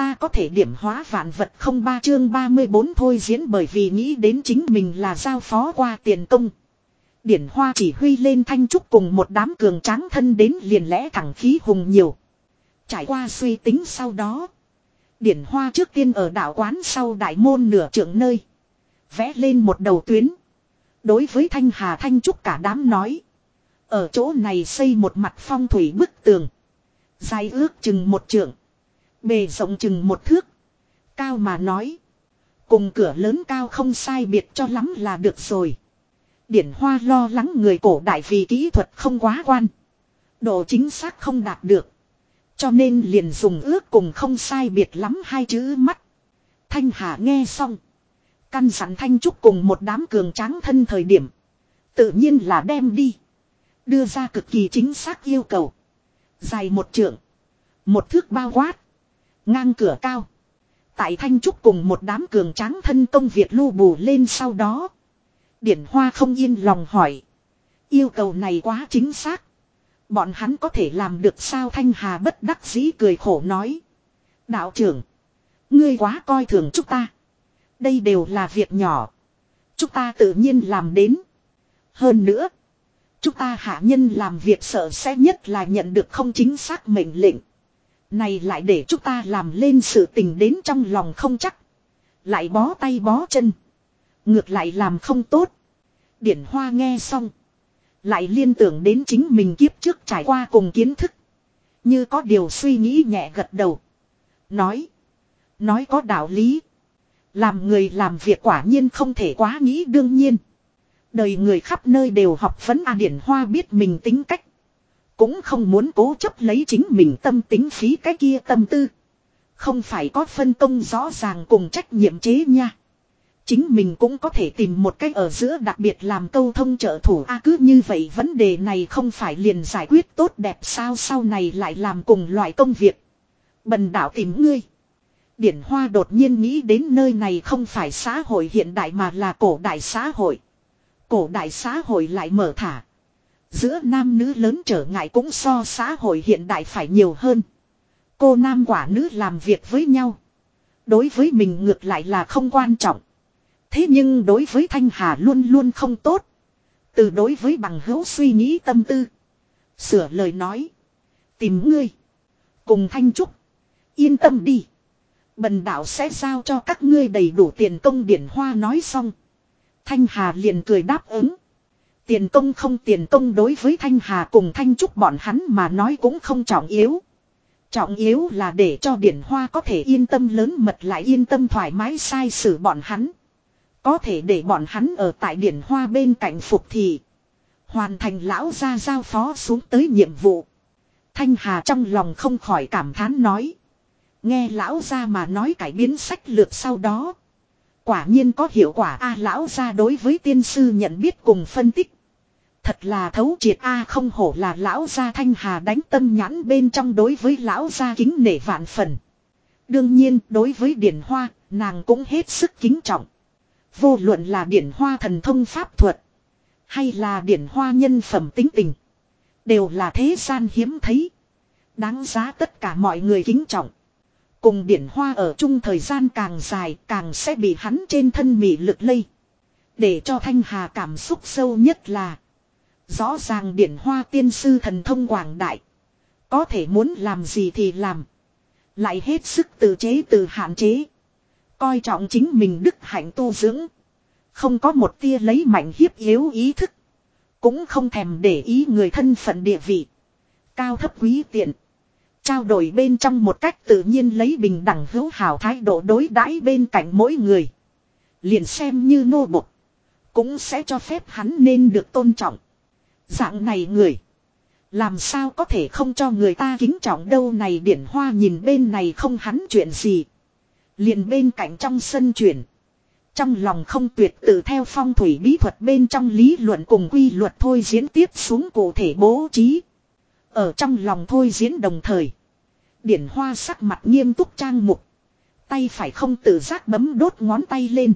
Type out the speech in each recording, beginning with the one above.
Ta có thể điểm hóa vạn vật không ba chương 34 thôi diễn bởi vì nghĩ đến chính mình là giao phó qua tiền công. Điển hoa chỉ huy lên thanh trúc cùng một đám cường tráng thân đến liền lẽ thẳng khí hùng nhiều. Trải qua suy tính sau đó. Điển hoa trước tiên ở đảo quán sau đại môn nửa trưởng nơi. Vẽ lên một đầu tuyến. Đối với thanh hà thanh trúc cả đám nói. Ở chỗ này xây một mặt phong thủy bức tường. Dài ước chừng một trượng. Bề rộng chừng một thước. Cao mà nói. Cùng cửa lớn cao không sai biệt cho lắm là được rồi. Điển Hoa lo lắng người cổ đại vì kỹ thuật không quá quan. Độ chính xác không đạt được. Cho nên liền dùng ước cùng không sai biệt lắm hai chữ mắt. Thanh Hà nghe xong. Căn dặn Thanh Trúc cùng một đám cường tráng thân thời điểm. Tự nhiên là đem đi. Đưa ra cực kỳ chính xác yêu cầu. Dài một trượng. Một thước bao quát. Ngang cửa cao. Tại Thanh Trúc cùng một đám cường tráng thân công việc lưu bù lên sau đó. Điển Hoa không yên lòng hỏi. Yêu cầu này quá chính xác. Bọn hắn có thể làm được sao Thanh Hà bất đắc dĩ cười khổ nói. Đạo trưởng. Ngươi quá coi thường chúng ta. Đây đều là việc nhỏ. Chúng ta tự nhiên làm đến. Hơn nữa. Chúng ta hạ nhân làm việc sợ sẽ nhất là nhận được không chính xác mệnh lệnh. Này lại để chúng ta làm lên sự tình đến trong lòng không chắc. Lại bó tay bó chân. Ngược lại làm không tốt. Điển Hoa nghe xong. Lại liên tưởng đến chính mình kiếp trước trải qua cùng kiến thức. Như có điều suy nghĩ nhẹ gật đầu. Nói. Nói có đạo lý. Làm người làm việc quả nhiên không thể quá nghĩ đương nhiên. Đời người khắp nơi đều học vấn A Điển Hoa biết mình tính cách. Cũng không muốn cố chấp lấy chính mình tâm tính phí cái kia tâm tư. Không phải có phân công rõ ràng cùng trách nhiệm chế nha. Chính mình cũng có thể tìm một cách ở giữa đặc biệt làm câu thông trợ thủ a cứ như vậy vấn đề này không phải liền giải quyết tốt đẹp sao, sau này lại làm cùng loại công việc. Bần đạo tìm ngươi. Điển Hoa đột nhiên nghĩ đến nơi này không phải xã hội hiện đại mà là cổ đại xã hội. Cổ đại xã hội lại mở thả. Giữa nam nữ lớn trở ngại cũng so xã hội hiện đại phải nhiều hơn. Cô nam quả nữ làm việc với nhau. Đối với mình ngược lại là không quan trọng. Thế nhưng đối với Thanh Hà luôn luôn không tốt. Từ đối với bằng hữu suy nghĩ tâm tư. Sửa lời nói. Tìm ngươi. Cùng Thanh Trúc. Yên tâm đi. Bần đạo sẽ giao cho các ngươi đầy đủ tiền công điển hoa nói xong. Thanh Hà liền cười đáp ứng. Tiền công không tiền công đối với Thanh Hà cùng Thanh Trúc bọn hắn mà nói cũng không trọng yếu. Trọng yếu là để cho điển hoa có thể yên tâm lớn mật lại yên tâm thoải mái sai xử bọn hắn. Có thể để bọn hắn ở tại điển hoa bên cạnh phục thị. Hoàn thành lão ra giao phó xuống tới nhiệm vụ. Thanh Hà trong lòng không khỏi cảm thán nói. Nghe lão ra mà nói cải biến sách lược sau đó. Quả nhiên có hiệu quả a, lão ra đối với tiên sư nhận biết cùng phân tích. Thật là thấu triệt a không hổ là lão gia thanh hà đánh tâm nhãn bên trong đối với lão gia kính nể vạn phần. Đương nhiên, đối với điển hoa, nàng cũng hết sức kính trọng. Vô luận là điển hoa thần thông pháp thuật. Hay là điển hoa nhân phẩm tính tình. Đều là thế gian hiếm thấy. Đáng giá tất cả mọi người kính trọng. Cùng điển hoa ở chung thời gian càng dài, càng sẽ bị hắn trên thân mị lực lây. Để cho Thanh Hà cảm xúc sâu nhất là. Rõ ràng điển hoa tiên sư thần thông quảng đại. Có thể muốn làm gì thì làm. Lại hết sức tự chế từ hạn chế. Coi trọng chính mình đức hạnh tu dưỡng. Không có một tia lấy mạnh hiếp yếu ý thức. Cũng không thèm để ý người thân phận địa vị. Cao thấp quý tiện. Trao đổi bên trong một cách tự nhiên lấy bình đẳng hữu hảo thái độ đối đãi bên cạnh mỗi người. Liền xem như nô bộc. Cũng sẽ cho phép hắn nên được tôn trọng. Dạng này người. Làm sao có thể không cho người ta kính trọng đâu này điển hoa nhìn bên này không hắn chuyện gì. Liền bên cạnh trong sân chuyển. Trong lòng không tuyệt tự theo phong thủy bí thuật bên trong lý luận cùng quy luật thôi diễn tiếp xuống cụ thể bố trí. Ở trong lòng thôi diễn đồng thời. Điển hoa sắc mặt nghiêm túc trang mục. Tay phải không tự giác bấm đốt ngón tay lên.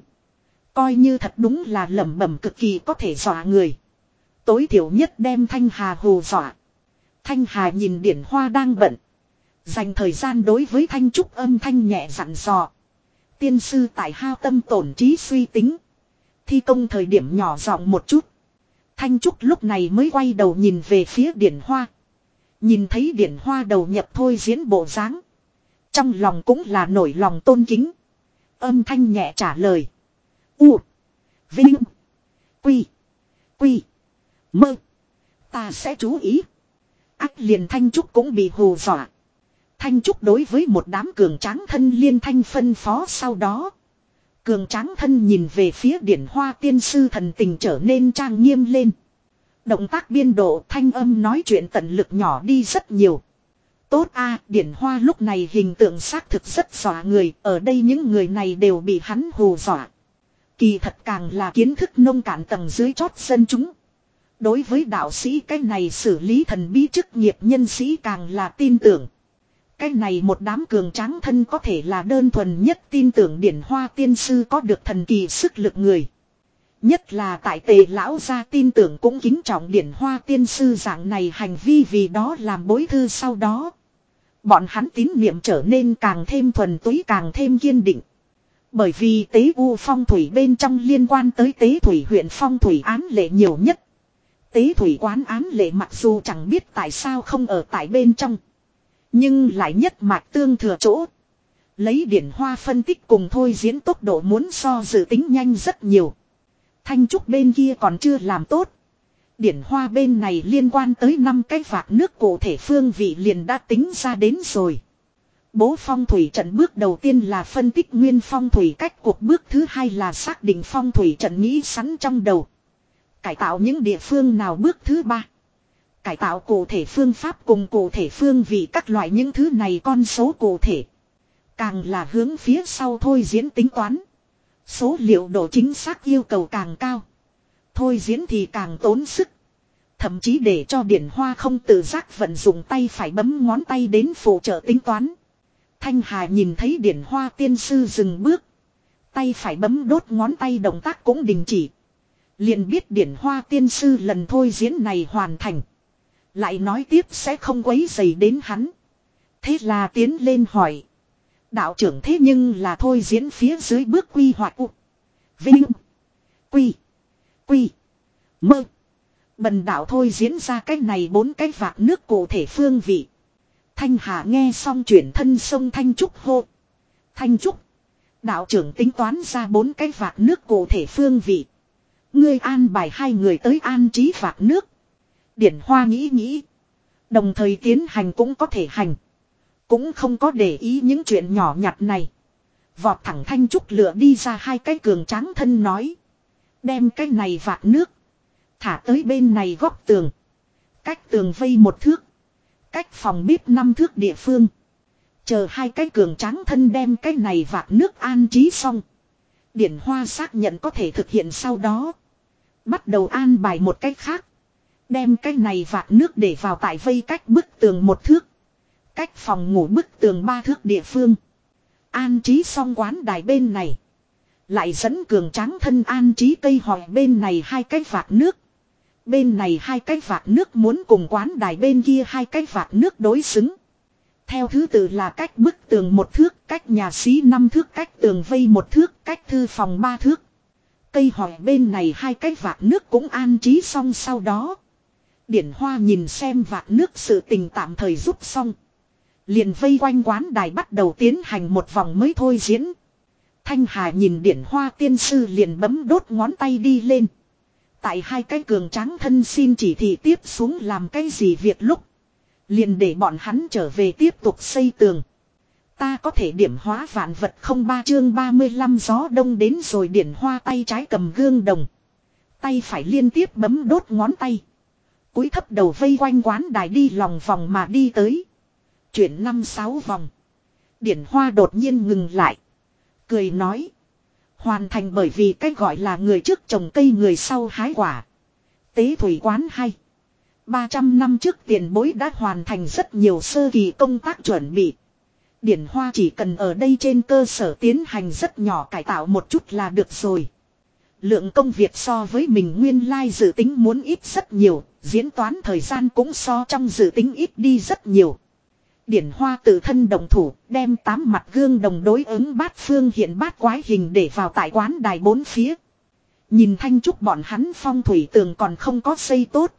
Coi như thật đúng là lẩm bẩm cực kỳ có thể dọa người. Tối thiểu nhất đem Thanh Hà hù dọa. Thanh Hà nhìn điển hoa đang bận. Dành thời gian đối với thanh trúc âm thanh nhẹ dặn dò. Tiên sư tại hao tâm tổn trí suy tính. Thi công thời điểm nhỏ giọng một chút. Thanh trúc lúc này mới quay đầu nhìn về phía điển hoa. Nhìn thấy điển hoa đầu nhập thôi diễn bộ dáng Trong lòng cũng là nổi lòng tôn kính. Âm thanh nhẹ trả lời. U. Vinh. Quy. Quy. Mơ. Ta sẽ chú ý. Ác liền Thanh Trúc cũng bị hù dọa. Thanh Trúc đối với một đám cường tráng thân liên thanh phân phó sau đó. Cường tráng thân nhìn về phía điển hoa tiên sư thần tình trở nên trang nghiêm lên. Động tác biên độ thanh âm nói chuyện tận lực nhỏ đi rất nhiều. Tốt a điển hoa lúc này hình tượng xác thực rất dọa người, ở đây những người này đều bị hắn hù dọa. Kỳ thật càng là kiến thức nông cạn tầng dưới chót dân chúng. Đối với đạo sĩ, cái này xử lý thần bí chức nghiệp nhân sĩ càng là tin tưởng. Cái này một đám cường tráng thân có thể là đơn thuần nhất tin tưởng điển hoa tiên sư có được thần kỳ sức lực người. Nhất là tại tề lão gia tin tưởng cũng kính trọng điển hoa tiên sư dạng này hành vi vì đó làm bối thư sau đó. Bọn hắn tín niệm trở nên càng thêm thuần túy, càng thêm kiên định. Bởi vì tế u phong thủy bên trong liên quan tới tế thủy huyện phong thủy án lệ nhiều nhất. Tế thủy quán án lệ mặc dù chẳng biết tại sao không ở tại bên trong. Nhưng lại nhất mạch tương thừa chỗ. Lấy điển hoa phân tích cùng thôi diễn tốc độ muốn so dự tính nhanh rất nhiều. Thanh trúc bên kia còn chưa làm tốt. Điển hoa bên này liên quan tới năm cái vạc nước cụ thể phương vị liền đã tính ra đến rồi. Bố phong thủy trận bước đầu tiên là phân tích nguyên phong thủy cách cuộc bước thứ hai là xác định phong thủy trận nghĩ sẵn trong đầu. Cải tạo những địa phương nào bước thứ ba. Cải tạo cụ thể phương pháp cùng cụ thể phương vị các loại những thứ này con số cụ thể. Càng là hướng phía sau thôi diễn tính toán. Số liệu độ chính xác yêu cầu càng cao. Thôi diễn thì càng tốn sức. Thậm chí để cho điển hoa không tự giác vận dụng tay phải bấm ngón tay đến phụ trợ tính toán. Thanh Hà nhìn thấy điển hoa tiên sư dừng bước. Tay phải bấm đốt ngón tay động tác cũng đình chỉ liền biết điển hoa tiên sư lần thôi diễn này hoàn thành. Lại nói tiếp sẽ không quấy dày đến hắn. Thế là tiến lên hỏi. Đạo trưởng thế nhưng là thôi diễn phía dưới bước quy hoạch u. Vinh. Quy. Quy. Mơ. Bần đạo thôi diễn ra cách này bốn cái vạc nước cụ thể phương vị. Thanh Hà nghe xong chuyển thân sông Thanh Trúc hô. Thanh Trúc. Đạo trưởng tính toán ra bốn cái vạc nước cụ thể phương vị. Ngươi an bài hai người tới an trí phạt nước. Điển Hoa nghĩ nghĩ. Đồng thời tiến hành cũng có thể hành. Cũng không có để ý những chuyện nhỏ nhặt này. Vọt thẳng Thanh Trúc lựa đi ra hai cái cường tráng thân nói. Đem cái này vạt nước. Thả tới bên này góc tường. Cách tường vây một thước. Cách phòng bếp năm thước địa phương. Chờ hai cái cường tráng thân đem cái này vạt nước an trí xong. Điển Hoa xác nhận có thể thực hiện sau đó. Bắt đầu an bài một cách khác. Đem cái này vạt nước để vào tại vây cách bức tường một thước. Cách phòng ngủ bức tường ba thước địa phương. An trí xong quán đài bên này. Lại dẫn cường tráng thân an trí cây hỏi bên này hai cái vạt nước. Bên này hai cái vạt nước muốn cùng quán đài bên kia hai cái vạt nước đối xứng. Theo thứ tự là cách bức tường một thước, cách nhà xí năm thước, cách tường vây một thước, cách thư phòng ba thước. Cây hòe bên này hai cái vạc nước cũng an trí xong sau đó. Điển Hoa nhìn xem vạc nước sự tình tạm thời giúp xong. Liền vây quanh quán đài bắt đầu tiến hành một vòng mới thôi diễn. Thanh Hà nhìn Điển Hoa tiên sư liền bấm đốt ngón tay đi lên. Tại hai cái cường tráng thân xin chỉ thị tiếp xuống làm cái gì việc lúc. Liền để bọn hắn trở về tiếp tục xây tường. Ta có thể điểm hóa vạn vật không ba chương 35 gió đông đến rồi điển hoa tay trái cầm gương đồng. Tay phải liên tiếp bấm đốt ngón tay. cúi thấp đầu vây quanh quán đài đi lòng vòng mà đi tới. Chuyển năm sáu vòng. Điển hoa đột nhiên ngừng lại. Cười nói. Hoàn thành bởi vì cách gọi là người trước trồng cây người sau hái quả. Tế thủy quán hay. 300 năm trước tiền bối đã hoàn thành rất nhiều sơ kỳ công tác chuẩn bị. Điển Hoa chỉ cần ở đây trên cơ sở tiến hành rất nhỏ cải tạo một chút là được rồi. Lượng công việc so với mình nguyên lai dự tính muốn ít rất nhiều, diễn toán thời gian cũng so trong dự tính ít đi rất nhiều. Điển hoa tự thân đồng thủ, đem tám mặt gương đồng đối ứng bát phương hiện bát quái hình để vào tại quán đài bốn phía. Nhìn thanh trúc bọn hắn phong thủy tường còn không có xây tốt.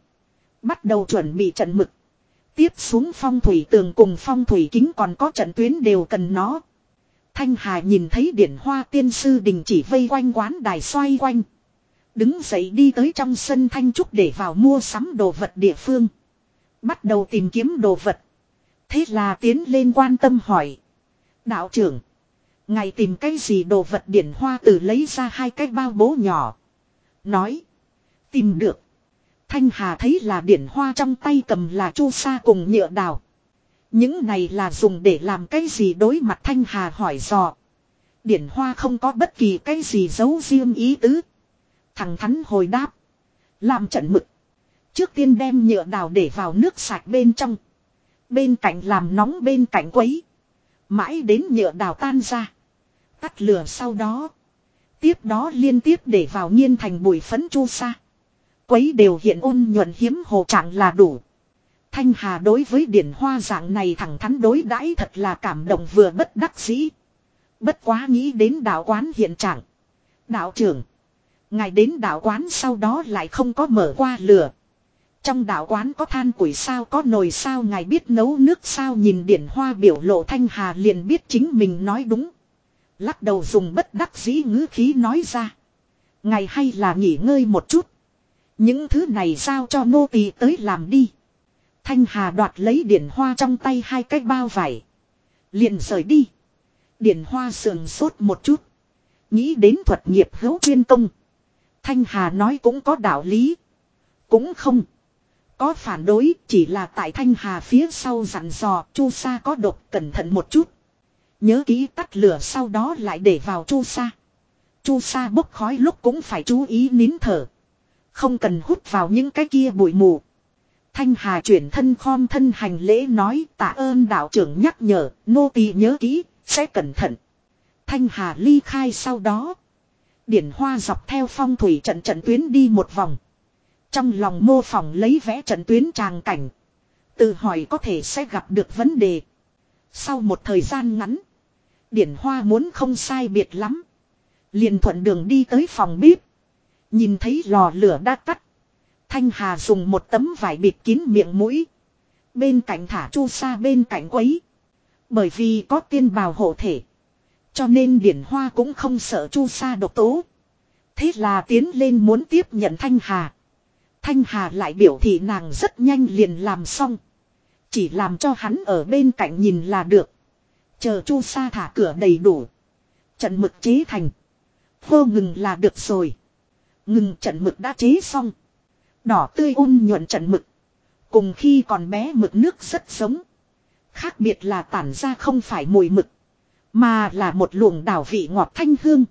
Bắt đầu chuẩn bị trận mực. Tiếp xuống phong thủy tường cùng phong thủy kính còn có trận tuyến đều cần nó. Thanh Hà nhìn thấy điển hoa tiên sư đình chỉ vây quanh quán đài xoay quanh. Đứng dậy đi tới trong sân Thanh Trúc để vào mua sắm đồ vật địa phương. Bắt đầu tìm kiếm đồ vật. Thế là tiến lên quan tâm hỏi. Đạo trưởng. Ngày tìm cái gì đồ vật điển hoa từ lấy ra hai cái bao bố nhỏ. Nói. Tìm được. Thanh Hà thấy là điển hoa trong tay cầm là chu sa cùng nhựa đào. Những này là dùng để làm cái gì đối mặt Thanh Hà hỏi dò. Điển hoa không có bất kỳ cái gì giấu riêng ý tứ. Thằng thắn hồi đáp. Làm trận mực. Trước tiên đem nhựa đào để vào nước sạch bên trong. Bên cạnh làm nóng bên cạnh quấy. Mãi đến nhựa đào tan ra. Tắt lửa sau đó. Tiếp đó liên tiếp để vào nghiên thành bụi phấn chu sa. Quấy đều hiện ôn nhuận hiếm hồ trạng là đủ. Thanh Hà đối với điển hoa dạng này thẳng thắn đối đãi thật là cảm động vừa bất đắc dĩ. Bất quá nghĩ đến đạo quán hiện trạng. Đạo trưởng. Ngài đến đạo quán sau đó lại không có mở qua lửa. Trong đạo quán có than củi sao, có nồi sao, ngài biết nấu nước sao nhìn điển hoa biểu lộ thanh hà liền biết chính mình nói đúng. Lắc đầu dùng bất đắc dĩ ngữ khí nói ra. Ngài hay là nghỉ ngơi một chút. Những thứ này giao cho nô tỳ tới làm đi. Thanh hà đoạt lấy điển hoa trong tay hai cái bao vải. Liền rời đi. Điển hoa sườn sốt một chút. Nghĩ đến thuật nghiệp hữu chuyên công. Thanh Hà nói cũng có đạo lý. Cũng không. Có phản đối chỉ là tại Thanh Hà phía sau dặn dò chu sa có độc cẩn thận một chút. Nhớ kỹ tắt lửa sau đó lại để vào chu sa. Chu sa bốc khói lúc cũng phải chú ý nín thở. Không cần hút vào những cái kia bụi mù. Thanh Hà chuyển thân khom thân hành lễ nói tạ ơn đạo trưởng nhắc nhở, nô tỳ nhớ kỹ, sẽ cẩn thận. Thanh Hà ly khai sau đó. Điển hoa dọc theo phong thủy trận trận tuyến đi một vòng. Trong lòng mô phỏng lấy vẽ trận tuyến tràng cảnh. Tự hỏi có thể sẽ gặp được vấn đề. Sau một thời gian ngắn. Điển hoa muốn không sai biệt lắm. Liền thuận đường đi tới phòng bếp. Nhìn thấy lò lửa đã tắt. Thanh Hà dùng một tấm vải bịt kín miệng mũi. Bên cạnh thả chu sa bên cạnh quấy. Bởi vì có tiên bào hộ thể. Cho nên điển hoa cũng không sợ chu sa độc tố. Thế là tiến lên muốn tiếp nhận Thanh Hà. Thanh Hà lại biểu thị nàng rất nhanh liền làm xong. Chỉ làm cho hắn ở bên cạnh nhìn là được. Chờ chu sa thả cửa đầy đủ. Trận mực chế thành. vô ngừng là được rồi. Ngừng trận mực đã chế xong. Đỏ tươi un nhuận trận mực. Cùng khi còn bé mực nước rất giống. Khác biệt là tản ra không phải mùi mực. Mà là một luồng đào vị ngọt thanh hương.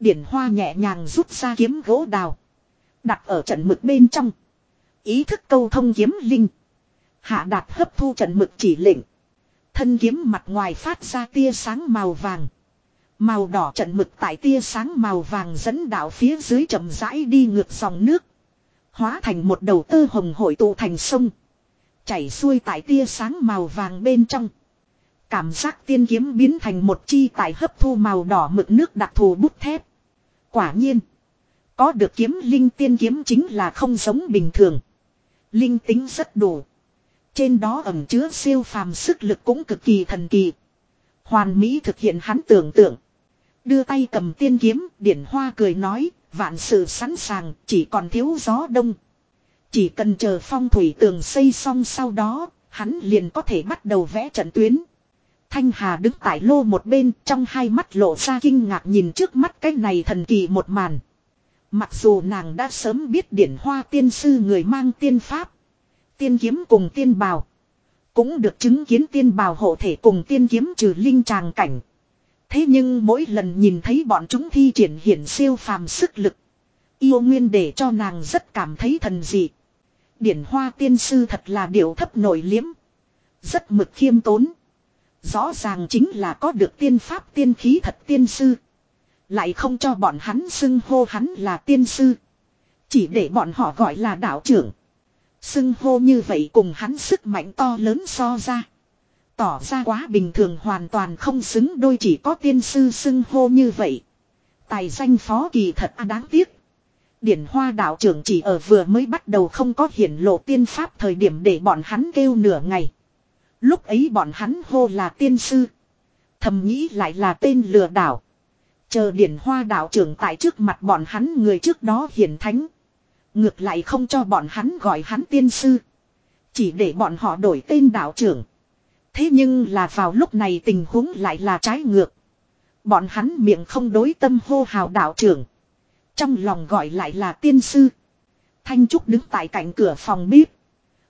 Điển hoa nhẹ nhàng rút ra kiếm gỗ đào. Đặt ở trận mực bên trong. Ý thức câu thông kiếm linh. Hạ đạt hấp thu trận mực chỉ lệnh. Thân kiếm mặt ngoài phát ra tia sáng màu vàng. Màu đỏ trận mực tại tia sáng màu vàng dẫn đạo phía dưới chậm rãi đi ngược dòng nước. Hóa thành một đầu tơ hồng hội tụ thành sông. Chảy xuôi tại tia sáng màu vàng bên trong. Cảm giác tiên kiếm biến thành một chi tại hấp thu màu đỏ mực nước đặc thù bút thép. Quả nhiên. Có được kiếm linh tiên kiếm chính là không giống bình thường. Linh tính rất đủ. Trên đó ẩm chứa siêu phàm sức lực cũng cực kỳ thần kỳ. Hoàn mỹ thực hiện hắn tưởng tượng. Đưa tay cầm tiên kiếm, điển hoa cười nói, vạn sự sẵn sàng, chỉ còn thiếu gió đông. Chỉ cần chờ phong thủy tường xây xong sau đó, hắn liền có thể bắt đầu vẽ trận tuyến. Thanh Hà đứng tại lô một bên trong hai mắt lộ ra kinh ngạc nhìn trước mắt cái này thần kỳ một màn. Mặc dù nàng đã sớm biết điển hoa tiên sư người mang tiên pháp. Tiên kiếm cùng tiên bào. Cũng được chứng kiến tiên bào hộ thể cùng tiên kiếm trừ linh tràng cảnh. Thế nhưng mỗi lần nhìn thấy bọn chúng thi triển hiện siêu phàm sức lực. Yêu nguyên để cho nàng rất cảm thấy thần dị. Điển hoa tiên sư thật là điều thấp nổi liếm. Rất mực khiêm tốn. Rõ ràng chính là có được tiên pháp tiên khí thật tiên sư. Lại không cho bọn hắn xưng hô hắn là tiên sư. Chỉ để bọn họ gọi là đạo trưởng. Xưng hô như vậy cùng hắn sức mạnh to lớn so ra. Tỏ ra quá bình thường hoàn toàn không xứng đôi chỉ có tiên sư xưng hô như vậy. Tài danh phó kỳ thật à đáng tiếc. Điển hoa đạo trưởng chỉ ở vừa mới bắt đầu không có hiển lộ tiên pháp thời điểm để bọn hắn kêu nửa ngày. Lúc ấy bọn hắn hô là tiên sư. Thầm nghĩ lại là tên lừa đảo. Chờ điển hoa đạo trưởng tại trước mặt bọn hắn người trước đó hiển thánh. Ngược lại không cho bọn hắn gọi hắn tiên sư. Chỉ để bọn họ đổi tên đạo trưởng. Thế nhưng là vào lúc này tình huống lại là trái ngược. Bọn hắn miệng không đối tâm hô hào đạo trưởng. Trong lòng gọi lại là tiên sư. Thanh Trúc đứng tại cạnh cửa phòng bếp.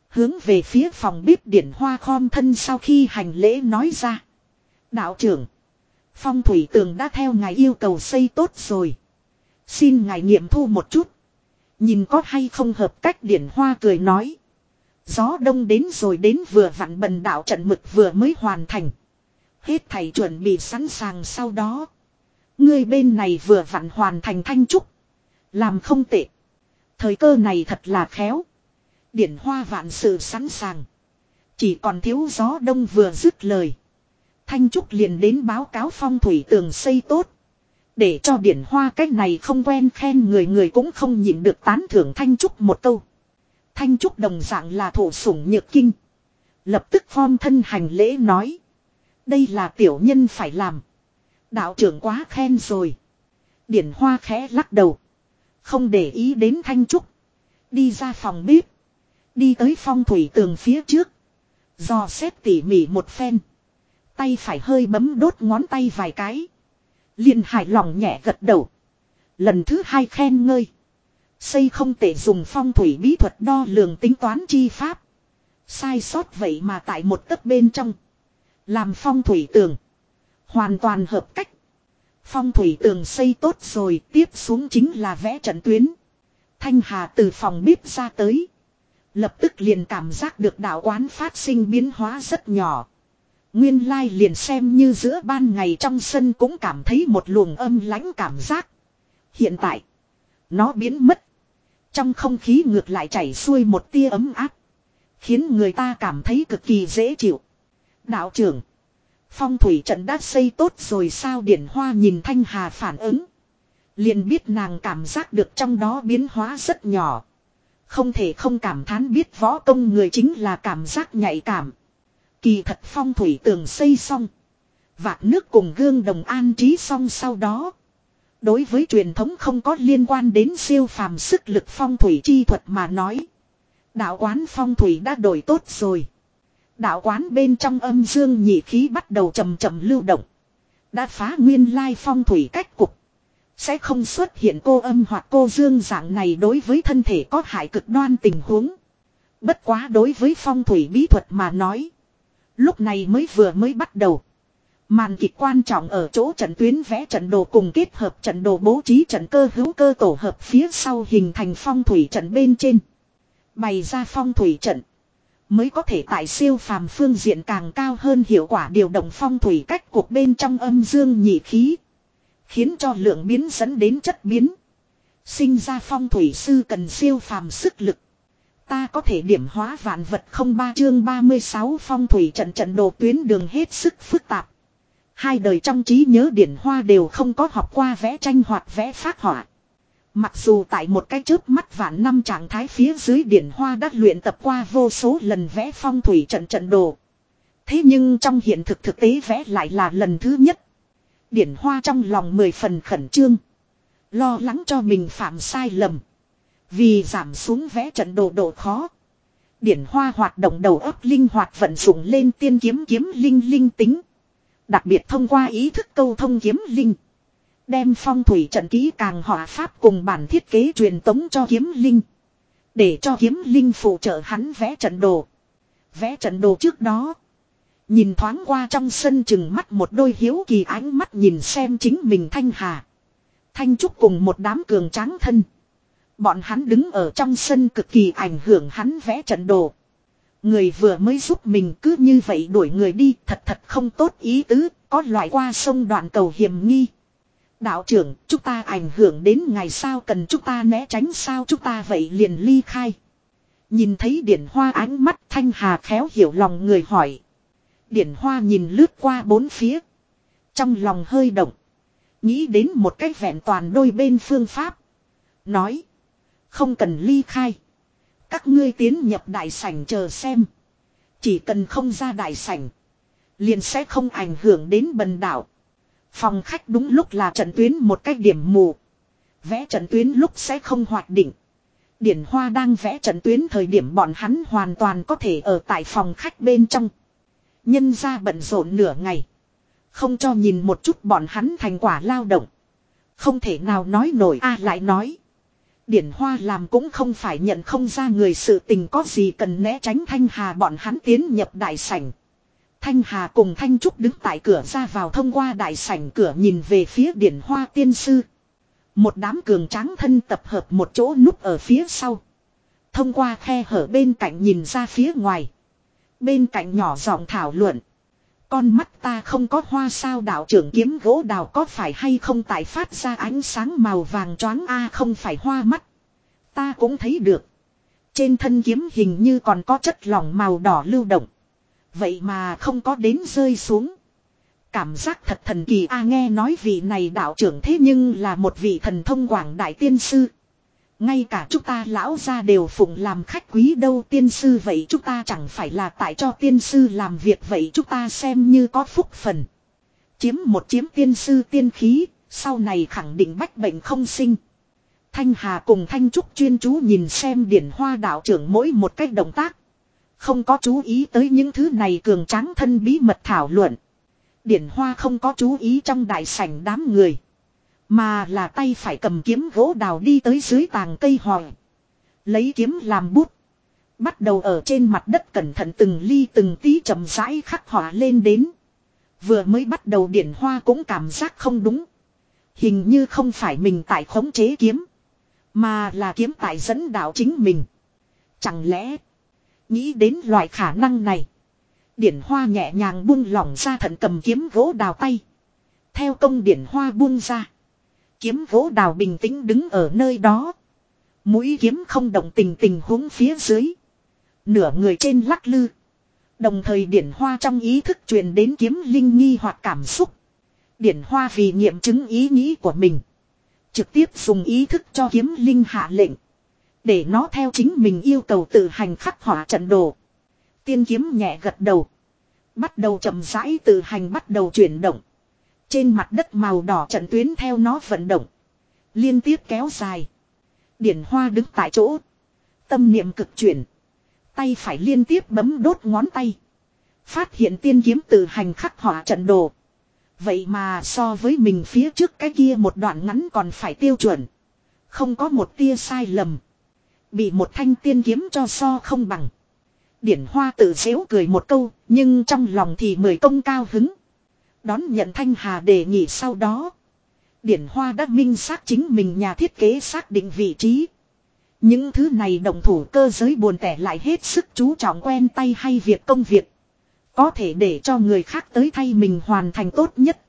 Hướng về phía phòng bếp điển hoa khom thân sau khi hành lễ nói ra. Đạo trưởng. Phong thủy tường đã theo ngài yêu cầu xây tốt rồi. Xin ngài nghiệm thu một chút. Nhìn có hay không hợp cách điển hoa cười nói. Gió đông đến rồi đến vừa vặn bần đạo trận mực vừa mới hoàn thành. Hết thầy chuẩn bị sẵn sàng sau đó. Người bên này vừa vặn hoàn thành thanh trúc. Làm không tệ. Thời cơ này thật là khéo. Điển hoa vạn sự sẵn sàng. Chỉ còn thiếu gió đông vừa dứt lời. Thanh Trúc liền đến báo cáo phong thủy tường xây tốt. Để cho điển hoa cách này không quen khen người người cũng không nhịn được tán thưởng Thanh Trúc một câu. Thanh Trúc đồng dạng là thổ sủng nhược kinh. Lập tức phong thân hành lễ nói. Đây là tiểu nhân phải làm. Đạo trưởng quá khen rồi. Điển hoa khẽ lắc đầu. Không để ý đến Thanh Trúc. Đi ra phòng bếp. Đi tới phong thủy tường phía trước. Do xét tỉ mỉ một phen. Tay phải hơi bấm đốt ngón tay vài cái. liền hài lòng nhẹ gật đầu. Lần thứ hai khen ngơi. Xây không thể dùng phong thủy bí thuật đo lường tính toán chi pháp. Sai sót vậy mà tại một tấc bên trong. Làm phong thủy tường. Hoàn toàn hợp cách. Phong thủy tường xây tốt rồi tiếp xuống chính là vẽ trận tuyến. Thanh Hà từ phòng bếp ra tới. Lập tức liền cảm giác được đạo quán phát sinh biến hóa rất nhỏ. Nguyên lai liền xem như giữa ban ngày trong sân cũng cảm thấy một luồng âm lãnh cảm giác. Hiện tại, nó biến mất. Trong không khí ngược lại chảy xuôi một tia ấm áp. Khiến người ta cảm thấy cực kỳ dễ chịu. Đạo trưởng, phong thủy trận đã xây tốt rồi sao điển hoa nhìn Thanh Hà phản ứng. Liền biết nàng cảm giác được trong đó biến hóa rất nhỏ. Không thể không cảm thán biết võ công người chính là cảm giác nhạy cảm. Kỳ thật phong thủy tường xây xong. vạt nước cùng gương đồng an trí xong sau đó. Đối với truyền thống không có liên quan đến siêu phàm sức lực phong thủy chi thuật mà nói. Đạo quán phong thủy đã đổi tốt rồi. Đạo quán bên trong âm dương nhị khí bắt đầu chậm chậm lưu động. Đã phá nguyên lai phong thủy cách cục. Sẽ không xuất hiện cô âm hoặc cô dương dạng này đối với thân thể có hại cực đoan tình huống. Bất quá đối với phong thủy bí thuật mà nói. Lúc này mới vừa mới bắt đầu. Màn kịch quan trọng ở chỗ trận tuyến vẽ trận đồ cùng kết hợp trận đồ bố trí trận cơ hữu cơ tổ hợp phía sau hình thành phong thủy trận bên trên. Bày ra phong thủy trận. Mới có thể tại siêu phàm phương diện càng cao hơn hiệu quả điều động phong thủy cách cuộc bên trong âm dương nhị khí. Khiến cho lượng biến dẫn đến chất biến. Sinh ra phong thủy sư cần siêu phàm sức lực. Ta có thể điểm hóa vạn vật không ba chương 36 phong thủy trận trận đồ tuyến đường hết sức phức tạp. Hai đời trong trí nhớ điển hoa đều không có học qua vẽ tranh hoặc vẽ phát họa. Mặc dù tại một cái chớp mắt vạn năm trạng thái phía dưới điển hoa đã luyện tập qua vô số lần vẽ phong thủy trận trận đồ. Thế nhưng trong hiện thực thực tế vẽ lại là lần thứ nhất. Điển hoa trong lòng mười phần khẩn trương. Lo lắng cho mình phạm sai lầm. Vì giảm xuống vẽ trận đồ độ khó. Điển hoa hoạt động đầu óc linh hoạt vận dụng lên tiên kiếm kiếm linh linh tính. Đặc biệt thông qua ý thức câu thông kiếm linh. Đem phong thủy trận ký càng hỏa pháp cùng bản thiết kế truyền tống cho kiếm linh. Để cho kiếm linh phụ trợ hắn vẽ trận đồ. Vẽ trận đồ trước đó. Nhìn thoáng qua trong sân chừng mắt một đôi hiếu kỳ ánh mắt nhìn xem chính mình Thanh Hà. Thanh Trúc cùng một đám cường tráng thân. Bọn hắn đứng ở trong sân cực kỳ ảnh hưởng hắn vẽ trận đồ. Người vừa mới giúp mình cứ như vậy đuổi người đi thật thật không tốt ý tứ, có loại qua sông đoạn cầu hiểm nghi. Đạo trưởng, chúng ta ảnh hưởng đến ngày sao cần chúng ta né tránh sao chúng ta vậy liền ly khai. Nhìn thấy điển hoa ánh mắt thanh hà khéo hiểu lòng người hỏi. Điển hoa nhìn lướt qua bốn phía. Trong lòng hơi động. Nghĩ đến một cách vẹn toàn đôi bên phương pháp. Nói. Không cần ly khai. Các ngươi tiến nhập đại sảnh chờ xem. Chỉ cần không ra đại sảnh. Liền sẽ không ảnh hưởng đến bần đảo. Phòng khách đúng lúc là trận tuyến một cách điểm mù. Vẽ trận tuyến lúc sẽ không hoạt định. Điển Hoa đang vẽ trận tuyến thời điểm bọn hắn hoàn toàn có thể ở tại phòng khách bên trong. Nhân ra bận rộn nửa ngày. Không cho nhìn một chút bọn hắn thành quả lao động. Không thể nào nói nổi, a lại nói. Điển Hoa làm cũng không phải nhận không ra người sự tình có gì cần né tránh Thanh Hà bọn hắn tiến nhập đại sảnh. Thanh Hà cùng Thanh Trúc đứng tại cửa ra vào thông qua đại sảnh cửa nhìn về phía Điển Hoa tiên sư. Một đám cường tráng thân tập hợp một chỗ núp ở phía sau. Thông qua khe hở bên cạnh nhìn ra phía ngoài. Bên cạnh nhỏ giọng thảo luận. Con mắt ta không có hoa sao đạo trưởng kiếm gỗ đào có phải hay không tại phát ra ánh sáng màu vàng choáng a không phải hoa mắt. Ta cũng thấy được. Trên thân kiếm hình như còn có chất lỏng màu đỏ lưu động. Vậy mà không có đến rơi xuống. Cảm giác thật thần kỳ a nghe nói vị này đạo trưởng thế nhưng là một vị thần thông quảng đại tiên sư. Ngay cả chúng ta lão ra đều phụng làm khách quý đâu tiên sư vậy chúng ta chẳng phải là tại cho tiên sư làm việc vậy chúng ta xem như có phúc phần. Chiếm một chiếm tiên sư tiên khí, sau này khẳng định bách bệnh không sinh. Thanh Hà cùng Thanh Trúc chuyên chú nhìn xem điển hoa đạo trưởng mỗi một cách động tác. Không có chú ý tới những thứ này cường tráng thân bí mật thảo luận. Điển hoa không có chú ý trong đại sảnh đám người. Mà là tay phải cầm kiếm gỗ đào đi tới dưới tàng cây hòi. Lấy kiếm làm bút. Bắt đầu ở trên mặt đất cẩn thận từng ly từng tí chậm rãi khắc họa lên đến. Vừa mới bắt đầu điển hoa cũng cảm giác không đúng. Hình như không phải mình tại khống chế kiếm. Mà là kiếm tại dẫn đạo chính mình. Chẳng lẽ. Nghĩ đến loại khả năng này. Điển hoa nhẹ nhàng buông lỏng ra thận cầm kiếm gỗ đào tay. Theo công điển hoa buông ra. Kiếm gỗ đào bình tĩnh đứng ở nơi đó. Mũi kiếm không động tình tình huống phía dưới. Nửa người trên lắc lư. Đồng thời điển hoa trong ý thức truyền đến kiếm linh nghi hoặc cảm xúc. Điển hoa vì nghiệm chứng ý nghĩ của mình. Trực tiếp dùng ý thức cho kiếm linh hạ lệnh. Để nó theo chính mình yêu cầu tự hành khắc họa trận đồ. Tiên kiếm nhẹ gật đầu. Bắt đầu chậm rãi tự hành bắt đầu chuyển động. Trên mặt đất màu đỏ trận tuyến theo nó vận động. Liên tiếp kéo dài. Điển hoa đứng tại chỗ. Tâm niệm cực chuyển. Tay phải liên tiếp bấm đốt ngón tay. Phát hiện tiên kiếm từ hành khắc họa trận đồ. Vậy mà so với mình phía trước cái kia một đoạn ngắn còn phải tiêu chuẩn. Không có một tia sai lầm. Bị một thanh tiên kiếm cho so không bằng. Điển hoa tự dễu cười một câu, nhưng trong lòng thì mười công cao hứng. Đón nhận Thanh Hà đề nghị sau đó. Điển Hoa đã minh xác chính mình nhà thiết kế xác định vị trí. Những thứ này đồng thủ cơ giới buồn tẻ lại hết sức chú trọng quen tay hay việc công việc. Có thể để cho người khác tới thay mình hoàn thành tốt nhất.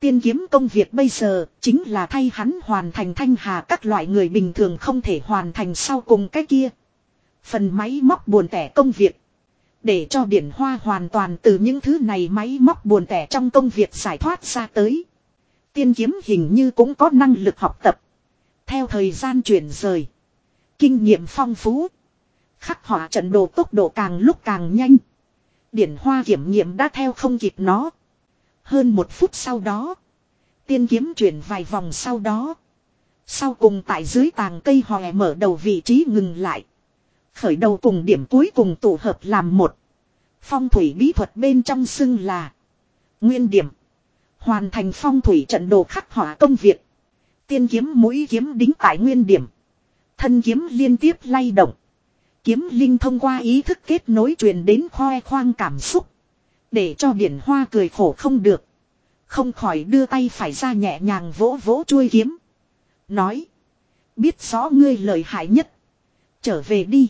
Tiên kiếm công việc bây giờ chính là thay hắn hoàn thành thanh hà các loại người bình thường không thể hoàn thành sau cùng cái kia. Phần máy móc buồn tẻ công việc. Để cho điển hoa hoàn toàn từ những thứ này máy móc buồn tẻ trong công việc giải thoát ra tới. Tiên kiếm hình như cũng có năng lực học tập. Theo thời gian chuyển rời. Kinh nghiệm phong phú. Khắc họa trận đồ tốc độ càng lúc càng nhanh. Điển hoa kiểm nghiệm đã theo không kịp nó. Hơn một phút sau đó. Tiên kiếm chuyển vài vòng sau đó. Sau cùng tại dưới tàng cây hòe mở đầu vị trí ngừng lại. Khởi đầu cùng điểm cuối cùng tụ hợp làm một. Phong thủy bí thuật bên trong xưng là. Nguyên điểm. Hoàn thành phong thủy trận đồ khắc họa công việc. Tiên kiếm mũi kiếm đính tại nguyên điểm. Thân kiếm liên tiếp lay động. Kiếm linh thông qua ý thức kết nối truyền đến khoe khoang cảm xúc. Để cho biển hoa cười khổ không được. Không khỏi đưa tay phải ra nhẹ nhàng vỗ vỗ chuôi kiếm. Nói. Biết rõ ngươi lợi hại nhất. Trở về đi.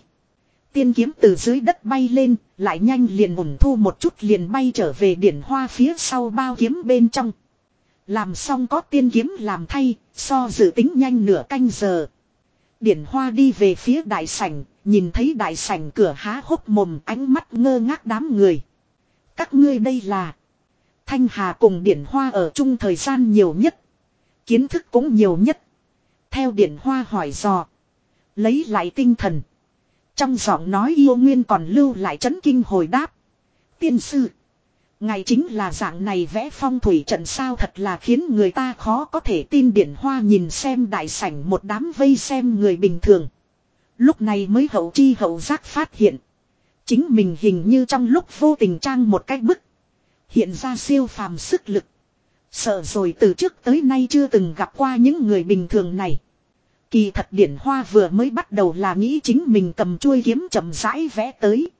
Tiên kiếm từ dưới đất bay lên, lại nhanh liền ủng thu một chút liền bay trở về điển hoa phía sau bao kiếm bên trong. Làm xong có tiên kiếm làm thay, so dự tính nhanh nửa canh giờ. Điển hoa đi về phía đại sảnh, nhìn thấy đại sảnh cửa há hốc mồm ánh mắt ngơ ngác đám người. Các ngươi đây là. Thanh Hà cùng Điển Hoa ở chung thời gian nhiều nhất. Kiến thức cũng nhiều nhất. Theo Điển Hoa hỏi dò. Lấy lại tinh thần. Trong giọng nói yêu nguyên còn lưu lại chấn kinh hồi đáp. Tiên sư. Ngày chính là dạng này vẽ phong thủy trận sao thật là khiến người ta khó có thể tin điển hoa nhìn xem đại sảnh một đám vây xem người bình thường. Lúc này mới hậu chi hậu giác phát hiện. Chính mình hình như trong lúc vô tình trang một cái bức. Hiện ra siêu phàm sức lực. Sợ rồi từ trước tới nay chưa từng gặp qua những người bình thường này. Kỳ thật điển hoa vừa mới bắt đầu là nghĩ chính mình cầm chuôi kiếm chậm rãi vẽ tới.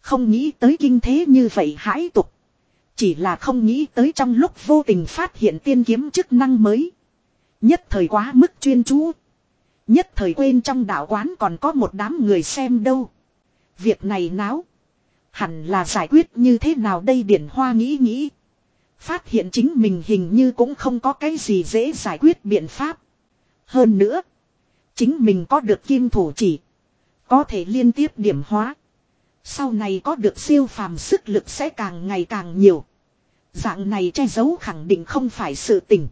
Không nghĩ tới kinh thế như vậy hãi tục. Chỉ là không nghĩ tới trong lúc vô tình phát hiện tiên kiếm chức năng mới. Nhất thời quá mức chuyên chú. Nhất thời quên trong đạo quán còn có một đám người xem đâu. Việc này náo. Hẳn là giải quyết như thế nào đây điển hoa nghĩ nghĩ. Phát hiện chính mình hình như cũng không có cái gì dễ giải quyết biện pháp. Hơn nữa. Chính mình có được kim thủ chỉ. Có thể liên tiếp điểm hóa. Sau này có được siêu phàm sức lực sẽ càng ngày càng nhiều. Dạng này che giấu khẳng định không phải sự tình.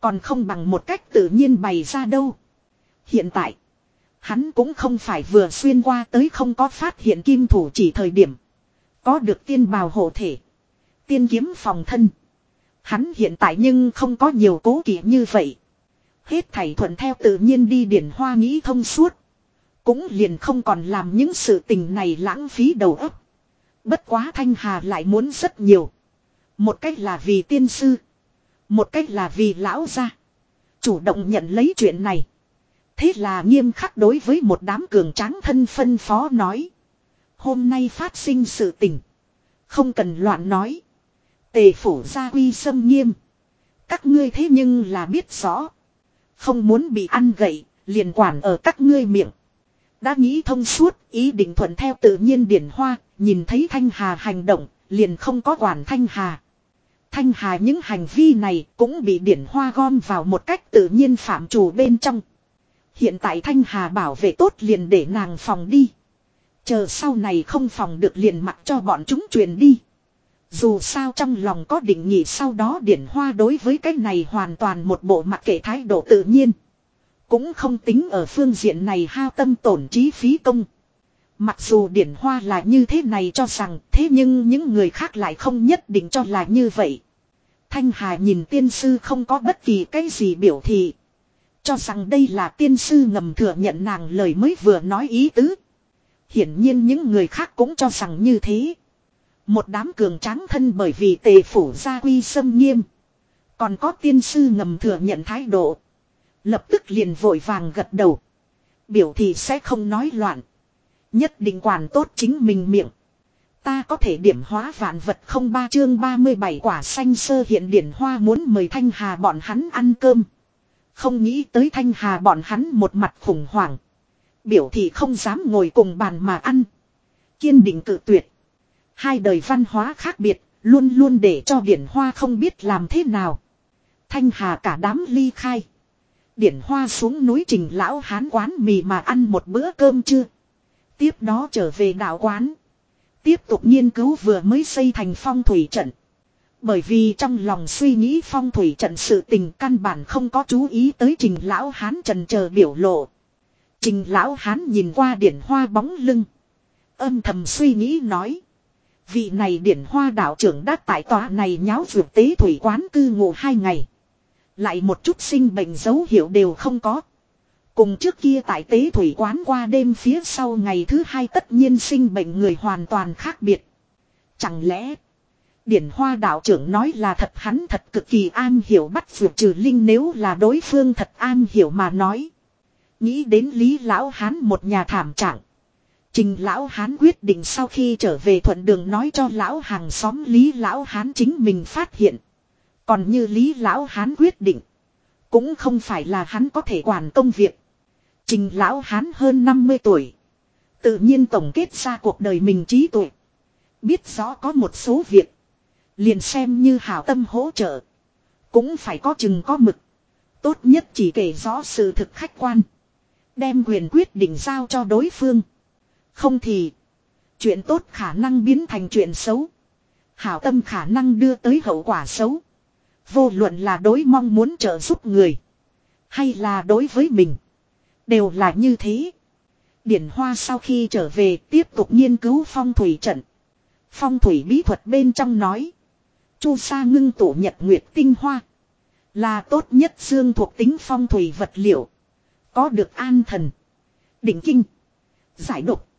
Còn không bằng một cách tự nhiên bày ra đâu. Hiện tại. Hắn cũng không phải vừa xuyên qua tới không có phát hiện kim thủ chỉ thời điểm. Có được tiên bào hộ thể. Tiên kiếm phòng thân. Hắn hiện tại nhưng không có nhiều cố kỵ như vậy. Hết thảy thuận theo tự nhiên đi điển hoa nghĩ thông suốt. Cũng liền không còn làm những sự tình này lãng phí đầu óc. Bất quá Thanh Hà lại muốn rất nhiều. Một cách là vì tiên sư. Một cách là vì lão gia. Chủ động nhận lấy chuyện này. Thế là nghiêm khắc đối với một đám cường tráng thân phân phó nói. Hôm nay phát sinh sự tình. Không cần loạn nói. Tề phủ gia quy sâm nghiêm. Các ngươi thế nhưng là biết rõ. Không muốn bị ăn gậy, liền quản ở các ngươi miệng. Đã nghĩ thông suốt, ý định thuận theo tự nhiên điển hoa, nhìn thấy Thanh Hà hành động, liền không có quản Thanh Hà. Thanh Hà những hành vi này cũng bị điển hoa gom vào một cách tự nhiên phạm chủ bên trong. Hiện tại Thanh Hà bảo vệ tốt liền để nàng phòng đi. Chờ sau này không phòng được liền mặc cho bọn chúng truyền đi. Dù sao trong lòng có định nghị sau đó điển hoa đối với cái này hoàn toàn một bộ mặc kệ thái độ tự nhiên. Cũng không tính ở phương diện này hao tâm tổn trí phí công. Mặc dù điển hoa là như thế này cho rằng, thế nhưng những người khác lại không nhất định cho là như vậy. Thanh Hà nhìn tiên sư không có bất kỳ cái gì biểu thị. Cho rằng đây là tiên sư ngầm thừa nhận nàng lời mới vừa nói ý tứ. Hiển nhiên những người khác cũng cho rằng như thế. Một đám cường tráng thân bởi vì tề phủ gia quy sâm nghiêm. Còn có tiên sư ngầm thừa nhận thái độ. Lập tức liền vội vàng gật đầu. Biểu thị sẽ không nói loạn. Nhất định quản tốt chính mình miệng. Ta có thể điểm hóa vạn vật không ba chương 37 quả xanh sơ hiện điển hoa muốn mời Thanh Hà bọn hắn ăn cơm. Không nghĩ tới Thanh Hà bọn hắn một mặt khủng hoảng. Biểu thị không dám ngồi cùng bàn mà ăn. Kiên định cự tuyệt. Hai đời văn hóa khác biệt, luôn luôn để cho điển hoa không biết làm thế nào. Thanh Hà cả đám ly khai. Điển hoa xuống núi trình lão hán quán mì mà ăn một bữa cơm chưa. Tiếp đó trở về đạo quán. Tiếp tục nghiên cứu vừa mới xây thành phong thủy trận. Bởi vì trong lòng suy nghĩ phong thủy trận sự tình căn bản không có chú ý tới trình lão hán trần chờ biểu lộ. Trình lão hán nhìn qua điển hoa bóng lưng. Âm thầm suy nghĩ nói. Vị này điển hoa đạo trưởng đã tại tòa này nháo vượt tế thủy quán cư ngụ hai ngày. Lại một chút sinh bệnh dấu hiệu đều không có. Cùng trước kia tại tế thủy quán qua đêm phía sau ngày thứ hai tất nhiên sinh bệnh người hoàn toàn khác biệt. Chẳng lẽ, Điển hoa đạo trưởng nói là thật hắn thật cực kỳ an hiểu bắt vượt trừ linh nếu là đối phương thật an hiểu mà nói. Nghĩ đến Lý Lão Hán một nhà thảm trạng. Trình Lão Hán quyết định sau khi trở về thuận đường nói cho Lão hàng xóm Lý Lão Hán chính mình phát hiện. Còn như Lý Lão Hán quyết định. Cũng không phải là hắn có thể quản công việc. Trình Lão Hán hơn 50 tuổi. Tự nhiên tổng kết ra cuộc đời mình trí tuệ. Biết rõ có một số việc. Liền xem như hảo tâm hỗ trợ. Cũng phải có chừng có mực. Tốt nhất chỉ kể rõ sự thực khách quan. Đem quyền quyết định giao cho đối phương. Không thì. Chuyện tốt khả năng biến thành chuyện xấu. Hảo tâm khả năng đưa tới hậu quả xấu. Vô luận là đối mong muốn trợ giúp người. Hay là đối với mình. Đều là như thế. Điển Hoa sau khi trở về tiếp tục nghiên cứu phong thủy trận. Phong thủy bí thuật bên trong nói. Chu sa ngưng tụ nhật nguyệt tinh hoa. Là tốt nhất dương thuộc tính phong thủy vật liệu. Có được an thần. Định kinh. Giải độc.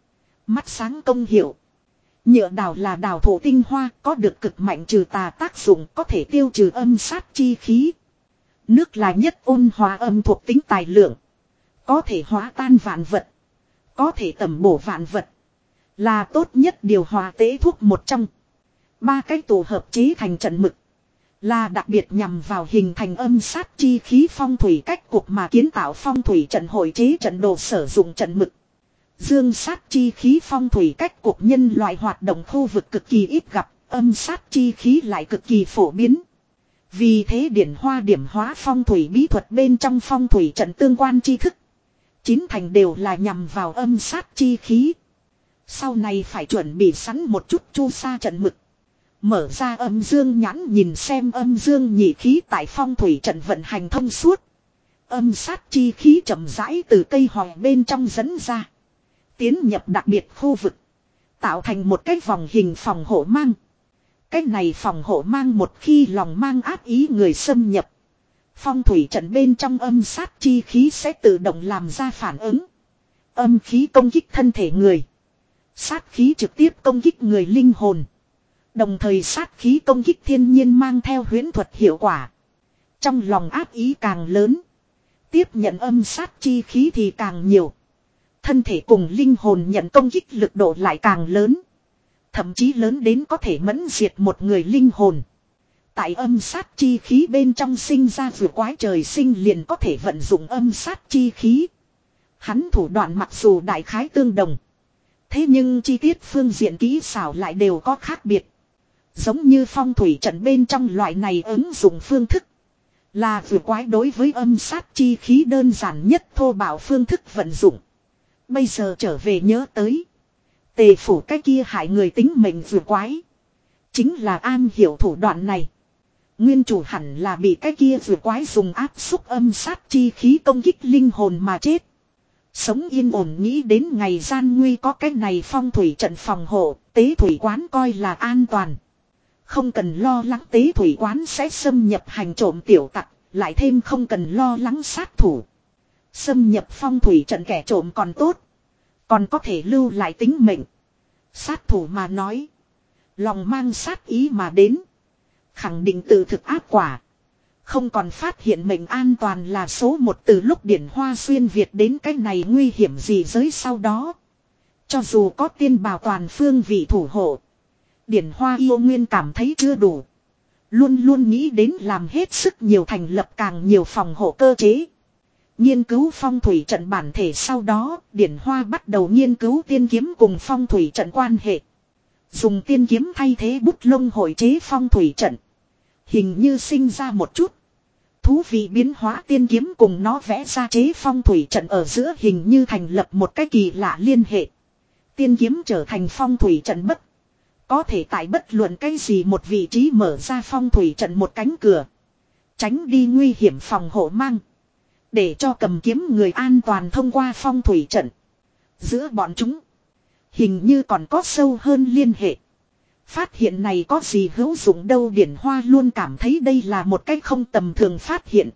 Mắt sáng công hiệu. Nhựa đào là đào thổ tinh hoa, có được cực mạnh trừ tà tác dụng, có thể tiêu trừ âm sát chi khí. Nước là nhất ôn hòa âm thuộc tính tài lượng. Có thể hóa tan vạn vật. Có thể tẩm bổ vạn vật. Là tốt nhất điều hòa tế thuốc một trong. Ba cái tổ hợp chế thành trận mực. Là đặc biệt nhằm vào hình thành âm sát chi khí phong thủy cách cục mà kiến tạo phong thủy trận hội chế trận đồ sử dụng trận mực. Dương sát chi khí phong thủy cách cục nhân loại hoạt động khu vực cực kỳ ít gặp, âm sát chi khí lại cực kỳ phổ biến. Vì thế điển hoa điểm hóa phong thủy bí thuật bên trong phong thủy trận tương quan tri thức. Chín thành đều là nhằm vào âm sát chi khí. Sau này phải chuẩn bị sẵn một chút chu sa trận mực. Mở ra âm dương nhãn nhìn xem âm dương nhị khí tại phong thủy trận vận hành thông suốt. Âm sát chi khí chậm rãi từ cây hòe bên trong dẫn ra. Tiến nhập đặc biệt khu vực. Tạo thành một cái vòng hình phòng hộ mang. Cái này phòng hộ mang một khi lòng mang áp ý người xâm nhập. Phong thủy trận bên trong âm sát chi khí sẽ tự động làm ra phản ứng. Âm khí công kích thân thể người. Sát khí trực tiếp công kích người linh hồn. Đồng thời sát khí công kích thiên nhiên mang theo huyễn thuật hiệu quả. Trong lòng áp ý càng lớn. Tiếp nhận âm sát chi khí thì càng nhiều. Thân thể cùng linh hồn nhận công kích lực độ lại càng lớn. Thậm chí lớn đến có thể mẫn diệt một người linh hồn. Tại âm sát chi khí bên trong sinh ra vừa quái trời sinh liền có thể vận dụng âm sát chi khí. Hắn thủ đoạn mặc dù đại khái tương đồng. Thế nhưng chi tiết phương diện kỹ xảo lại đều có khác biệt. Giống như phong thủy trận bên trong loại này ứng dụng phương thức. Là vừa quái đối với âm sát chi khí đơn giản nhất thô bảo phương thức vận dụng. Bây giờ trở về nhớ tới. Tề phủ cái kia hại người tính mệnh vừa quái. Chính là an hiểu thủ đoạn này. Nguyên chủ hẳn là bị cái kia vừa quái dùng áp xúc âm sát chi khí công kích linh hồn mà chết. Sống yên ổn nghĩ đến ngày gian nguy có cái này phong thủy trận phòng hộ, tế thủy quán coi là an toàn. Không cần lo lắng tế thủy quán sẽ xâm nhập hành trộm tiểu tặc, lại thêm không cần lo lắng sát thủ. Xâm nhập phong thủy trận kẻ trộm còn tốt. Còn có thể lưu lại tính mệnh. Sát thủ mà nói. Lòng mang sát ý mà đến. Khẳng định tự thực áp quả. Không còn phát hiện mệnh an toàn là số một từ lúc điển hoa xuyên Việt đến cái này nguy hiểm gì giới sau đó. Cho dù có tiên bảo toàn phương vị thủ hộ. Điển hoa yêu nguyên cảm thấy chưa đủ. Luôn luôn nghĩ đến làm hết sức nhiều thành lập càng nhiều phòng hộ cơ chế. Nghiên cứu phong thủy trận bản thể sau đó, Điển Hoa bắt đầu nghiên cứu tiên kiếm cùng phong thủy trận quan hệ. Dùng tiên kiếm thay thế bút lông hội chế phong thủy trận. Hình như sinh ra một chút. Thú vị biến hóa tiên kiếm cùng nó vẽ ra chế phong thủy trận ở giữa hình như thành lập một cái kỳ lạ liên hệ. Tiên kiếm trở thành phong thủy trận bất. Có thể tại bất luận cái gì một vị trí mở ra phong thủy trận một cánh cửa. Tránh đi nguy hiểm phòng hộ mang. Để cho cầm kiếm người an toàn thông qua phong thủy trận. Giữa bọn chúng. Hình như còn có sâu hơn liên hệ. Phát hiện này có gì hữu dụng đâu Điển Hoa luôn cảm thấy đây là một cách không tầm thường phát hiện.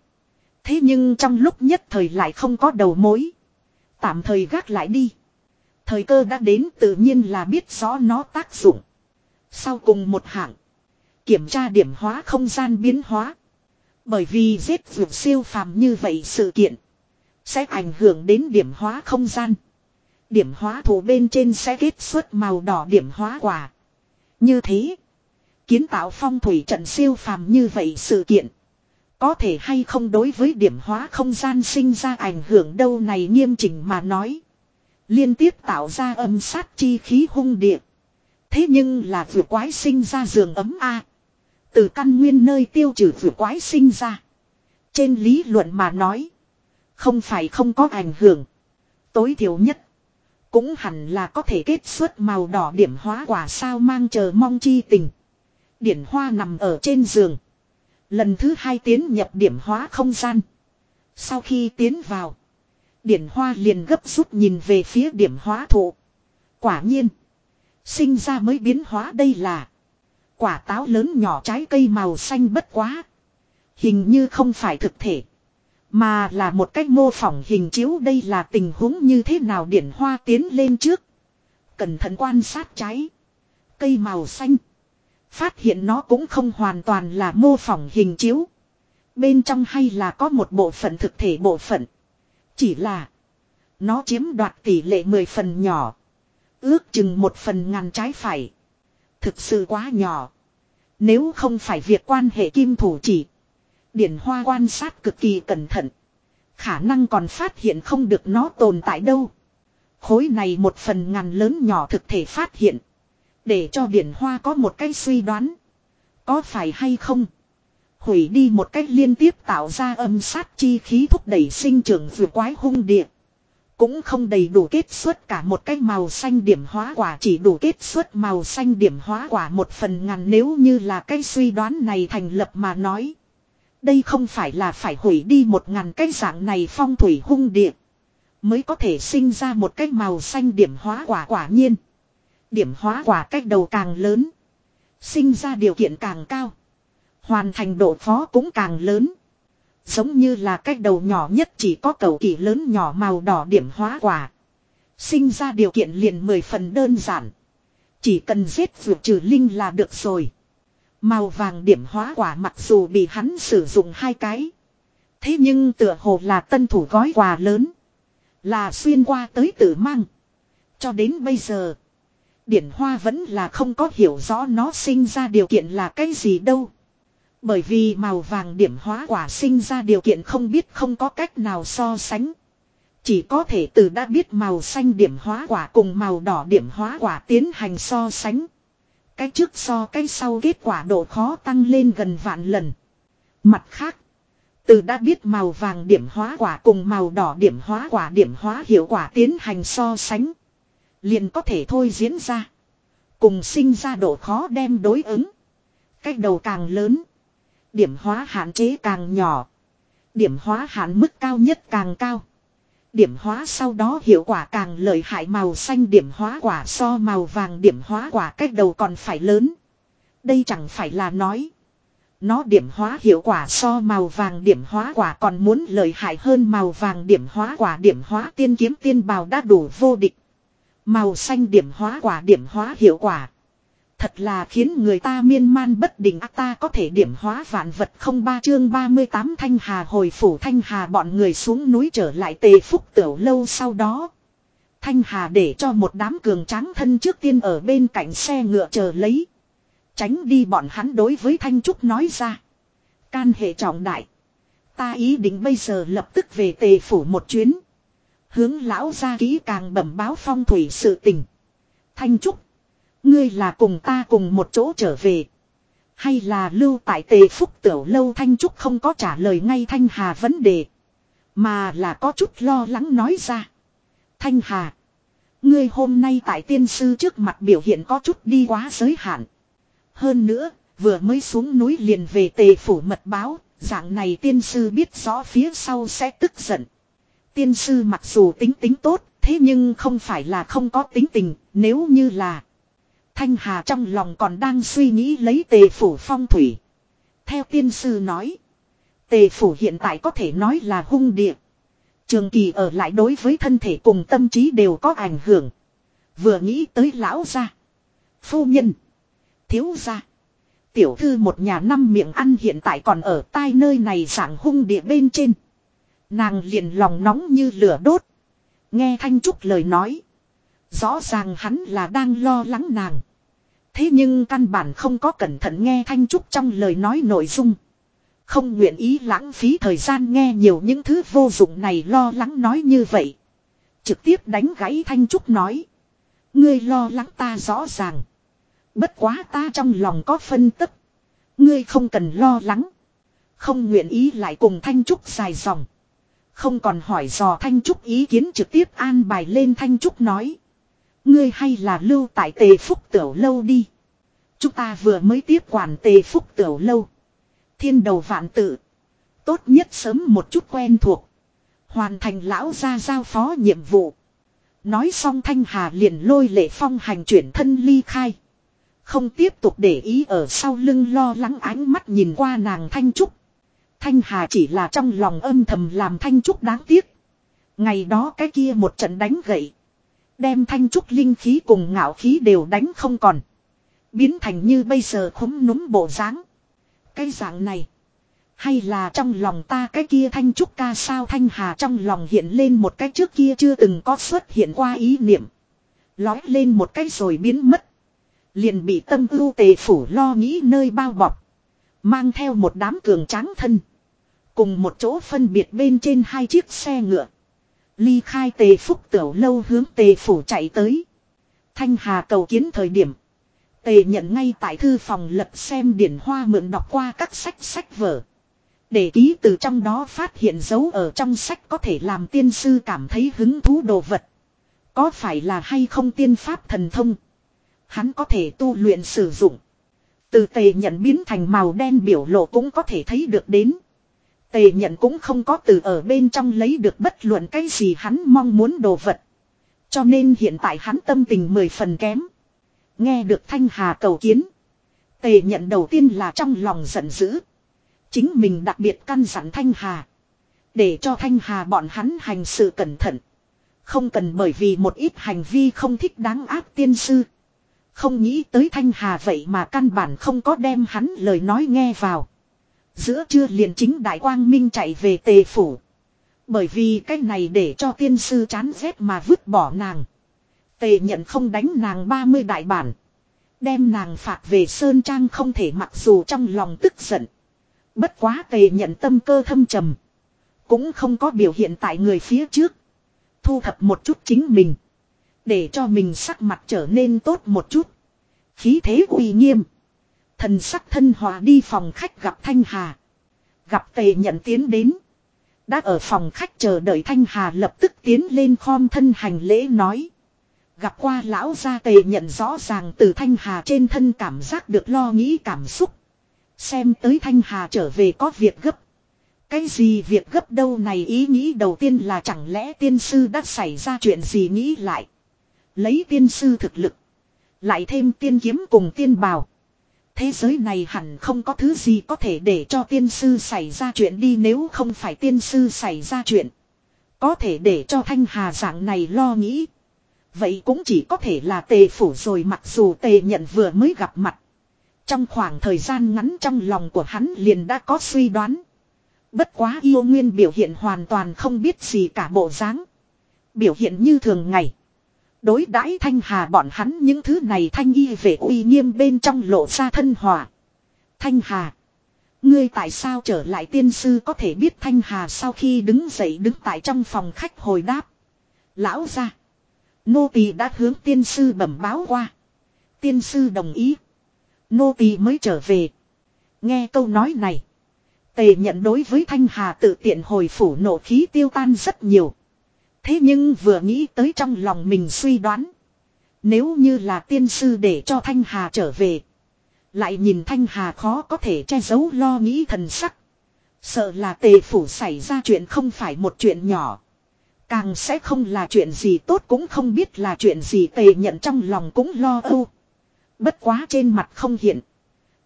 Thế nhưng trong lúc nhất thời lại không có đầu mối. Tạm thời gác lại đi. Thời cơ đã đến tự nhiên là biết rõ nó tác dụng. Sau cùng một hạng. Kiểm tra điểm hóa không gian biến hóa. Bởi vì giết vượt siêu phàm như vậy sự kiện. Sẽ ảnh hưởng đến điểm hóa không gian. Điểm hóa thủ bên trên sẽ kết xuất màu đỏ điểm hóa quả. Như thế. Kiến tạo phong thủy trận siêu phàm như vậy sự kiện. Có thể hay không đối với điểm hóa không gian sinh ra ảnh hưởng đâu này nghiêm chỉnh mà nói. Liên tiếp tạo ra âm sát chi khí hung địa. Thế nhưng là vừa quái sinh ra giường ấm A. Từ căn nguyên nơi tiêu trừ vừa quái sinh ra. Trên lý luận mà nói. Không phải không có ảnh hưởng. Tối thiểu nhất. Cũng hẳn là có thể kết xuất màu đỏ điểm hóa quả sao mang chờ mong chi tình. Điển hoa nằm ở trên giường. Lần thứ hai tiến nhập điểm hóa không gian. Sau khi tiến vào. Điển hoa liền gấp rút nhìn về phía điểm hóa thụ. Quả nhiên. Sinh ra mới biến hóa đây là. Quả táo lớn nhỏ trái cây màu xanh bất quá. Hình như không phải thực thể. Mà là một cách mô phỏng hình chiếu đây là tình huống như thế nào điển hoa tiến lên trước. Cẩn thận quan sát trái. Cây màu xanh. Phát hiện nó cũng không hoàn toàn là mô phỏng hình chiếu. Bên trong hay là có một bộ phận thực thể bộ phận. Chỉ là. Nó chiếm đoạt tỷ lệ 10 phần nhỏ. Ước chừng một phần ngàn trái phải. Thực sự quá nhỏ. Nếu không phải việc quan hệ kim thủ chỉ. Điển hoa quan sát cực kỳ cẩn thận. Khả năng còn phát hiện không được nó tồn tại đâu. Khối này một phần ngàn lớn nhỏ thực thể phát hiện. Để cho điển hoa có một cái suy đoán. Có phải hay không? Hủy đi một cách liên tiếp tạo ra âm sát chi khí thúc đẩy sinh trưởng vừa quái hung địa. Cũng không đầy đủ kết xuất cả một cái màu xanh điểm hóa quả, chỉ đủ kết xuất màu xanh điểm hóa quả một phần ngàn nếu như là cái suy đoán này thành lập mà nói. Đây không phải là phải hủy đi một ngàn cái dạng này phong thủy hung địa. Mới có thể sinh ra một cái màu xanh điểm hóa quả quả nhiên. Điểm hóa quả cách đầu càng lớn. Sinh ra điều kiện càng cao. Hoàn thành độ khó cũng càng lớn. Giống như là cách đầu nhỏ nhất chỉ có cầu kỳ lớn nhỏ màu đỏ điểm hóa quả. Sinh ra điều kiện liền mười phần đơn giản. Chỉ cần giết vượt trừ linh là được rồi. Màu vàng điểm hóa quả mặc dù bị hắn sử dụng hai cái. Thế nhưng tựa hồ là tân thủ gói quà lớn. Là xuyên qua tới tử mang. Cho đến bây giờ. Điển hoa vẫn là không có hiểu rõ nó sinh ra điều kiện là cái gì đâu. Bởi vì màu vàng điểm hóa quả sinh ra điều kiện không biết không có cách nào so sánh. Chỉ có thể từ đã biết màu xanh điểm hóa quả cùng màu đỏ điểm hóa quả tiến hành so sánh. Cái trước so cái sau kết quả độ khó tăng lên gần vạn lần. Mặt khác, từ đã biết màu vàng điểm hóa quả cùng màu đỏ điểm hóa quả điểm hóa hiệu quả tiến hành so sánh. Liền có thể thôi diễn ra. Cùng sinh ra độ khó đem đối ứng. Cách đầu càng lớn. Điểm hóa hạn chế càng nhỏ. Điểm hóa hạn mức cao nhất càng cao. Điểm hóa sau đó hiệu quả càng lợi hại màu xanh điểm hóa quả so màu vàng điểm hóa quả cách đầu còn phải lớn. Đây chẳng phải là nói. Nó điểm hóa hiệu quả so màu vàng điểm hóa quả còn muốn lợi hại hơn màu vàng điểm hóa quả điểm hóa tiên kiếm tiên bào đã đủ vô địch. Màu xanh điểm hóa quả điểm hóa hiệu quả. Thật là khiến người ta miên man bất định ta có thể điểm hóa vạn vật không ba chương 38 Thanh Hà hồi phủ Thanh Hà bọn người xuống núi trở lại tề phúc tiểu lâu sau đó. Thanh Hà để cho một đám cường tráng thân trước tiên ở bên cạnh xe ngựa chờ lấy. Tránh đi bọn hắn đối với Thanh Trúc nói ra. Can hệ trọng đại. Ta ý định bây giờ lập tức về tề phủ một chuyến. Hướng lão ra kỹ càng bẩm báo phong thủy sự tình. Thanh Trúc. Ngươi là cùng ta cùng một chỗ trở về. Hay là lưu tại tề phúc tiểu lâu Thanh Trúc không có trả lời ngay Thanh Hà vấn đề. Mà là có chút lo lắng nói ra. Thanh Hà. Ngươi hôm nay tại tiên sư trước mặt biểu hiện có chút đi quá giới hạn. Hơn nữa, vừa mới xuống núi liền về tề phủ mật báo, dạng này tiên sư biết rõ phía sau sẽ tức giận. Tiên sư mặc dù tính tính tốt, thế nhưng không phải là không có tính tình, nếu như là Thanh Hà trong lòng còn đang suy nghĩ lấy tề phủ phong thủy. Theo tiên sư nói. Tề phủ hiện tại có thể nói là hung địa. Trường kỳ ở lại đối với thân thể cùng tâm trí đều có ảnh hưởng. Vừa nghĩ tới lão gia. Phu nhân. Thiếu gia. Tiểu thư một nhà năm miệng ăn hiện tại còn ở tai nơi này dạng hung địa bên trên. Nàng liền lòng nóng như lửa đốt. Nghe Thanh Trúc lời nói. Rõ ràng hắn là đang lo lắng nàng. Thế nhưng căn bản không có cẩn thận nghe Thanh Trúc trong lời nói nội dung. Không nguyện ý lãng phí thời gian nghe nhiều những thứ vô dụng này lo lắng nói như vậy. Trực tiếp đánh gãy Thanh Trúc nói. Ngươi lo lắng ta rõ ràng. Bất quá ta trong lòng có phân tức. Ngươi không cần lo lắng. Không nguyện ý lại cùng Thanh Trúc dài dòng. Không còn hỏi dò Thanh Trúc ý kiến trực tiếp an bài lên Thanh Trúc nói. Ngươi hay là lưu tại tề phúc tiểu lâu đi. Chúng ta vừa mới tiếp quản tề phúc tiểu lâu. Thiên đầu vạn tự. Tốt nhất sớm một chút quen thuộc. Hoàn thành lão ra giao phó nhiệm vụ. Nói xong Thanh Hà liền lôi lệ phong hành chuyển thân ly khai. Không tiếp tục để ý ở sau lưng lo lắng ánh mắt nhìn qua nàng Thanh Trúc. Thanh Hà chỉ là trong lòng âm thầm làm Thanh Trúc đáng tiếc. Ngày đó cái kia một trận đánh gậy. Đem Thanh Trúc linh khí cùng ngạo khí đều đánh không còn. Biến thành như bây giờ khúm núm bộ dáng. Cái dạng này. Hay là trong lòng ta cái kia Thanh Trúc ca sao Thanh Hà trong lòng hiện lên một cái trước kia chưa từng có xuất hiện qua ý niệm. Lói lên một cái rồi biến mất. Liền bị tâm ưu tề phủ lo nghĩ nơi bao bọc. Mang theo một đám cường tráng thân. Cùng một chỗ phân biệt bên trên hai chiếc xe ngựa. Ly khai tề phúc tiểu lâu hướng tề phủ chạy tới. Thanh Hà cầu kiến thời điểm. Tề nhận ngay tại thư phòng lật xem điển hoa mượn đọc qua các sách sách vở. Để ký từ trong đó phát hiện dấu ở trong sách có thể làm tiên sư cảm thấy hứng thú đồ vật. Có phải là hay không tiên pháp thần thông? Hắn có thể tu luyện sử dụng. Từ tề nhận biến thành màu đen biểu lộ cũng có thể thấy được đến. Tề nhận cũng không có từ ở bên trong lấy được bất luận cái gì hắn mong muốn đồ vật. Cho nên hiện tại hắn tâm tình mười phần kém. Nghe được Thanh Hà cầu kiến. Tề nhận đầu tiên là trong lòng giận dữ. Chính mình đặc biệt căn dặn Thanh Hà. Để cho Thanh Hà bọn hắn hành sự cẩn thận. Không cần bởi vì một ít hành vi không thích đáng ác tiên sư. Không nghĩ tới Thanh Hà vậy mà căn bản không có đem hắn lời nói nghe vào. Giữa trưa liền chính Đại Quang Minh chạy về tề phủ. Bởi vì cái này để cho tiên sư chán ghét mà vứt bỏ nàng. Tề nhận không đánh nàng 30 đại bản. Đem nàng phạt về Sơn Trang không thể mặc dù trong lòng tức giận. Bất quá tề nhận tâm cơ thâm trầm. Cũng không có biểu hiện tại người phía trước. Thu thập một chút chính mình. Để cho mình sắc mặt trở nên tốt một chút. Khí thế uy nghiêm. Thần sắc thân hòa đi phòng khách gặp Thanh Hà. Gặp tề nhận tiến đến. Đã ở phòng khách chờ đợi Thanh Hà lập tức tiến lên khom thân hành lễ nói. Gặp qua lão gia tề nhận rõ ràng từ Thanh Hà trên thân cảm giác được lo nghĩ cảm xúc. Xem tới Thanh Hà trở về có việc gấp. Cái gì việc gấp đâu này ý nghĩ đầu tiên là chẳng lẽ tiên sư đã xảy ra chuyện gì nghĩ lại. Lấy tiên sư thực lực. Lại thêm tiên kiếm cùng tiên bào. Thế giới này hẳn không có thứ gì có thể để cho tiên sư xảy ra chuyện đi nếu không phải tiên sư xảy ra chuyện. Có thể để cho Thanh Hà dạng này lo nghĩ. Vậy cũng chỉ có thể là tề phủ rồi mặc dù tề nhận vừa mới gặp mặt. Trong khoảng thời gian ngắn trong lòng của hắn liền đã có suy đoán. Bất quá yêu nguyên biểu hiện hoàn toàn không biết gì cả bộ dáng. Biểu hiện như thường ngày. Đối đãi thanh hà bọn hắn những thứ này thanh y về uy nghiêm bên trong lộ ra thân hòa. Thanh hà. Ngươi tại sao trở lại tiên sư có thể biết thanh hà sau khi đứng dậy đứng tại trong phòng khách hồi đáp. Lão ra. Nô tỳ đã hướng tiên sư bẩm báo qua. Tiên sư đồng ý. Nô tỳ mới trở về. Nghe câu nói này. Tề nhận đối với Thanh Hà tự tiện hồi phủ nộ khí tiêu tan rất nhiều. Thế nhưng vừa nghĩ tới trong lòng mình suy đoán. Nếu như là tiên sư để cho Thanh Hà trở về. Lại nhìn Thanh Hà khó có thể che giấu lo nghĩ thần sắc. Sợ là tề phủ xảy ra chuyện không phải một chuyện nhỏ. Càng sẽ không là chuyện gì tốt cũng không biết là chuyện gì tề nhận trong lòng cũng lo âu. Bất quá trên mặt không hiện.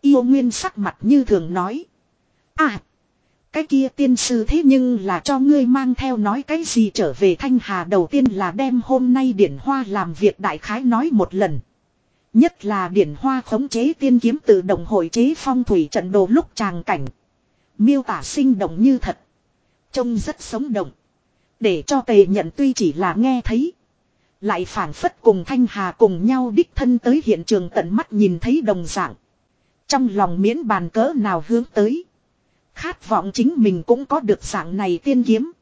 Yêu nguyên sắc mặt như thường nói. À. Cái kia tiên sư thế nhưng là cho ngươi mang theo nói cái gì trở về thanh hà đầu tiên là đem hôm nay điển hoa làm việc đại khái nói một lần. Nhất là điển hoa khống chế tiên kiếm tự động hội chế phong thủy trận đồ lúc tràng cảnh. Miêu tả sinh động như thật. Trông rất sống động. Để cho tề nhận tuy chỉ là nghe thấy. Lại phản phất cùng Thanh Hà cùng nhau đích thân tới hiện trường tận mắt nhìn thấy đồng dạng. Trong lòng miễn bàn cỡ nào hướng tới. Khát vọng chính mình cũng có được dạng này tiên kiếm.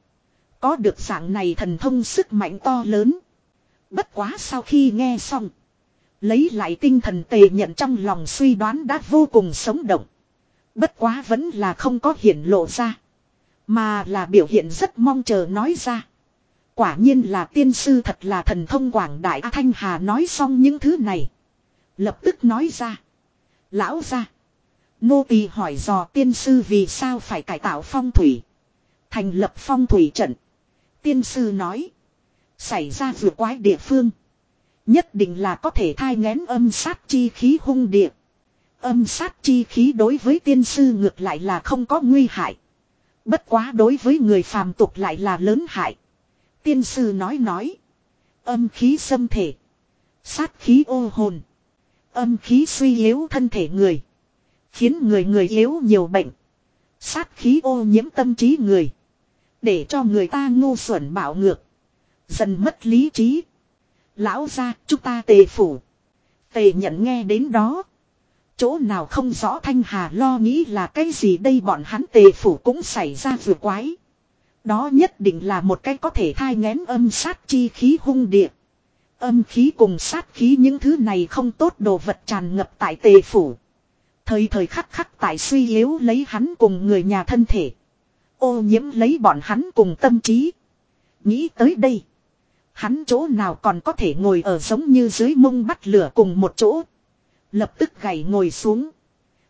Có được dạng này thần thông sức mạnh to lớn. Bất quá sau khi nghe xong. Lấy lại tinh thần tề nhận trong lòng suy đoán đã vô cùng sống động. Bất quá vẫn là không có hiển lộ ra. Mà là biểu hiện rất mong chờ nói ra. Quả nhiên là tiên sư thật là thần thông quảng đại A Thanh Hà nói xong những thứ này. Lập tức nói ra. Lão ra. Nô tỳ hỏi dò tiên sư vì sao phải cải tạo phong thủy. Thành lập phong thủy trận. Tiên sư nói. Xảy ra vượt quái địa phương. Nhất định là có thể thai ngén âm sát chi khí hung địa. Âm sát chi khí đối với tiên sư ngược lại là không có nguy hại. Bất quá đối với người phàm tục lại là lớn hại. Tiên sư nói nói. Âm khí xâm thể. Sát khí ô hồn. Âm khí suy yếu thân thể người. Khiến người người yếu nhiều bệnh. Sát khí ô nhiễm tâm trí người. Để cho người ta ngu xuẩn bạo ngược. Dần mất lý trí. Lão ra chúng ta tề phủ. Tề nhận nghe đến đó. Chỗ nào không rõ Thanh Hà lo nghĩ là cái gì đây bọn hắn tề phủ cũng xảy ra vừa quái. Đó nhất định là một cái có thể thai ngén âm sát chi khí hung địa. Âm khí cùng sát khí những thứ này không tốt đồ vật tràn ngập tại tề phủ. Thời thời khắc khắc tại suy yếu lấy hắn cùng người nhà thân thể. Ô nhiễm lấy bọn hắn cùng tâm trí. Nghĩ tới đây. Hắn chỗ nào còn có thể ngồi ở giống như dưới mông bắt lửa cùng một chỗ. Lập tức gầy ngồi xuống.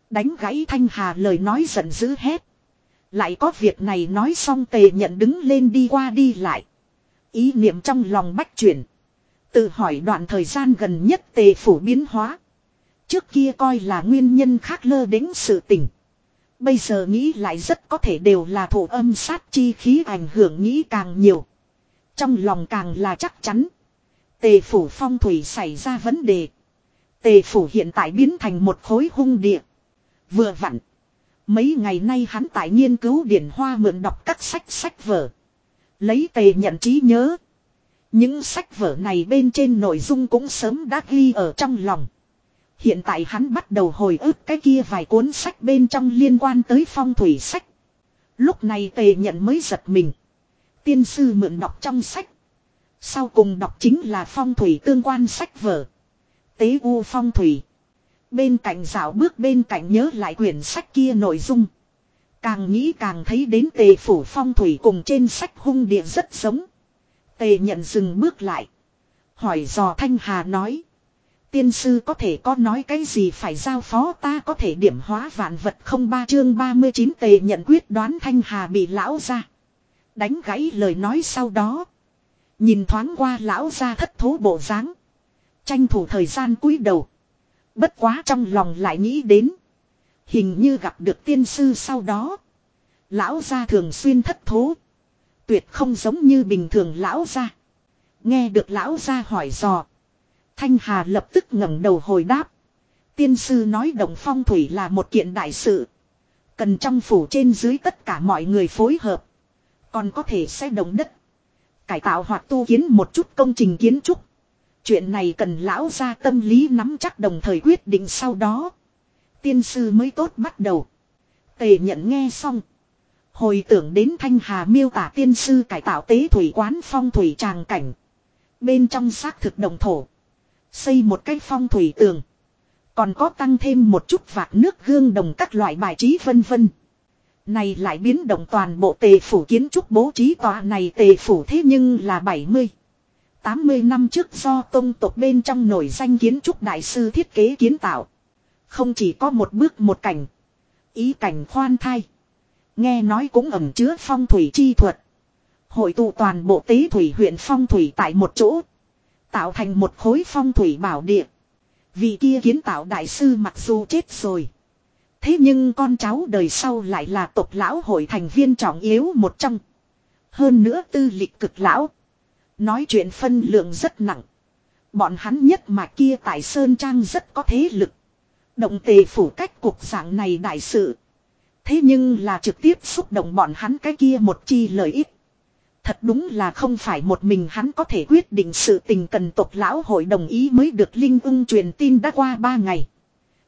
Đánh gãy Thanh Hà lời nói giận dữ hét. Lại có việc này nói xong tề nhận đứng lên đi qua đi lại. Ý niệm trong lòng bách chuyển. Tự hỏi đoạn thời gian gần nhất tề phủ biến hóa. Trước kia coi là nguyên nhân khác lơ đến sự tình. Bây giờ nghĩ lại rất có thể đều là thổ âm sát chi khí ảnh hưởng nghĩ càng nhiều. Trong lòng càng là chắc chắn. Tề phủ phong thủy xảy ra vấn đề. Tề phủ hiện tại biến thành một khối hung địa. Vừa vặn. Mấy ngày nay hắn tại nghiên cứu điển hoa mượn đọc các sách sách vở. Lấy tề nhận trí nhớ. Những sách vở này bên trên nội dung cũng sớm đã ghi ở trong lòng. Hiện tại hắn bắt đầu hồi ức cái kia vài cuốn sách bên trong liên quan tới phong thủy sách. Lúc này tề nhận mới giật mình. Tiên sư mượn đọc trong sách. Sau cùng đọc chính là phong thủy tương quan sách vở. Tế u phong thủy. Bên cạnh dạo bước bên cạnh nhớ lại quyển sách kia nội dung. Càng nghĩ càng thấy đến tề phủ phong thủy cùng trên sách hung địa rất giống. Tề nhận dừng bước lại. Hỏi dò Thanh Hà nói. Tiên sư có thể có nói cái gì phải giao phó ta có thể điểm hóa vạn vật không ba chương 39 tề nhận quyết đoán Thanh Hà bị lão ra. Đánh gãy lời nói sau đó. Nhìn thoáng qua lão ra thất thố bộ dáng Tranh thủ thời gian cúi đầu. Bất quá trong lòng lại nghĩ đến. Hình như gặp được tiên sư sau đó. Lão gia thường xuyên thất thố. Tuyệt không giống như bình thường lão gia. Nghe được lão gia hỏi dò. Thanh Hà lập tức ngẩng đầu hồi đáp. Tiên sư nói đồng phong thủy là một kiện đại sự. Cần trong phủ trên dưới tất cả mọi người phối hợp. Còn có thể sẽ đồng đất. Cải tạo hoặc tu kiến một chút công trình kiến trúc. Chuyện này cần lão ra tâm lý nắm chắc đồng thời quyết định sau đó. Tiên sư mới tốt bắt đầu. Tề nhận nghe xong. Hồi tưởng đến Thanh Hà miêu tả tiên sư cải tạo tế thủy quán phong thủy tràng cảnh. Bên trong xác thực đồng thổ. Xây một cái phong thủy tường. Còn có tăng thêm một chút vạc nước gương đồng các loại bài trí vân vân. Này lại biến động toàn bộ tề phủ kiến trúc bố trí tòa này tề phủ thế nhưng là 70. 80 năm trước do tông tộc bên trong nổi danh kiến trúc đại sư thiết kế kiến tạo. Không chỉ có một bước một cảnh. Ý cảnh khoan thai. Nghe nói cũng ẩm chứa phong thủy chi thuật. Hội tụ toàn bộ tế thủy huyện phong thủy tại một chỗ. Tạo thành một khối phong thủy bảo địa. Vì kia kiến tạo đại sư mặc dù chết rồi. Thế nhưng con cháu đời sau lại là tộc lão hội thành viên trọng yếu một trong. Hơn nữa tư lịch cực lão. Nói chuyện phân lượng rất nặng. Bọn hắn nhất mà kia tại Sơn Trang rất có thế lực. Động tề phủ cách cuộc dạng này đại sự. Thế nhưng là trực tiếp xúc động bọn hắn cái kia một chi lợi ích. Thật đúng là không phải một mình hắn có thể quyết định sự tình cần tộc lão hội đồng ý mới được Linh ung truyền tin đã qua ba ngày.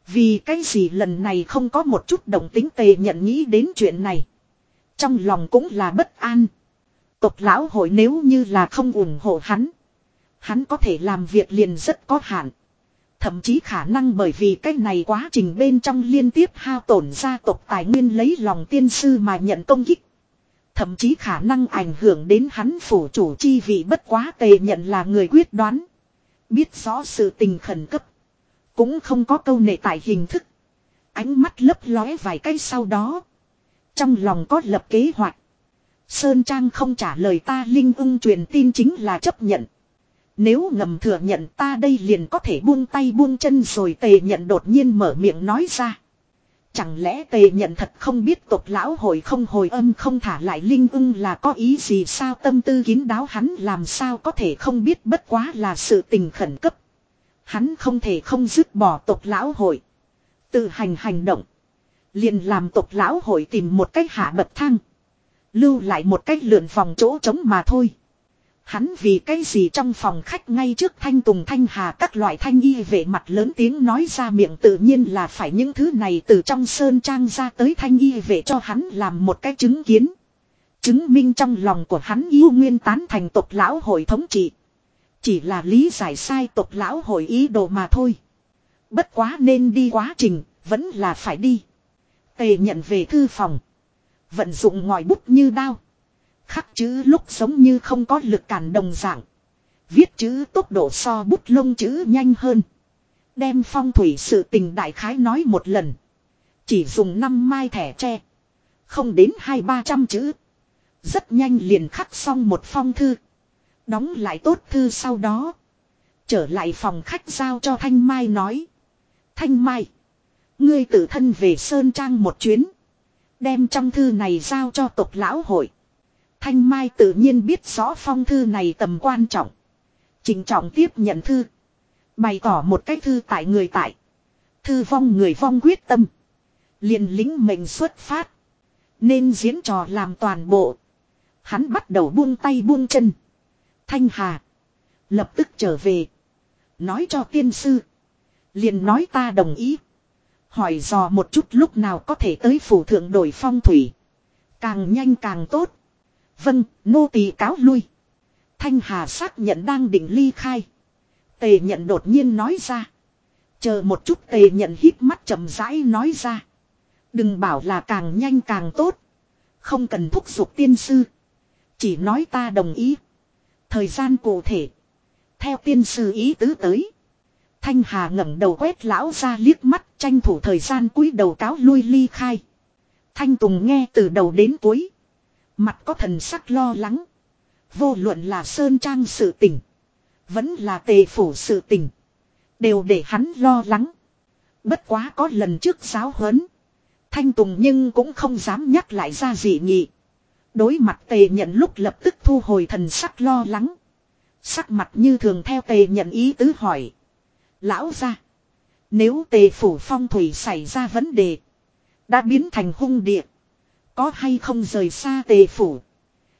Vì cái gì lần này không có một chút đồng tính tề nhận nghĩ đến chuyện này. Trong lòng cũng là bất an. Tộc lão hội nếu như là không ủng hộ hắn. Hắn có thể làm việc liền rất có hạn. Thậm chí khả năng bởi vì cái này quá trình bên trong liên tiếp hao tổn gia tộc tài nguyên lấy lòng tiên sư mà nhận công kích. Thậm chí khả năng ảnh hưởng đến hắn phủ chủ chi vị bất quá tề nhận là người quyết đoán. Biết rõ sự tình khẩn cấp. Cũng không có câu nệ tại hình thức. ánh mắt lấp lóe vài cái sau đó. Trong lòng có lập kế hoạch. Sơn Trang không trả lời ta Linh ung truyền tin chính là chấp nhận. Nếu ngầm thừa nhận ta đây liền có thể buông tay buông chân rồi tề nhận đột nhiên mở miệng nói ra. Chẳng lẽ tề nhận thật không biết tộc lão hồi không hồi âm không thả lại linh ưng là có ý gì sao tâm tư kín đáo hắn làm sao có thể không biết bất quá là sự tình khẩn cấp. Hắn không thể không dứt bỏ tộc lão hội. Tự hành hành động. Liền làm tộc lão hội tìm một cách hạ bậc thang. Lưu lại một cách lượn phòng chỗ trống mà thôi. Hắn vì cái gì trong phòng khách ngay trước thanh tùng thanh hà các loại thanh y về mặt lớn tiếng nói ra miệng tự nhiên là phải những thứ này từ trong sơn trang ra tới thanh y về cho hắn làm một cái chứng kiến. Chứng minh trong lòng của hắn yêu nguyên tán thành tộc lão hội thống trị. Chỉ là lý giải sai tộc lão hội ý đồ mà thôi. Bất quá nên đi quá trình, vẫn là phải đi. Tề nhận về thư phòng. Vận dụng ngòi bút như đao. Khắc chữ lúc giống như không có lực cản đồng dạng. Viết chữ tốc độ so bút lông chữ nhanh hơn. Đem phong thủy sự tình đại khái nói một lần. Chỉ dùng 5 mai thẻ tre. Không đến hai ba trăm chữ. Rất nhanh liền khắc xong một phong thư. Đóng lại tốt thư sau đó. Trở lại phòng khách giao cho Thanh Mai nói. Thanh Mai. Ngươi tự thân về Sơn Trang một chuyến. Đem trong thư này giao cho tộc lão hội. Thanh Mai tự nhiên biết rõ phong thư này tầm quan trọng. Trình trọng tiếp nhận thư. Bày tỏ một cách thư tại người tại. Thư vong người vong quyết tâm. liền lính mình xuất phát. Nên diễn trò làm toàn bộ. Hắn bắt đầu buông tay buông chân. Thanh Hà. Lập tức trở về. Nói cho tiên sư. Liền nói ta đồng ý. Hỏi dò một chút lúc nào có thể tới phủ thượng đổi phong thủy. Càng nhanh càng tốt. Vâng, nô tỳ cáo lui. Thanh Hà xác nhận đang định ly khai. Tề nhận đột nhiên nói ra. Chờ một chút tề nhận hít mắt chậm rãi nói ra. Đừng bảo là càng nhanh càng tốt. Không cần thúc giục tiên sư. Chỉ nói ta đồng ý. Thời gian cụ thể. Theo tiên sư ý tứ tới. Thanh Hà ngẩng đầu quét lão ra liếc mắt tranh thủ thời gian cúi đầu cáo lui ly khai. Thanh Tùng nghe từ đầu đến cuối. Mặt có thần sắc lo lắng. Vô luận là Sơn Trang sự tình. Vẫn là tề phủ sự tình. Đều để hắn lo lắng. Bất quá có lần trước giáo huấn. Thanh Tùng nhưng cũng không dám nhắc lại ra gì nhỉ. Đối mặt tề nhận lúc lập tức thu hồi thần sắc lo lắng. Sắc mặt như thường theo tề nhận ý tứ hỏi. Lão ra. Nếu tề phủ phong thủy xảy ra vấn đề. Đã biến thành hung địa. Có hay không rời xa tề phủ.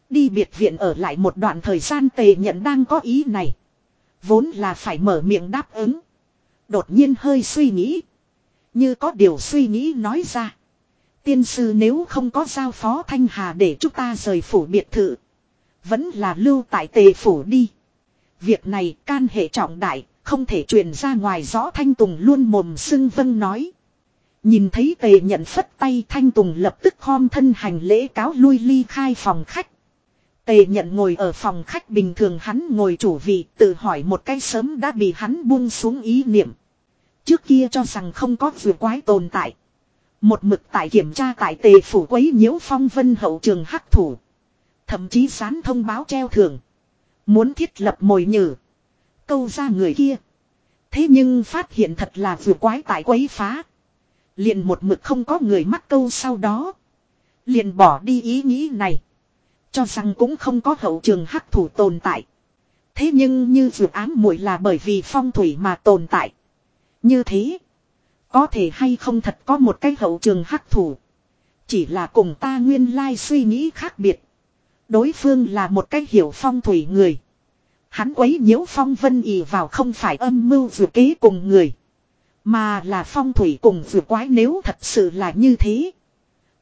Đi biệt viện ở lại một đoạn thời gian tề nhận đang có ý này. Vốn là phải mở miệng đáp ứng. Đột nhiên hơi suy nghĩ. Như có điều suy nghĩ nói ra. Tiên sư nếu không có giao phó Thanh Hà để chúng ta rời phủ biệt thự. Vẫn là lưu tại tề phủ đi. Việc này can hệ trọng đại, không thể truyền ra ngoài rõ Thanh Tùng luôn mồm xưng vâng nói. Nhìn thấy tề nhận phất tay Thanh Tùng lập tức khom thân hành lễ cáo lui ly khai phòng khách. Tề nhận ngồi ở phòng khách bình thường hắn ngồi chủ vị tự hỏi một cái sớm đã bị hắn buông xuống ý niệm. Trước kia cho rằng không có vừa quái tồn tại. Một mực tại kiểm tra tại tề phủ quấy nhiễu phong vân hậu trường hắc thủ. Thậm chí sán thông báo treo thưởng. Muốn thiết lập mồi nhử. Câu ra người kia. Thế nhưng phát hiện thật là vừa quái tại quấy phá. Liền một mực không có người mắc câu sau đó. Liền bỏ đi ý nghĩ này. Cho rằng cũng không có hậu trường hắc thủ tồn tại. Thế nhưng như dự án muội là bởi vì phong thủy mà tồn tại. Như thế. Có thể hay không thật có một cái hậu trường hắc thủ. Chỉ là cùng ta nguyên lai suy nghĩ khác biệt. Đối phương là một cái hiểu phong thủy người. Hắn quấy nhiễu phong vân ỉ vào không phải âm mưu dự kế cùng người. Mà là phong thủy cùng vừa quái nếu thật sự là như thế.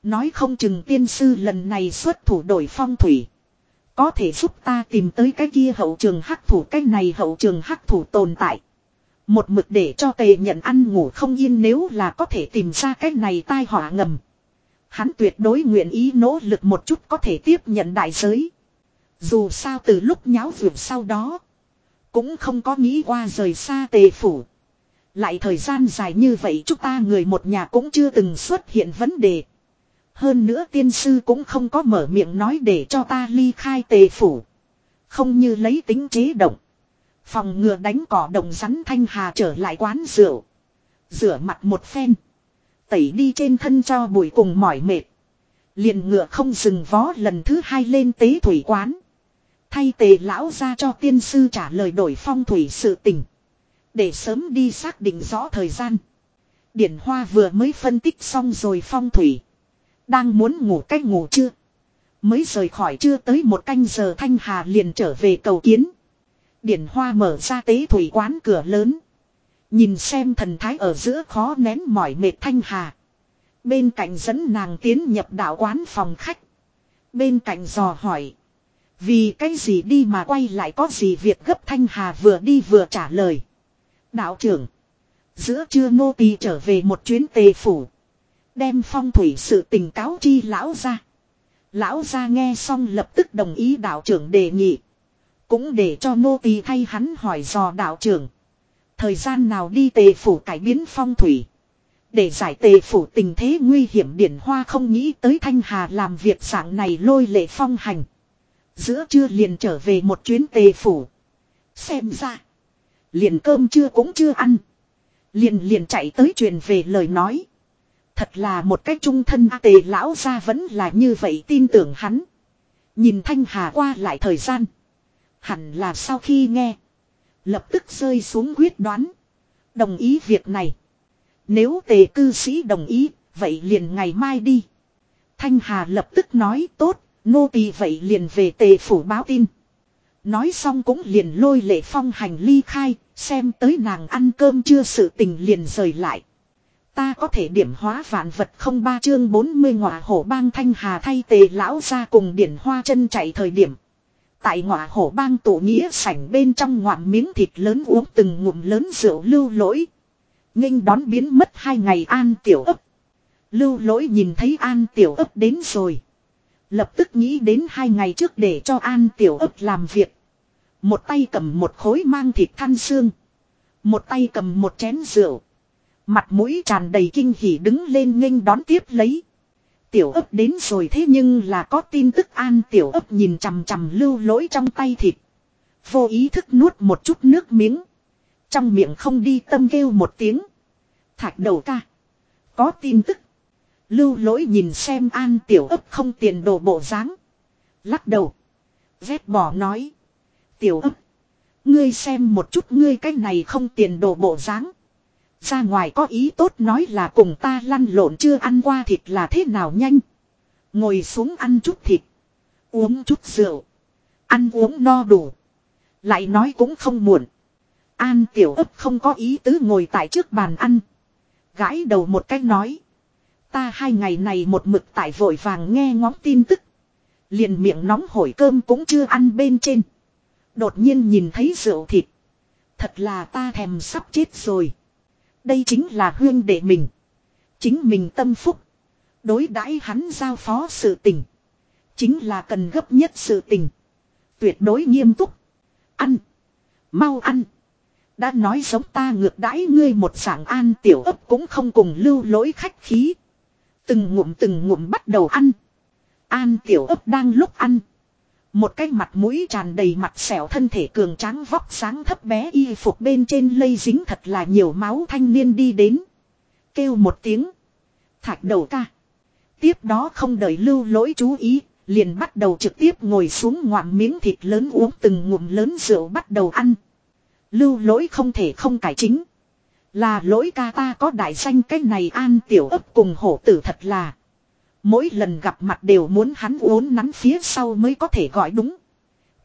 Nói không chừng tiên sư lần này xuất thủ đổi phong thủy. Có thể giúp ta tìm tới cái kia hậu trường hắc thủ, cái này hậu trường hắc thủ tồn tại. Một mực để cho tề nhận ăn ngủ không yên nếu là có thể tìm ra cái này tai họa ngầm. Hắn tuyệt đối nguyện ý nỗ lực một chút có thể tiếp nhận đại giới. Dù sao từ lúc nháo vượt sau đó. Cũng không có nghĩ qua rời xa tề phủ. Lại thời gian dài như vậy chúng ta người một nhà cũng chưa từng xuất hiện vấn đề. Hơn nữa tiên sư cũng không có mở miệng nói để cho ta ly khai tề phủ. Không như lấy tính chế động. Phòng ngừa đánh cỏ đồng rắn thanh hà trở lại quán rượu. Rửa mặt một phen. Tẩy đi trên thân cho bụi cùng mỏi mệt. Liền ngựa không dừng vó lần thứ hai lên tế thủy quán. Thay tề lão ra cho tiên sư trả lời đổi phong thủy sự tình. Để sớm đi xác định rõ thời gian. Điển Hoa vừa mới phân tích xong rồi phong thủy. Đang muốn ngủ cách ngủ chưa? Mới rời khỏi chưa tới một canh giờ Thanh Hà liền trở về cầu kiến. Điển Hoa mở ra tế thủy quán cửa lớn. Nhìn xem thần thái ở giữa khó nén mỏi mệt Thanh Hà. Bên cạnh dẫn nàng tiến nhập đạo quán phòng khách. Bên cạnh dò hỏi. Vì cái gì đi mà quay lại có gì việc gấp Thanh Hà vừa đi vừa trả lời. Đạo trưởng. Giữa trưa nô tỳ trở về một chuyến tề phủ. Đem phong thủy sự tình cáo chi lão ra. Lão ra nghe xong lập tức đồng ý đạo trưởng đề nghị. Cũng để cho nô tỳ thay hắn hỏi dò đạo trưởng. Thời gian nào đi tề phủ cải biến phong thủy. Để giải tề phủ tình thế nguy hiểm điển hoa không nghĩ tới Thanh Hà làm việc dạng này lôi lệ phong hành. Giữa trưa liền trở về một chuyến tề phủ. Xem ra. Liền cơm chưa cũng chưa ăn. Liền liền chạy tới truyền về lời nói. Thật là một cách trung thân tề lão ra vẫn là như vậy tin tưởng hắn. Nhìn Thanh Hà qua lại thời gian. Hẳn là sau khi nghe. Lập tức rơi xuống quyết đoán. Đồng ý việc này. Nếu tề cư sĩ đồng ý, vậy liền ngày mai đi. Thanh Hà lập tức nói tốt, nô tỳ vậy liền về tề phủ báo tin. Nói xong cũng liền lôi lệ phong hành ly khai, xem tới nàng ăn cơm chưa sự tình liền rời lại. Ta có thể điểm hóa vạn vật không ba chương 40 ngọa hổ bang thanh hà thay tề lão ra cùng điển hoa chân chạy thời điểm. Tại ngọa hổ bang tổ nghĩa sảnh bên trong ngoạm miếng thịt lớn uống từng ngụm lớn rượu lưu lỗi. nghênh đón biến mất hai ngày an tiểu ấp. Lưu lỗi nhìn thấy an tiểu ấp đến rồi. Lập tức nghĩ đến hai ngày trước để cho an tiểu ấp làm việc. Một tay cầm một khối mang thịt than xương. Một tay cầm một chén rượu. Mặt mũi tràn đầy kinh hỉ đứng lên nghênh đón tiếp lấy. Tiểu ấp đến rồi thế nhưng là có tin tức an tiểu ấp nhìn chằm chằm lưu lỗi trong tay thịt. Vô ý thức nuốt một chút nước miếng. Trong miệng không đi tâm kêu một tiếng. Thạch đầu ca. Có tin tức. Lưu lỗi nhìn xem an tiểu ấp không tiền đồ bộ dáng Lắc đầu. Vét bỏ nói. Tiểu ấp. Ngươi xem một chút ngươi cái này không tiền đồ bộ dáng ra ngoài có ý tốt nói là cùng ta lăn lộn chưa ăn qua thịt là thế nào nhanh. Ngồi xuống ăn chút thịt. Uống chút rượu. Ăn uống no đủ. Lại nói cũng không muộn. An tiểu ấp không có ý tứ ngồi tại trước bàn ăn. Gãi đầu một cách nói. Ta hai ngày này một mực tại vội vàng nghe ngóng tin tức. Liền miệng nóng hổi cơm cũng chưa ăn bên trên. Đột nhiên nhìn thấy rượu thịt. Thật là ta thèm sắp chết rồi. Đây chính là huyên đệ mình. Chính mình tâm phúc. Đối đãi hắn giao phó sự tình. Chính là cần gấp nhất sự tình. Tuyệt đối nghiêm túc. Ăn. Mau ăn. Đã nói giống ta ngược đãi ngươi một dạng an tiểu ấp cũng không cùng lưu lỗi khách khí. Từng ngụm từng ngụm bắt đầu ăn. An tiểu ấp đang lúc ăn. Một cái mặt mũi tràn đầy mặt xẻo thân thể cường tráng vóc sáng thấp bé y phục bên trên lây dính thật là nhiều máu thanh niên đi đến. Kêu một tiếng. Thạch đầu ca. Tiếp đó không đợi lưu lỗi chú ý, liền bắt đầu trực tiếp ngồi xuống ngoạm miếng thịt lớn uống từng ngụm lớn rượu bắt đầu ăn. Lưu lỗi không thể không cải chính. Là lỗi ca ta có đại danh cái này an tiểu ấp cùng hổ tử thật là. Mỗi lần gặp mặt đều muốn hắn uốn nắn phía sau mới có thể gọi đúng.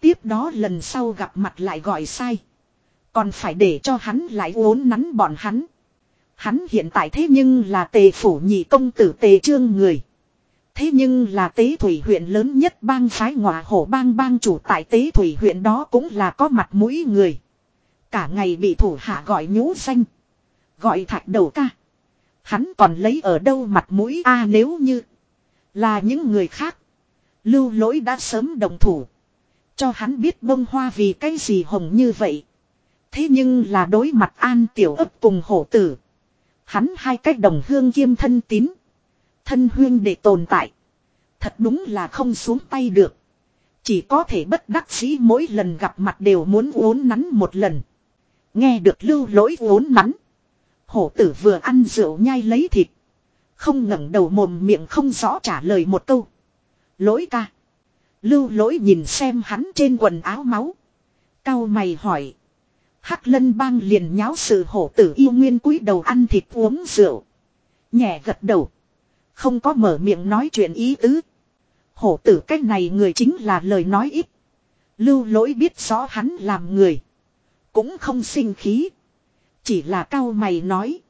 Tiếp đó lần sau gặp mặt lại gọi sai. Còn phải để cho hắn lại uốn nắn bọn hắn. Hắn hiện tại thế nhưng là tề phủ nhị công tử tề trương người. Thế nhưng là tế thủy huyện lớn nhất bang phái ngọa hổ bang bang chủ tại tế thủy huyện đó cũng là có mặt mũi người. Cả ngày bị thủ hạ gọi nhũ danh. Gọi thạch đầu ca. Hắn còn lấy ở đâu mặt mũi a, nếu như. Là những người khác. Lưu lỗi đã sớm đồng thủ. Cho hắn biết bông hoa vì cái gì hồng như vậy. Thế nhưng là đối mặt an tiểu ấp cùng hổ tử. Hắn hai cách đồng hương kiêm thân tín. Thân huyên để tồn tại. Thật đúng là không xuống tay được. Chỉ có thể bất đắc dĩ mỗi lần gặp mặt đều muốn uốn nắn một lần. Nghe được lưu lỗi uốn nắn. Hổ tử vừa ăn rượu nhai lấy thịt. Không ngẩng đầu mồm miệng không rõ trả lời một câu. Lỗi ca. Lưu lỗi nhìn xem hắn trên quần áo máu. Cao mày hỏi. Hắc lân bang liền nháo sự hổ tử yêu nguyên cúi đầu ăn thịt uống rượu. Nhẹ gật đầu. Không có mở miệng nói chuyện ý tứ. Hổ tử cách này người chính là lời nói ít. Lưu lỗi biết rõ hắn làm người. Cũng không sinh khí. Chỉ là cao mày nói.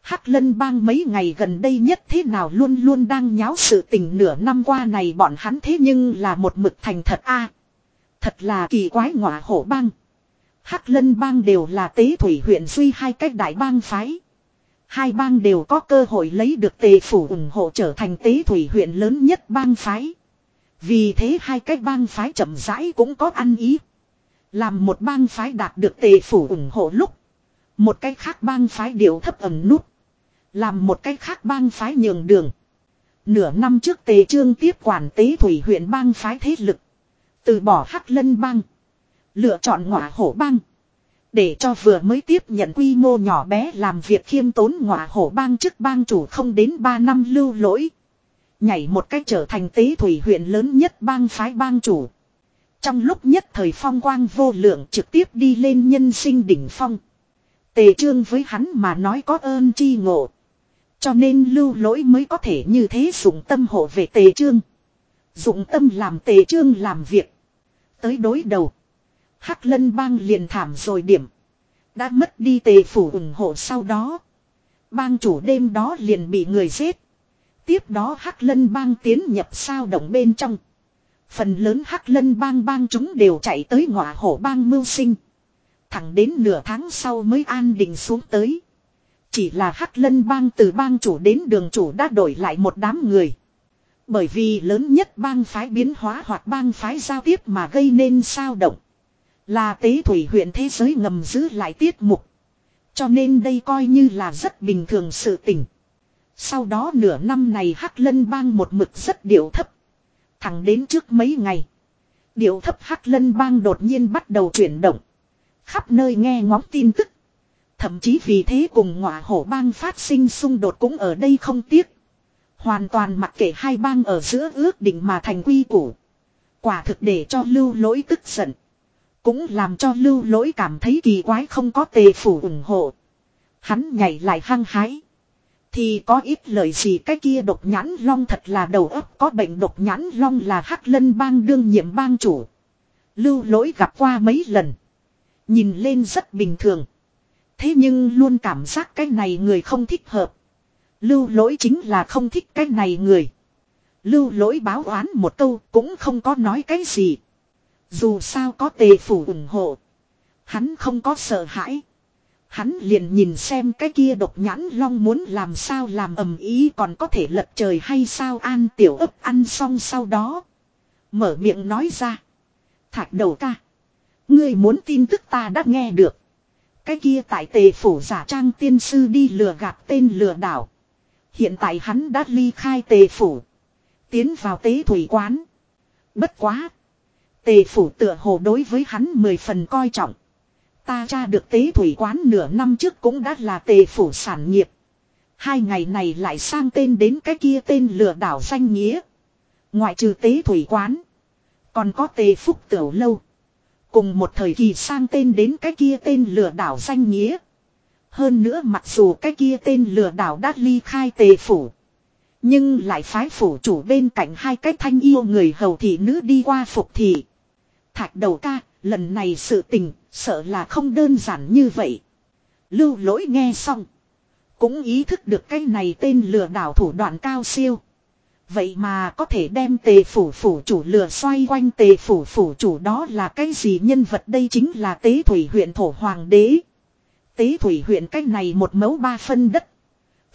Hắc lân bang mấy ngày gần đây nhất thế nào luôn luôn đang nháo sự tình nửa năm qua này bọn hắn thế nhưng là một mực thành thật a Thật là kỳ quái ngọa hổ bang. Hắc lân bang đều là tế thủy huyện duy hai cách đại bang phái. Hai bang đều có cơ hội lấy được tề phủ ủng hộ trở thành tế thủy huyện lớn nhất bang phái. Vì thế hai cái bang phái chậm rãi cũng có ăn ý. Làm một bang phái đạt được tề phủ ủng hộ lúc. Một cái khác bang phái điệu thấp ẩn nút. Làm một cái khác bang phái nhường đường. Nửa năm trước tề trương tiếp quản tế thủy huyện bang phái thế lực. Từ bỏ hắc lân bang. Lựa chọn ngọa hổ bang. Để cho vừa mới tiếp nhận quy mô nhỏ bé làm việc khiêm tốn ngọa hổ bang chức bang chủ không đến 3 năm lưu lỗi. Nhảy một cách trở thành tế thủy huyện lớn nhất bang phái bang chủ. Trong lúc nhất thời phong quang vô lượng trực tiếp đi lên nhân sinh đỉnh phong. Tề trương với hắn mà nói có ơn chi ngộ. Cho nên lưu lỗi mới có thể như thế dụng tâm hộ về tề trương. Dụng tâm làm tề trương làm việc. Tới đối đầu. Hắc lân bang liền thảm rồi điểm. Đã mất đi tề phủ ủng hộ sau đó. Bang chủ đêm đó liền bị người giết. Tiếp đó Hắc lân bang tiến nhập sao động bên trong. Phần lớn Hắc lân bang bang chúng đều chạy tới ngọa hổ bang mưu sinh. Thẳng đến nửa tháng sau mới an định xuống tới. Chỉ là Hắc lân bang từ bang chủ đến đường chủ đã đổi lại một đám người. Bởi vì lớn nhất bang phái biến hóa hoặc bang phái giao tiếp mà gây nên sao động. Là tế thủy huyện thế giới ngầm giữ lại tiết mục. Cho nên đây coi như là rất bình thường sự tình. Sau đó nửa năm này Hắc Lân bang một mực rất điệu thấp. Thẳng đến trước mấy ngày. Điệu thấp Hắc Lân bang đột nhiên bắt đầu chuyển động. Khắp nơi nghe ngóng tin tức. Thậm chí vì thế cùng ngọa hổ bang phát sinh xung đột cũng ở đây không tiếc. Hoàn toàn mặc kệ hai bang ở giữa ước định mà thành quy củ. Quả thực để cho lưu lỗi tức giận. Cũng làm cho lưu lỗi cảm thấy kỳ quái không có tề phủ ủng hộ. Hắn nhảy lại hăng hái. Thì có ít lời gì cái kia độc nhãn long thật là đầu óc có bệnh độc nhãn long là hắc lân bang đương nhiệm bang chủ. Lưu lỗi gặp qua mấy lần. Nhìn lên rất bình thường. Thế nhưng luôn cảm giác cái này người không thích hợp. Lưu lỗi chính là không thích cái này người. Lưu lỗi báo oán một câu cũng không có nói cái gì. Dù sao có tề phủ ủng hộ. Hắn không có sợ hãi. Hắn liền nhìn xem cái kia độc nhãn long muốn làm sao làm ầm ý còn có thể lật trời hay sao an tiểu ấp ăn xong sau đó. Mở miệng nói ra. Thạch đầu ca. Ngươi muốn tin tức ta đã nghe được. Cái kia tại tề phủ giả trang tiên sư đi lừa gạt tên lừa đảo. Hiện tại hắn đã ly khai tề phủ. Tiến vào tế thủy quán. Bất quá. Tề phủ tựa hồ đối với hắn mười phần coi trọng. Ta tra được tế thủy quán nửa năm trước cũng đã là tề phủ sản nghiệp. Hai ngày này lại sang tên đến cái kia tên lừa đảo danh nghĩa. Ngoại trừ tế thủy quán. Còn có tề phúc tiểu lâu. Cùng một thời kỳ sang tên đến cái kia tên lừa đảo danh nghĩa. Hơn nữa mặc dù cái kia tên lừa đảo đã ly khai tề phủ. Nhưng lại phái phủ chủ bên cạnh hai cái thanh yêu người hầu thị nữ đi qua phục thị. Thạch đầu ca, lần này sự tình, sợ là không đơn giản như vậy. Lưu lỗi nghe xong. Cũng ý thức được cái này tên lừa đảo thủ đoạn cao siêu. Vậy mà có thể đem tề phủ phủ chủ lừa xoay quanh tề phủ phủ chủ đó là cái gì nhân vật đây chính là tế thủy huyện thổ hoàng đế. Tế thủy huyện cách này một mẫu ba phân đất.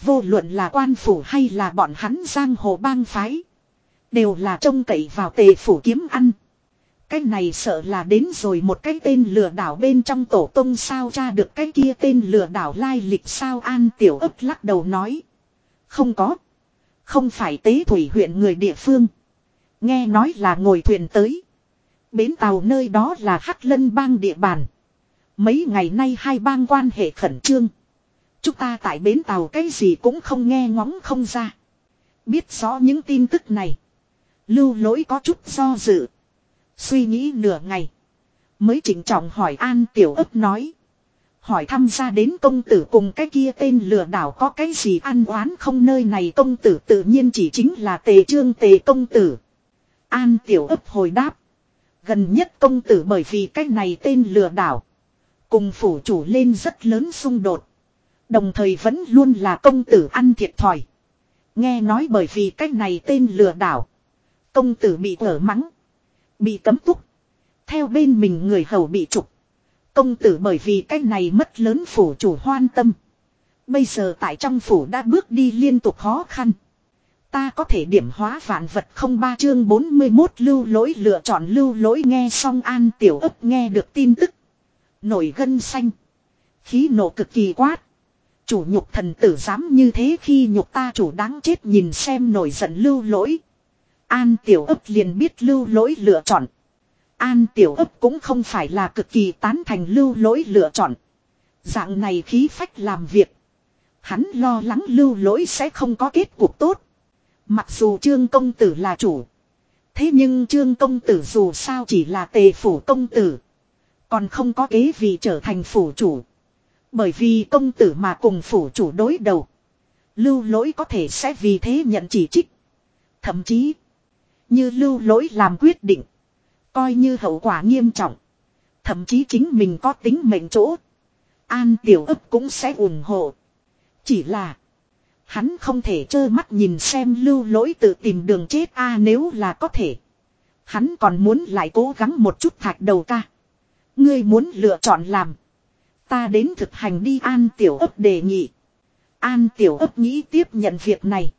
Vô luận là quan phủ hay là bọn hắn giang hồ bang phái. Đều là trông cậy vào tề phủ kiếm ăn. Cái này sợ là đến rồi một cái tên lừa đảo bên trong tổ tông sao ra được cái kia tên lừa đảo lai lịch sao an tiểu ấp lắc đầu nói. Không có. Không phải tế thủy huyện người địa phương. Nghe nói là ngồi thuyền tới. Bến tàu nơi đó là Hắc Lân bang địa bàn. Mấy ngày nay hai bang quan hệ khẩn trương. Chúng ta tại bến tàu cái gì cũng không nghe ngóng không ra. Biết rõ những tin tức này. Lưu lỗi có chút do dự. Suy nghĩ nửa ngày. Mới chỉnh trọng hỏi An Tiểu ấp nói. Hỏi thăm ra đến công tử cùng cái kia tên lừa đảo có cái gì ăn oán không nơi này công tử tự nhiên chỉ chính là tề trương tề công tử. An Tiểu ấp hồi đáp. Gần nhất công tử bởi vì cái này tên lừa đảo. Cùng phủ chủ lên rất lớn xung đột. Đồng thời vẫn luôn là công tử ăn thiệt thòi. Nghe nói bởi vì cái này tên lừa đảo. Công tử bị ở mắng. Bị cấm túc. Theo bên mình người hầu bị trục. Công tử bởi vì cái này mất lớn phủ chủ hoan tâm. Bây giờ tại trong phủ đã bước đi liên tục khó khăn. Ta có thể điểm hóa vạn vật không ba chương 41 lưu lỗi lựa chọn lưu lỗi nghe xong an tiểu ấp nghe được tin tức. Nổi gân xanh. Khí nổ cực kỳ quát. Chủ nhục thần tử dám như thế khi nhục ta chủ đáng chết nhìn xem nổi giận lưu lỗi. An tiểu ấp liền biết lưu lỗi lựa chọn. An tiểu ấp cũng không phải là cực kỳ tán thành lưu lỗi lựa chọn. Dạng này khí phách làm việc. Hắn lo lắng lưu lỗi sẽ không có kết cục tốt. Mặc dù trương công tử là chủ. Thế nhưng trương công tử dù sao chỉ là tề phủ công tử. Còn không có kế vị trở thành phủ chủ. Bởi vì công tử mà cùng phủ chủ đối đầu. Lưu lỗi có thể sẽ vì thế nhận chỉ trích. Thậm chí. Như lưu lỗi làm quyết định. Coi như hậu quả nghiêm trọng. Thậm chí chính mình có tính mệnh chỗ. An tiểu ấp cũng sẽ ủng hộ. Chỉ là. Hắn không thể trơ mắt nhìn xem lưu lỗi tự tìm đường chết a nếu là có thể. Hắn còn muốn lại cố gắng một chút thạch đầu ca. Ngươi muốn lựa chọn làm. Ta đến thực hành đi an tiểu ấp đề nghị. An tiểu ấp nghĩ tiếp nhận việc này.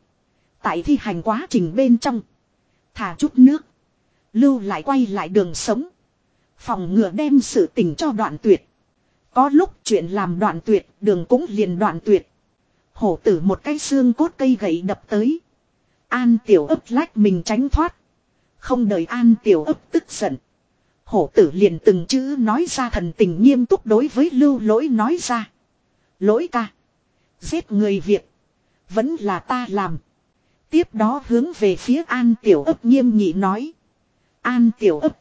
Tại thi hành quá trình bên trong. Thả chút nước. Lưu lại quay lại đường sống. Phòng ngừa đem sự tình cho đoạn tuyệt. Có lúc chuyện làm đoạn tuyệt, đường cũng liền đoạn tuyệt. Hổ tử một cái xương cốt cây gậy đập tới. An tiểu ấp lách mình tránh thoát. Không đợi an tiểu ấp tức giận. Hổ tử liền từng chữ nói ra thần tình nghiêm túc đối với lưu lỗi nói ra. Lỗi ca. Giết người Việt. Vẫn là ta làm. Tiếp đó hướng về phía an tiểu ấp nghiêm nghị nói. An tiểu ấp.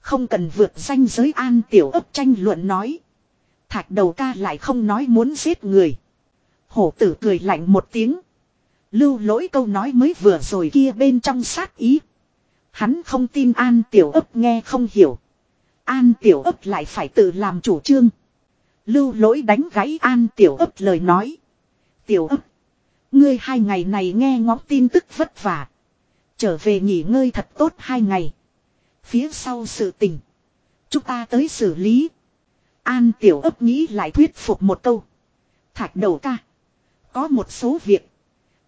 Không cần vượt danh giới an tiểu ấp tranh luận nói. Thạch đầu ca lại không nói muốn giết người. Hổ tử cười lạnh một tiếng. Lưu lỗi câu nói mới vừa rồi kia bên trong sát ý. Hắn không tin An Tiểu ấp nghe không hiểu. An Tiểu ấp lại phải tự làm chủ trương. Lưu lỗi đánh gáy An Tiểu ấp lời nói. Tiểu ấp. Ngươi hai ngày này nghe ngóng tin tức vất vả. Trở về nghỉ ngơi thật tốt hai ngày. Phía sau sự tình. Chúng ta tới xử lý. An Tiểu ấp nghĩ lại thuyết phục một câu. Thạch đầu ca. Có một số việc.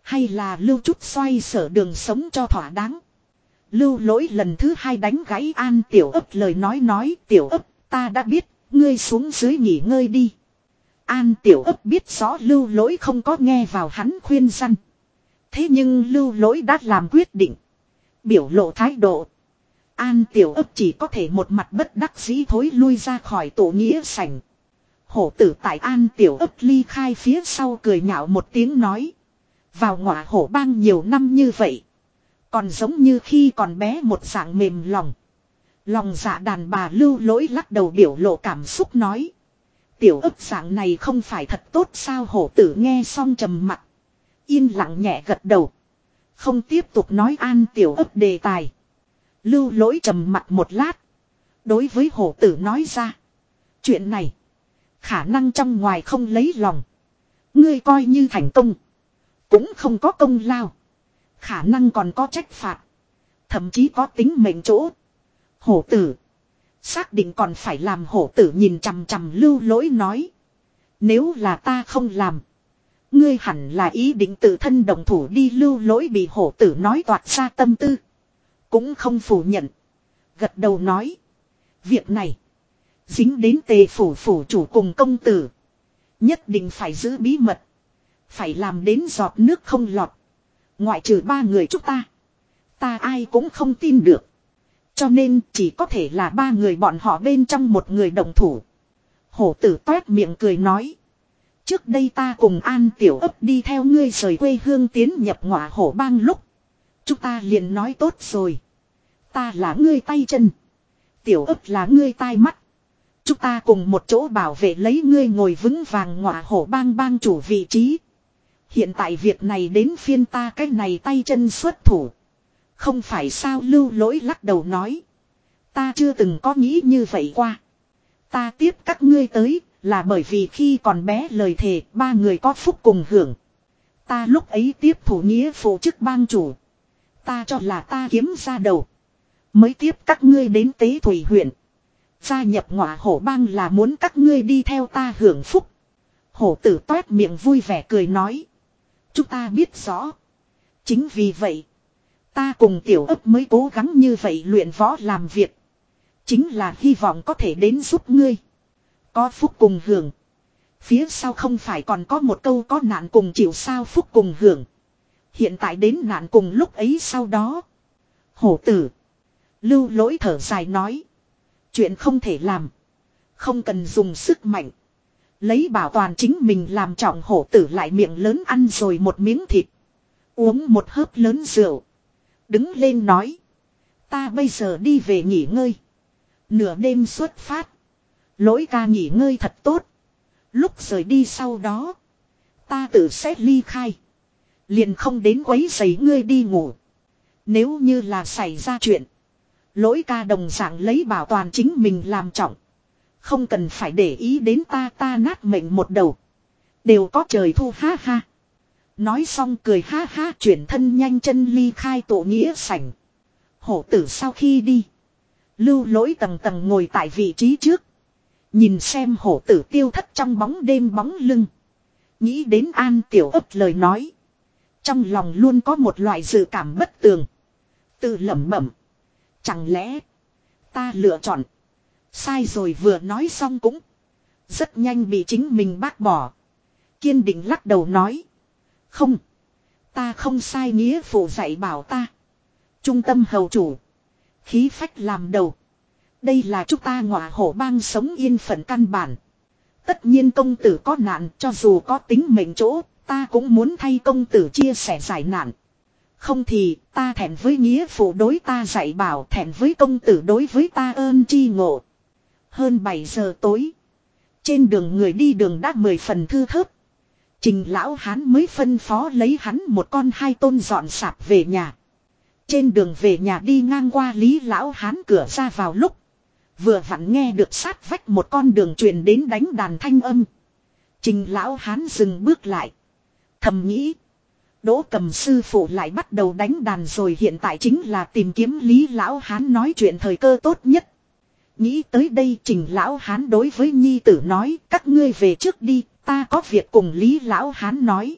Hay là lưu chút xoay sở đường sống cho thỏa đáng. Lưu lỗi lần thứ hai đánh gãy an tiểu ấp lời nói nói, tiểu ấp, ta đã biết, ngươi xuống dưới nghỉ ngơi đi. An tiểu ấp biết rõ lưu lỗi không có nghe vào hắn khuyên răn. Thế nhưng lưu lỗi đã làm quyết định. Biểu lộ thái độ. An tiểu ấp chỉ có thể một mặt bất đắc dĩ thối lui ra khỏi tổ nghĩa sảnh. Hổ tử tại an tiểu ấp ly khai phía sau cười nhạo một tiếng nói. Vào ngọa hổ bang nhiều năm như vậy. Còn giống như khi còn bé một dạng mềm lòng. Lòng dạ đàn bà lưu lỗi lắc đầu biểu lộ cảm xúc nói. Tiểu ấp dạng này không phải thật tốt sao hổ tử nghe xong trầm mặt. Yên lặng nhẹ gật đầu. Không tiếp tục nói an tiểu ấp đề tài. Lưu lỗi trầm mặt một lát. Đối với hổ tử nói ra. Chuyện này. Khả năng trong ngoài không lấy lòng. Ngươi coi như thành công. Cũng không có công lao. Khả năng còn có trách phạt. Thậm chí có tính mệnh chỗ. Hổ tử. Xác định còn phải làm hổ tử nhìn chằm chằm lưu lỗi nói. Nếu là ta không làm. Ngươi hẳn là ý định tự thân đồng thủ đi lưu lỗi bị hổ tử nói toạt ra tâm tư. Cũng không phủ nhận. Gật đầu nói. Việc này. Dính đến tề phủ phủ chủ cùng công tử. Nhất định phải giữ bí mật. Phải làm đến giọt nước không lọt. Ngoại trừ ba người chúng ta. Ta ai cũng không tin được. Cho nên chỉ có thể là ba người bọn họ bên trong một người đồng thủ. Hổ tử toét miệng cười nói. Trước đây ta cùng An Tiểu ấp đi theo ngươi rời quê hương tiến nhập ngọa hổ bang lúc. Chúng ta liền nói tốt rồi. Ta là ngươi tay chân. Tiểu ấp là ngươi tai mắt. Chúng ta cùng một chỗ bảo vệ lấy ngươi ngồi vững vàng ngọa hổ bang bang chủ vị trí. Hiện tại việc này đến phiên ta cái này tay chân xuất thủ. Không phải sao lưu lỗi lắc đầu nói. Ta chưa từng có nghĩ như vậy qua. Ta tiếp các ngươi tới là bởi vì khi còn bé lời thề ba người có phúc cùng hưởng. Ta lúc ấy tiếp thủ nghĩa phụ chức bang chủ. Ta cho là ta kiếm ra đầu. Mới tiếp các ngươi đến tế thủy huyện. Gia nhập ngọa hổ bang là muốn các ngươi đi theo ta hưởng phúc. Hổ tử toét miệng vui vẻ cười nói. Chúng ta biết rõ. Chính vì vậy. Ta cùng tiểu ấp mới cố gắng như vậy luyện võ làm việc. Chính là hy vọng có thể đến giúp ngươi. Có phúc cùng hưởng. Phía sau không phải còn có một câu có nạn cùng chịu sao phúc cùng hưởng. Hiện tại đến nạn cùng lúc ấy sau đó. Hổ tử. Lưu lỗi thở dài nói. Chuyện không thể làm. Không cần dùng sức mạnh. Lấy bảo toàn chính mình làm trọng hổ tử lại miệng lớn ăn rồi một miếng thịt. Uống một hớp lớn rượu. Đứng lên nói. Ta bây giờ đi về nghỉ ngơi. Nửa đêm xuất phát. Lỗi ca nghỉ ngơi thật tốt. Lúc rời đi sau đó. Ta tự xét ly khai. Liền không đến quấy giấy ngươi đi ngủ. Nếu như là xảy ra chuyện. Lỗi ca đồng dạng lấy bảo toàn chính mình làm trọng. Không cần phải để ý đến ta ta nát mệnh một đầu. Đều có trời thu, ha ha. Nói xong cười, ha ha, chuyển thân nhanh chân ly khai tổ nghĩa sảnh. Hổ tử sau khi đi. Lưu lỗi tầng tầng ngồi tại vị trí trước. Nhìn xem hổ tử tiêu thất trong bóng đêm bóng lưng. Nghĩ đến an tiểu ấp lời nói. Trong lòng luôn có một loại dự cảm bất tường. Tự lẩm bẩm. Chẳng lẽ. Ta lựa chọn. Sai rồi vừa nói xong cũng. Rất nhanh bị chính mình bác bỏ. Kiên định lắc đầu nói. Không. Ta không sai nghĩa phụ dạy bảo ta. Trung tâm hầu chủ. Khí phách làm đầu. Đây là chúng ta ngọa hổ bang sống yên phận căn bản. Tất nhiên công tử có nạn cho dù có tính mệnh chỗ, ta cũng muốn thay công tử chia sẻ giải nạn. Không thì, ta thẹn với nghĩa phụ đối ta dạy bảo, thẹn với công tử đối với ta ơn chi ngộ. Hơn 7 giờ tối. Trên đường người đi đường đã mười phần thư thớt. Trình lão hán mới phân phó lấy hắn một con hai tôn dọn sạp về nhà. Trên đường về nhà đi ngang qua lý lão hán cửa ra vào lúc. Vừa vặn nghe được sát vách một con đường truyền đến đánh đàn thanh âm. Trình lão hán dừng bước lại. Thầm nghĩ. Đỗ cầm sư phụ lại bắt đầu đánh đàn rồi hiện tại chính là tìm kiếm lý lão hán nói chuyện thời cơ tốt nhất. Nghĩ tới đây trình lão hán đối với nhi tử nói, các ngươi về trước đi, ta có việc cùng lý lão hán nói.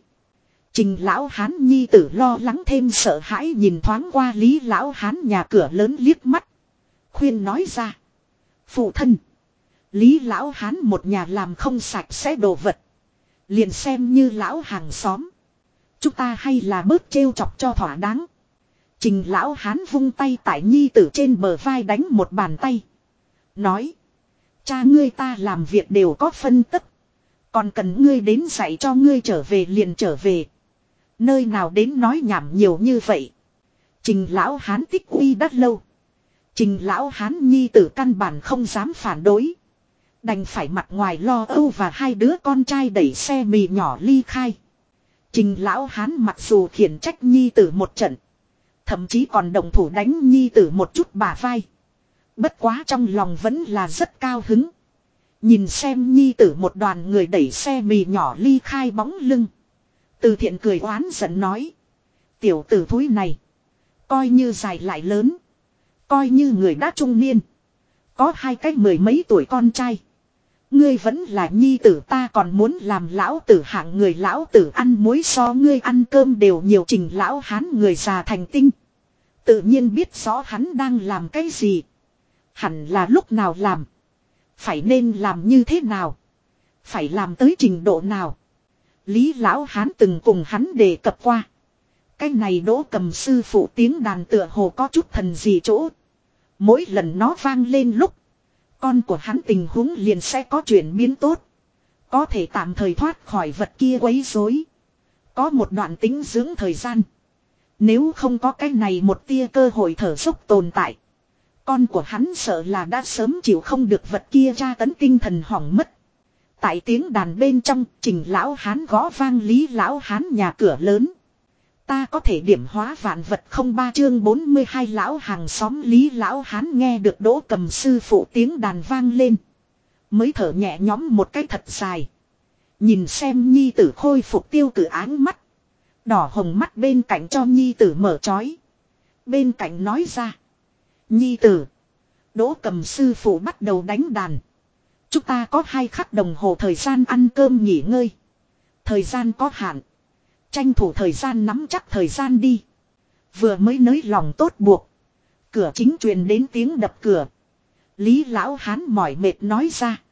Trình lão hán nhi tử lo lắng thêm sợ hãi nhìn thoáng qua lý lão hán nhà cửa lớn liếc mắt. Khuyên nói ra. Phụ thân. Lý lão hán một nhà làm không sạch sẽ đồ vật. Liền xem như lão hàng xóm. Chúng ta hay là bớt trêu chọc cho thỏa đáng. Trình lão hán vung tay tại nhi tử trên bờ vai đánh một bàn tay. Nói. Cha ngươi ta làm việc đều có phân tất. Còn cần ngươi đến dạy cho ngươi trở về liền trở về. Nơi nào đến nói nhảm nhiều như vậy. Trình lão hán tích uy đắt lâu. Trình lão hán nhi tử căn bản không dám phản đối. Đành phải mặt ngoài lo âu và hai đứa con trai đẩy xe mì nhỏ ly khai. Trình lão hán mặc dù khiển trách nhi tử một trận. Thậm chí còn đồng thủ đánh nhi tử một chút bà vai. Bất quá trong lòng vẫn là rất cao hứng. Nhìn xem nhi tử một đoàn người đẩy xe mì nhỏ ly khai bóng lưng. Từ thiện cười oán giận nói. Tiểu tử thúi này. Coi như dài lại lớn. Coi như người đã trung niên. Có hai cái mười mấy tuổi con trai. Ngươi vẫn là nhi tử ta còn muốn làm lão tử hạng người lão tử ăn muối so ngươi ăn cơm đều nhiều trình lão hán người già thành tinh. Tự nhiên biết rõ hắn đang làm cái gì. Hẳn là lúc nào làm. Phải nên làm như thế nào. Phải làm tới trình độ nào. Lý Lão Hán từng cùng hắn đề cập qua. Cái này đỗ cầm sư phụ tiếng đàn tựa hồ có chút thần gì chỗ. Mỗi lần nó vang lên lúc. Con của hắn tình huống liền sẽ có chuyển biến tốt. Có thể tạm thời thoát khỏi vật kia quấy rối. Có một đoạn tính dưỡng thời gian. Nếu không có cái này một tia cơ hội thở dốc tồn tại. Con của hắn sợ là đã sớm chịu không được vật kia tra tấn tinh thần hỏng mất. Tại tiếng đàn bên trong, trình lão hán gõ vang lý lão hán nhà cửa lớn. Ta có thể điểm hóa vạn vật không ba chương 42 lão hàng xóm lý lão hán nghe được đỗ cầm sư phụ tiếng đàn vang lên. Mới thở nhẹ nhõm một cái thật dài. Nhìn xem nhi tử khôi phục tiêu cử áng mắt. Đỏ hồng mắt bên cạnh cho nhi tử mở trói. Bên cạnh nói ra. Nhi tử. Đỗ cầm sư phụ bắt đầu đánh đàn. Chúng ta có hai khắc đồng hồ thời gian ăn cơm nghỉ ngơi. Thời gian có hạn. Tranh thủ thời gian nắm chắc thời gian đi. Vừa mới nới lòng tốt buộc. Cửa chính truyền đến tiếng đập cửa. Lý lão hán mỏi mệt nói ra.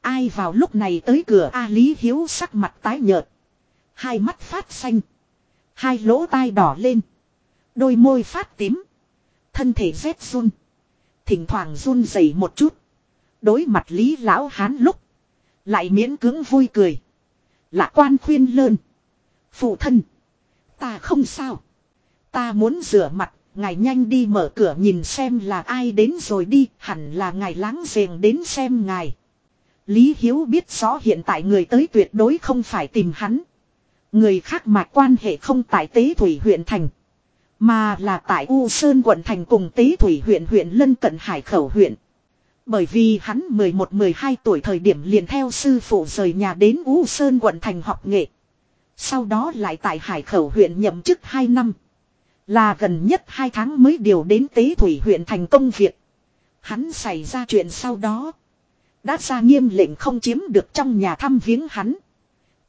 Ai vào lúc này tới cửa A Lý Hiếu sắc mặt tái nhợt. Hai mắt phát xanh. Hai lỗ tai đỏ lên. Đôi môi phát tím. Thân thể rét run. Thỉnh thoảng run rẩy một chút. Đối mặt Lý Lão Hán lúc. Lại miễn cưỡng vui cười. Lạ quan khuyên lơn. Phụ thân. Ta không sao. Ta muốn rửa mặt. Ngài nhanh đi mở cửa nhìn xem là ai đến rồi đi. Hẳn là ngài láng giềng đến xem ngài. Lý Hiếu biết rõ hiện tại người tới tuyệt đối không phải tìm hắn. Người khác mà quan hệ không tại tế thủy huyện thành. Mà là tại U Sơn quận thành cùng tế thủy huyện huyện lân cận hải khẩu huyện. Bởi vì hắn 11-12 tuổi thời điểm liền theo sư phụ rời nhà đến U Sơn quận thành học nghệ. Sau đó lại tại hải khẩu huyện nhậm chức 2 năm. Là gần nhất 2 tháng mới điều đến tế thủy huyện thành công việc. Hắn xảy ra chuyện sau đó. Đã ra nghiêm lệnh không chiếm được trong nhà thăm viếng hắn.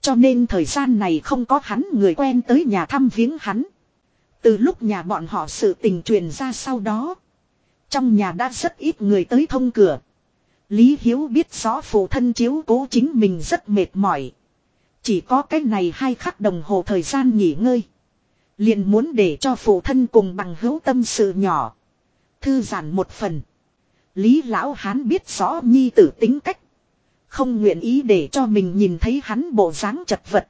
Cho nên thời gian này không có hắn người quen tới nhà thăm viếng hắn. Từ lúc nhà bọn họ sự tình truyền ra sau đó. Trong nhà đã rất ít người tới thông cửa. Lý Hiếu biết rõ phụ thân chiếu cố chính mình rất mệt mỏi. Chỉ có cái này hai khắc đồng hồ thời gian nghỉ ngơi. Liền muốn để cho phụ thân cùng bằng hữu tâm sự nhỏ. Thư giản một phần. Lý Lão Hán biết rõ nhi tử tính cách. Không nguyện ý để cho mình nhìn thấy hắn bộ dáng chật vật.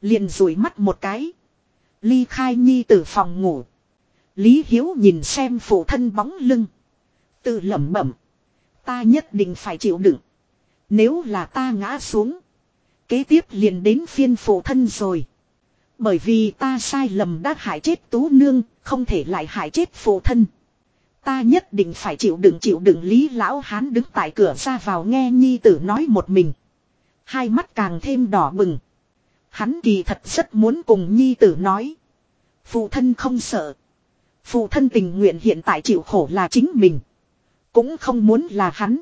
Liền rủi mắt một cái. Ly khai nhi tử phòng ngủ. Lý Hiếu nhìn xem phụ thân bóng lưng. Tự lẩm bẩm. Ta nhất định phải chịu đựng. Nếu là ta ngã xuống. Kế tiếp liền đến phiên phụ thân rồi. Bởi vì ta sai lầm đã hại chết tú nương, không thể lại hại chết phụ thân. Ta nhất định phải chịu đựng chịu đựng lý lão hán đứng tại cửa ra vào nghe nhi tử nói một mình. Hai mắt càng thêm đỏ bừng. Hắn kỳ thật rất muốn cùng nhi tử nói. Phụ thân không sợ. Phụ thân tình nguyện hiện tại chịu khổ là chính mình. Cũng không muốn là hắn.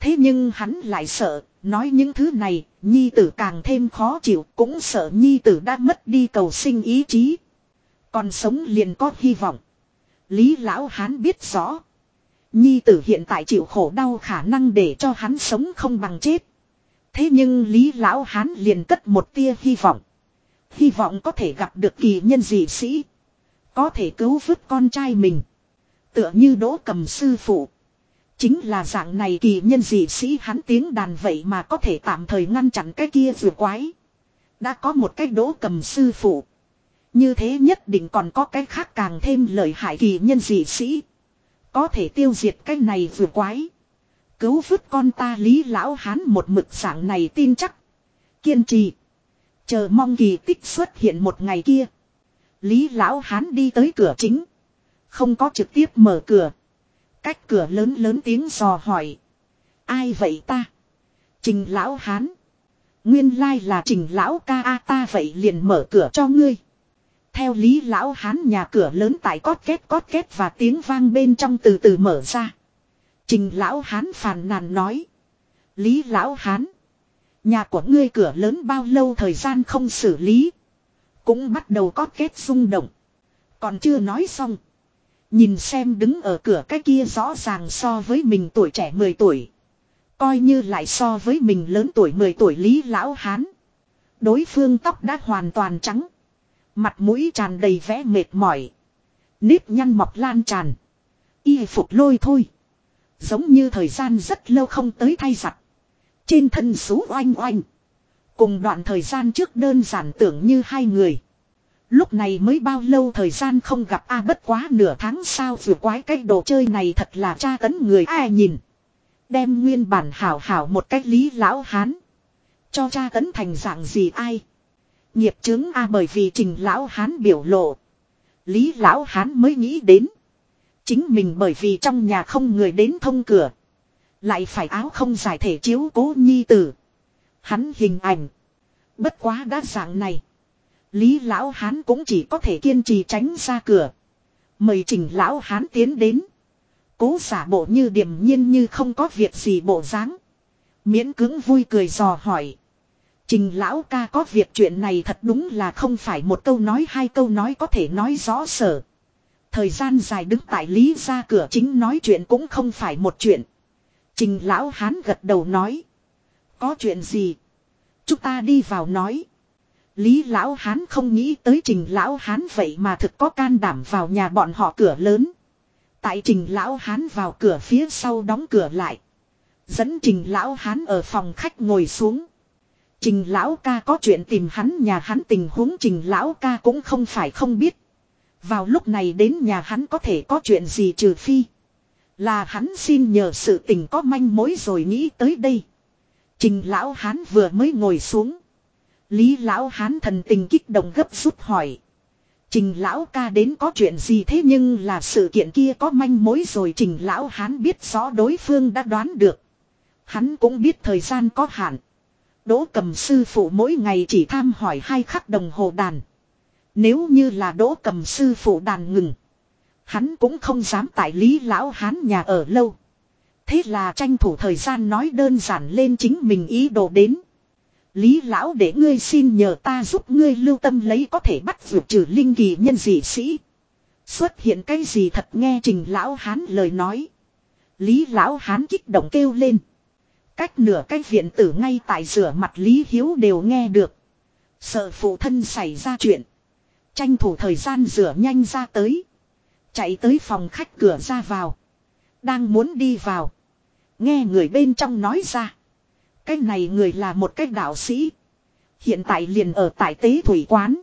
Thế nhưng hắn lại sợ, nói những thứ này, nhi tử càng thêm khó chịu, cũng sợ nhi tử đã mất đi cầu sinh ý chí. Còn sống liền có hy vọng. Lý lão hán biết rõ. Nhi tử hiện tại chịu khổ đau khả năng để cho hắn sống không bằng chết. Thế nhưng Lý lão hán liền cất một tia hy vọng. Hy vọng có thể gặp được kỳ nhân dị sĩ. Có thể cứu vớt con trai mình. Tựa như đỗ cầm sư phụ. Chính là dạng này kỳ nhân dị sĩ hắn tiếng đàn vậy mà có thể tạm thời ngăn chặn cái kia vừa quái. Đã có một cái đỗ cầm sư phụ. Như thế nhất định còn có cái khác càng thêm lợi hại kỳ nhân dị sĩ. Có thể tiêu diệt cái này vừa quái. Cứu vứt con ta lý lão hán một mực dạng này tin chắc. Kiên trì. Chờ mong kỳ tích xuất hiện một ngày kia. Lý lão hán đi tới cửa chính. Không có trực tiếp mở cửa. Cách cửa lớn lớn tiếng dò hỏi. Ai vậy ta? Trình lão hán. Nguyên lai là trình lão ca a, ta vậy liền mở cửa cho ngươi. Theo lý lão hán, nhà cửa lớn tại cót két cót két và tiếng vang bên trong từ từ mở ra. Trình lão hán phàn nàn nói. Lý lão hán. Nhà của ngươi cửa lớn bao lâu thời gian không xử lý. Cũng bắt đầu cót két rung động. Còn chưa nói xong. Nhìn xem đứng ở cửa cái kia rõ ràng so với mình tuổi trẻ 10 tuổi. Coi như lại so với mình lớn tuổi 10 tuổi Lý Lão Hán. Đối phương tóc đã hoàn toàn trắng. Mặt mũi tràn đầy vẽ mệt mỏi. Nếp nhăn mọc lan tràn. Y phục lôi thôi. Giống như thời gian rất lâu không tới thay giặt. Trên thân xú oanh oanh. Cùng đoạn thời gian trước đơn giản tưởng như hai người. Lúc này mới bao lâu thời gian không gặp a bất quá nửa tháng sao vừa quái cái đồ chơi này thật là tra tấn người ai nhìn. Đem nguyên bản hảo hảo một cách lý lão hán. Cho tra tấn thành dạng gì ai. Nghiệp chứng a bởi vì trình lão hán biểu lộ. Lý lão hán mới nghĩ đến. Chính mình bởi vì trong nhà không người đến thông cửa. Lại phải áo không giải thể chiếu cố nhi tử. Hắn hình ảnh. Bất quá đã dạng này. Lý lão hán cũng chỉ có thể kiên trì tránh ra cửa. Mời trình lão hán tiến đến. Cố giả bộ như điềm nhiên như không có việc gì bộ dáng. Miễn cứng vui cười dò hỏi. Trình lão ca có việc chuyện này thật đúng là không phải một câu nói hai câu nói có thể nói rõ sở. Thời gian dài đứng tại lý ra cửa chính nói chuyện cũng không phải một chuyện. Trình lão hán gật đầu nói. Có chuyện gì? Chúng ta đi vào nói. Lý lão hán không nghĩ tới trình lão hán vậy mà thực có can đảm vào nhà bọn họ cửa lớn. Tại trình lão hán vào cửa phía sau đóng cửa lại. Dẫn trình lão hán ở phòng khách ngồi xuống. Trình lão ca có chuyện tìm hắn, nhà hắn tình huống trình lão ca cũng không phải không biết. Vào lúc này đến nhà hắn có thể có chuyện gì trừ phi. Là hắn xin nhờ sự tình có manh mối rồi nghĩ tới đây. Trình lão hán vừa mới ngồi xuống. Lý lão hán thần tình kích động gấp rút hỏi. Trình lão ca đến có chuyện gì thế nhưng là sự kiện kia có manh mối rồi trình lão hán biết rõ đối phương đã đoán được. Hắn cũng biết thời gian có hạn. Đỗ cầm sư phụ mỗi ngày chỉ tham hỏi hai khắc đồng hồ đàn. Nếu như là đỗ cầm sư phụ đàn ngừng. Hắn cũng không dám tại lý lão hán nhà ở lâu. Thế là tranh thủ thời gian nói đơn giản lên chính mình ý đồ đến. Lý lão để ngươi xin nhờ ta giúp ngươi lưu tâm lấy có thể bắt vượt trừ linh kỳ nhân dị sĩ. Xuất hiện cái gì thật nghe trình lão hán lời nói. Lý lão hán kích động kêu lên. Cách nửa cái viện tử ngay tại rửa mặt Lý Hiếu đều nghe được. Sợ phụ thân xảy ra chuyện. Tranh thủ thời gian rửa nhanh ra tới. Chạy tới phòng khách cửa ra vào. Đang muốn đi vào. Nghe người bên trong nói ra. Cái này người là một cái đạo sĩ. Hiện tại liền ở tại tế thủy quán.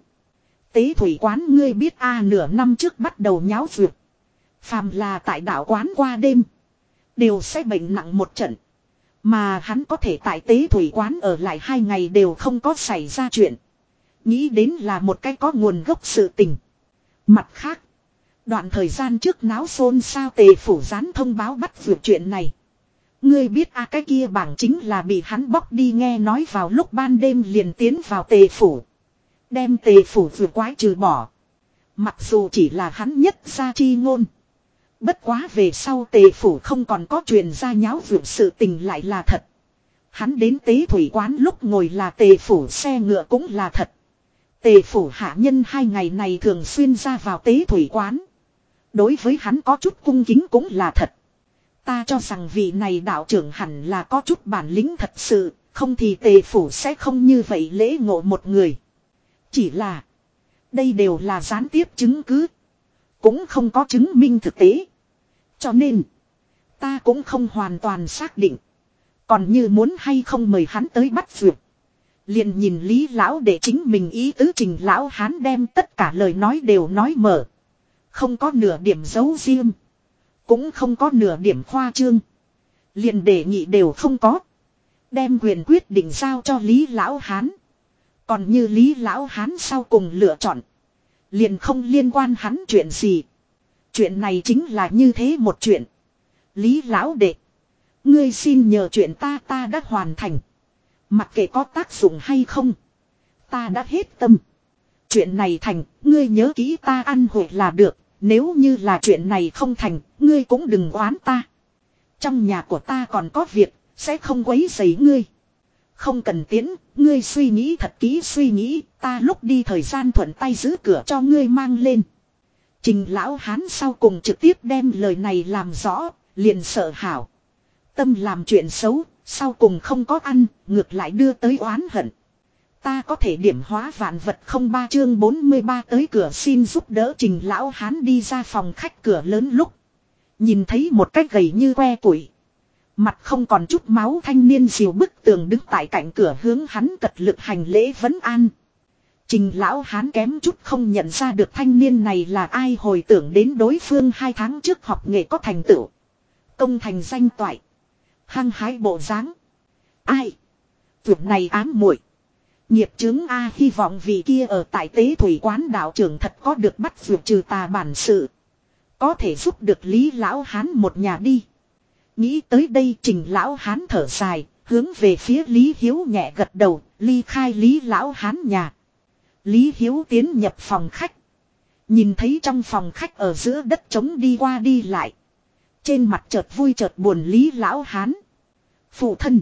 Tế thủy quán ngươi biết a nửa năm trước bắt đầu nháo vượt. Phàm là tại đạo quán qua đêm. Đều sẽ bệnh nặng một trận. Mà hắn có thể tại tế thủy quán ở lại hai ngày đều không có xảy ra chuyện. Nghĩ đến là một cái có nguồn gốc sự tình. Mặt khác. Đoạn thời gian trước náo xôn sao tề phủ gián thông báo bắt vượt chuyện này. Ngươi biết a, cái kia bảng chính là bị hắn bóc đi nghe nói vào lúc ban đêm liền tiến vào tề phủ. Đem tề phủ vừa quái trừ bỏ. Mặc dù chỉ là hắn nhất ra chi ngôn. Bất quá về sau tề phủ không còn có truyền ra nháo vượt sự tình lại là thật. Hắn đến tế thủy quán lúc ngồi là tề phủ, xe ngựa cũng là thật. Tề phủ hạ nhân hai ngày này thường xuyên ra vào tế thủy quán. Đối với hắn có chút cung kính cũng là thật. Ta cho rằng vị này đạo trưởng hẳn là có chút bản lĩnh thật sự, không thì tề phủ sẽ không như vậy lễ ngộ một người. Chỉ là, đây đều là gián tiếp chứng cứ. Cũng không có chứng minh thực tế. Cho nên, ta cũng không hoàn toàn xác định. Còn như muốn hay không mời hắn tới bắt vượt. Liền nhìn Lý Lão để chính mình ý tứ trình Lão Hán đem tất cả lời nói đều nói mở. Không có nửa điểm giấu riêng. Cũng không có nửa điểm khoa trương. Liền đề nghị đều không có. Đem quyền quyết định giao cho Lý Lão Hán. Còn như Lý Lão Hán sau cùng lựa chọn. Liền không liên quan hắn chuyện gì. Chuyện này chính là như thế một chuyện. Lý Lão Đệ. Ngươi xin nhờ chuyện ta ta đã hoàn thành. Mặc kệ có tác dụng hay không. Ta đã hết tâm. Chuyện này thành, ngươi nhớ kỹ ta ăn hội là được, nếu như là chuyện này không thành, ngươi cũng đừng oán ta. Trong nhà của ta còn có việc, sẽ không quấy rầy ngươi. Không cần tiến, ngươi suy nghĩ thật kỹ suy nghĩ, ta lúc đi thời gian thuận tay giữ cửa cho ngươi mang lên. Trình lão hán sau cùng trực tiếp đem lời này làm rõ, liền sợ hảo. Tâm làm chuyện xấu, sau cùng không có ăn, ngược lại đưa tới oán hận. Ta có thể điểm hóa vạn vật không ba chương 43 tới cửa xin giúp đỡ trình lão hán đi ra phòng khách cửa lớn lúc. Nhìn thấy một cái gầy như que củi. Mặt không còn chút máu thanh niên diều bức tường đứng tại cạnh cửa hướng hắn cật lực hành lễ vấn an. Trình lão hán kém chút không nhận ra được thanh niên này là ai hồi tưởng đến đối phương hai tháng trước học nghề có thành tựu. Công thành danh toại. Hăng hái bộ dáng. Ai? tuyệt này ám muội Nghiệp chứng A hy vọng vì kia ở tại tế thủy quán đạo trưởng thật có được bắt vượt trừ tà bản sự. Có thể giúp được Lý Lão Hán một nhà đi. Nghĩ tới đây trình Lão Hán thở dài, hướng về phía Lý Hiếu nhẹ gật đầu, ly khai Lý Lão Hán nhà. Lý Hiếu tiến nhập phòng khách. Nhìn thấy trong phòng khách ở giữa đất trống đi qua đi lại. Trên mặt chợt vui chợt buồn Lý Lão Hán. Phụ thân.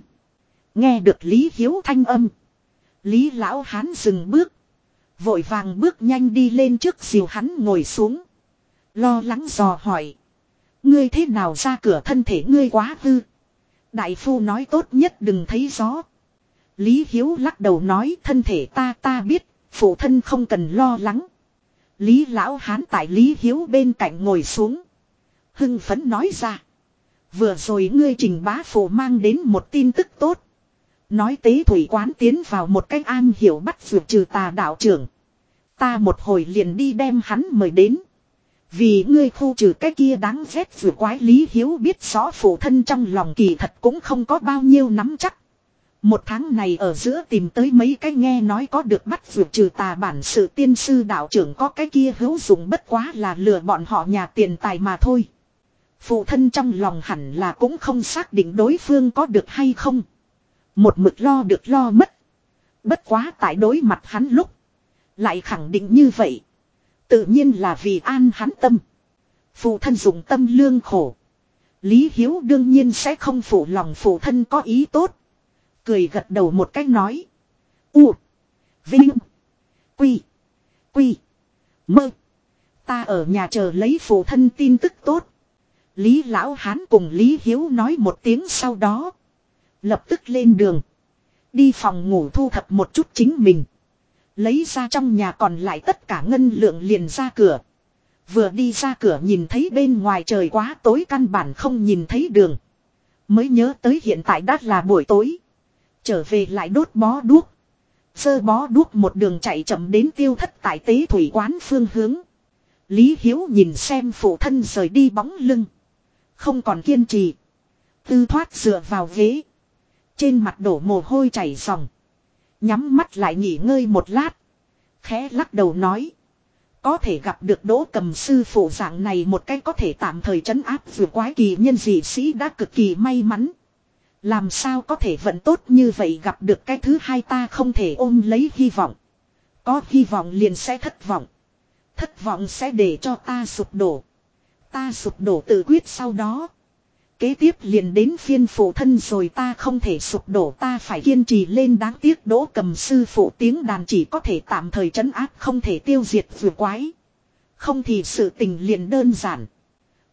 Nghe được Lý Hiếu thanh âm. Lý Lão Hán dừng bước. Vội vàng bước nhanh đi lên trước diều hắn ngồi xuống. Lo lắng dò hỏi. Ngươi thế nào ra cửa thân thể ngươi quá hư. Đại phu nói tốt nhất đừng thấy gió. Lý Hiếu lắc đầu nói thân thể ta ta biết, phụ thân không cần lo lắng. Lý Lão Hán tại Lý Hiếu bên cạnh ngồi xuống. Hưng phấn nói ra. Vừa rồi ngươi trình bá phụ mang đến một tin tức tốt. Nói tế thủy quán tiến vào một cách an hiểu bắt vượt trừ tà đạo trưởng. Ta một hồi liền đi đem hắn mời đến. Vì ngươi khu trừ cái kia đáng ghét vừa quái lý hiếu biết rõ phụ thân trong lòng kỳ thật cũng không có bao nhiêu nắm chắc. Một tháng này ở giữa tìm tới mấy cái nghe nói có được bắt vượt trừ tà bản sự tiên sư đạo trưởng có cái kia hữu dụng bất quá là lừa bọn họ nhà tiền tài mà thôi. Phụ thân trong lòng hẳn là cũng không xác định đối phương có được hay không. Một mực lo được lo mất. Bất quá tại đối mặt hắn lúc. Lại khẳng định như vậy. Tự nhiên là vì an hắn tâm. Phụ thân dùng tâm lương khổ. Lý Hiếu đương nhiên sẽ không phụ lòng phụ thân có ý tốt. Cười gật đầu một cách nói. U. Vinh. Quy. Quy. Mơ. Ta ở nhà chờ lấy phụ thân tin tức tốt. Lý Lão Hán cùng Lý Hiếu nói một tiếng sau đó. Lập tức lên đường. Đi phòng ngủ thu thập một chút chính mình. Lấy ra trong nhà còn lại tất cả ngân lượng liền ra cửa. Vừa đi ra cửa nhìn thấy bên ngoài trời quá tối căn bản không nhìn thấy đường. Mới nhớ tới hiện tại đã là buổi tối. Trở về lại đốt bó đuốc. Sơ bó đuốc một đường chạy chậm đến tiêu thất tại tế thủy quán phương hướng. Lý Hiếu nhìn xem phụ thân rời đi bóng lưng. Không còn kiên trì. Tư thoát dựa vào ghế. Trên mặt đổ mồ hôi chảy ròng. Nhắm mắt lại nghỉ ngơi một lát. Khẽ lắc đầu nói. Có thể gặp được đỗ cầm sư phụ dạng này một cách có thể tạm thời chấn áp vừa quái kỳ nhân dị sĩ đã cực kỳ may mắn. Làm sao có thể vận tốt như vậy gặp được cái thứ hai ta không thể ôm lấy hy vọng. Có hy vọng liền sẽ thất vọng. Thất vọng sẽ để cho ta sụp đổ. Ta sụp đổ tự quyết sau đó. Kế tiếp liền đến phiên phụ thân rồi ta không thể sụp đổ, ta phải kiên trì lên đáng tiếc đỗ cầm sư phụ tiếng đàn chỉ có thể tạm thời trấn áp, không thể tiêu diệt vừa quái. Không thì sự tình liền đơn giản.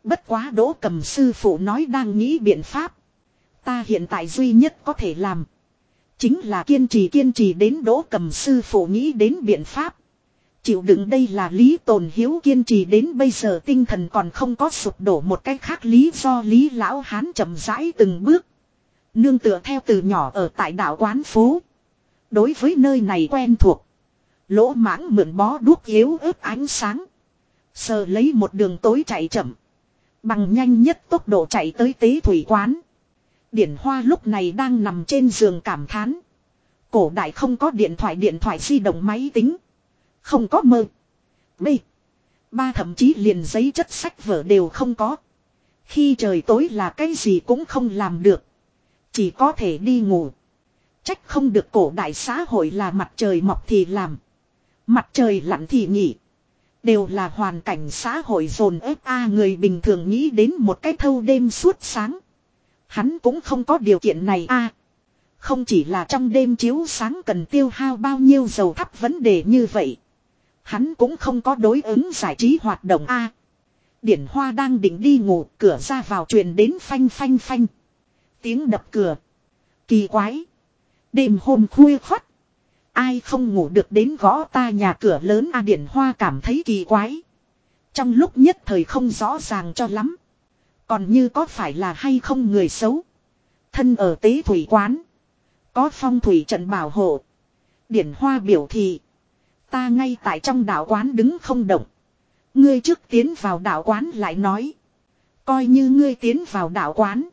Bất quá đỗ cầm sư phụ nói đang nghĩ biện pháp. Ta hiện tại duy nhất có thể làm. Chính là kiên trì kiên trì đến đỗ cầm sư phụ nghĩ đến biện pháp. Chịu đựng đây là lý tồn hiếu kiên trì đến bây giờ tinh thần còn không có sụp đổ một cách khác lý do lý lão hán chậm rãi từng bước. Nương tựa theo từ nhỏ ở tại đảo quán phố. Đối với nơi này quen thuộc. Lỗ mãng mượn bó đuốc yếu ớt ánh sáng. Sờ lấy một đường tối chạy chậm. Bằng nhanh nhất tốc độ chạy tới tế thủy quán. Điển hoa lúc này đang nằm trên giường cảm thán. Cổ đại không có điện thoại điện thoại di động máy tính. Không có mơ. B. Ba thậm chí liền giấy chất sách vở đều không có. Khi trời tối là cái gì cũng không làm được. Chỉ có thể đi ngủ. Trách không được cổ đại xã hội là mặt trời mọc thì làm. Mặt trời lặn thì nghỉ. Đều là hoàn cảnh xã hội dồn ép a người bình thường nghĩ đến một cái thâu đêm suốt sáng. Hắn cũng không có điều kiện này a. không chỉ là trong đêm chiếu sáng cần tiêu hao bao nhiêu dầu thắp vấn đề như vậy. Hắn cũng không có đối ứng giải trí hoạt động A. Điển Hoa đang định đi ngủ, cửa ra vào truyền đến phanh phanh phanh. Tiếng đập cửa. Kỳ quái. Đêm hôm khuya khoắt. Ai không ngủ được đến gõ ta nhà cửa lớn A Điển Hoa cảm thấy kỳ quái. Trong lúc nhất thời không rõ ràng cho lắm. Còn như có phải là hay không người xấu. Thân ở tế thủy quán. Có phong thủy trận bảo hộ. Điển Hoa biểu thị. Ta ngay tại trong đạo quán đứng không động. Ngươi trước tiến vào đạo quán lại nói. Coi như ngươi tiến vào đạo quán.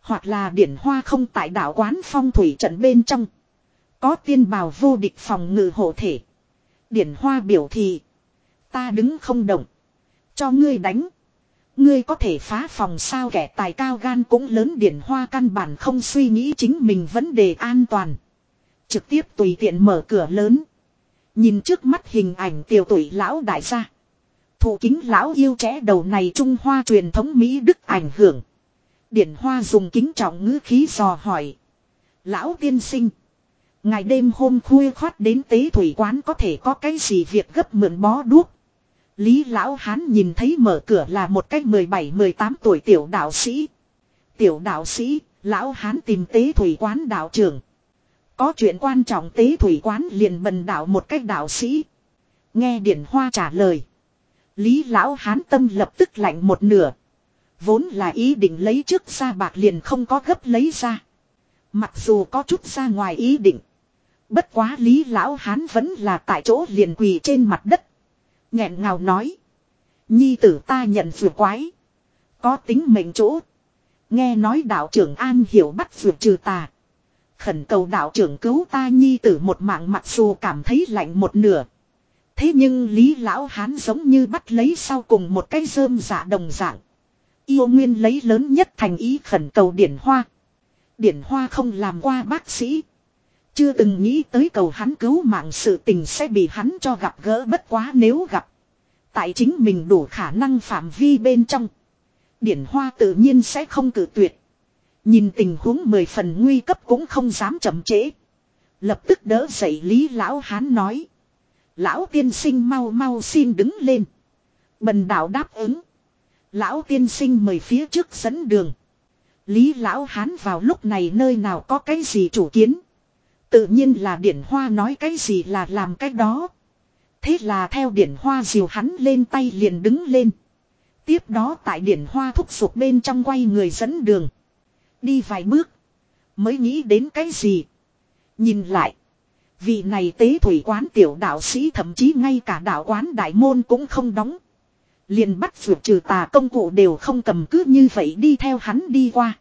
Hoặc là điển hoa không tại đạo quán phong thủy trận bên trong. Có tiên bào vô địch phòng ngự hộ thể. Điển hoa biểu thị. Ta đứng không động. Cho ngươi đánh. Ngươi có thể phá phòng sao kẻ tài cao gan cũng lớn điển hoa căn bản không suy nghĩ chính mình vấn đề an toàn. Trực tiếp tùy tiện mở cửa lớn. Nhìn trước mắt hình ảnh tiểu tuổi lão đại gia. Thủ kính lão yêu trẻ đầu này Trung Hoa truyền thống Mỹ Đức ảnh hưởng. Điển Hoa dùng kính trọng ngữ khí dò hỏi. Lão tiên sinh. Ngày đêm hôm khuya khoát đến tế thủy quán có thể có cái gì việc gấp mượn bó đuốc. Lý lão hán nhìn thấy mở cửa là một cách 17-18 tuổi tiểu đạo sĩ. Tiểu đạo sĩ, lão hán tìm tế thủy quán đạo trưởng. Có chuyện quan trọng tế thủy quán liền bần đạo một cách đạo sĩ. Nghe điển hoa trả lời. Lý lão hán tâm lập tức lạnh một nửa. Vốn là ý định lấy trước ra bạc liền không có gấp lấy ra. Mặc dù có chút ra ngoài ý định. Bất quá lý lão hán vẫn là tại chỗ liền quỳ trên mặt đất. nghẹn ngào nói. Nhi tử ta nhận vừa quái. Có tính mệnh chỗ. Nghe nói đạo trưởng an hiểu bắt vượt trừ tà. Khẩn cầu đạo trưởng cứu ta nhi tử một mạng mặc dù cảm thấy lạnh một nửa. Thế nhưng Lý Lão Hán giống như bắt lấy sau cùng một cái rơm dạ đồng dạng. Yêu nguyên lấy lớn nhất thành ý khẩn cầu Điển Hoa. Điển Hoa không làm qua bác sĩ. Chưa từng nghĩ tới cầu hắn cứu mạng sự tình sẽ bị hắn cho gặp gỡ bất quá nếu gặp. Tại chính mình đủ khả năng phạm vi bên trong. Điển Hoa tự nhiên sẽ không cử tuyệt. Nhìn tình huống mười phần nguy cấp cũng không dám chậm trễ. Lập tức đỡ dậy Lý Lão Hán nói. Lão tiên sinh mau mau xin đứng lên. Bần đạo đáp ứng. Lão tiên sinh mời phía trước dẫn đường. Lý lão hán vào lúc này nơi nào có cái gì chủ kiến. Tự nhiên là điển hoa nói cái gì là làm cái đó. Thế là theo điển hoa diều hắn lên tay liền đứng lên. Tiếp đó tại điển hoa thúc giục bên trong quay người dẫn đường. Đi vài bước. Mới nghĩ đến cái gì. Nhìn lại. Vị này tế thủy quán tiểu đạo sĩ thậm chí ngay cả đạo quán đại môn cũng không đóng. Liền bắt vượt trừ tà công cụ đều không cầm cứ như vậy đi theo hắn đi qua.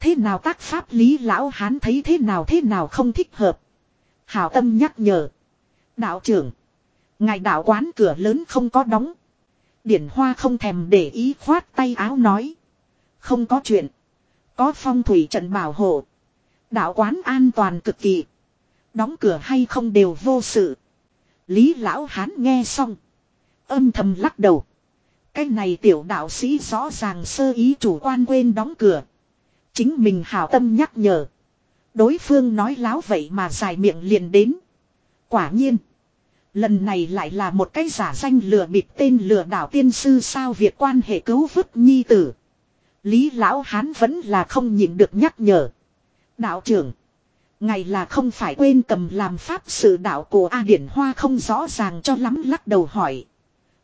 Thế nào tác pháp lý lão hán thấy thế nào thế nào không thích hợp. Hảo tâm nhắc nhở. Đạo trưởng. Ngài đạo quán cửa lớn không có đóng. Điển hoa không thèm để ý khoát tay áo nói. Không có chuyện. Có phong thủy trận bảo hộ. Đạo quán an toàn cực kỳ. Đóng cửa hay không đều vô sự. Lý lão hán nghe xong. Âm thầm lắc đầu. Cái này tiểu đạo sĩ rõ ràng sơ ý chủ quan quên đóng cửa. Chính mình hảo tâm nhắc nhở. Đối phương nói láo vậy mà dài miệng liền đến. Quả nhiên. Lần này lại là một cái giả danh lừa bịp tên lừa đảo tiên sư sao việc quan hệ cứu vứt nhi tử. Lý lão hán vẫn là không nhịn được nhắc nhở. Đạo trưởng. Ngày là không phải quên cầm làm pháp sự đạo của A Điển Hoa không rõ ràng cho lắm lắc đầu hỏi.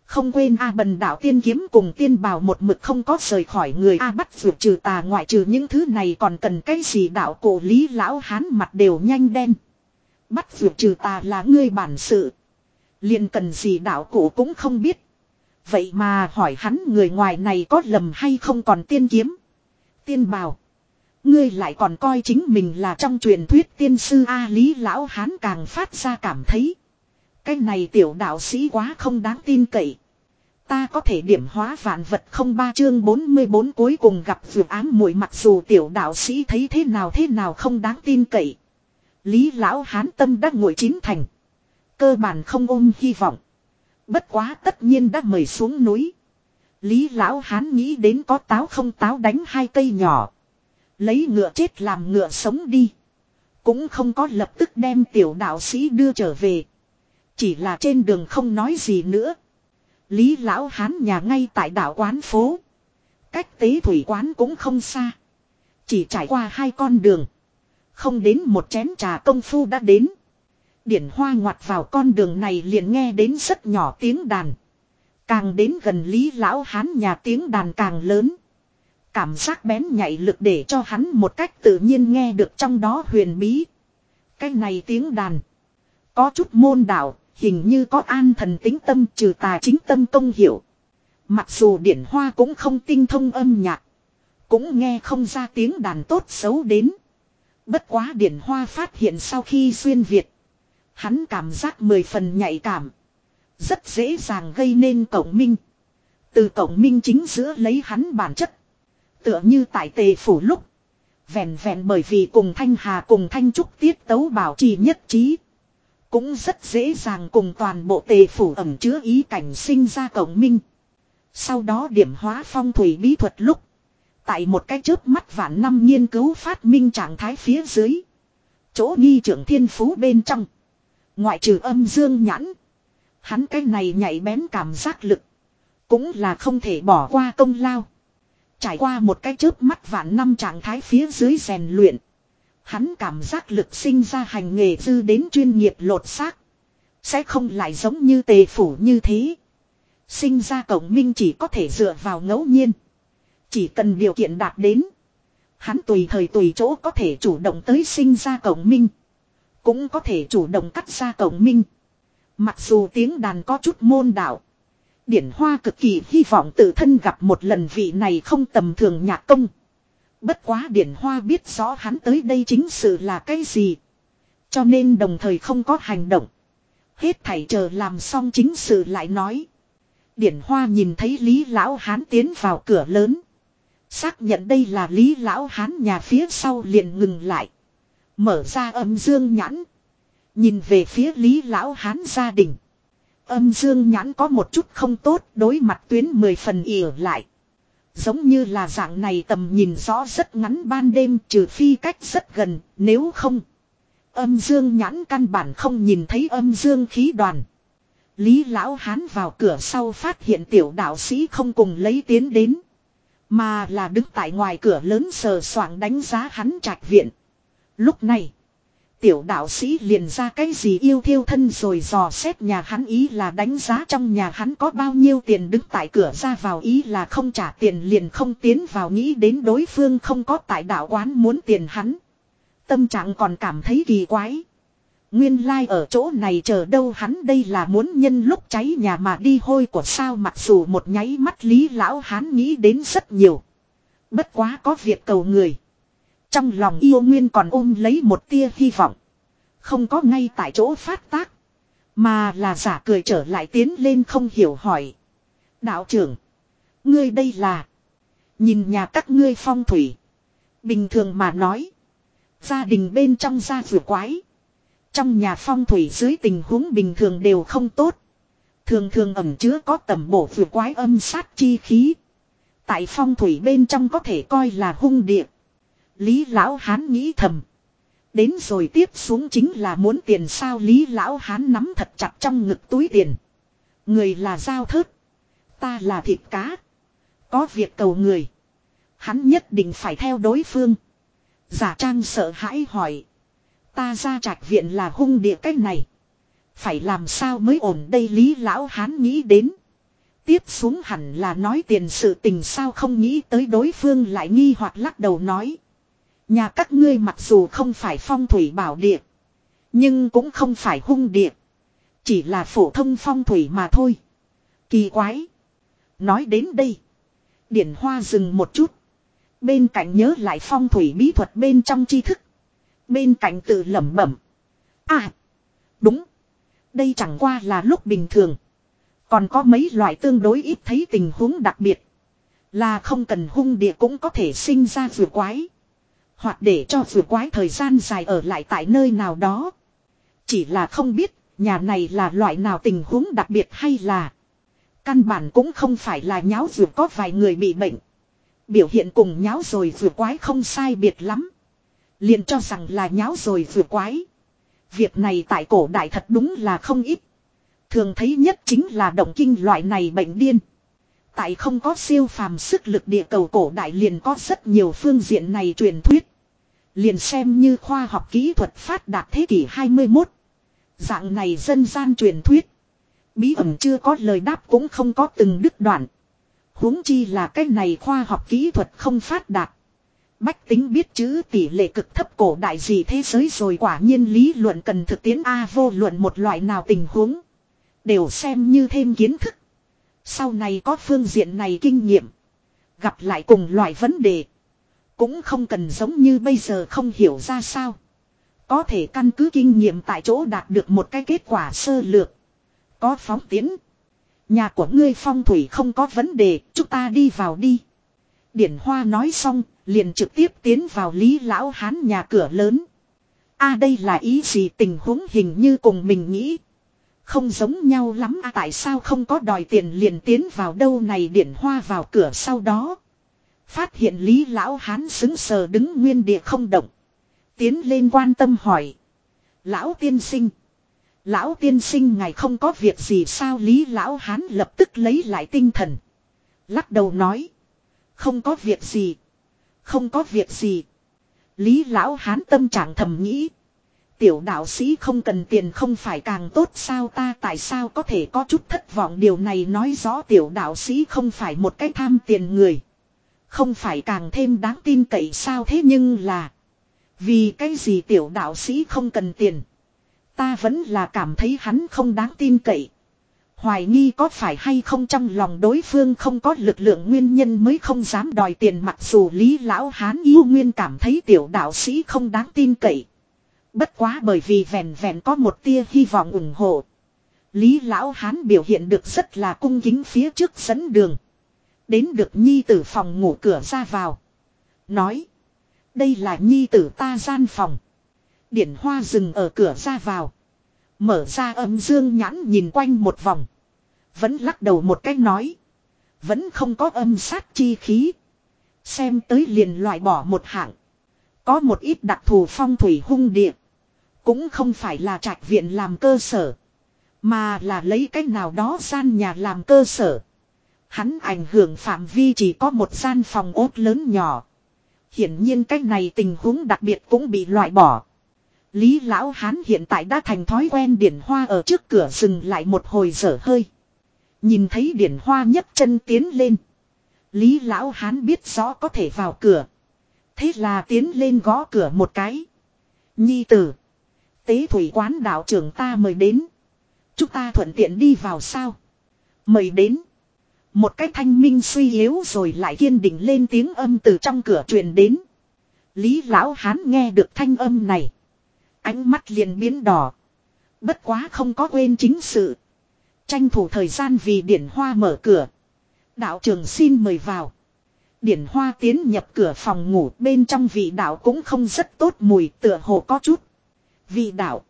Không quên A bần đạo tiên kiếm cùng tiên bào một mực không có rời khỏi người A bắt vượt trừ tà ngoại trừ những thứ này còn cần cái gì đạo cổ lý lão hán mặt đều nhanh đen. Bắt vượt trừ tà là ngươi bản sự. liền cần gì đạo cổ cũng không biết. Vậy mà hỏi hắn người ngoài này có lầm hay không còn tiên kiếm. Tiên bào. Ngươi lại còn coi chính mình là trong truyền thuyết tiên sư A Lý Lão Hán càng phát ra cảm thấy. Cái này tiểu đạo sĩ quá không đáng tin cậy. Ta có thể điểm hóa vạn vật không ba chương 44 cuối cùng gặp vượt ám muội mặc dù tiểu đạo sĩ thấy thế nào thế nào không đáng tin cậy. Lý Lão Hán tâm đã ngồi chín thành. Cơ bản không ôm hy vọng. Bất quá tất nhiên đã mời xuống núi. Lý Lão Hán nghĩ đến có táo không táo đánh hai cây nhỏ. Lấy ngựa chết làm ngựa sống đi. Cũng không có lập tức đem tiểu đạo sĩ đưa trở về. Chỉ là trên đường không nói gì nữa. Lý lão hán nhà ngay tại đảo quán phố. Cách tế thủy quán cũng không xa. Chỉ trải qua hai con đường. Không đến một chén trà công phu đã đến. Điển hoa ngoặt vào con đường này liền nghe đến rất nhỏ tiếng đàn. Càng đến gần Lý Lão Hán nhà tiếng đàn càng lớn. Cảm giác bén nhạy lực để cho hắn một cách tự nhiên nghe được trong đó huyền bí. Cái này tiếng đàn. Có chút môn đạo, hình như có an thần tính tâm trừ tà chính tâm công hiểu. Mặc dù điển hoa cũng không tinh thông âm nhạc. Cũng nghe không ra tiếng đàn tốt xấu đến. Bất quá điển hoa phát hiện sau khi xuyên Việt. Hắn cảm giác mười phần nhạy cảm. Rất dễ dàng gây nên cổng minh. Từ cổng minh chính giữa lấy hắn bản chất. Tựa như tại tề phủ lúc. Vẹn vẹn bởi vì cùng Thanh Hà cùng Thanh Trúc tiết tấu bảo trì nhất trí. Cũng rất dễ dàng cùng toàn bộ tề phủ ẩm chứa ý cảnh sinh ra cổng minh. Sau đó điểm hóa phong thủy bí thuật lúc. Tại một cái chớp mắt vạn năm nghiên cứu phát minh trạng thái phía dưới. Chỗ nghi trưởng thiên phú bên trong. Ngoại trừ âm dương nhãn. Hắn cái này nhảy bén cảm giác lực. Cũng là không thể bỏ qua công lao. Trải qua một cái chớp mắt vạn năm trạng thái phía dưới rèn luyện. Hắn cảm giác lực sinh ra hành nghề dư đến chuyên nghiệp lột xác. Sẽ không lại giống như tề phủ như thế. Sinh ra cổng minh chỉ có thể dựa vào ngẫu nhiên. Chỉ cần điều kiện đạt đến. Hắn tùy thời tùy chỗ có thể chủ động tới sinh ra cổng minh. Cũng có thể chủ động cắt ra cổng minh. Mặc dù tiếng đàn có chút môn đạo. Điển Hoa cực kỳ hy vọng tự thân gặp một lần vị này không tầm thường nhạc công. Bất quá Điển Hoa biết rõ hắn tới đây chính sự là cái gì. Cho nên đồng thời không có hành động. Hết thảy chờ làm xong chính sự lại nói. Điển Hoa nhìn thấy Lý Lão Hán tiến vào cửa lớn. Xác nhận đây là Lý Lão Hán nhà phía sau liền ngừng lại. Mở ra âm dương nhãn. Nhìn về phía Lý Lão Hán gia đình. Âm dương nhãn có một chút không tốt đối mặt tuyến mười phần ỉa lại. Giống như là dạng này tầm nhìn rõ rất ngắn ban đêm trừ phi cách rất gần, nếu không. Âm dương nhãn căn bản không nhìn thấy âm dương khí đoàn. Lý lão hán vào cửa sau phát hiện tiểu đạo sĩ không cùng lấy tiến đến. Mà là đứng tại ngoài cửa lớn sờ soạng đánh giá hắn trạch viện. Lúc này. Tiểu đạo sĩ liền ra cái gì yêu thiêu thân rồi dò xét nhà hắn ý là đánh giá trong nhà hắn có bao nhiêu tiền đứng tại cửa ra vào ý là không trả tiền liền không tiến vào nghĩ đến đối phương không có tại đạo quán muốn tiền hắn. Tâm trạng còn cảm thấy kỳ quái. Nguyên lai like ở chỗ này chờ đâu hắn đây là muốn nhân lúc cháy nhà mà đi hôi của sao mặc dù một nháy mắt lý lão hắn nghĩ đến rất nhiều. Bất quá có việc cầu người. Trong lòng yêu nguyên còn ôm lấy một tia hy vọng. Không có ngay tại chỗ phát tác. Mà là giả cười trở lại tiến lên không hiểu hỏi. Đạo trưởng. Ngươi đây là. Nhìn nhà các ngươi phong thủy. Bình thường mà nói. Gia đình bên trong gia vừa quái. Trong nhà phong thủy dưới tình huống bình thường đều không tốt. Thường thường ẩm chứa có tầm bổ vừa quái âm sát chi khí. Tại phong thủy bên trong có thể coi là hung địa. Lý lão hán nghĩ thầm. Đến rồi tiếp xuống chính là muốn tiền sao Lý lão hán nắm thật chặt trong ngực túi tiền. Người là giao thớt. Ta là thịt cá. Có việc cầu người. Hắn nhất định phải theo đối phương. Giả trang sợ hãi hỏi. Ta ra trạch viện là hung địa cách này. Phải làm sao mới ổn đây Lý lão hán nghĩ đến. Tiếp xuống hẳn là nói tiền sự tình sao không nghĩ tới đối phương lại nghi hoặc lắc đầu nói. Nhà các ngươi mặc dù không phải phong thủy bảo địa. Nhưng cũng không phải hung địa. Chỉ là phổ thông phong thủy mà thôi. Kỳ quái. Nói đến đây. Điển hoa dừng một chút. Bên cạnh nhớ lại phong thủy bí thuật bên trong tri thức. Bên cạnh tự lẩm bẩm. À. Đúng. Đây chẳng qua là lúc bình thường. Còn có mấy loại tương đối ít thấy tình huống đặc biệt. Là không cần hung địa cũng có thể sinh ra vừa quái. Hoặc để cho vừa quái thời gian dài ở lại tại nơi nào đó. Chỉ là không biết, nhà này là loại nào tình huống đặc biệt hay là. Căn bản cũng không phải là nháo vừa có vài người bị bệnh. Biểu hiện cùng nháo rồi vừa quái không sai biệt lắm. Liền cho rằng là nháo rồi vừa quái. Việc này tại cổ đại thật đúng là không ít. Thường thấy nhất chính là động kinh loại này bệnh điên. Tại không có siêu phàm sức lực địa cầu cổ đại liền có rất nhiều phương diện này truyền thuyết. Liền xem như khoa học kỹ thuật phát đạt thế kỷ 21. Dạng này dân gian truyền thuyết. Bí ẩn chưa có lời đáp cũng không có từng đứt đoạn. huống chi là cái này khoa học kỹ thuật không phát đạt. Bách tính biết chữ tỷ lệ cực thấp cổ đại gì thế giới rồi quả nhiên lý luận cần thực tiễn A vô luận một loại nào tình huống. Đều xem như thêm kiến thức. Sau này có phương diện này kinh nghiệm. Gặp lại cùng loại vấn đề. Cũng không cần giống như bây giờ không hiểu ra sao. Có thể căn cứ kinh nghiệm tại chỗ đạt được một cái kết quả sơ lược. Có phóng tiến. Nhà của ngươi phong thủy không có vấn đề, chúng ta đi vào đi. Điển Hoa nói xong, liền trực tiếp tiến vào Lý Lão Hán nhà cửa lớn. a đây là ý gì tình huống hình như cùng mình nghĩ. Không giống nhau lắm à, tại sao không có đòi tiền liền tiến vào đâu này Điển Hoa vào cửa sau đó. Phát hiện Lý Lão Hán xứng sờ đứng nguyên địa không động. Tiến lên quan tâm hỏi. Lão tiên sinh. Lão tiên sinh ngài không có việc gì sao Lý Lão Hán lập tức lấy lại tinh thần. Lắc đầu nói. Không có việc gì. Không có việc gì. Lý Lão Hán tâm trạng thầm nghĩ. Tiểu đạo sĩ không cần tiền không phải càng tốt sao ta tại sao có thể có chút thất vọng điều này nói rõ tiểu đạo sĩ không phải một cái tham tiền người. Không phải càng thêm đáng tin cậy sao thế nhưng là. Vì cái gì tiểu đạo sĩ không cần tiền. Ta vẫn là cảm thấy hắn không đáng tin cậy. Hoài nghi có phải hay không trong lòng đối phương không có lực lượng nguyên nhân mới không dám đòi tiền mặc dù Lý Lão Hán yêu nguyên cảm thấy tiểu đạo sĩ không đáng tin cậy. Bất quá bởi vì vẹn vẹn có một tia hy vọng ủng hộ. Lý Lão Hán biểu hiện được rất là cung kính phía trước dẫn đường. Đến được Nhi tử phòng ngủ cửa ra vào. Nói. Đây là Nhi tử ta gian phòng. Điển hoa rừng ở cửa ra vào. Mở ra âm dương nhãn nhìn quanh một vòng. Vẫn lắc đầu một cách nói. Vẫn không có âm sát chi khí. Xem tới liền loại bỏ một hạng. Có một ít đặc thù phong thủy hung địa. Cũng không phải là trạch viện làm cơ sở. Mà là lấy cách nào đó gian nhà làm cơ sở. Hắn ảnh hưởng phạm vi chỉ có một gian phòng ốt lớn nhỏ. Hiển nhiên cách này tình huống đặc biệt cũng bị loại bỏ. Lý Lão Hán hiện tại đã thành thói quen điển hoa ở trước cửa dừng lại một hồi dở hơi. Nhìn thấy điển hoa nhấc chân tiến lên. Lý Lão Hán biết rõ có thể vào cửa. Thế là tiến lên gõ cửa một cái. Nhi tử. Tế thủy quán đạo trưởng ta mời đến. Chúng ta thuận tiện đi vào sao. Mời đến. Một cái thanh minh suy yếu rồi lại kiên định lên tiếng âm từ trong cửa truyền đến. Lý Lão Hán nghe được thanh âm này. Ánh mắt liền biến đỏ. Bất quá không có quên chính sự. Tranh thủ thời gian vì điển hoa mở cửa. Đạo trưởng xin mời vào. Điển hoa tiến nhập cửa phòng ngủ, bên trong vị đạo cũng không rất tốt mùi, tựa hồ có chút. Vị đạo.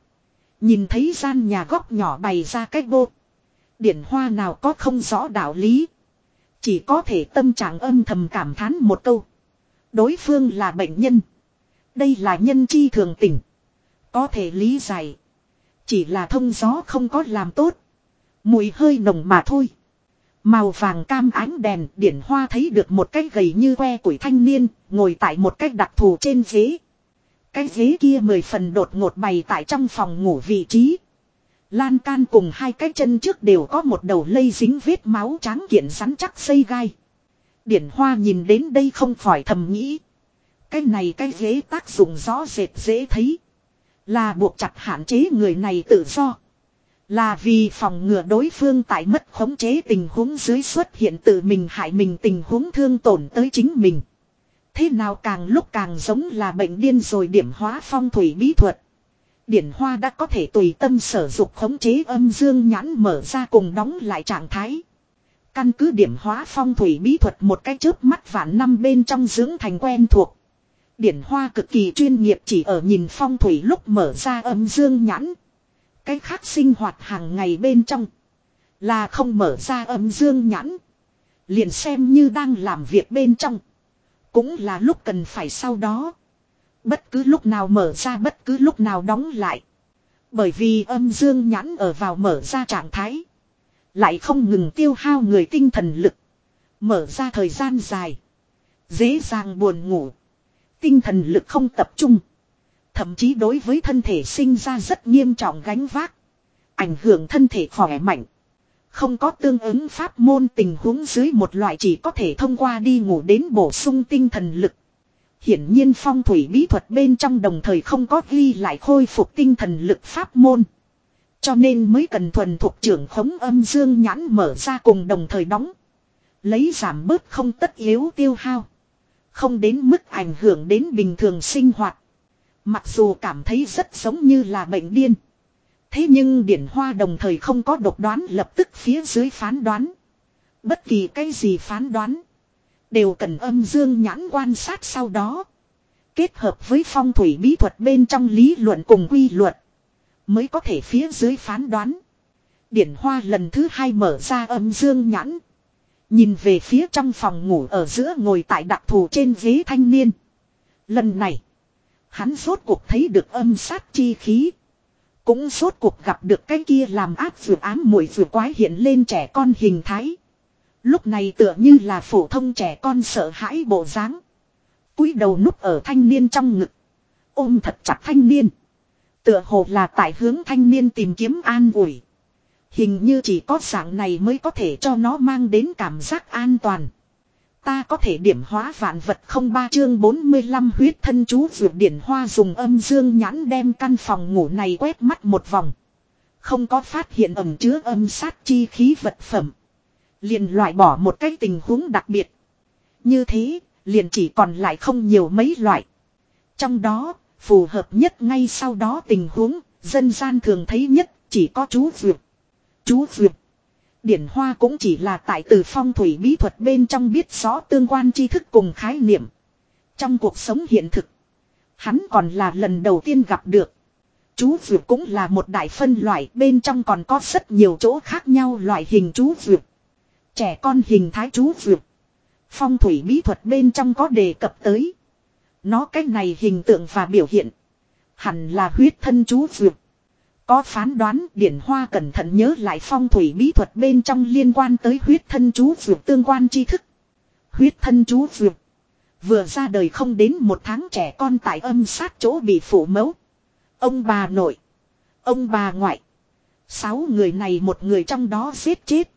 Nhìn thấy gian nhà góc nhỏ bày ra cách vô. Điển hoa nào có không rõ đạo lý. Chỉ có thể tâm trạng âm thầm cảm thán một câu. Đối phương là bệnh nhân. Đây là nhân chi thường tình. Có thể lý giải. Chỉ là thông gió không có làm tốt. Mùi hơi nồng mà thôi. Màu vàng cam ánh đèn điển hoa thấy được một cái gầy như que củi thanh niên, ngồi tại một cái đặc thù trên ghế. Cái ghế kia mười phần đột ngột bày tại trong phòng ngủ vị trí. Lan can cùng hai cái chân trước đều có một đầu lây dính vết máu trắng kiện rắn chắc xây gai. Điển hoa nhìn đến đây không khỏi thầm nghĩ. Cái này cái ghế tác dụng rõ rệt dễ thấy. Là buộc chặt hạn chế người này tự do. Là vì phòng ngừa đối phương tại mất khống chế tình huống dưới xuất hiện tự mình hại mình tình huống thương tổn tới chính mình. Thế nào càng lúc càng giống là bệnh điên rồi điểm hóa phong thủy bí thuật. Điển hoa đã có thể tùy tâm sở dục khống chế âm dương nhãn mở ra cùng đóng lại trạng thái. Căn cứ điểm hóa phong thủy bí thuật một cái chớp mắt vạn năm bên trong dưỡng thành quen thuộc. Điển hoa cực kỳ chuyên nghiệp chỉ ở nhìn phong thủy lúc mở ra âm dương nhãn. Cái khác sinh hoạt hàng ngày bên trong. Là không mở ra âm dương nhãn. Liền xem như đang làm việc bên trong. Cũng là lúc cần phải sau đó. Bất cứ lúc nào mở ra, bất cứ lúc nào đóng lại. Bởi vì âm dương nhãn ở vào mở ra trạng thái. Lại không ngừng tiêu hao người tinh thần lực. Mở ra thời gian dài. Dễ dàng buồn ngủ. Tinh thần lực không tập trung. Thậm chí đối với thân thể sinh ra rất nghiêm trọng gánh vác. Ảnh hưởng thân thể khỏe mạnh. Không có tương ứng pháp môn tình huống dưới một loại chỉ có thể thông qua đi ngủ đến bổ sung tinh thần lực. Hiển nhiên phong thủy bí thuật bên trong đồng thời không có ghi lại khôi phục tinh thần lực pháp môn. Cho nên mới cần thuần thuộc trưởng khống âm dương nhãn mở ra cùng đồng thời đóng. Lấy giảm bớt không tất yếu tiêu hao. Không đến mức ảnh hưởng đến bình thường sinh hoạt. Mặc dù cảm thấy rất giống như là bệnh điên. Thế nhưng điển hoa đồng thời không có độc đoán, lập tức phía dưới phán đoán. Bất kỳ cái gì phán đoán. Đều cần âm dương nhãn quan sát sau đó. Kết hợp với phong thủy bí thuật bên trong lý luận cùng quy luật. Mới có thể phía dưới phán đoán. Điển hoa lần thứ hai mở ra âm dương nhãn. Nhìn về phía trong phòng ngủ ở giữa ngồi tại đặc thù trên ghế thanh niên. Lần này. Hắn rốt cuộc thấy được âm sát chi khí. Cũng rốt cuộc gặp được cái kia làm ác vừa ám mùi vừa quái hiện lên trẻ con hình thái. Lúc này tựa như là phổ thông trẻ con sợ hãi bộ dáng cúi đầu núp ở thanh niên trong ngực. Ôm thật chặt thanh niên. Tựa hồ là tại hướng thanh niên tìm kiếm an ủi. Hình như chỉ có dạng này mới có thể cho nó mang đến cảm giác an toàn. Ta có thể điểm hóa vạn vật không ba chương 45 huyết thân chú vượt điển hoa dùng âm dương nhãn đem căn phòng ngủ này quét mắt một vòng. Không có phát hiện ẩm chứa âm sát chi khí vật phẩm. Liền loại bỏ một cái tình huống đặc biệt. Như thế, liền chỉ còn lại không nhiều mấy loại. Trong đó, phù hợp nhất ngay sau đó tình huống, dân gian thường thấy nhất chỉ có chú vượt. Chú vượt. Điển Hoa cũng chỉ là tại từ phong thủy bí thuật bên trong biết rõ tương quan tri thức cùng khái niệm. Trong cuộc sống hiện thực, hắn còn là lần đầu tiên gặp được. Chú vượt cũng là một đại phân loại bên trong còn có rất nhiều chỗ khác nhau loại hình chú vượt. Trẻ con hình thái chú vượt. Phong thủy bí thuật bên trong có đề cập tới. Nó cách này hình tượng và biểu hiện. Hẳn là huyết thân chú vượt. Có phán đoán điển hoa cẩn thận nhớ lại phong thủy bí thuật bên trong liên quan tới huyết thân chú vượt tương quan tri thức. Huyết thân chú vượt. Vừa ra đời không đến một tháng trẻ con tại âm sát chỗ bị phủ mẫu. Ông bà nội. Ông bà ngoại. Sáu người này một người trong đó giết chết.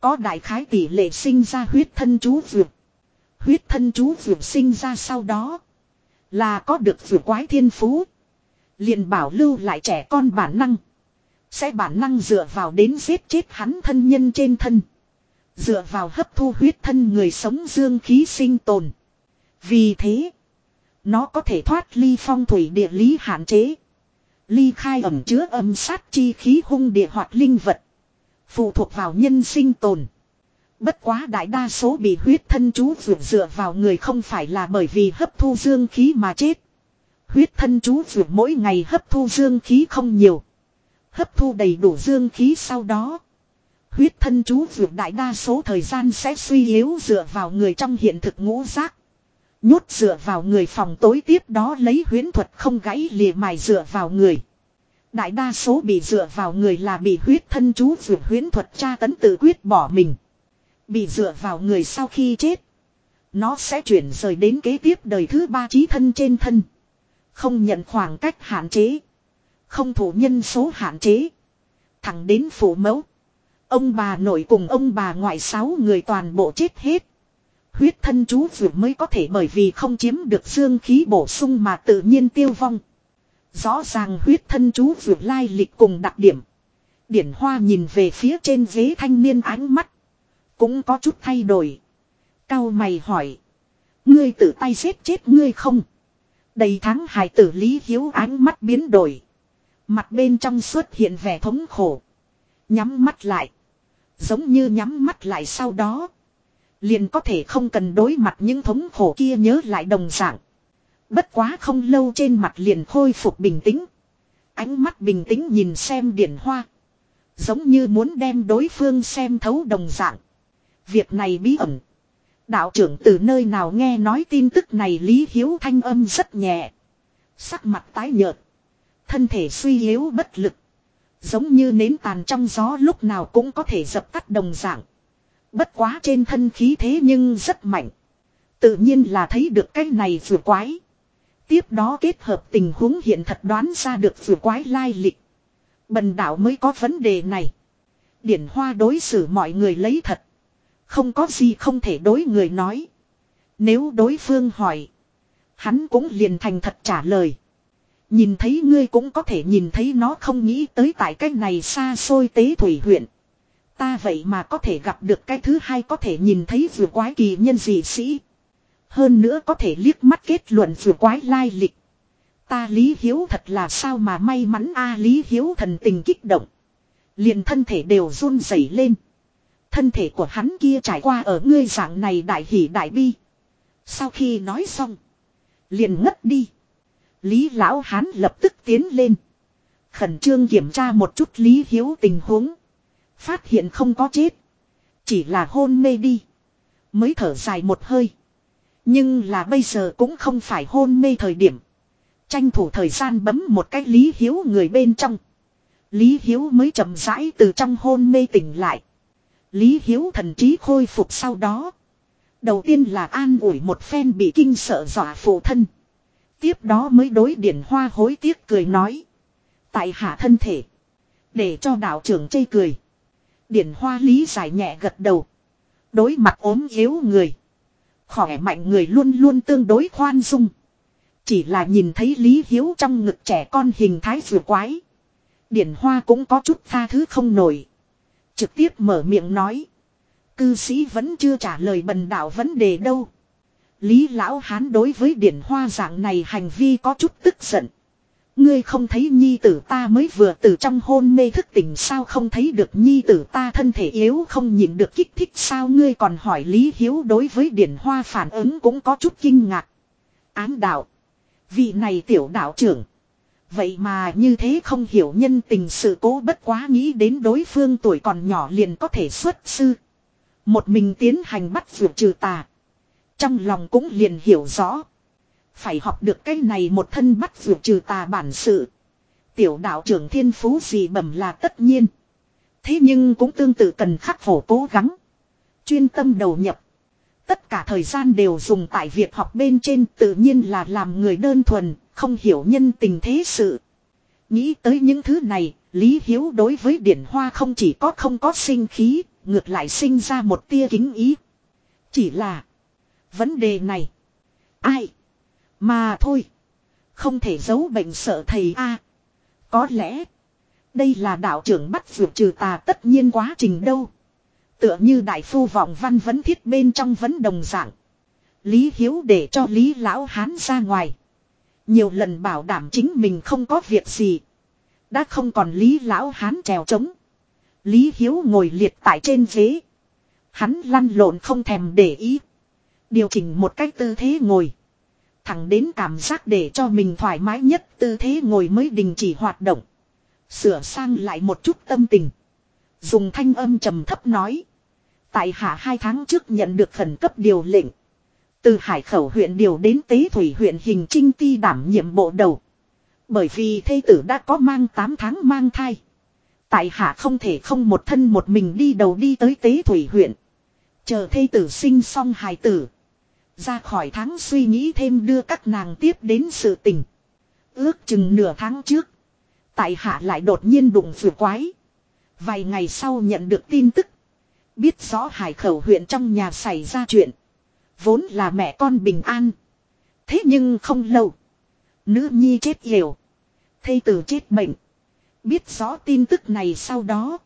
Có đại khái tỷ lệ sinh ra huyết thân chú vượt. Huyết thân chú vượt sinh ra sau đó. Là có được vượt quái thiên phú liền bảo lưu lại trẻ con bản năng. Sẽ bản năng dựa vào đến giết chết hắn thân nhân trên thân. Dựa vào hấp thu huyết thân người sống dương khí sinh tồn. Vì thế. Nó có thể thoát ly phong thủy địa lý hạn chế. Ly khai ẩm chứa âm sát chi khí hung địa hoạt linh vật. Phụ thuộc vào nhân sinh tồn. Bất quá đại đa số bị huyết thân chú vượt dựa vào người không phải là bởi vì hấp thu dương khí mà chết. Huyết thân chú vượt mỗi ngày hấp thu dương khí không nhiều. Hấp thu đầy đủ dương khí sau đó. Huyết thân chú vượt đại đa số thời gian sẽ suy yếu dựa vào người trong hiện thực ngũ giác. Nhốt dựa vào người phòng tối tiếp đó lấy huyến thuật không gãy lìa mài dựa vào người. Đại đa số bị dựa vào người là bị huyết thân chú vượt huyến thuật tra tấn tự quyết bỏ mình. Bị dựa vào người sau khi chết. Nó sẽ chuyển rời đến kế tiếp đời thứ ba trí thân trên thân. Không nhận khoảng cách hạn chế. Không thủ nhân số hạn chế. Thẳng đến phủ mẫu. Ông bà nội cùng ông bà ngoại sáu người toàn bộ chết hết. Huyết thân chú vừa mới có thể bởi vì không chiếm được dương khí bổ sung mà tự nhiên tiêu vong. Rõ ràng huyết thân chú vừa lai lịch cùng đặc điểm. Điển hoa nhìn về phía trên ghế thanh niên ánh mắt. Cũng có chút thay đổi. Cao mày hỏi. Ngươi tự tay giết chết ngươi không? Đầy tháng hài tử Lý Hiếu ánh mắt biến đổi. Mặt bên trong xuất hiện vẻ thống khổ. Nhắm mắt lại. Giống như nhắm mắt lại sau đó. Liền có thể không cần đối mặt những thống khổ kia nhớ lại đồng dạng. Bất quá không lâu trên mặt liền khôi phục bình tĩnh. Ánh mắt bình tĩnh nhìn xem điển hoa. Giống như muốn đem đối phương xem thấu đồng dạng. Việc này bí ẩn. Đạo trưởng từ nơi nào nghe nói tin tức này Lý Hiếu thanh âm rất nhẹ. Sắc mặt tái nhợt. Thân thể suy yếu bất lực. Giống như nến tàn trong gió lúc nào cũng có thể dập tắt đồng dạng. Bất quá trên thân khí thế nhưng rất mạnh. Tự nhiên là thấy được cái này vừa quái. Tiếp đó kết hợp tình huống hiện thật đoán ra được vừa quái lai lịch. Bần đạo mới có vấn đề này. Điển hoa đối xử mọi người lấy thật. Không có gì không thể đối người nói. Nếu đối phương hỏi. Hắn cũng liền thành thật trả lời. Nhìn thấy ngươi cũng có thể nhìn thấy nó không nghĩ tới tại cái này xa xôi tế thủy huyện. Ta vậy mà có thể gặp được cái thứ hai có thể nhìn thấy vừa quái kỳ nhân dị sĩ. Hơn nữa có thể liếc mắt kết luận vừa quái lai lịch. Ta Lý Hiếu thật là sao mà may mắn a à, Lý Hiếu thần tình kích động. Liền thân thể đều run rẩy lên. Thân thể của hắn kia trải qua ở ngươi dạng này đại hỷ đại bi. Sau khi nói xong. Liền ngất đi. Lý lão hán lập tức tiến lên. Khẩn trương kiểm tra một chút Lý Hiếu tình huống. Phát hiện không có chết. Chỉ là hôn mê đi. Mới thở dài một hơi. Nhưng là bây giờ cũng không phải hôn mê thời điểm. Tranh thủ thời gian bấm một cái Lý Hiếu người bên trong. Lý Hiếu mới chậm rãi từ trong hôn mê tỉnh lại. Lý Hiếu thần trí khôi phục sau đó. Đầu tiên là an ủi một phen bị kinh sợ dọa phụ thân. Tiếp đó mới đối điển hoa hối tiếc cười nói. Tại hạ thân thể. Để cho đạo trưởng chây cười. Điển hoa lý giải nhẹ gật đầu. Đối mặt ốm yếu người. Khỏe mạnh người luôn luôn tương đối khoan dung. Chỉ là nhìn thấy Lý Hiếu trong ngực trẻ con hình thái vừa quái. Điển hoa cũng có chút tha thứ không nổi. Trực tiếp mở miệng nói. Cư sĩ vẫn chưa trả lời bần đạo vấn đề đâu. Lý lão hán đối với điển hoa dạng này hành vi có chút tức giận. Ngươi không thấy nhi tử ta mới vừa từ trong hôn mê thức tỉnh sao không thấy được nhi tử ta thân thể yếu không nhịn được kích thích sao ngươi còn hỏi Lý Hiếu đối với điển hoa phản ứng cũng có chút kinh ngạc. Ám đạo. Vị này tiểu đạo trưởng. Vậy mà như thế không hiểu nhân tình sự cố bất quá nghĩ đến đối phương tuổi còn nhỏ liền có thể xuất sư. Một mình tiến hành bắt vượt trừ tà. Trong lòng cũng liền hiểu rõ. Phải học được cái này một thân bắt vượt trừ tà bản sự. Tiểu đạo trưởng thiên phú gì bẩm là tất nhiên. Thế nhưng cũng tương tự cần khắc khổ cố gắng. Chuyên tâm đầu nhập. Tất cả thời gian đều dùng tại việc học bên trên tự nhiên là làm người đơn thuần, không hiểu nhân tình thế sự. Nghĩ tới những thứ này, Lý Hiếu đối với điển hoa không chỉ có không có sinh khí, ngược lại sinh ra một tia kính ý. Chỉ là vấn đề này. Ai? Mà thôi. Không thể giấu bệnh sợ thầy a. có lẽ. Đây là đạo trưởng bắt vượt trừ tà tất nhiên quá trình đâu. Tựa như đại phu vọng văn vấn thiết bên trong vấn đồng dạng. Lý Hiếu để cho Lý Lão Hán ra ngoài. Nhiều lần bảo đảm chính mình không có việc gì. Đã không còn Lý Lão Hán trèo trống. Lý Hiếu ngồi liệt tại trên ghế. Hắn lăn lộn không thèm để ý. Điều chỉnh một cách tư thế ngồi. Thẳng đến cảm giác để cho mình thoải mái nhất, tư thế ngồi mới đình chỉ hoạt động. Sửa sang lại một chút tâm tình. Dùng thanh âm trầm thấp nói. Tại hạ hai tháng trước nhận được khẩn cấp điều lệnh. Từ hải khẩu huyện điều đến tế thủy huyện hình trinh ti đảm nhiệm bộ đầu. Bởi vì thê tử đã có mang 8 tháng mang thai. Tại hạ không thể không một thân một mình đi đầu đi tới tế thủy huyện. Chờ thê tử sinh xong hài tử. Ra khỏi tháng suy nghĩ thêm đưa các nàng tiếp đến sự tình. Ước chừng nửa tháng trước. Tại hạ lại đột nhiên đụng vừa quái. Vài ngày sau nhận được tin tức. Biết rõ hải khẩu huyện trong nhà xảy ra chuyện. Vốn là mẹ con bình an. Thế nhưng không lâu. Nữ nhi chết hiểu. Thây tử chết bệnh. Biết rõ tin tức này sau đó.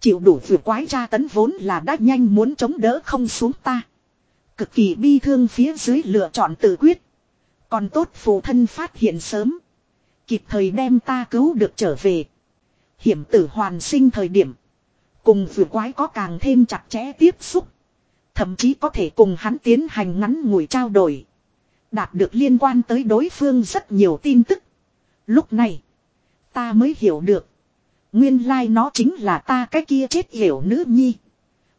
Chịu đủ vừa quái tra tấn vốn là đã nhanh muốn chống đỡ không xuống ta. Cực kỳ bi thương phía dưới lựa chọn tự quyết. Còn tốt phụ thân phát hiện sớm. Kịp thời đem ta cứu được trở về. Hiểm tử hoàn sinh thời điểm. Cùng vừa quái có càng thêm chặt chẽ tiếp xúc. Thậm chí có thể cùng hắn tiến hành ngắn ngủi trao đổi. Đạt được liên quan tới đối phương rất nhiều tin tức. Lúc này. Ta mới hiểu được. Nguyên lai like nó chính là ta cái kia chết hiểu nữ nhi.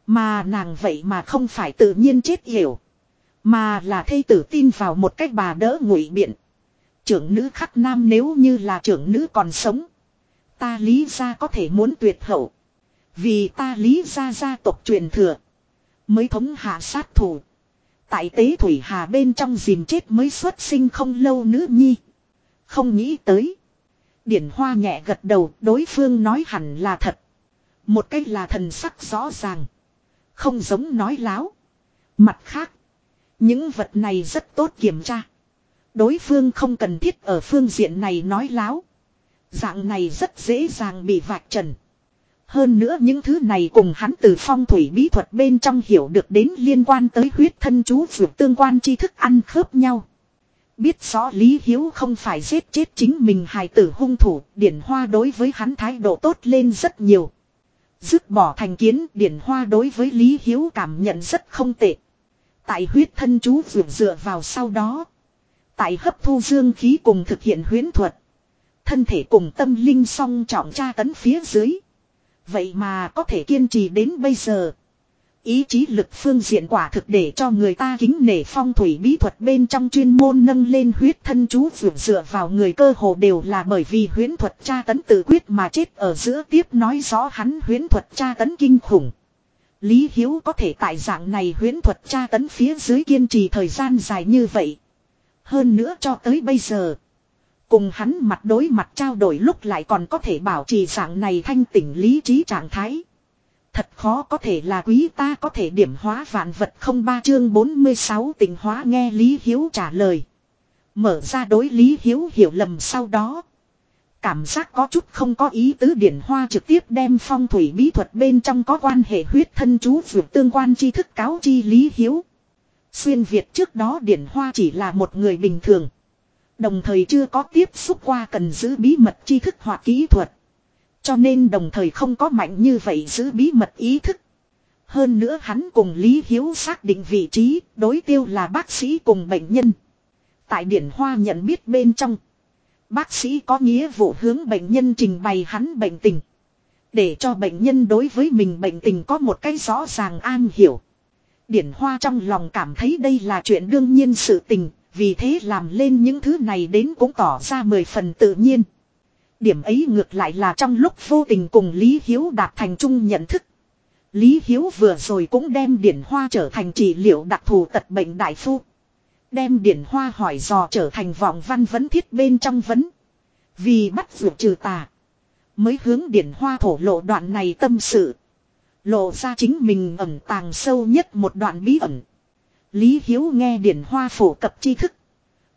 Mà nàng vậy mà không phải tự nhiên chết hiểu. Mà là thây tử tin vào một cách bà đỡ ngụy biện. Trưởng nữ khắc nam nếu như là trưởng nữ còn sống. Ta lý ra có thể muốn tuyệt hậu. Vì ta lý ra gia tộc truyền thừa. Mới thống hạ sát thủ. Tại tế thủy hà bên trong dìm chết mới xuất sinh không lâu nữ nhi. Không nghĩ tới. Điển hoa nhẹ gật đầu, đối phương nói hẳn là thật. Một cách là thần sắc rõ ràng. Không giống nói láo. Mặt khác. Những vật này rất tốt kiểm tra. Đối phương không cần thiết ở phương diện này nói láo. Dạng này rất dễ dàng bị vạch trần. Hơn nữa những thứ này cùng hắn từ phong thủy bí thuật bên trong hiểu được đến liên quan tới huyết thân chú vượt tương quan tri thức ăn khớp nhau. Biết rõ Lý Hiếu không phải giết chết chính mình hài tử hung thủ, Điển Hoa đối với hắn thái độ tốt lên rất nhiều. Dứt bỏ thành kiến, Điển Hoa đối với Lý Hiếu cảm nhận rất không tệ. Tại huyết thân chú vượt dựa vào sau đó. Tại hấp thu dương khí cùng thực hiện huyến thuật. Thân thể cùng tâm linh song trọng tra tấn phía dưới. Vậy mà có thể kiên trì đến bây giờ. Ý chí lực phương diện quả thực để cho người ta kính nể phong thủy bí thuật bên trong chuyên môn nâng lên huyết thân chú vượt dựa vào người cơ hồ đều là bởi vì huyễn thuật tra tấn tự quyết mà chết ở giữa tiếp nói rõ hắn huyễn thuật tra tấn kinh khủng. Lý Hiếu có thể tại dạng này huyễn thuật tra tấn phía dưới kiên trì thời gian dài như vậy. Hơn nữa cho tới bây giờ. Cùng hắn mặt đối mặt trao đổi lúc lại còn có thể bảo trì dạng này thanh tỉnh lý trí trạng thái. Thật khó có thể là quý ta có thể điểm hóa vạn vật không ba chương 46 tình hóa nghe Lý Hiếu trả lời. Mở ra đối Lý Hiếu hiểu lầm sau đó. Cảm giác có chút không có ý tứ điển hoa trực tiếp đem phong thủy bí thuật bên trong có quan hệ huyết thân chú vượt tương quan tri thức cáo chi Lý Hiếu. Xuyên Việt trước đó điển hoa chỉ là một người bình thường. Đồng thời chưa có tiếp xúc qua cần giữ bí mật tri thức hoặc kỹ thuật. Cho nên đồng thời không có mạnh như vậy giữ bí mật ý thức. Hơn nữa hắn cùng Lý Hiếu xác định vị trí, đối tiêu là bác sĩ cùng bệnh nhân. Tại Điển Hoa nhận biết bên trong. Bác sĩ có nghĩa vụ hướng bệnh nhân trình bày hắn bệnh tình. Để cho bệnh nhân đối với mình bệnh tình có một cái rõ ràng an hiểu. Điển Hoa trong lòng cảm thấy đây là chuyện đương nhiên sự tình, vì thế làm lên những thứ này đến cũng tỏ ra mười phần tự nhiên. Điểm ấy ngược lại là trong lúc vô tình cùng Lý Hiếu đạt thành chung nhận thức. Lý Hiếu vừa rồi cũng đem điển hoa trở thành trị liệu đặc thù tật bệnh đại phu. Đem điển hoa hỏi dò trở thành vọng văn vấn thiết bên trong vấn. Vì bắt vượt trừ tà. Mới hướng điển hoa thổ lộ đoạn này tâm sự. Lộ ra chính mình ẩn tàng sâu nhất một đoạn bí ẩn. Lý Hiếu nghe điển hoa phổ cập tri thức.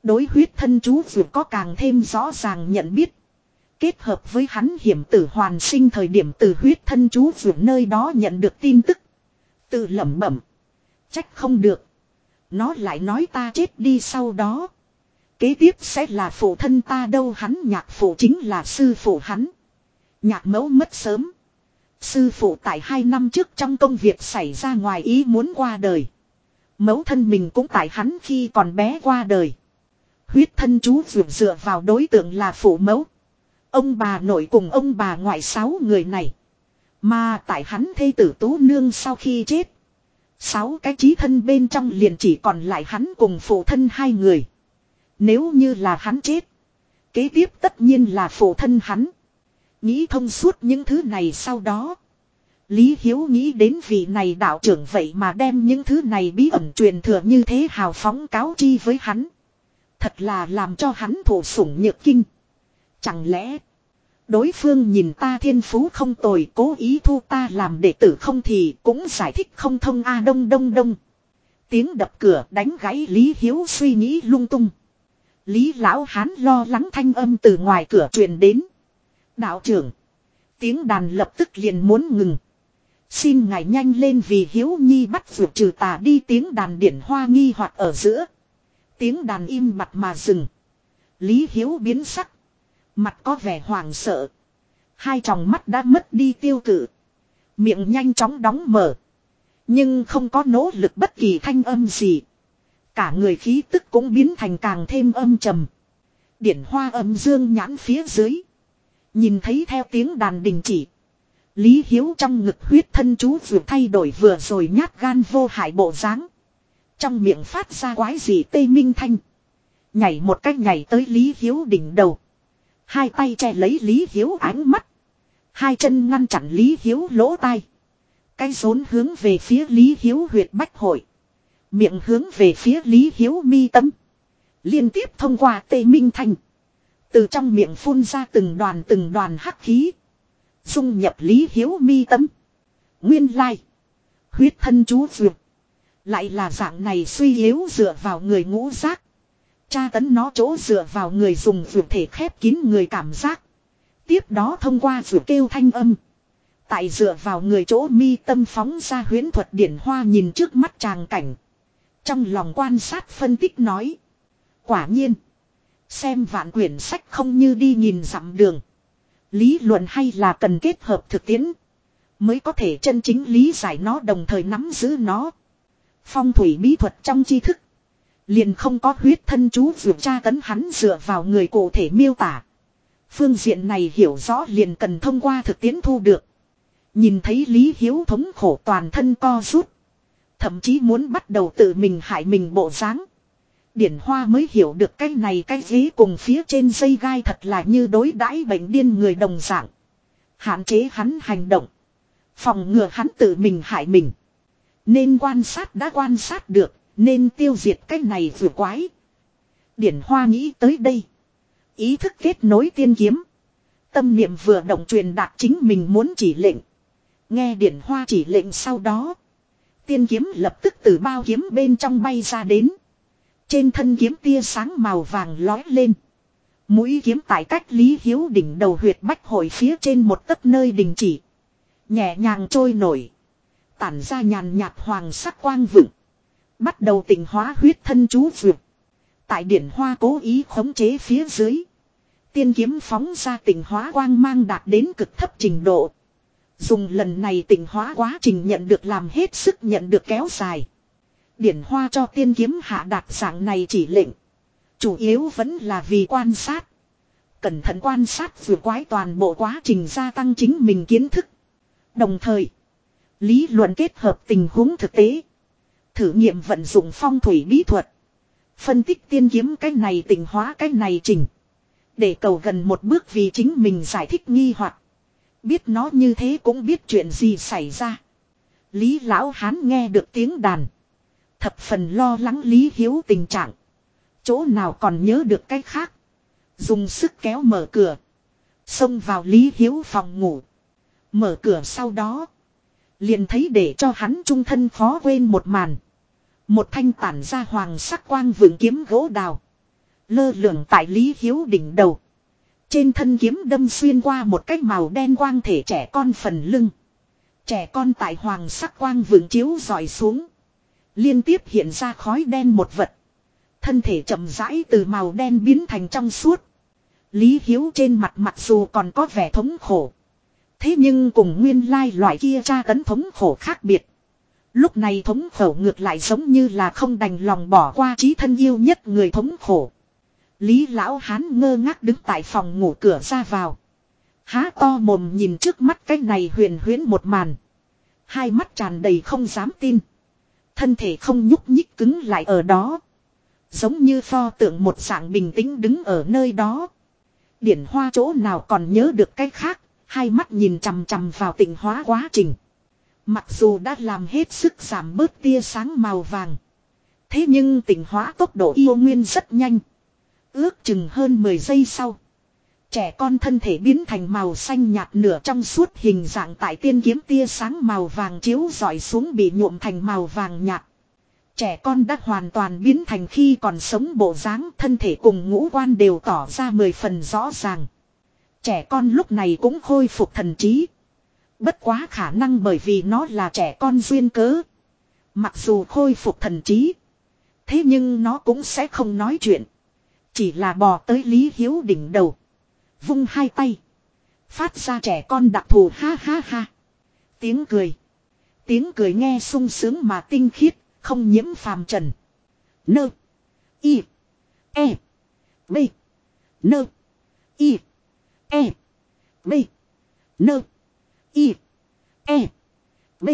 Đối huyết thân chú vượt có càng thêm rõ ràng nhận biết. Kết hợp với hắn hiểm tử hoàn sinh thời điểm từ huyết thân chú vượt nơi đó nhận được tin tức. Tự lẩm bẩm. Trách không được. Nó lại nói ta chết đi sau đó. Kế tiếp sẽ là phụ thân ta đâu hắn, nhạc phụ chính là sư phụ hắn. Nhạc mẫu mất sớm. Sư phụ tại hai năm trước trong công việc xảy ra ngoài ý muốn qua đời. Mẫu thân mình cũng tại hắn khi còn bé qua đời. Huyết thân chú dựa dựa vào đối tượng là phụ mẫu. Ông bà nội cùng ông bà ngoại sáu người này. Mà tại hắn thê tử tú nương sau khi chết. Sáu cái trí thân bên trong liền chỉ còn lại hắn cùng phụ thân hai người. Nếu như là hắn chết. Kế tiếp tất nhiên là phụ thân hắn. Nghĩ thông suốt những thứ này sau đó. Lý Hiếu nghĩ đến vị này đạo trưởng vậy mà đem những thứ này bí ẩn truyền thừa như thế hào phóng cáo chi với hắn. Thật là làm cho hắn thổ sủng nhược kinh. Chẳng lẽ, đối phương nhìn ta thiên phú không tồi, cố ý thu ta làm đệ tử không thì cũng giải thích không thông a đông đông đông. Tiếng đập cửa đánh gãy Lý Hiếu suy nghĩ lung tung. Lý lão hán lo lắng thanh âm từ ngoài cửa truyền đến. Đạo trưởng. Tiếng đàn lập tức liền muốn ngừng. Xin ngài nhanh lên vì Hiếu Nhi bắt vượt trừ tà đi tiếng đàn điển hoa nghi hoặc ở giữa. Tiếng đàn im mặt mà dừng. Lý Hiếu biến sắc. Mặt có vẻ hoàng sợ. Hai tròng mắt đã mất đi tiêu cự. Miệng nhanh chóng đóng mở. Nhưng không có nỗ lực bất kỳ thanh âm gì. Cả người khí tức cũng biến thành càng thêm âm trầm. Điển hoa âm dương nhãn phía dưới. Nhìn thấy theo tiếng đàn đình chỉ. Lý Hiếu trong ngực huyết thân chú vừa thay đổi vừa rồi nhát gan vô hại bộ dáng Trong miệng phát ra quái gì tê minh thanh. Nhảy một cách nhảy tới Lý Hiếu đỉnh đầu. Hai tay che lấy Lý Hiếu ánh mắt. Hai chân ngăn chặn Lý Hiếu lỗ tai. Cái rốn hướng về phía Lý Hiếu huyệt bách hội. Miệng hướng về phía Lý Hiếu mi tâm. Liên tiếp thông qua tê minh thanh. Từ trong miệng phun ra từng đoàn từng đoàn hắc khí. Dung nhập Lý Hiếu mi tâm. Nguyên lai. Huyết thân chú duyệt Lại là dạng này suy yếu dựa vào người ngũ giác. Cha tấn nó chỗ dựa vào người dùng duyệt thể khép kín người cảm giác. Tiếp đó thông qua duyệt kêu thanh âm. Tại dựa vào người chỗ mi tâm phóng ra huyễn thuật điển hoa nhìn trước mắt tràng cảnh. Trong lòng quan sát phân tích nói. Quả nhiên. Xem vạn quyển sách không như đi nhìn dặm đường. Lý luận hay là cần kết hợp thực tiễn. Mới có thể chân chính lý giải nó đồng thời nắm giữ nó. Phong thủy bí thuật trong tri thức. Liền không có huyết thân chú vượt tra tấn hắn dựa vào người cụ thể miêu tả. Phương diện này hiểu rõ liền cần thông qua thực tiễn thu được. Nhìn thấy Lý Hiếu thống khổ toàn thân co rút. Thậm chí muốn bắt đầu tự mình hại mình bộ dáng. Điển Hoa mới hiểu được cái này cái ghế cùng phía trên dây gai thật là như đối đãi bệnh điên người đồng dạng. Hạn chế hắn hành động. Phòng ngừa hắn tự mình hại mình. Nên quan sát đã quan sát được, nên tiêu diệt cái này vừa quái. Điển Hoa nghĩ tới đây. Ý thức kết nối tiên kiếm. Tâm niệm vừa động truyền đạt chính mình muốn chỉ lệnh. Nghe Điển Hoa chỉ lệnh sau đó. Tiên kiếm lập tức từ bao kiếm bên trong bay ra đến. Trên thân kiếm tia sáng màu vàng lói lên. Mũi kiếm tại cách Lý Hiếu đỉnh đầu huyệt bách hội phía trên một tấc nơi đình chỉ. Nhẹ nhàng trôi nổi. Tản ra nhàn nhạt hoàng sắc quang vựng. Bắt đầu tỉnh hóa huyết thân chú vượt. Tại điển hoa cố ý khống chế phía dưới. Tiên kiếm phóng ra tỉnh hóa quang mang đạt đến cực thấp trình độ. Dùng lần này tỉnh hóa quá trình nhận được làm hết sức nhận được kéo dài. Điển hoa cho tiên kiếm hạ đạt dạng này chỉ lệnh. Chủ yếu vẫn là vì quan sát. Cẩn thận quan sát vừa quái toàn bộ quá trình gia tăng chính mình kiến thức. Đồng thời, lý luận kết hợp tình huống thực tế. Thử nghiệm vận dụng phong thủy bí thuật. Phân tích tiên kiếm cách này tình hóa cách này trình. Để cầu gần một bước vì chính mình giải thích nghi hoặc Biết nó như thế cũng biết chuyện gì xảy ra. Lý lão hán nghe được tiếng đàn. Thập phần lo lắng Lý Hiếu tình trạng. Chỗ nào còn nhớ được cái khác. Dùng sức kéo mở cửa. Xông vào Lý Hiếu phòng ngủ. Mở cửa sau đó. Liền thấy để cho hắn trung thân khó quên một màn. Một thanh tản ra hoàng sắc quang vượng kiếm gỗ đào. Lơ lửng tại Lý Hiếu đỉnh đầu. Trên thân kiếm đâm xuyên qua một cái màu đen quang thể trẻ con phần lưng. Trẻ con tại hoàng sắc quang vượng chiếu dọi xuống. Liên tiếp hiện ra khói đen một vật. Thân thể chậm rãi từ màu đen biến thành trong suốt. Lý Hiếu trên mặt mặc dù còn có vẻ thống khổ. Thế nhưng cùng nguyên lai loại kia tra tấn thống khổ khác biệt. Lúc này thống khổ ngược lại giống như là không đành lòng bỏ qua trí thân yêu nhất người thống khổ. Lý lão hán ngơ ngác đứng tại phòng ngủ cửa ra vào. Há to mồm nhìn trước mắt cái này huyền huyến một màn. Hai mắt tràn đầy không dám tin. Thân thể không nhúc nhích cứng lại ở đó. Giống như pho tượng một dạng bình tĩnh đứng ở nơi đó. Điển hoa chỗ nào còn nhớ được cái khác, hai mắt nhìn chằm chằm vào tình hóa quá trình. Mặc dù đã làm hết sức giảm bớt tia sáng màu vàng. Thế nhưng tình hóa tốc độ yêu nguyên rất nhanh. Ước chừng hơn 10 giây sau. Trẻ con thân thể biến thành màu xanh nhạt nửa trong suốt hình dạng tại tiên kiếm tia sáng màu vàng chiếu dọi xuống bị nhuộm thành màu vàng nhạt. Trẻ con đã hoàn toàn biến thành khi còn sống bộ dáng, thân thể cùng ngũ quan đều tỏ ra mười phần rõ ràng. Trẻ con lúc này cũng khôi phục thần trí. Bất quá khả năng bởi vì nó là trẻ con duyên cớ. Mặc dù khôi phục thần trí. Thế nhưng nó cũng sẽ không nói chuyện. Chỉ là bò tới Lý Hiếu đỉnh đầu. Vung hai tay. Phát ra trẻ con đặc thù ha ha ha. Tiếng cười. Tiếng cười nghe sung sướng mà tinh khiết, không nhiễm phàm trần. Nơ. Y. E. B. Nơ. Y. E. B. Nơ. Y. E. B.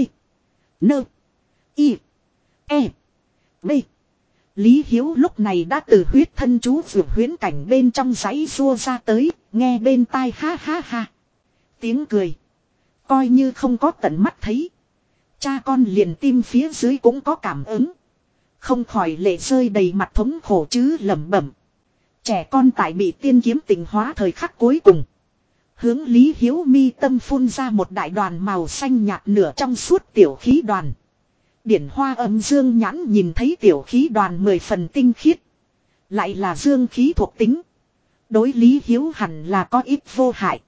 Nơ. Y. E. B. Lý Hiếu lúc này đã từ huyết thân chú vượt huyến cảnh bên trong giấy xua ra tới, nghe bên tai ha ha ha. Tiếng cười. Coi như không có tận mắt thấy. Cha con liền tim phía dưới cũng có cảm ứng. Không khỏi lệ rơi đầy mặt thống khổ chứ lẩm bẩm. Trẻ con tại bị tiên kiếm tình hóa thời khắc cuối cùng. Hướng Lý Hiếu mi tâm phun ra một đại đoàn màu xanh nhạt nửa trong suốt tiểu khí đoàn. Điển hoa âm dương nhãn nhìn thấy tiểu khí đoàn mười phần tinh khiết. Lại là dương khí thuộc tính. Đối Lý Hiếu hẳn là có ít vô hại.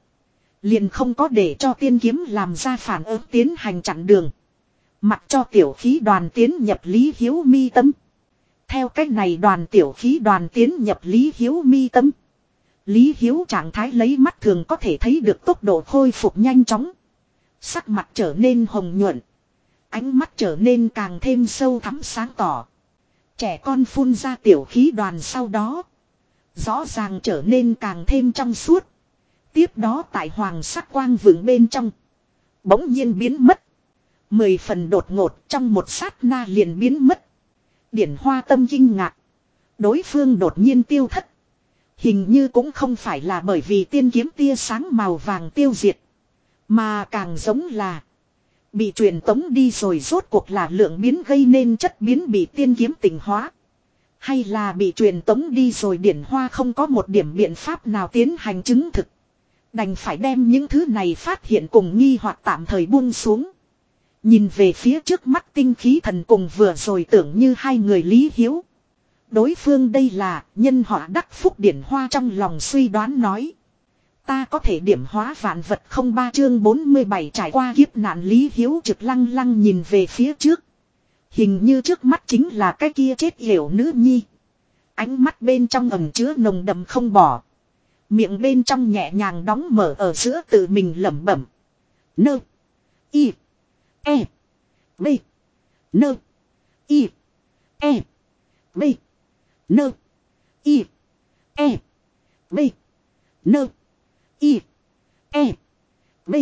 Liền không có để cho tiên kiếm làm ra phản ứng tiến hành chặn đường. Mặc cho tiểu khí đoàn tiến nhập Lý Hiếu mi tâm. Theo cách này đoàn tiểu khí đoàn tiến nhập Lý Hiếu mi tâm. Lý Hiếu trạng thái lấy mắt thường có thể thấy được tốc độ khôi phục nhanh chóng. Sắc mặt trở nên hồng nhuận. Ánh mắt trở nên càng thêm sâu thắm sáng tỏ. Trẻ con phun ra tiểu khí đoàn sau đó. Rõ ràng trở nên càng thêm trong suốt. Tiếp đó tại hoàng sắc quang vững bên trong. Bỗng nhiên biến mất. Mười phần đột ngột trong một sát na liền biến mất. Điển hoa tâm kinh ngạc. Đối phương đột nhiên tiêu thất. Hình như cũng không phải là bởi vì tiên kiếm tia sáng màu vàng tiêu diệt. Mà càng giống là. Bị truyền tống đi rồi rốt cuộc là lượng biến gây nên chất biến bị tiên kiếm tình hóa. Hay là bị truyền tống đi rồi điển hoa không có một điểm biện pháp nào tiến hành chứng thực. Đành phải đem những thứ này phát hiện cùng nghi hoặc tạm thời buông xuống. Nhìn về phía trước mắt tinh khí thần cùng vừa rồi tưởng như hai người lý hiếu. Đối phương đây là nhân họa đắc phúc điển hoa trong lòng suy đoán nói. Ta có thể điểm hóa vạn vật không ba chương 47 trải qua kiếp nạn lý hiếu trực lăng lăng nhìn về phía trước. Hình như trước mắt chính là cái kia chết hiểu nữ nhi. Ánh mắt bên trong ẩm chứa nồng đậm không bỏ. Miệng bên trong nhẹ nhàng đóng mở ở giữa tự mình lẩm bẩm. Nơ. Y. E. B. Nơ. Y. E. B. Nơ. Y. E. B. Nơ. Y. E. B.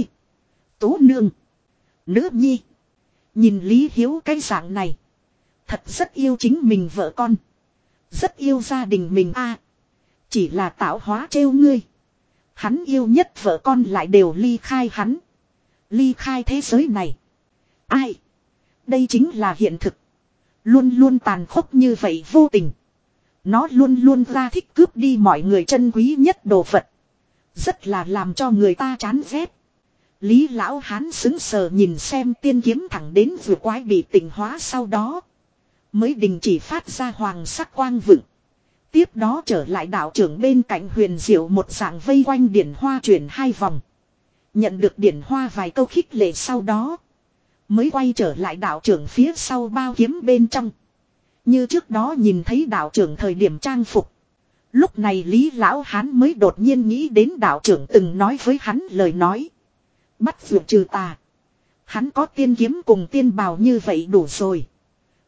Tú nương. Nữ nhi. Nhìn Lý Hiếu cái dạng này. Thật rất yêu chính mình vợ con. Rất yêu gia đình mình a Chỉ là tạo hóa trêu ngươi. Hắn yêu nhất vợ con lại đều ly khai hắn. Ly khai thế giới này. Ai? Đây chính là hiện thực. Luôn luôn tàn khốc như vậy vô tình. Nó luôn luôn ra thích cướp đi mọi người chân quý nhất đồ vật. Rất là làm cho người ta chán ghét. Lý lão hán xứng sờ nhìn xem tiên kiếm thẳng đến vừa quái bị tình hóa sau đó. Mới đình chỉ phát ra hoàng sắc quang vựng. Tiếp đó trở lại đạo trưởng bên cạnh huyền diệu một dạng vây quanh điển hoa chuyển hai vòng. Nhận được điển hoa vài câu khích lệ sau đó. Mới quay trở lại đạo trưởng phía sau bao kiếm bên trong. Như trước đó nhìn thấy đạo trưởng thời điểm trang phục. Lúc này Lý Lão Hán mới đột nhiên nghĩ đến đạo trưởng từng nói với hắn lời nói. Bắt vượt trừ tà. Hắn có tiên kiếm cùng tiên bào như vậy đủ rồi.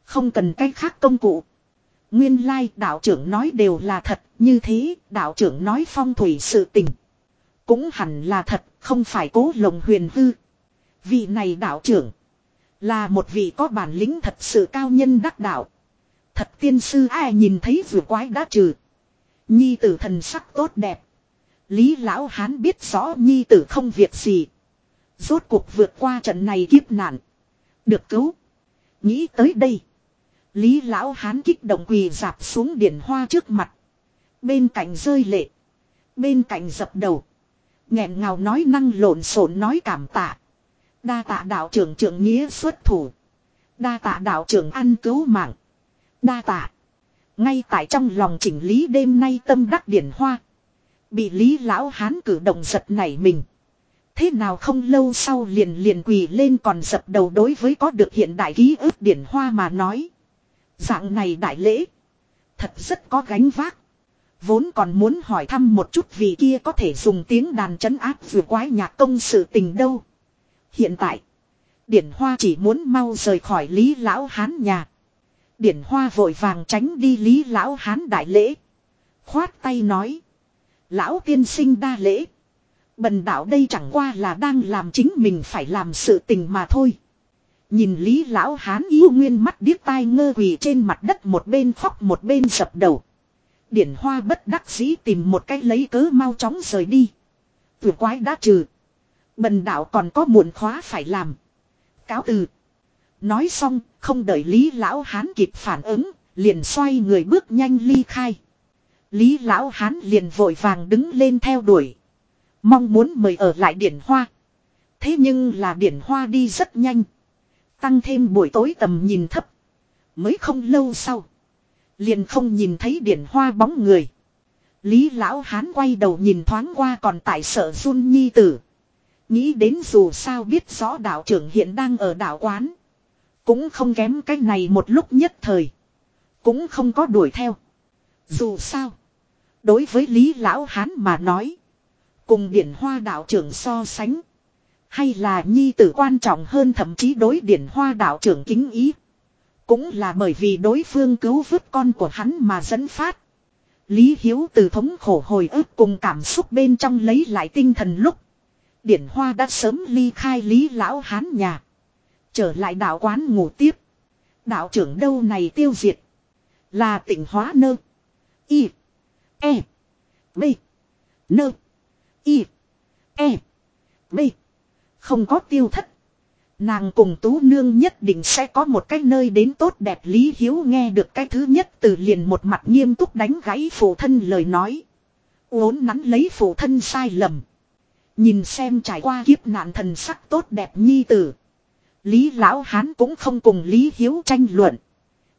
Không cần cách khác công cụ. Nguyên lai đạo trưởng nói đều là thật, như thế đạo trưởng nói phong thủy sự tình. Cũng hẳn là thật, không phải cố lồng huyền hư. Vị này đạo trưởng. Là một vị có bản lĩnh thật sự cao nhân đắc đạo. Thật tiên sư ai nhìn thấy vừa quái đã trừ. Nhi tử thần sắc tốt đẹp. Lý lão hán biết rõ nhi tử không việc gì. Rốt cuộc vượt qua trận này kiếp nạn. Được cứu. Nghĩ tới đây. Lý lão hán kích động quỳ dạp xuống điển hoa trước mặt. Bên cạnh rơi lệ. Bên cạnh dập đầu. nghẹn ngào nói năng lộn xộn nói cảm tạ. Đa tạ đạo trưởng trưởng nghĩa xuất thủ. Đa tạ đạo trưởng ăn cứu mạng. Đa tạ. Ngay tại trong lòng chỉnh lý đêm nay tâm đắc điển hoa. Bị lý lão hán cử động giật nảy mình. Thế nào không lâu sau liền liền quỳ lên còn dập đầu đối với có được hiện đại ký ức điển hoa mà nói. Dạng này đại lễ. Thật rất có gánh vác. Vốn còn muốn hỏi thăm một chút vì kia có thể dùng tiếng đàn chấn áp vừa quái nhạc công sự tình đâu. Hiện tại. Điển hoa chỉ muốn mau rời khỏi lý lão hán nhà. Điển hoa vội vàng tránh đi lý lão hán đại lễ. Khoát tay nói. Lão tiên sinh đa lễ. Bần đạo đây chẳng qua là đang làm chính mình phải làm sự tình mà thôi. Nhìn Lý Lão Hán yêu nguyên mắt điếc tai ngơ quỳ trên mặt đất một bên khóc một bên sập đầu. Điển hoa bất đắc dĩ tìm một cách lấy cớ mau chóng rời đi. Vừa quái đã trừ. Bần đạo còn có muộn khóa phải làm. Cáo từ. Nói xong, không đợi Lý Lão Hán kịp phản ứng, liền xoay người bước nhanh ly khai. Lý Lão Hán liền vội vàng đứng lên theo đuổi. Mong muốn mời ở lại điển hoa. Thế nhưng là điển hoa đi rất nhanh. Tăng thêm buổi tối tầm nhìn thấp. Mới không lâu sau. Liền không nhìn thấy điển hoa bóng người. Lý lão hán quay đầu nhìn thoáng qua còn tại sở run nhi tử. Nghĩ đến dù sao biết rõ đạo trưởng hiện đang ở đạo quán. Cũng không kém cái này một lúc nhất thời. Cũng không có đuổi theo. Dù sao. Đối với Lý Lão Hán mà nói. Cùng điển hoa đạo trưởng so sánh. Hay là nhi tử quan trọng hơn thậm chí đối điển hoa đạo trưởng kính ý. Cũng là bởi vì đối phương cứu vớt con của hắn mà dẫn phát. Lý Hiếu từ thống khổ hồi ức cùng cảm xúc bên trong lấy lại tinh thần lúc. Điển Hoa đã sớm ly khai Lý Lão Hán nhà. Trở lại đạo quán ngủ tiếp. Đạo trưởng đâu này tiêu diệt. Là tỉnh hóa nơ. Y. E. B. Nơ. Y. E. B. Không có tiêu thất. Nàng cùng tú nương nhất định sẽ có một cái nơi đến tốt đẹp Lý Hiếu nghe được cái thứ nhất từ liền một mặt nghiêm túc đánh gãy phụ thân lời nói. Uốn nắn lấy phụ thân sai lầm. Nhìn xem trải qua kiếp nạn thần sắc tốt đẹp nhi tử. Lý Lão Hán cũng không cùng Lý Hiếu tranh luận.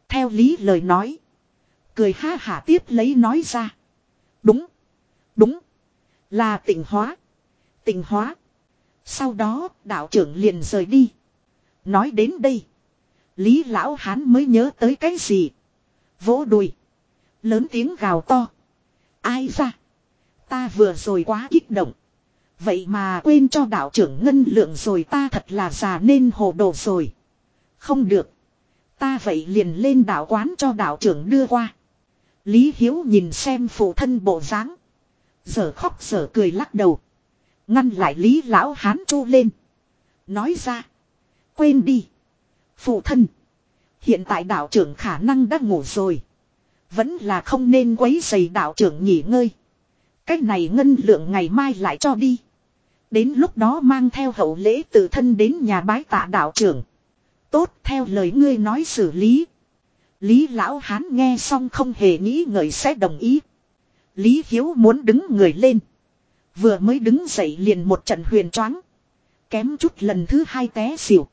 Theo Lý lời nói. Cười ha hả tiếp lấy nói ra. Đúng. Đúng. Là tỉnh hóa. Tỉnh hóa. Sau đó, đạo trưởng liền rời đi. Nói đến đây. Lý lão hán mới nhớ tới cái gì. Vỗ đùi. Lớn tiếng gào to. Ai ra. Ta vừa rồi quá kích động. Vậy mà quên cho đạo trưởng ngân lượng rồi ta thật là già nên hồ đồ rồi. Không được. Ta vậy liền lên đạo quán cho đạo trưởng đưa qua. Lý Hiếu nhìn xem phụ thân bộ dáng, Giờ khóc giờ cười lắc đầu. Ngăn lại Lý Lão Hán chu lên. Nói ra. Quên đi. Phụ thân. Hiện tại đạo trưởng khả năng đã ngủ rồi. Vẫn là không nên quấy giày đạo trưởng nghỉ ngơi. Cách này ngân lượng ngày mai lại cho đi. Đến lúc đó mang theo hậu lễ tự thân đến nhà bái tạ đạo trưởng. Tốt, theo lời ngươi nói xử lý. Lý lão hán nghe xong không hề nghĩ ngợi sẽ đồng ý. Lý Hiếu muốn đứng người lên. Vừa mới đứng dậy liền một trận huyền choáng. Kém chút lần thứ hai té xỉu.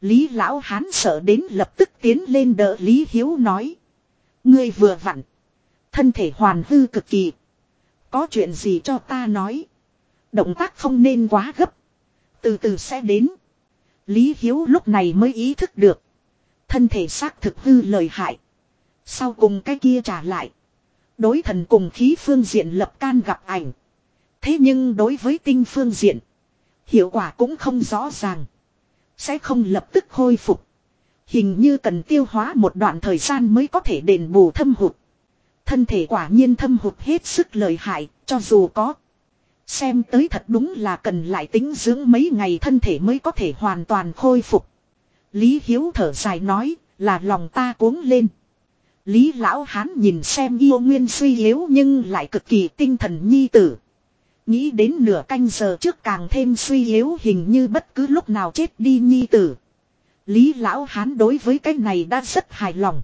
Lý lão hán sợ đến lập tức tiến lên đỡ Lý Hiếu nói. Ngươi vừa vặn. Thân thể hoàn hư cực kỳ. Có chuyện gì cho ta nói. Động tác không nên quá gấp. Từ từ sẽ đến. Lý Hiếu lúc này mới ý thức được. Thân thể xác thực hư lời hại. Sau cùng cái kia trả lại. Đối thần cùng khí phương diện lập can gặp ảnh. Thế nhưng đối với tinh phương diện. Hiệu quả cũng không rõ ràng. Sẽ không lập tức khôi phục. Hình như cần tiêu hóa một đoạn thời gian mới có thể đền bù thâm hụt. Thân thể quả nhiên thâm hụt hết sức lợi hại, cho dù có. Xem tới thật đúng là cần lại tính dưỡng mấy ngày thân thể mới có thể hoàn toàn khôi phục. Lý Hiếu thở dài nói, là lòng ta cuống lên. Lý Lão Hán nhìn xem yêu nguyên suy yếu nhưng lại cực kỳ tinh thần nhi tử. Nghĩ đến nửa canh giờ trước càng thêm suy yếu hình như bất cứ lúc nào chết đi nhi tử. Lý Lão Hán đối với cái này đã rất hài lòng.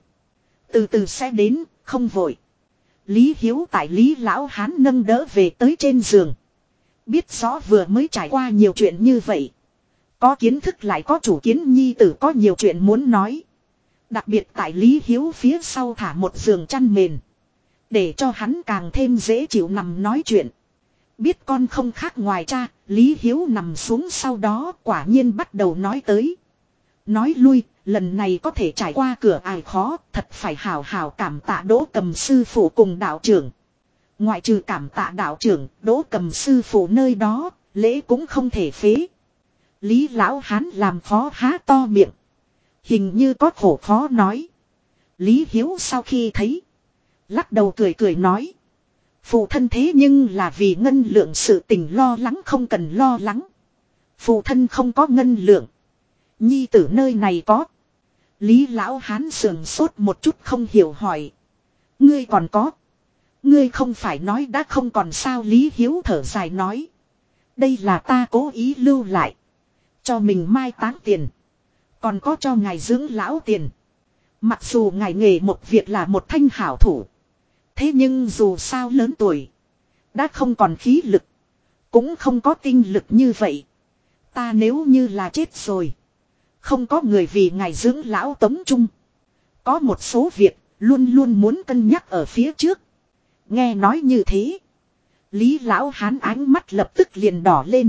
Từ từ sẽ đến, không vội. Lý Hiếu tại Lý Lão Hán nâng đỡ về tới trên giường. Biết rõ vừa mới trải qua nhiều chuyện như vậy. Có kiến thức lại có chủ kiến nhi tử có nhiều chuyện muốn nói. Đặc biệt tại Lý Hiếu phía sau thả một giường chăn mền. Để cho hắn càng thêm dễ chịu nằm nói chuyện. Biết con không khác ngoài cha, Lý Hiếu nằm xuống sau đó quả nhiên bắt đầu nói tới. Nói lui, lần này có thể trải qua cửa ải khó, thật phải hào hào cảm tạ đỗ cầm sư phụ cùng đạo trưởng. Ngoại trừ cảm tạ đạo trưởng, đỗ cầm sư phụ nơi đó, lễ cũng không thể phế. Lý lão hán làm khó há to miệng. Hình như có khổ khó nói. Lý Hiếu sau khi thấy. Lắc đầu cười cười nói. Phụ thân thế nhưng là vì ngân lượng sự tình lo lắng không cần lo lắng. Phụ thân không có ngân lượng. Nhi tử nơi này có. Lý lão hán sườn sốt một chút không hiểu hỏi. Ngươi còn có. Ngươi không phải nói đã không còn sao Lý Hiếu thở dài nói. Đây là ta cố ý lưu lại. Cho mình mai táng tiền. Còn có cho ngài dưỡng lão tiền. Mặc dù ngài nghề một việc là một thanh hảo thủ. Thế nhưng dù sao lớn tuổi. Đã không còn khí lực. Cũng không có tinh lực như vậy. Ta nếu như là chết rồi. Không có người vì ngài dưỡng lão tống trung. Có một số việc luôn luôn muốn cân nhắc ở phía trước. Nghe nói như thế. Lý lão hán ánh mắt lập tức liền đỏ lên.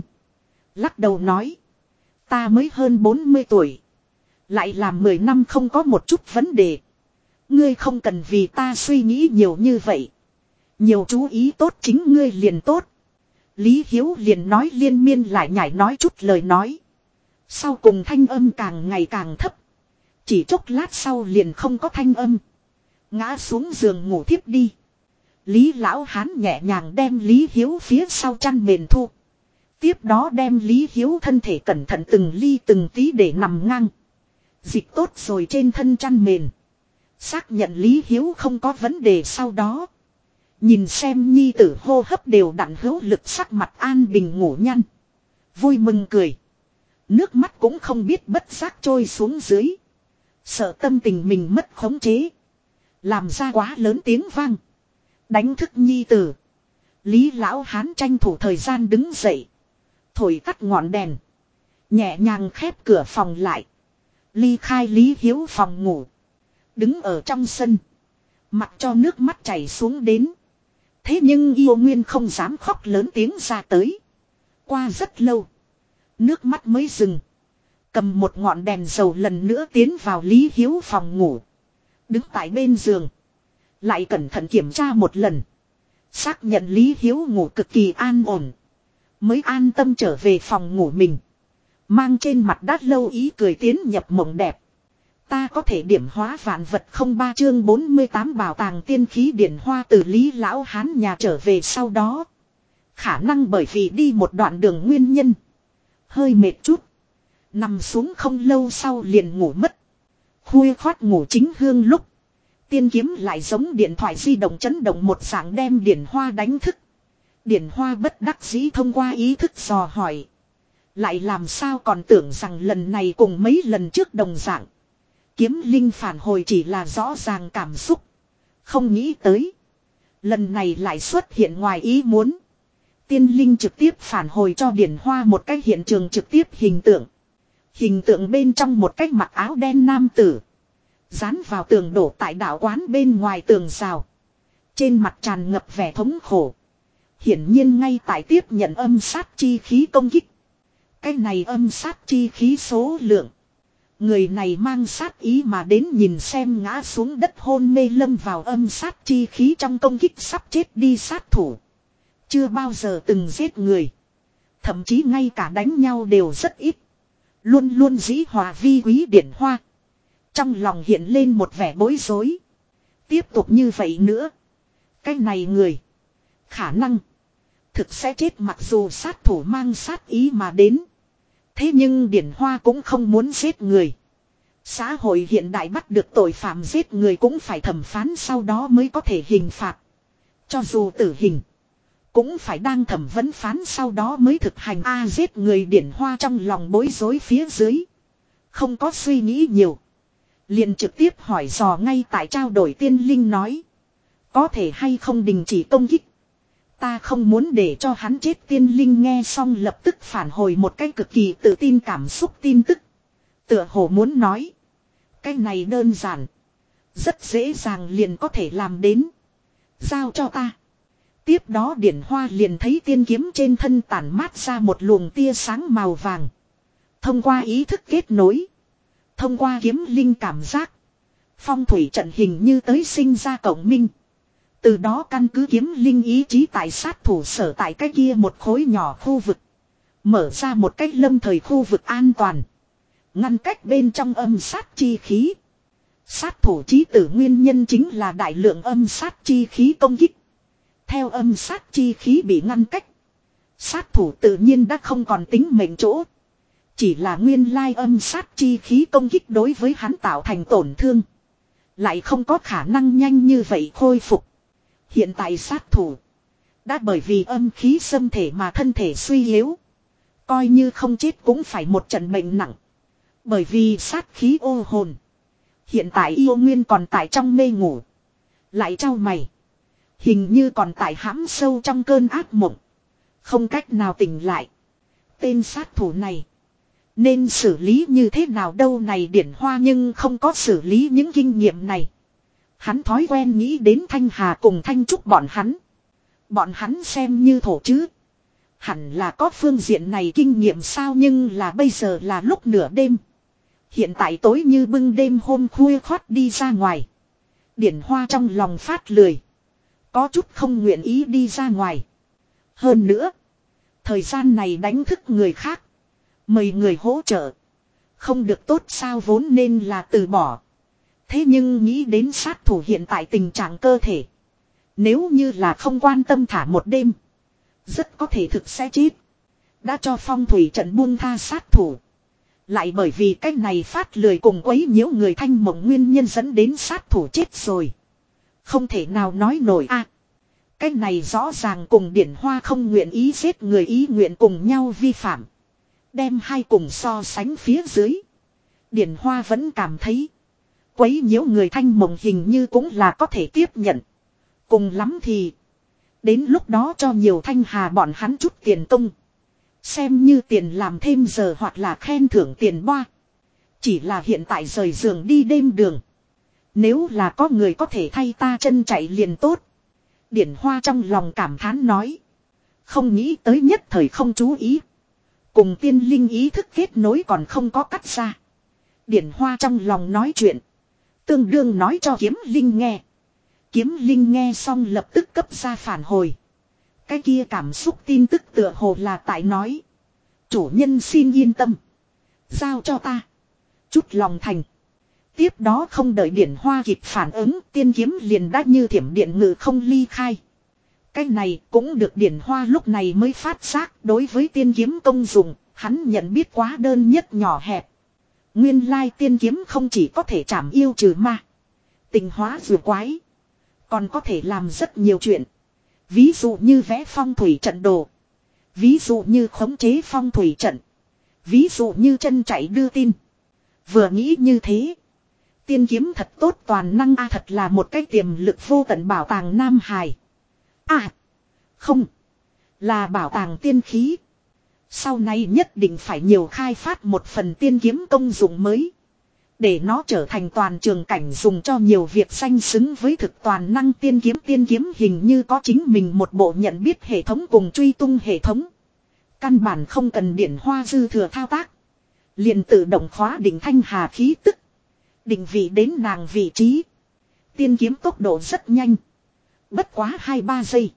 Lắc đầu nói. Ta mới hơn 40 tuổi. Lại làm 10 năm không có một chút vấn đề. Ngươi không cần vì ta suy nghĩ nhiều như vậy. Nhiều chú ý tốt chính ngươi liền tốt. Lý Hiếu liền nói liên miên lại nhảy nói chút lời nói. Sau cùng thanh âm càng ngày càng thấp. Chỉ chốc lát sau liền không có thanh âm. Ngã xuống giường ngủ thiếp đi. Lý lão hán nhẹ nhàng đem Lý Hiếu phía sau chăn mền thu. Tiếp đó đem Lý Hiếu thân thể cẩn thận từng ly từng tí để nằm ngang. Dịch tốt rồi trên thân chăn mền. Xác nhận Lý Hiếu không có vấn đề sau đó. Nhìn xem nhi tử hô hấp đều đặn hữu lực sắc mặt an bình ngủ nhăn. Vui mừng cười. Nước mắt cũng không biết bất giác trôi xuống dưới. Sợ tâm tình mình mất khống chế. Làm ra quá lớn tiếng vang. Đánh thức nhi tử. Lý lão hán tranh thủ thời gian đứng dậy. Thổi tắt ngọn đèn. Nhẹ nhàng khép cửa phòng lại. Ly khai Lý Hiếu phòng ngủ. Đứng ở trong sân. Mặc cho nước mắt chảy xuống đến. Thế nhưng yêu nguyên không dám khóc lớn tiếng ra tới. Qua rất lâu. Nước mắt mới dừng. Cầm một ngọn đèn dầu lần nữa tiến vào Lý Hiếu phòng ngủ. Đứng tại bên giường. Lại cẩn thận kiểm tra một lần. Xác nhận Lý Hiếu ngủ cực kỳ an ổn. Mới an tâm trở về phòng ngủ mình. Mang trên mặt đát lâu ý cười tiến nhập mộng đẹp. Ta có thể điểm hóa vạn vật không ba chương 48 bảo tàng tiên khí điển hoa từ Lý Lão Hán nhà trở về sau đó. Khả năng bởi vì đi một đoạn đường nguyên nhân. Hơi mệt chút. Nằm xuống không lâu sau liền ngủ mất. Khuya khoát ngủ chính hương lúc. Tiên kiếm lại giống điện thoại di động chấn động một dạng đem điển hoa đánh thức. Điển hoa bất đắc dĩ thông qua ý thức dò hỏi. Lại làm sao còn tưởng rằng lần này cùng mấy lần trước đồng dạng. Kiếm linh phản hồi chỉ là rõ ràng cảm xúc. Không nghĩ tới. Lần này lại xuất hiện ngoài ý muốn. Tiên linh trực tiếp phản hồi cho điển hoa một cái hiện trường trực tiếp hình tượng. Hình tượng bên trong một cái mặc áo đen nam tử. Dán vào tường đổ tại đảo quán bên ngoài tường rào. Trên mặt tràn ngập vẻ thống khổ. Hiển nhiên ngay tại tiếp nhận âm sát chi khí công kích. Cái này âm sát chi khí số lượng. Người này mang sát ý mà đến nhìn xem ngã xuống đất hôn mê lâm vào âm sát chi khí trong công kích sắp chết đi sát thủ. Chưa bao giờ từng giết người. Thậm chí ngay cả đánh nhau đều rất ít. Luôn luôn dĩ hòa vi quý điển hoa. Trong lòng hiện lên một vẻ bối rối. Tiếp tục như vậy nữa. Cái này người. Khả năng. Thực sẽ chết mặc dù sát thủ mang sát ý mà đến. Thế nhưng Điển Hoa cũng không muốn giết người. Xã hội hiện đại bắt được tội phạm giết người cũng phải thẩm phán sau đó mới có thể hình phạt. Cho dù tử hình. Cũng phải đang thẩm vấn phán sau đó mới thực hành A giết người điển hoa trong lòng bối rối phía dưới. Không có suy nghĩ nhiều. Liền trực tiếp hỏi dò ngay tại trao đổi tiên linh nói. Có thể hay không đình chỉ công kích. Ta không muốn để cho hắn chết tiên linh nghe xong lập tức phản hồi một cái cực kỳ tự tin cảm xúc tin tức. Tựa hồ muốn nói. Cái này đơn giản. Rất dễ dàng liền có thể làm đến. Giao cho ta. Tiếp đó điển hoa liền thấy tiên kiếm trên thân tản mát ra một luồng tia sáng màu vàng. Thông qua ý thức kết nối. Thông qua kiếm linh cảm giác. Phong thủy trận hình như tới sinh ra cộng minh. Từ đó căn cứ kiếm linh ý chí tại sát thủ sở tại cái kia một khối nhỏ khu vực. Mở ra một cách lâm thời khu vực an toàn. Ngăn cách bên trong âm sát chi khí. Sát thủ chí tử nguyên nhân chính là đại lượng âm sát chi khí công kích. Theo âm sát chi khí bị ngăn cách. Sát thủ tự nhiên đã không còn tính mệnh chỗ. Chỉ là nguyên lai âm sát chi khí công kích đối với hắn tạo thành tổn thương. Lại không có khả năng nhanh như vậy khôi phục. Hiện tại sát thủ. Đã bởi vì âm khí xâm thể mà thân thể suy yếu. Coi như không chết cũng phải một trận bệnh nặng. Bởi vì sát khí ô hồn. Hiện tại yêu nguyên còn tại trong mê ngủ. Lại trao mày. Hình như còn tại hãm sâu trong cơn ác mộng. Không cách nào tỉnh lại. Tên sát thủ này. Nên xử lý như thế nào đâu này điển hoa nhưng không có xử lý những kinh nghiệm này. Hắn thói quen nghĩ đến Thanh Hà cùng Thanh Trúc bọn hắn. Bọn hắn xem như thổ chứ. Hẳn là có phương diện này kinh nghiệm sao nhưng là bây giờ là lúc nửa đêm. Hiện tại tối như bưng đêm hôm khuya khoát đi ra ngoài. Điển hoa trong lòng phát lười. Có chút không nguyện ý đi ra ngoài. Hơn nữa. Thời gian này đánh thức người khác. Mời người hỗ trợ. Không được tốt sao vốn nên là từ bỏ. Thế nhưng nghĩ đến sát thủ hiện tại tình trạng cơ thể. Nếu như là không quan tâm thả một đêm. Rất có thể thực sẽ chết. Đã cho phong thủy trận buông tha sát thủ. Lại bởi vì cách này phát lười cùng quấy nhiễu người thanh mộng nguyên nhân dẫn đến sát thủ chết rồi. Không thể nào nói nổi a. À, cách này rõ ràng cùng điển hoa không nguyện ý giết người ý nguyện cùng nhau vi phạm. Đem hai cùng so sánh phía dưới. Điển hoa vẫn cảm thấy. Quấy nhiễu người thanh mộng hình như cũng là có thể tiếp nhận. Cùng lắm thì. Đến lúc đó cho nhiều thanh hà bọn hắn chút tiền tung, Xem như tiền làm thêm giờ hoặc là khen thưởng tiền boa. Chỉ là hiện tại rời giường đi đêm đường. Nếu là có người có thể thay ta chân chạy liền tốt. Điển hoa trong lòng cảm thán nói. Không nghĩ tới nhất thời không chú ý. Cùng tiên linh ý thức kết nối còn không có cắt ra. Điển hoa trong lòng nói chuyện. Tương đương nói cho kiếm linh nghe. Kiếm linh nghe xong lập tức cấp ra phản hồi. Cái kia cảm xúc tin tức tựa hồ là tại nói. Chủ nhân xin yên tâm. Giao cho ta. Chút lòng thành. Tiếp đó không đợi điển hoa kịp phản ứng, tiên kiếm liền đã như thiểm điện ngự không ly khai. Cái này cũng được điển hoa lúc này mới phát giác đối với tiên kiếm công dụng, hắn nhận biết quá đơn nhất nhỏ hẹp. Nguyên lai tiên kiếm không chỉ có thể chảm yêu trừ ma. Tình hóa dù quái. Còn có thể làm rất nhiều chuyện. Ví dụ như vẽ phong thủy trận đồ. Ví dụ như khống chế phong thủy trận. Ví dụ như chân chạy đưa tin. Vừa nghĩ như thế. Tiên kiếm thật tốt toàn năng a thật là một cái tiềm lực vô tận bảo tàng Nam Hải. À. Không. Là bảo tàng tiên khí. Sau này nhất định phải nhiều khai phát một phần tiên kiếm công dụng mới. Để nó trở thành toàn trường cảnh dùng cho nhiều việc sanh xứng với thực toàn năng tiên kiếm tiên kiếm hình như có chính mình một bộ nhận biết hệ thống cùng truy tung hệ thống. Căn bản không cần điển hoa dư thừa thao tác. liền tự động khóa đỉnh thanh hà khí tức. Định vị đến nàng vị trí. Tiên kiếm tốc độ rất nhanh. Bất quá 2-3 giây.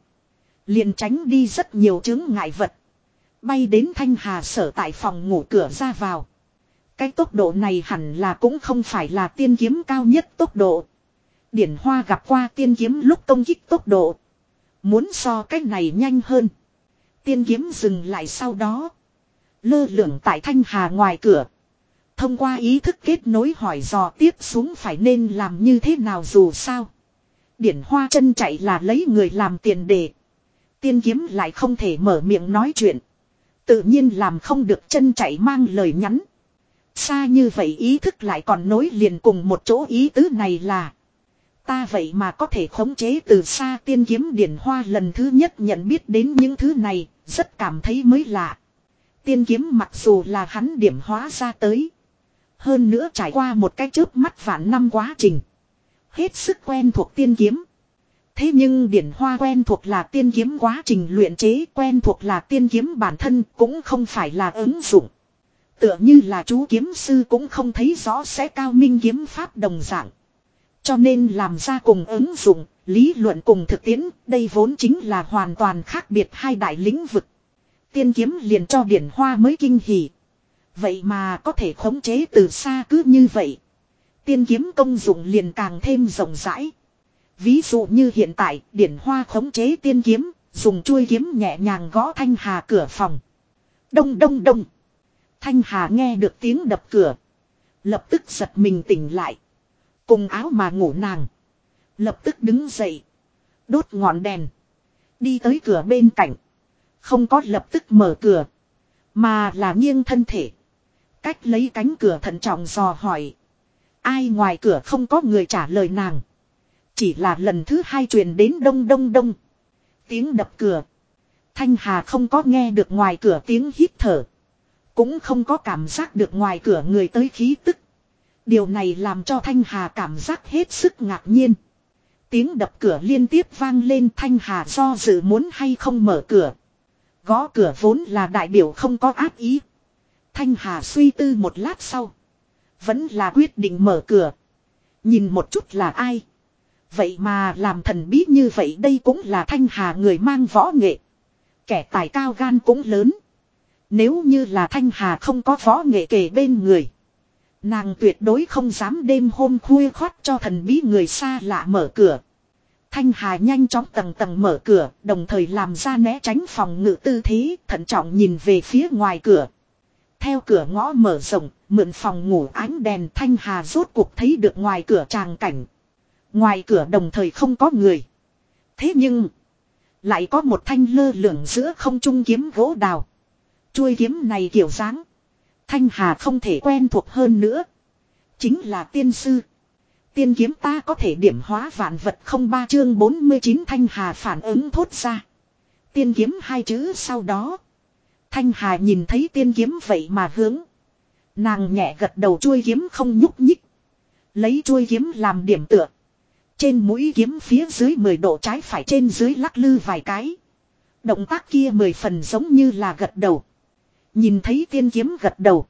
Liền tránh đi rất nhiều chứng ngại vật. Bay đến thanh hà sở tại phòng ngủ cửa ra vào. Cái tốc độ này hẳn là cũng không phải là tiên kiếm cao nhất tốc độ. Điển hoa gặp qua tiên kiếm lúc công kích tốc độ. Muốn so cái này nhanh hơn. Tiên kiếm dừng lại sau đó. Lơ lửng tại thanh hà ngoài cửa. Thông qua ý thức kết nối hỏi dò tiếp xuống phải nên làm như thế nào dù sao. Điển hoa chân chạy là lấy người làm tiền đề. Tiên kiếm lại không thể mở miệng nói chuyện. Tự nhiên làm không được chân chạy mang lời nhắn. Xa như vậy ý thức lại còn nối liền cùng một chỗ ý tứ này là. Ta vậy mà có thể khống chế từ xa tiên kiếm điển hoa lần thứ nhất nhận biết đến những thứ này, rất cảm thấy mới lạ. Tiên kiếm mặc dù là hắn điểm hóa ra tới. Hơn nữa trải qua một cái chớp mắt vạn năm quá trình. Hết sức quen thuộc tiên kiếm. Thế nhưng điển hoa quen thuộc là tiên kiếm quá trình luyện chế quen thuộc là tiên kiếm bản thân cũng không phải là ứng dụng. Tựa như là chú kiếm sư cũng không thấy rõ sẽ cao minh kiếm pháp đồng dạng. Cho nên làm ra cùng ứng dụng, lý luận cùng thực tiễn, đây vốn chính là hoàn toàn khác biệt hai đại lĩnh vực. Tiên kiếm liền cho điển hoa mới kinh hỉ. Vậy mà có thể khống chế từ xa cứ như vậy. Tiên kiếm công dụng liền càng thêm rộng rãi. Ví dụ như hiện tại, điển hoa khống chế tiên kiếm, dùng chuôi kiếm nhẹ nhàng gõ thanh hà cửa phòng. Đông đông đông. Thanh Hà nghe được tiếng đập cửa. Lập tức giật mình tỉnh lại. Cùng áo mà ngủ nàng. Lập tức đứng dậy. Đốt ngọn đèn. Đi tới cửa bên cạnh. Không có lập tức mở cửa. Mà là nghiêng thân thể. Cách lấy cánh cửa thận trọng dò hỏi. Ai ngoài cửa không có người trả lời nàng. Chỉ là lần thứ hai truyền đến đông đông đông. Tiếng đập cửa. Thanh Hà không có nghe được ngoài cửa tiếng hít thở. Cũng không có cảm giác được ngoài cửa người tới khí tức. Điều này làm cho Thanh Hà cảm giác hết sức ngạc nhiên. Tiếng đập cửa liên tiếp vang lên Thanh Hà do dự muốn hay không mở cửa. Gõ cửa vốn là đại biểu không có ác ý. Thanh Hà suy tư một lát sau. Vẫn là quyết định mở cửa. Nhìn một chút là ai. Vậy mà làm thần bí như vậy đây cũng là Thanh Hà người mang võ nghệ. Kẻ tài cao gan cũng lớn. Nếu như là Thanh Hà không có võ nghệ kể bên người. Nàng tuyệt đối không dám đêm hôm khuya khoát cho thần bí người xa lạ mở cửa. Thanh Hà nhanh chóng tầng tầng mở cửa, đồng thời làm ra né tránh phòng ngự tư thế, thận trọng nhìn về phía ngoài cửa. Theo cửa ngõ mở rộng, mượn phòng ngủ ánh đèn Thanh Hà rốt cuộc thấy được ngoài cửa tràng cảnh. Ngoài cửa đồng thời không có người. Thế nhưng, lại có một thanh lơ lửng giữa không trung kiếm gỗ đào. Chuôi kiếm này kiểu dáng. Thanh Hà không thể quen thuộc hơn nữa. Chính là tiên sư. Tiên kiếm ta có thể điểm hóa vạn vật không ba chương 49 Thanh Hà phản ứng thốt ra. Tiên kiếm hai chữ sau đó. Thanh Hà nhìn thấy tiên kiếm vậy mà hướng. Nàng nhẹ gật đầu chuôi kiếm không nhúc nhích. Lấy chuôi kiếm làm điểm tựa. Trên mũi kiếm phía dưới 10 độ trái phải trên dưới lắc lư vài cái. Động tác kia mười phần giống như là gật đầu. Nhìn thấy tiên kiếm gật đầu.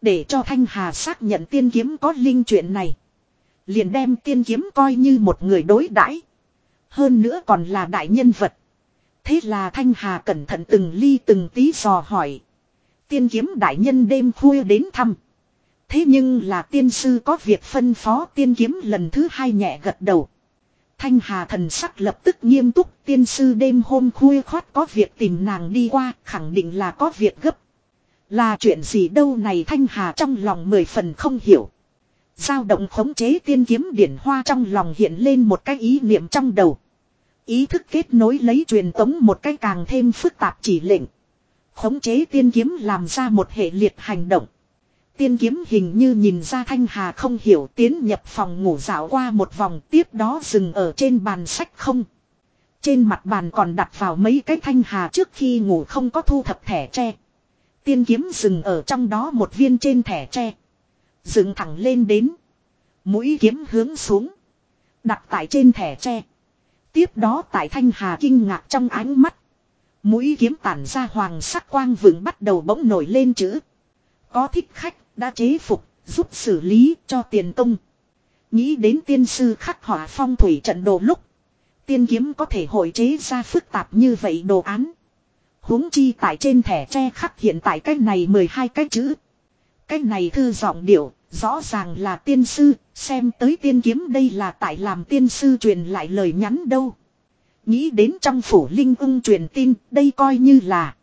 Để cho Thanh Hà xác nhận tiên kiếm có linh chuyện này. Liền đem tiên kiếm coi như một người đối đãi Hơn nữa còn là đại nhân vật. Thế là Thanh Hà cẩn thận từng ly từng tí dò hỏi. Tiên kiếm đại nhân đêm khuya đến thăm. Thế nhưng là tiên sư có việc phân phó tiên kiếm lần thứ hai nhẹ gật đầu. Thanh Hà thần sắc lập tức nghiêm túc, tiên sư đêm hôm khuya khoát có việc tìm nàng đi qua, khẳng định là có việc gấp. Là chuyện gì đâu này Thanh Hà trong lòng mười phần không hiểu. Giao động khống chế tiên kiếm điển hoa trong lòng hiện lên một cái ý niệm trong đầu. Ý thức kết nối lấy truyền tống một cách càng thêm phức tạp chỉ lệnh. Khống chế tiên kiếm làm ra một hệ liệt hành động. Tiên kiếm hình như nhìn ra Thanh Hà không hiểu tiến nhập phòng ngủ dạo qua một vòng tiếp đó dừng ở trên bàn sách không. Trên mặt bàn còn đặt vào mấy cái Thanh Hà trước khi ngủ không có thu thập thẻ tre. Tiên kiếm dừng ở trong đó một viên trên thẻ tre. Dừng thẳng lên đến. Mũi kiếm hướng xuống. Đặt tại trên thẻ tre. Tiếp đó tại Thanh Hà kinh ngạc trong ánh mắt. Mũi kiếm tản ra hoàng sắc quang vượng bắt đầu bỗng nổi lên chữ. Có thích khách, đã chế phục, giúp xử lý cho tiền công. Nghĩ đến tiên sư khắc họa phong thủy trận đồ lúc. Tiên kiếm có thể hội chế ra phức tạp như vậy đồ án huống chi tại trên thẻ tre khắc hiện tại cái này 12 cái chữ. Cái này thư giọng điệu, rõ ràng là tiên sư, xem tới tiên kiếm đây là tại làm tiên sư truyền lại lời nhắn đâu. Nghĩ đến trong phủ linh ung truyền tin, đây coi như là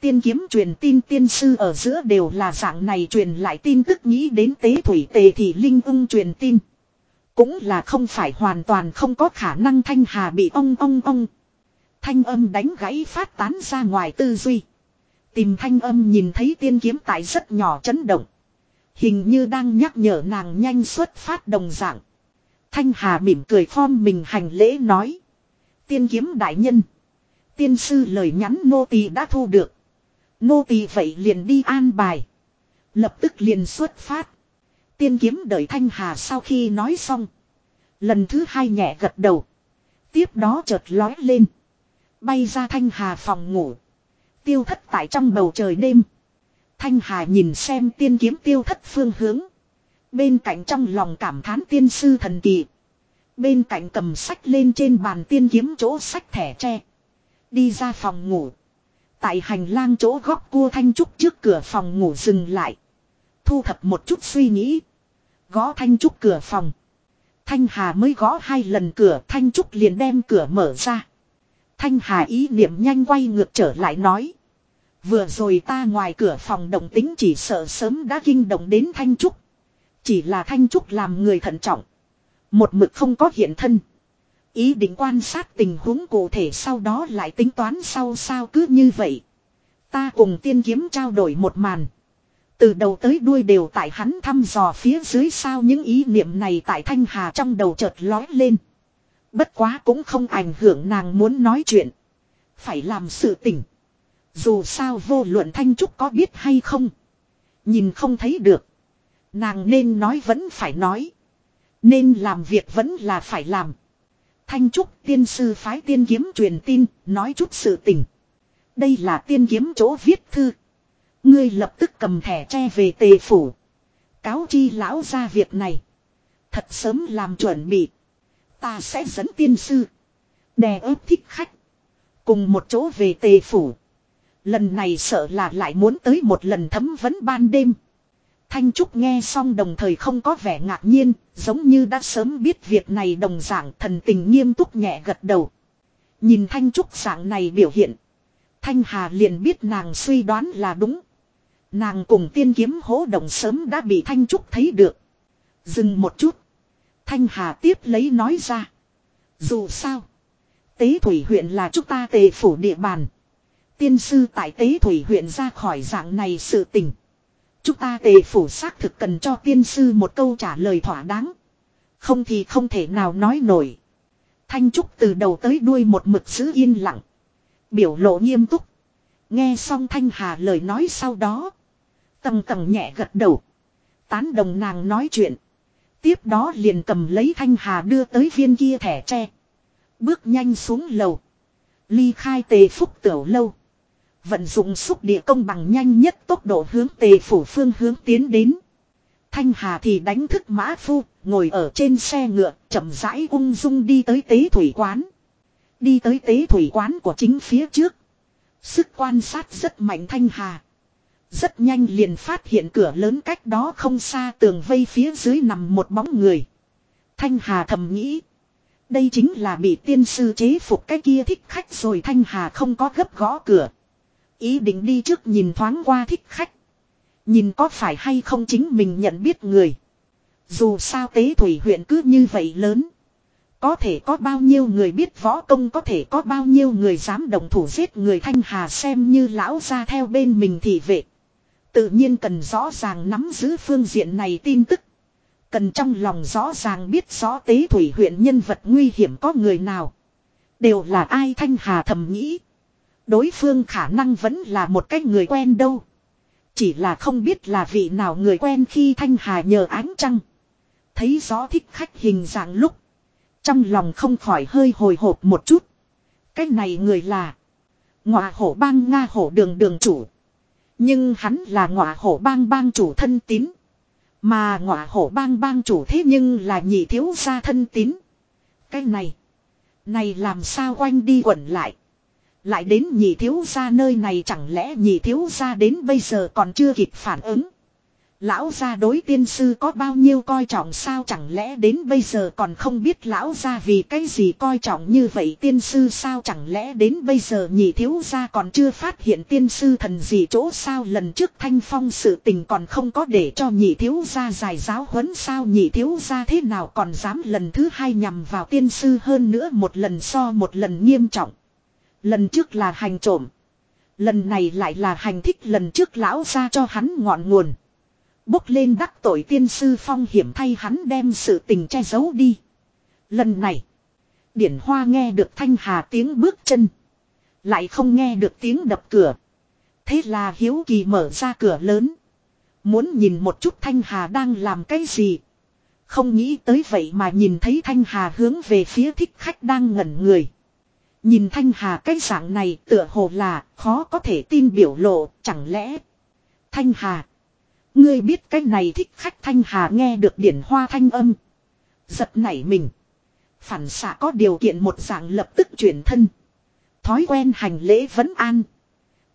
tiên kiếm truyền tin tiên sư ở giữa đều là dạng này truyền lại tin tức nghĩ đến tế thủy tề thì linh ung truyền tin. Cũng là không phải hoàn toàn không có khả năng thanh hà bị ong ong ong Thanh âm đánh gãy phát tán ra ngoài tư duy. Tìm thanh âm nhìn thấy tiên kiếm tại rất nhỏ chấn động. Hình như đang nhắc nhở nàng nhanh xuất phát đồng dạng. Thanh Hà mỉm cười form mình hành lễ nói. Tiên kiếm đại nhân. Tiên sư lời nhắn nô tỳ đã thu được. Nô tỳ vậy liền đi an bài. Lập tức liền xuất phát. Tiên kiếm đợi Thanh Hà sau khi nói xong. Lần thứ hai nhẹ gật đầu. Tiếp đó chợt lói lên. Bay ra Thanh Hà phòng ngủ. Tiêu thất tại trong bầu trời đêm. Thanh Hà nhìn xem tiên kiếm tiêu thất phương hướng. Bên cạnh trong lòng cảm thán tiên sư thần kỳ. Bên cạnh cầm sách lên trên bàn tiên kiếm chỗ sách thẻ tre. Đi ra phòng ngủ. Tại hành lang chỗ góc cua Thanh Trúc trước cửa phòng ngủ dừng lại. Thu thập một chút suy nghĩ. Gõ Thanh Trúc cửa phòng. Thanh Hà mới gõ hai lần cửa, Thanh Trúc liền đem cửa mở ra. Thanh Hà ý niệm nhanh quay ngược trở lại nói. Vừa rồi ta ngoài cửa phòng động tính chỉ sợ sớm đã kinh động đến Thanh Trúc. Chỉ là Thanh Trúc làm người thận trọng. Một mực không có hiện thân. Ý định quan sát tình huống cụ thể sau đó lại tính toán sau sao cứ như vậy. Ta cùng tiên kiếm trao đổi một màn. Từ đầu tới đuôi đều tại hắn thăm dò phía dưới sao những ý niệm này tại Thanh Hà trong đầu chợt lói lên. Bất quá cũng không ảnh hưởng nàng muốn nói chuyện. Phải làm sự tỉnh. Dù sao vô luận Thanh Trúc có biết hay không. Nhìn không thấy được. Nàng nên nói vẫn phải nói. Nên làm việc vẫn là phải làm. Thanh Trúc tiên sư phái tiên kiếm truyền tin, nói chút sự tình. Đây là tiên kiếm chỗ viết thư. Ngươi lập tức cầm thẻ tre về tề phủ. Cáo chi lão ra việc này. Thật sớm làm chuẩn bị. Ta sẽ dẫn tiên sư. Đè ớt thích khách. Cùng một chỗ về tề phủ. Lần này sợ là lại muốn tới một lần thấm vấn ban đêm. Thanh Trúc nghe xong đồng thời không có vẻ ngạc nhiên, giống như đã sớm biết việc này đồng dạng thần tình nghiêm túc nhẹ gật đầu. Nhìn Thanh Trúc dạng này biểu hiện. Thanh Hà liền biết nàng suy đoán là đúng. Nàng cùng tiên kiếm hố đồng sớm đã bị Thanh Trúc thấy được. Dừng một chút. Thanh Hà tiếp lấy nói ra. Dù sao. Tế Thủy huyện là chúng ta tề phủ địa bàn. Tiên sư tại Tế Thủy huyện ra khỏi dạng này sự tình. Chúng ta tề phủ xác thực cần cho tiên sư một câu trả lời thỏa đáng. Không thì không thể nào nói nổi. Thanh Trúc từ đầu tới đuôi một mực giữ yên lặng. Biểu lộ nghiêm túc. Nghe xong Thanh Hà lời nói sau đó. Tầng tầng nhẹ gật đầu. Tán đồng nàng nói chuyện. Tiếp đó liền cầm lấy Thanh Hà đưa tới viên kia thẻ tre. Bước nhanh xuống lầu. Ly khai tề phúc tiểu lâu. Vận dụng xúc địa công bằng nhanh nhất tốc độ hướng tề phủ phương hướng tiến đến. Thanh Hà thì đánh thức mã phu, ngồi ở trên xe ngựa, chậm rãi ung dung đi tới tế thủy quán. Đi tới tế thủy quán của chính phía trước. Sức quan sát rất mạnh Thanh Hà. Rất nhanh liền phát hiện cửa lớn cách đó không xa tường vây phía dưới nằm một bóng người. Thanh Hà thầm nghĩ. Đây chính là bị tiên sư chế phục cái kia thích khách rồi Thanh Hà không có gấp gõ cửa. Ý định đi trước nhìn thoáng qua thích khách. Nhìn có phải hay không chính mình nhận biết người. Dù sao tế thủy huyện cứ như vậy lớn. Có thể có bao nhiêu người biết võ công, có thể có bao nhiêu người dám động thủ giết người thanh hà xem như lão ra theo bên mình thì vệ. Tự nhiên cần rõ ràng nắm giữ phương diện này tin tức. Cần trong lòng rõ ràng biết rõ tế thủy huyện nhân vật nguy hiểm có người nào. Đều là ai thanh hà thầm nghĩ. Đối phương khả năng vẫn là một cái người quen đâu. Chỉ là không biết là vị nào người quen khi Thanh Hà nhờ ánh trăng. Thấy rõ thích khách hình dạng lúc. Trong lòng không khỏi hơi hồi hộp một chút. Cái này người là. Ngọa hổ bang Nga hổ đường đường chủ. Nhưng hắn là ngọa hổ bang bang chủ thân tín. Mà ngọa hổ bang bang chủ thế nhưng là nhị thiếu gia thân tín. Cái này. Này làm sao quanh đi quẩn lại. Lại đến nhị thiếu gia nơi này chẳng lẽ nhị thiếu gia đến bây giờ còn chưa kịp phản ứng. Lão gia đối tiên sư có bao nhiêu coi trọng sao chẳng lẽ đến bây giờ còn không biết lão gia vì cái gì coi trọng như vậy tiên sư sao chẳng lẽ đến bây giờ nhị thiếu gia còn chưa phát hiện tiên sư thần gì chỗ sao lần trước thanh phong sự tình còn không có để cho nhị thiếu gia giải giáo huấn sao nhị thiếu gia thế nào còn dám lần thứ hai nhằm vào tiên sư hơn nữa một lần so một lần nghiêm trọng. Lần trước là hành trộm. Lần này lại là hành thích lần trước lão gia cho hắn ngọn nguồn. Bốc lên đắc tội tiên sư phong hiểm thay hắn đem sự tình che giấu đi. Lần này. Điển Hoa nghe được Thanh Hà tiếng bước chân. Lại không nghe được tiếng đập cửa. Thế là Hiếu Kỳ mở ra cửa lớn. Muốn nhìn một chút Thanh Hà đang làm cái gì. Không nghĩ tới vậy mà nhìn thấy Thanh Hà hướng về phía thích khách đang ngẩn người. Nhìn Thanh Hà cái dạng này tựa hồ là khó có thể tin biểu lộ, chẳng lẽ. Thanh Hà. Ngươi biết cái này thích khách Thanh Hà nghe được điển hoa thanh âm. Giật nảy mình. Phản xạ có điều kiện một dạng lập tức chuyển thân. Thói quen hành lễ vấn an.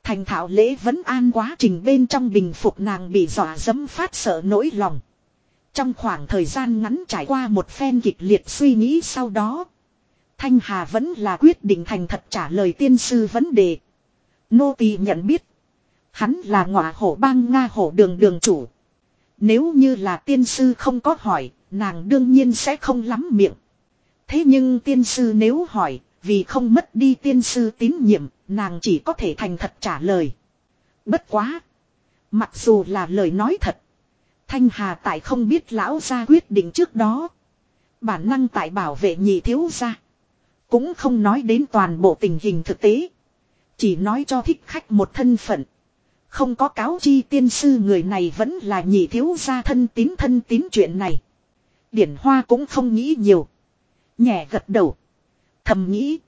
Thành thạo lễ vấn an quá trình bên trong bình phục nàng bị dọa dẫm phát sợ nỗi lòng. Trong khoảng thời gian ngắn trải qua một phen kịch liệt suy nghĩ sau đó. Thanh Hà vẫn là quyết định thành thật trả lời tiên sư vấn đề. Nô tỳ nhận biết. Hắn là ngọa hổ bang Nga hổ đường đường chủ. Nếu như là tiên sư không có hỏi, nàng đương nhiên sẽ không lắm miệng. Thế nhưng tiên sư nếu hỏi, vì không mất đi tiên sư tín nhiệm, nàng chỉ có thể thành thật trả lời. Bất quá. Mặc dù là lời nói thật. Thanh Hà tại không biết lão gia quyết định trước đó. Bản năng tại bảo vệ nhị thiếu gia. Cũng không nói đến toàn bộ tình hình thực tế. Chỉ nói cho thích khách một thân phận. Không có cáo chi tiên sư người này vẫn là nhị thiếu gia thân tín thân tín chuyện này. Điển Hoa cũng không nghĩ nhiều. Nhẹ gật đầu. Thầm nghĩ.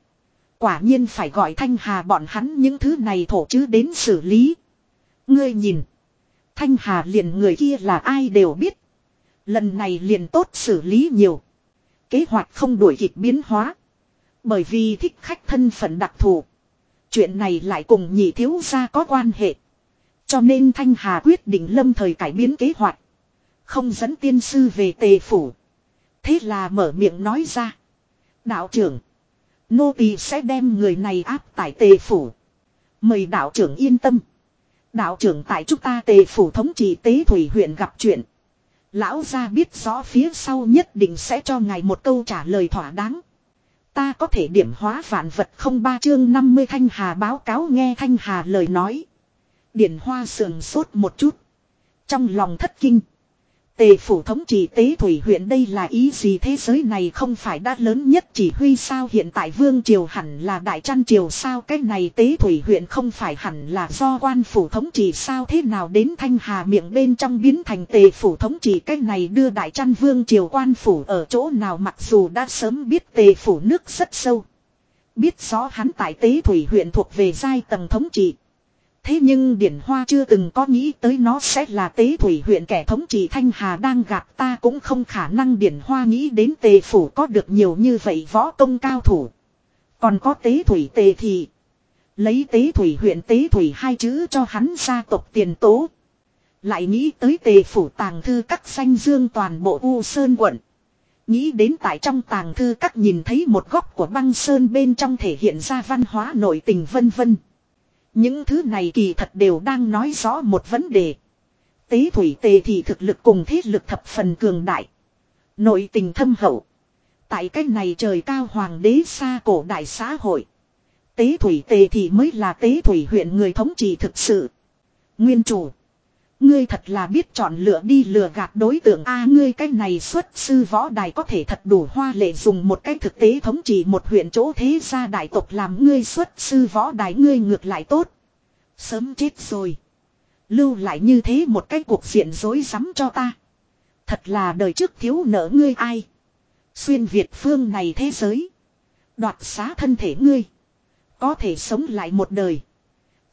Quả nhiên phải gọi Thanh Hà bọn hắn những thứ này thổ chứ đến xử lý. Ngươi nhìn. Thanh Hà liền người kia là ai đều biết. Lần này liền tốt xử lý nhiều. Kế hoạch không đuổi kịp biến hóa. Bởi vì thích khách thân phận đặc thù. Chuyện này lại cùng nhị thiếu gia có quan hệ. Cho nên Thanh Hà quyết định lâm thời cải biến kế hoạch. Không dẫn tiên sư về tề phủ. Thế là mở miệng nói ra. Đạo trưởng. Nô tỳ sẽ đem người này áp tại tề phủ. Mời đạo trưởng yên tâm. Đạo trưởng tại chúng ta tề phủ thống trị tế thủy huyện gặp chuyện. Lão gia biết rõ phía sau nhất định sẽ cho ngài một câu trả lời thỏa đáng. Ta có thể điểm hóa vạn vật không ba chương 50 Thanh Hà báo cáo nghe Thanh Hà lời nói. Điển hoa sườn sốt một chút. Trong lòng thất kinh. Tề phủ thống trị tế thủy huyện đây là ý gì thế giới này không phải đã lớn nhất chỉ huy sao hiện tại vương triều hẳn là đại trăn triều sao cái này tế thủy huyện không phải hẳn là do quan phủ thống trị sao thế nào đến thanh hà miệng bên trong biến thành tề phủ thống trị cái này đưa đại trăn vương triều quan phủ ở chỗ nào mặc dù đã sớm biết tề phủ nước rất sâu. Biết rõ hắn tại tế thủy huyện thuộc về giai tầng thống trị. Thế nhưng Điển Hoa chưa từng có nghĩ tới nó sẽ là tế thủy huyện kẻ thống trị Thanh Hà đang gạt ta cũng không khả năng Điển Hoa nghĩ đến tề phủ có được nhiều như vậy võ công cao thủ. Còn có tế thủy tề thì. Lấy tế thủy huyện tế thủy hai chữ cho hắn gia tộc tiền tố. Lại nghĩ tới tề phủ tàng thư các xanh dương toàn bộ U Sơn quận. Nghĩ đến tại trong tàng thư các nhìn thấy một góc của băng sơn bên trong thể hiện ra văn hóa nội tình vân vân. Những thứ này kỳ thật đều đang nói rõ một vấn đề. Tế thủy tề thì thực lực cùng thế lực thập phần cường đại. Nội tình thâm hậu. Tại cách này trời cao hoàng đế xa cổ đại xã hội. Tế thủy tề thì mới là tế thủy huyện người thống trị thực sự. Nguyên chủ. Ngươi thật là biết chọn lựa đi lừa gạt đối tượng a, ngươi cái này xuất sư võ đài có thể thật đủ hoa lệ dùng một cách thực tế thống trị một huyện chỗ thế gia đại tộc làm ngươi xuất sư võ đài, ngươi ngược lại tốt. Sớm chết rồi. Lưu lại như thế một cái cuộc diện dối rắm cho ta. Thật là đời trước thiếu nợ ngươi ai. Xuyên Việt phương này thế giới. Đoạt xá thân thể ngươi. Có thể sống lại một đời.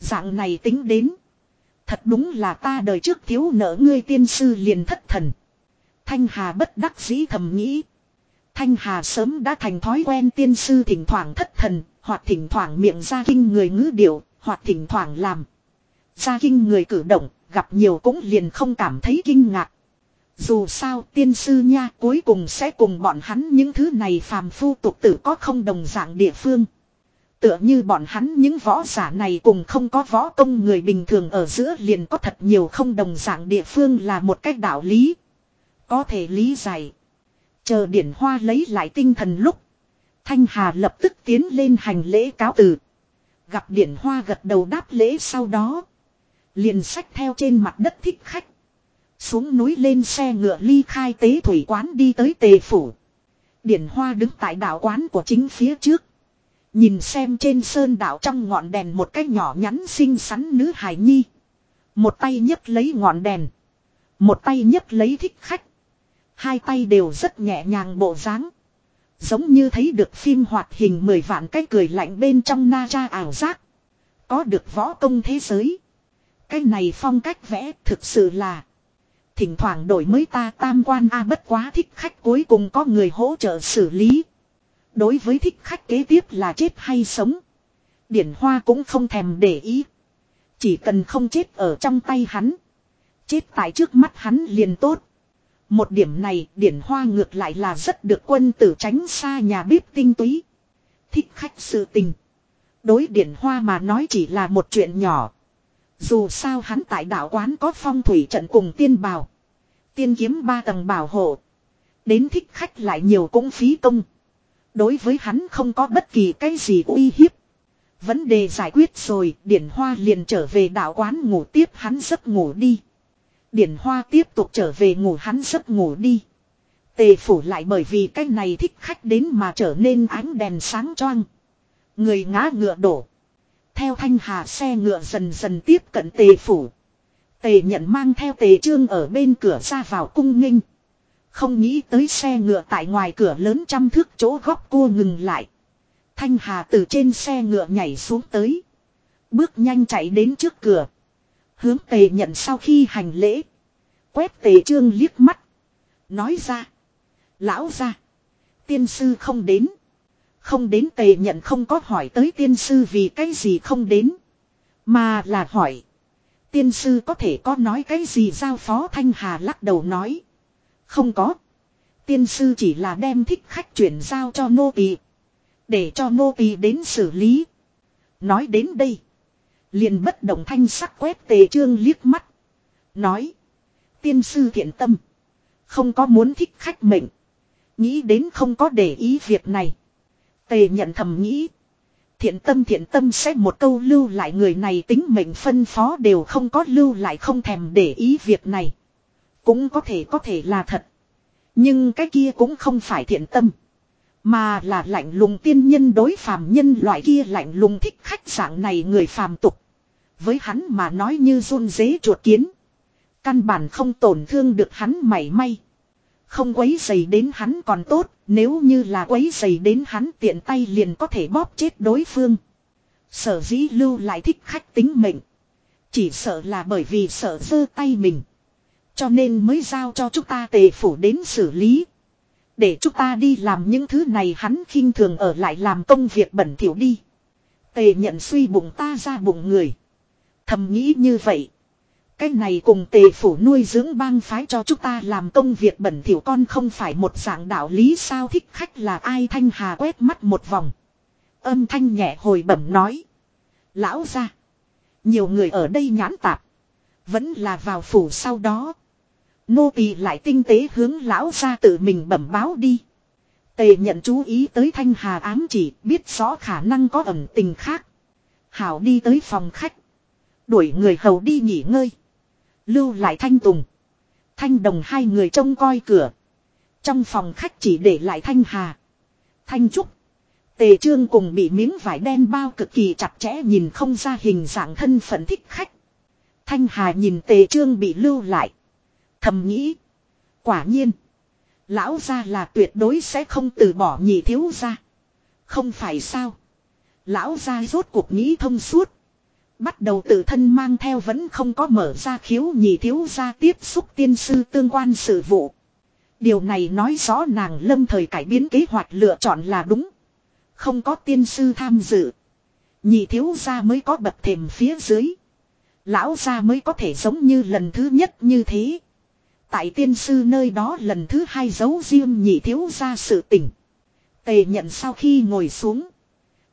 Dạng này tính đến. Thật đúng là ta đời trước thiếu nợ ngươi tiên sư liền thất thần. Thanh Hà bất đắc dĩ thầm nghĩ. Thanh Hà sớm đã thành thói quen tiên sư thỉnh thoảng thất thần, hoặc thỉnh thoảng miệng ra kinh người ngữ điệu, hoặc thỉnh thoảng làm. Ra kinh người cử động, gặp nhiều cũng liền không cảm thấy kinh ngạc. Dù sao tiên sư nha cuối cùng sẽ cùng bọn hắn những thứ này phàm phu tục tử có không đồng dạng địa phương. Tựa như bọn hắn những võ giả này cùng không có võ công người bình thường ở giữa liền có thật nhiều không đồng dạng địa phương là một cách đạo lý. Có thể lý giải. Chờ điển hoa lấy lại tinh thần lúc. Thanh Hà lập tức tiến lên hành lễ cáo từ. Gặp điển hoa gật đầu đáp lễ sau đó. Liền sách theo trên mặt đất thích khách. Xuống núi lên xe ngựa ly khai tế thủy quán đi tới tề phủ. Điển hoa đứng tại đảo quán của chính phía trước. Nhìn xem trên sơn đảo trong ngọn đèn một cái nhỏ nhắn xinh xắn nữ hài nhi. Một tay nhấc lấy ngọn đèn. Một tay nhấc lấy thích khách. Hai tay đều rất nhẹ nhàng bộ dáng. Giống như thấy được phim hoạt hình mười vạn cái cười lạnh bên trong na cha ảo giác. Có được võ công thế giới. Cái này phong cách vẽ thực sự là. Thỉnh thoảng đổi mới ta tam quan A bất quá thích khách cuối cùng có người hỗ trợ xử lý. Đối với thích khách kế tiếp là chết hay sống. Điển Hoa cũng không thèm để ý. Chỉ cần không chết ở trong tay hắn. Chết tại trước mắt hắn liền tốt. Một điểm này, Điển Hoa ngược lại là rất được quân tử tránh xa nhà bếp tinh túy. Thích khách sự tình. Đối Điển Hoa mà nói chỉ là một chuyện nhỏ. Dù sao hắn tại đạo quán có phong thủy trận cùng tiên bào. Tiên kiếm ba tầng bảo hộ. Đến thích khách lại nhiều cũng phí công. Đối với hắn không có bất kỳ cái gì uy hiếp. Vấn đề giải quyết rồi, Điển Hoa liền trở về đạo quán ngủ tiếp hắn giấc ngủ đi. Điển Hoa tiếp tục trở về ngủ hắn giấc ngủ đi. Tề phủ lại bởi vì cái này thích khách đến mà trở nên ánh đèn sáng choang. Người ngã ngựa đổ. Theo thanh hà xe ngựa dần dần tiếp cận tề phủ. Tề nhận mang theo tề trương ở bên cửa ra vào cung nghinh. Không nghĩ tới xe ngựa tại ngoài cửa lớn trăm thước chỗ góc cua ngừng lại. Thanh Hà từ trên xe ngựa nhảy xuống tới. Bước nhanh chạy đến trước cửa. Hướng tề nhận sau khi hành lễ. Quét tề trương liếc mắt. Nói ra. Lão ra. Tiên sư không đến. Không đến tề nhận không có hỏi tới tiên sư vì cái gì không đến. Mà là hỏi. Tiên sư có thể có nói cái gì giao phó Thanh Hà lắc đầu nói. Không có. Tiên sư chỉ là đem thích khách chuyển giao cho nô tỳ, Để cho nô tỳ đến xử lý. Nói đến đây. Liền bất động thanh sắc quét tề trương liếc mắt. Nói. Tiên sư thiện tâm. Không có muốn thích khách mệnh. Nghĩ đến không có để ý việc này. Tề nhận thầm nghĩ. Thiện tâm thiện tâm sẽ một câu lưu lại người này, tính mệnh phân phó đều không có, lưu lại không thèm để ý việc này. Cũng có thể có thể là thật. Nhưng cái kia cũng không phải thiện tâm. Mà là lạnh lùng tiên nhân đối phàm nhân loại kia lạnh lùng thích khách dạng này người phàm tục. Với hắn mà nói như run dế chuột kiến. Căn bản không tổn thương được hắn mảy may. Không quấy dày đến hắn còn tốt, nếu như là quấy dày đến hắn tiện tay liền có thể bóp chết đối phương. Sở dĩ lưu lại thích khách tính mệnh. Chỉ sợ là bởi vì sợ dơ tay mình. Cho nên mới giao cho chúng ta tề phủ đến xử lý. Để chúng ta đi làm những thứ này hắn khinh thường ở lại làm công việc bẩn thỉu đi. Tề nhận suy bụng ta ra bụng người. Thầm nghĩ như vậy. Cái này cùng tề phủ nuôi dưỡng bang phái cho chúng ta làm công việc bẩn thỉu con không phải một dạng đạo lý sao thích khách là ai thanh hà quét mắt một vòng. Âm thanh nhẹ hồi bẩm nói. Lão ra. Nhiều người ở đây nhãn tạp. Vẫn là vào phủ sau đó. Nô tỳ lại tinh tế hướng lão ra tự mình bẩm báo đi. Tề nhận chú ý tới thanh hà ám chỉ, biết rõ khả năng có ẩn tình khác. Hảo đi tới phòng khách. Đuổi người hầu đi nghỉ ngơi. Lưu lại thanh tùng. Thanh đồng hai người trông coi cửa. Trong phòng khách chỉ để lại thanh hà. Thanh trúc. Tề trương cùng bị miếng vải đen bao cực kỳ chặt chẽ nhìn không ra hình dạng thân phận thích khách. Thanh hà nhìn tề trương bị lưu lại. Thầm nghĩ. Quả nhiên. Lão gia là tuyệt đối sẽ không từ bỏ nhị thiếu gia. Không phải sao. Lão gia rốt cuộc nghĩ thông suốt. Bắt đầu tự thân mang theo vẫn không có mở ra khiếu nhị thiếu gia tiếp xúc tiên sư tương quan sự vụ. Điều này nói rõ nàng lâm thời cải biến kế hoạch lựa chọn là đúng. Không có tiên sư tham dự. Nhị thiếu gia mới có bậc thềm phía dưới. Lão gia mới có thể giống như lần thứ nhất như thế. Tại tiên sư nơi đó lần thứ hai giấu riêng nhị thiếu ra sự tỉnh. Tề nhận sau khi ngồi xuống.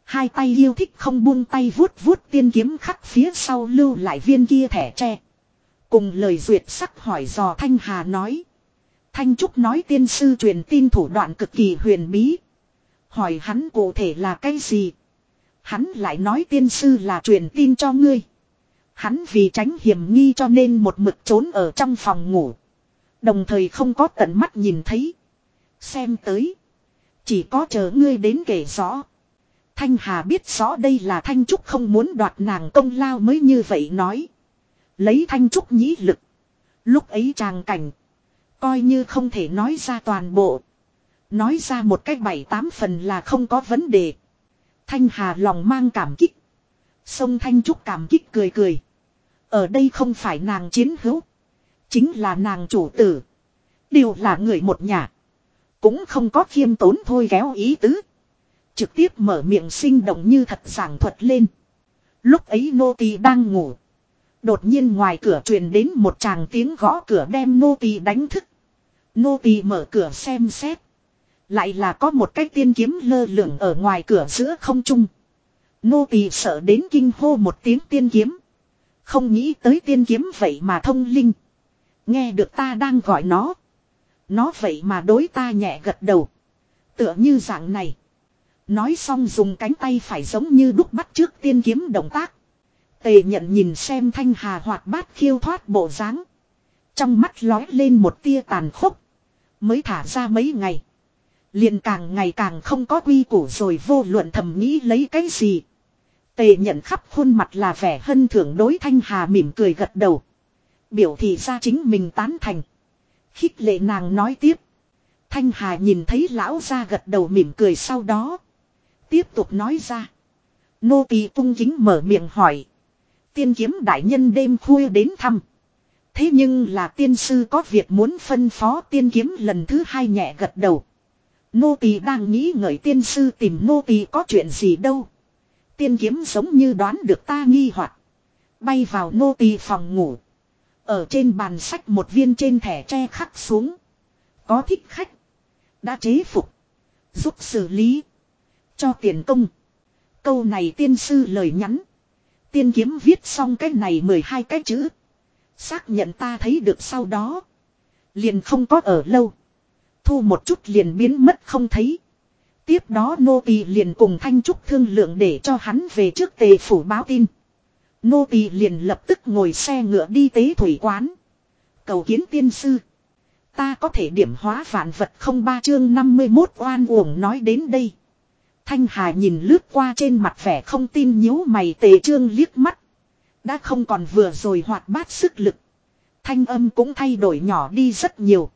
Hai tay yêu thích không buông tay vuốt vuốt tiên kiếm khắc phía sau lưu lại viên kia thẻ tre. Cùng lời duyệt sắc hỏi dò Thanh Hà nói. Thanh Trúc nói tiên sư truyền tin thủ đoạn cực kỳ huyền bí. Hỏi hắn cụ thể là cái gì? Hắn lại nói tiên sư là truyền tin cho ngươi. Hắn vì tránh hiểm nghi cho nên một mực trốn ở trong phòng ngủ. Đồng thời không có tận mắt nhìn thấy. Xem tới. Chỉ có chờ ngươi đến kể rõ. Thanh Hà biết rõ đây là Thanh Trúc không muốn đoạt nàng công lao mới như vậy nói. Lấy Thanh Trúc nhĩ lực. Lúc ấy tràng cảnh. Coi như không thể nói ra toàn bộ. Nói ra một cách bảy tám phần là không có vấn đề. Thanh Hà lòng mang cảm kích. Sông Thanh Trúc cảm kích cười cười. Ở đây không phải nàng chiến hữu. Chính là nàng chủ tử. Đều là người một nhà. Cũng không có khiêm tốn thôi kéo ý tứ. Trực tiếp mở miệng sinh động như thật giảng thuật lên. Lúc ấy nô tỳ đang ngủ. Đột nhiên ngoài cửa truyền đến một chàng tiếng gõ cửa đem nô tỳ đánh thức. Nô tỳ mở cửa xem xét. Lại là có một cái tiên kiếm lơ lửng ở ngoài cửa giữa không trung. Nô tỳ sợ đến kinh hô một tiếng tiên kiếm. Không nghĩ tới tiên kiếm vậy mà thông linh. Nghe được ta đang gọi nó. Nó vậy mà đối ta nhẹ gật đầu. Tựa như dạng này. Nói xong dùng cánh tay phải giống như đúc bắt trước tiên kiếm động tác. Tề nhận nhìn xem thanh hà hoạt bát khiêu thoát bộ dáng Trong mắt lói lên một tia tàn khốc. Mới thả ra mấy ngày. liền càng ngày càng không có quy củ rồi vô luận thầm nghĩ lấy cái gì. Tề nhận khắp khuôn mặt là vẻ hân thưởng đối thanh hà mỉm cười gật đầu. Biểu thị ra chính mình tán thành. Khích lệ nàng nói tiếp. Thanh hà nhìn thấy lão ra gật đầu mỉm cười sau đó. Tiếp tục nói ra. Nô tỳ cung kính mở miệng hỏi. Tiên kiếm đại nhân đêm khuya đến thăm. Thế nhưng là tiên sư có việc muốn phân phó tiên kiếm lần thứ hai nhẹ gật đầu. Nô tỳ đang nghĩ ngợi tiên sư tìm nô tỳ có chuyện gì đâu. Tiên kiếm giống như đoán được ta nghi hoặc Bay vào nô tỳ phòng ngủ. Ở trên bàn sách một viên trên thẻ tre khắc xuống. Có thích khách. Đã chế phục. Giúp xử lý. Cho tiền công. Câu này tiên sư lời nhắn. Tiên kiếm viết xong cái này 12 cái chữ. Xác nhận ta thấy được sau đó. Liền không có ở lâu. Thu một chút liền biến mất không thấy. Tiếp đó nô tỳ liền cùng Thanh Trúc thương lượng để cho hắn về trước tề phủ báo tin. Nô tỳ liền lập tức ngồi xe ngựa đi tế thủy quán. Cầu kiến tiên sư. Ta có thể điểm hóa vạn vật không ba chương 51 oan uổng nói đến đây. Thanh Hà nhìn lướt qua trên mặt vẻ không tin nhíu mày tề trương liếc mắt. Đã không còn vừa rồi hoạt bát sức lực. Thanh âm cũng thay đổi nhỏ đi rất nhiều.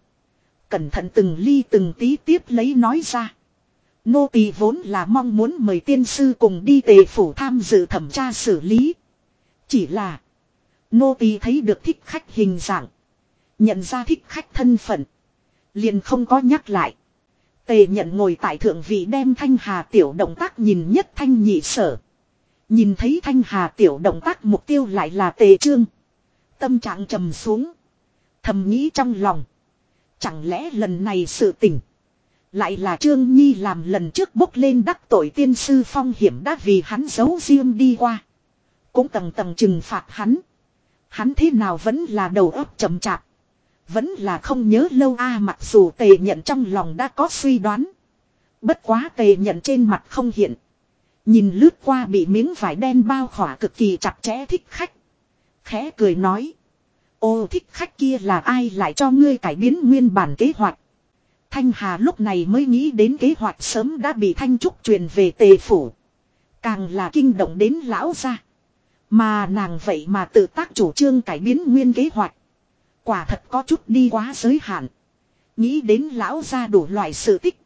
Cẩn thận từng ly từng tí tiếp lấy nói ra. Nô tỳ vốn là mong muốn mời tiên sư cùng đi tề phủ tham dự thẩm tra xử lý. Chỉ là. Nô tỳ thấy được thích khách hình dạng. Nhận ra thích khách thân phận. Liền không có nhắc lại. Tề nhận ngồi tại thượng vị đem thanh hà tiểu động tác nhìn nhất thanh nhị sở. Nhìn thấy thanh hà tiểu động tác mục tiêu lại là tề trương. Tâm trạng trầm xuống. Thầm nghĩ trong lòng. Chẳng lẽ lần này sự tình. Lại là Trương Nhi làm lần trước bốc lên đắc tội tiên sư phong hiểm đã vì hắn giấu riêng đi qua. Cũng tầng tầng trừng phạt hắn. Hắn thế nào vẫn là đầu óc chậm chạp. Vẫn là không nhớ lâu a, mặc dù tề nhận trong lòng đã có suy đoán. Bất quá tề nhận trên mặt không hiện. Nhìn lướt qua bị miếng vải đen bao khỏa cực kỳ chặt chẽ thích khách. Khẽ cười nói. Ô, thích khách kia là ai lại cho ngươi cải biến nguyên bản kế hoạch. Thanh Hà lúc này mới nghĩ đến kế hoạch sớm đã bị Thanh Trúc truyền về tề phủ. Càng là kinh động đến lão gia. Mà nàng vậy mà tự tác chủ trương cải biến nguyên kế hoạch. Quả thật có chút đi quá giới hạn. Nghĩ đến lão gia đủ loại sự tích.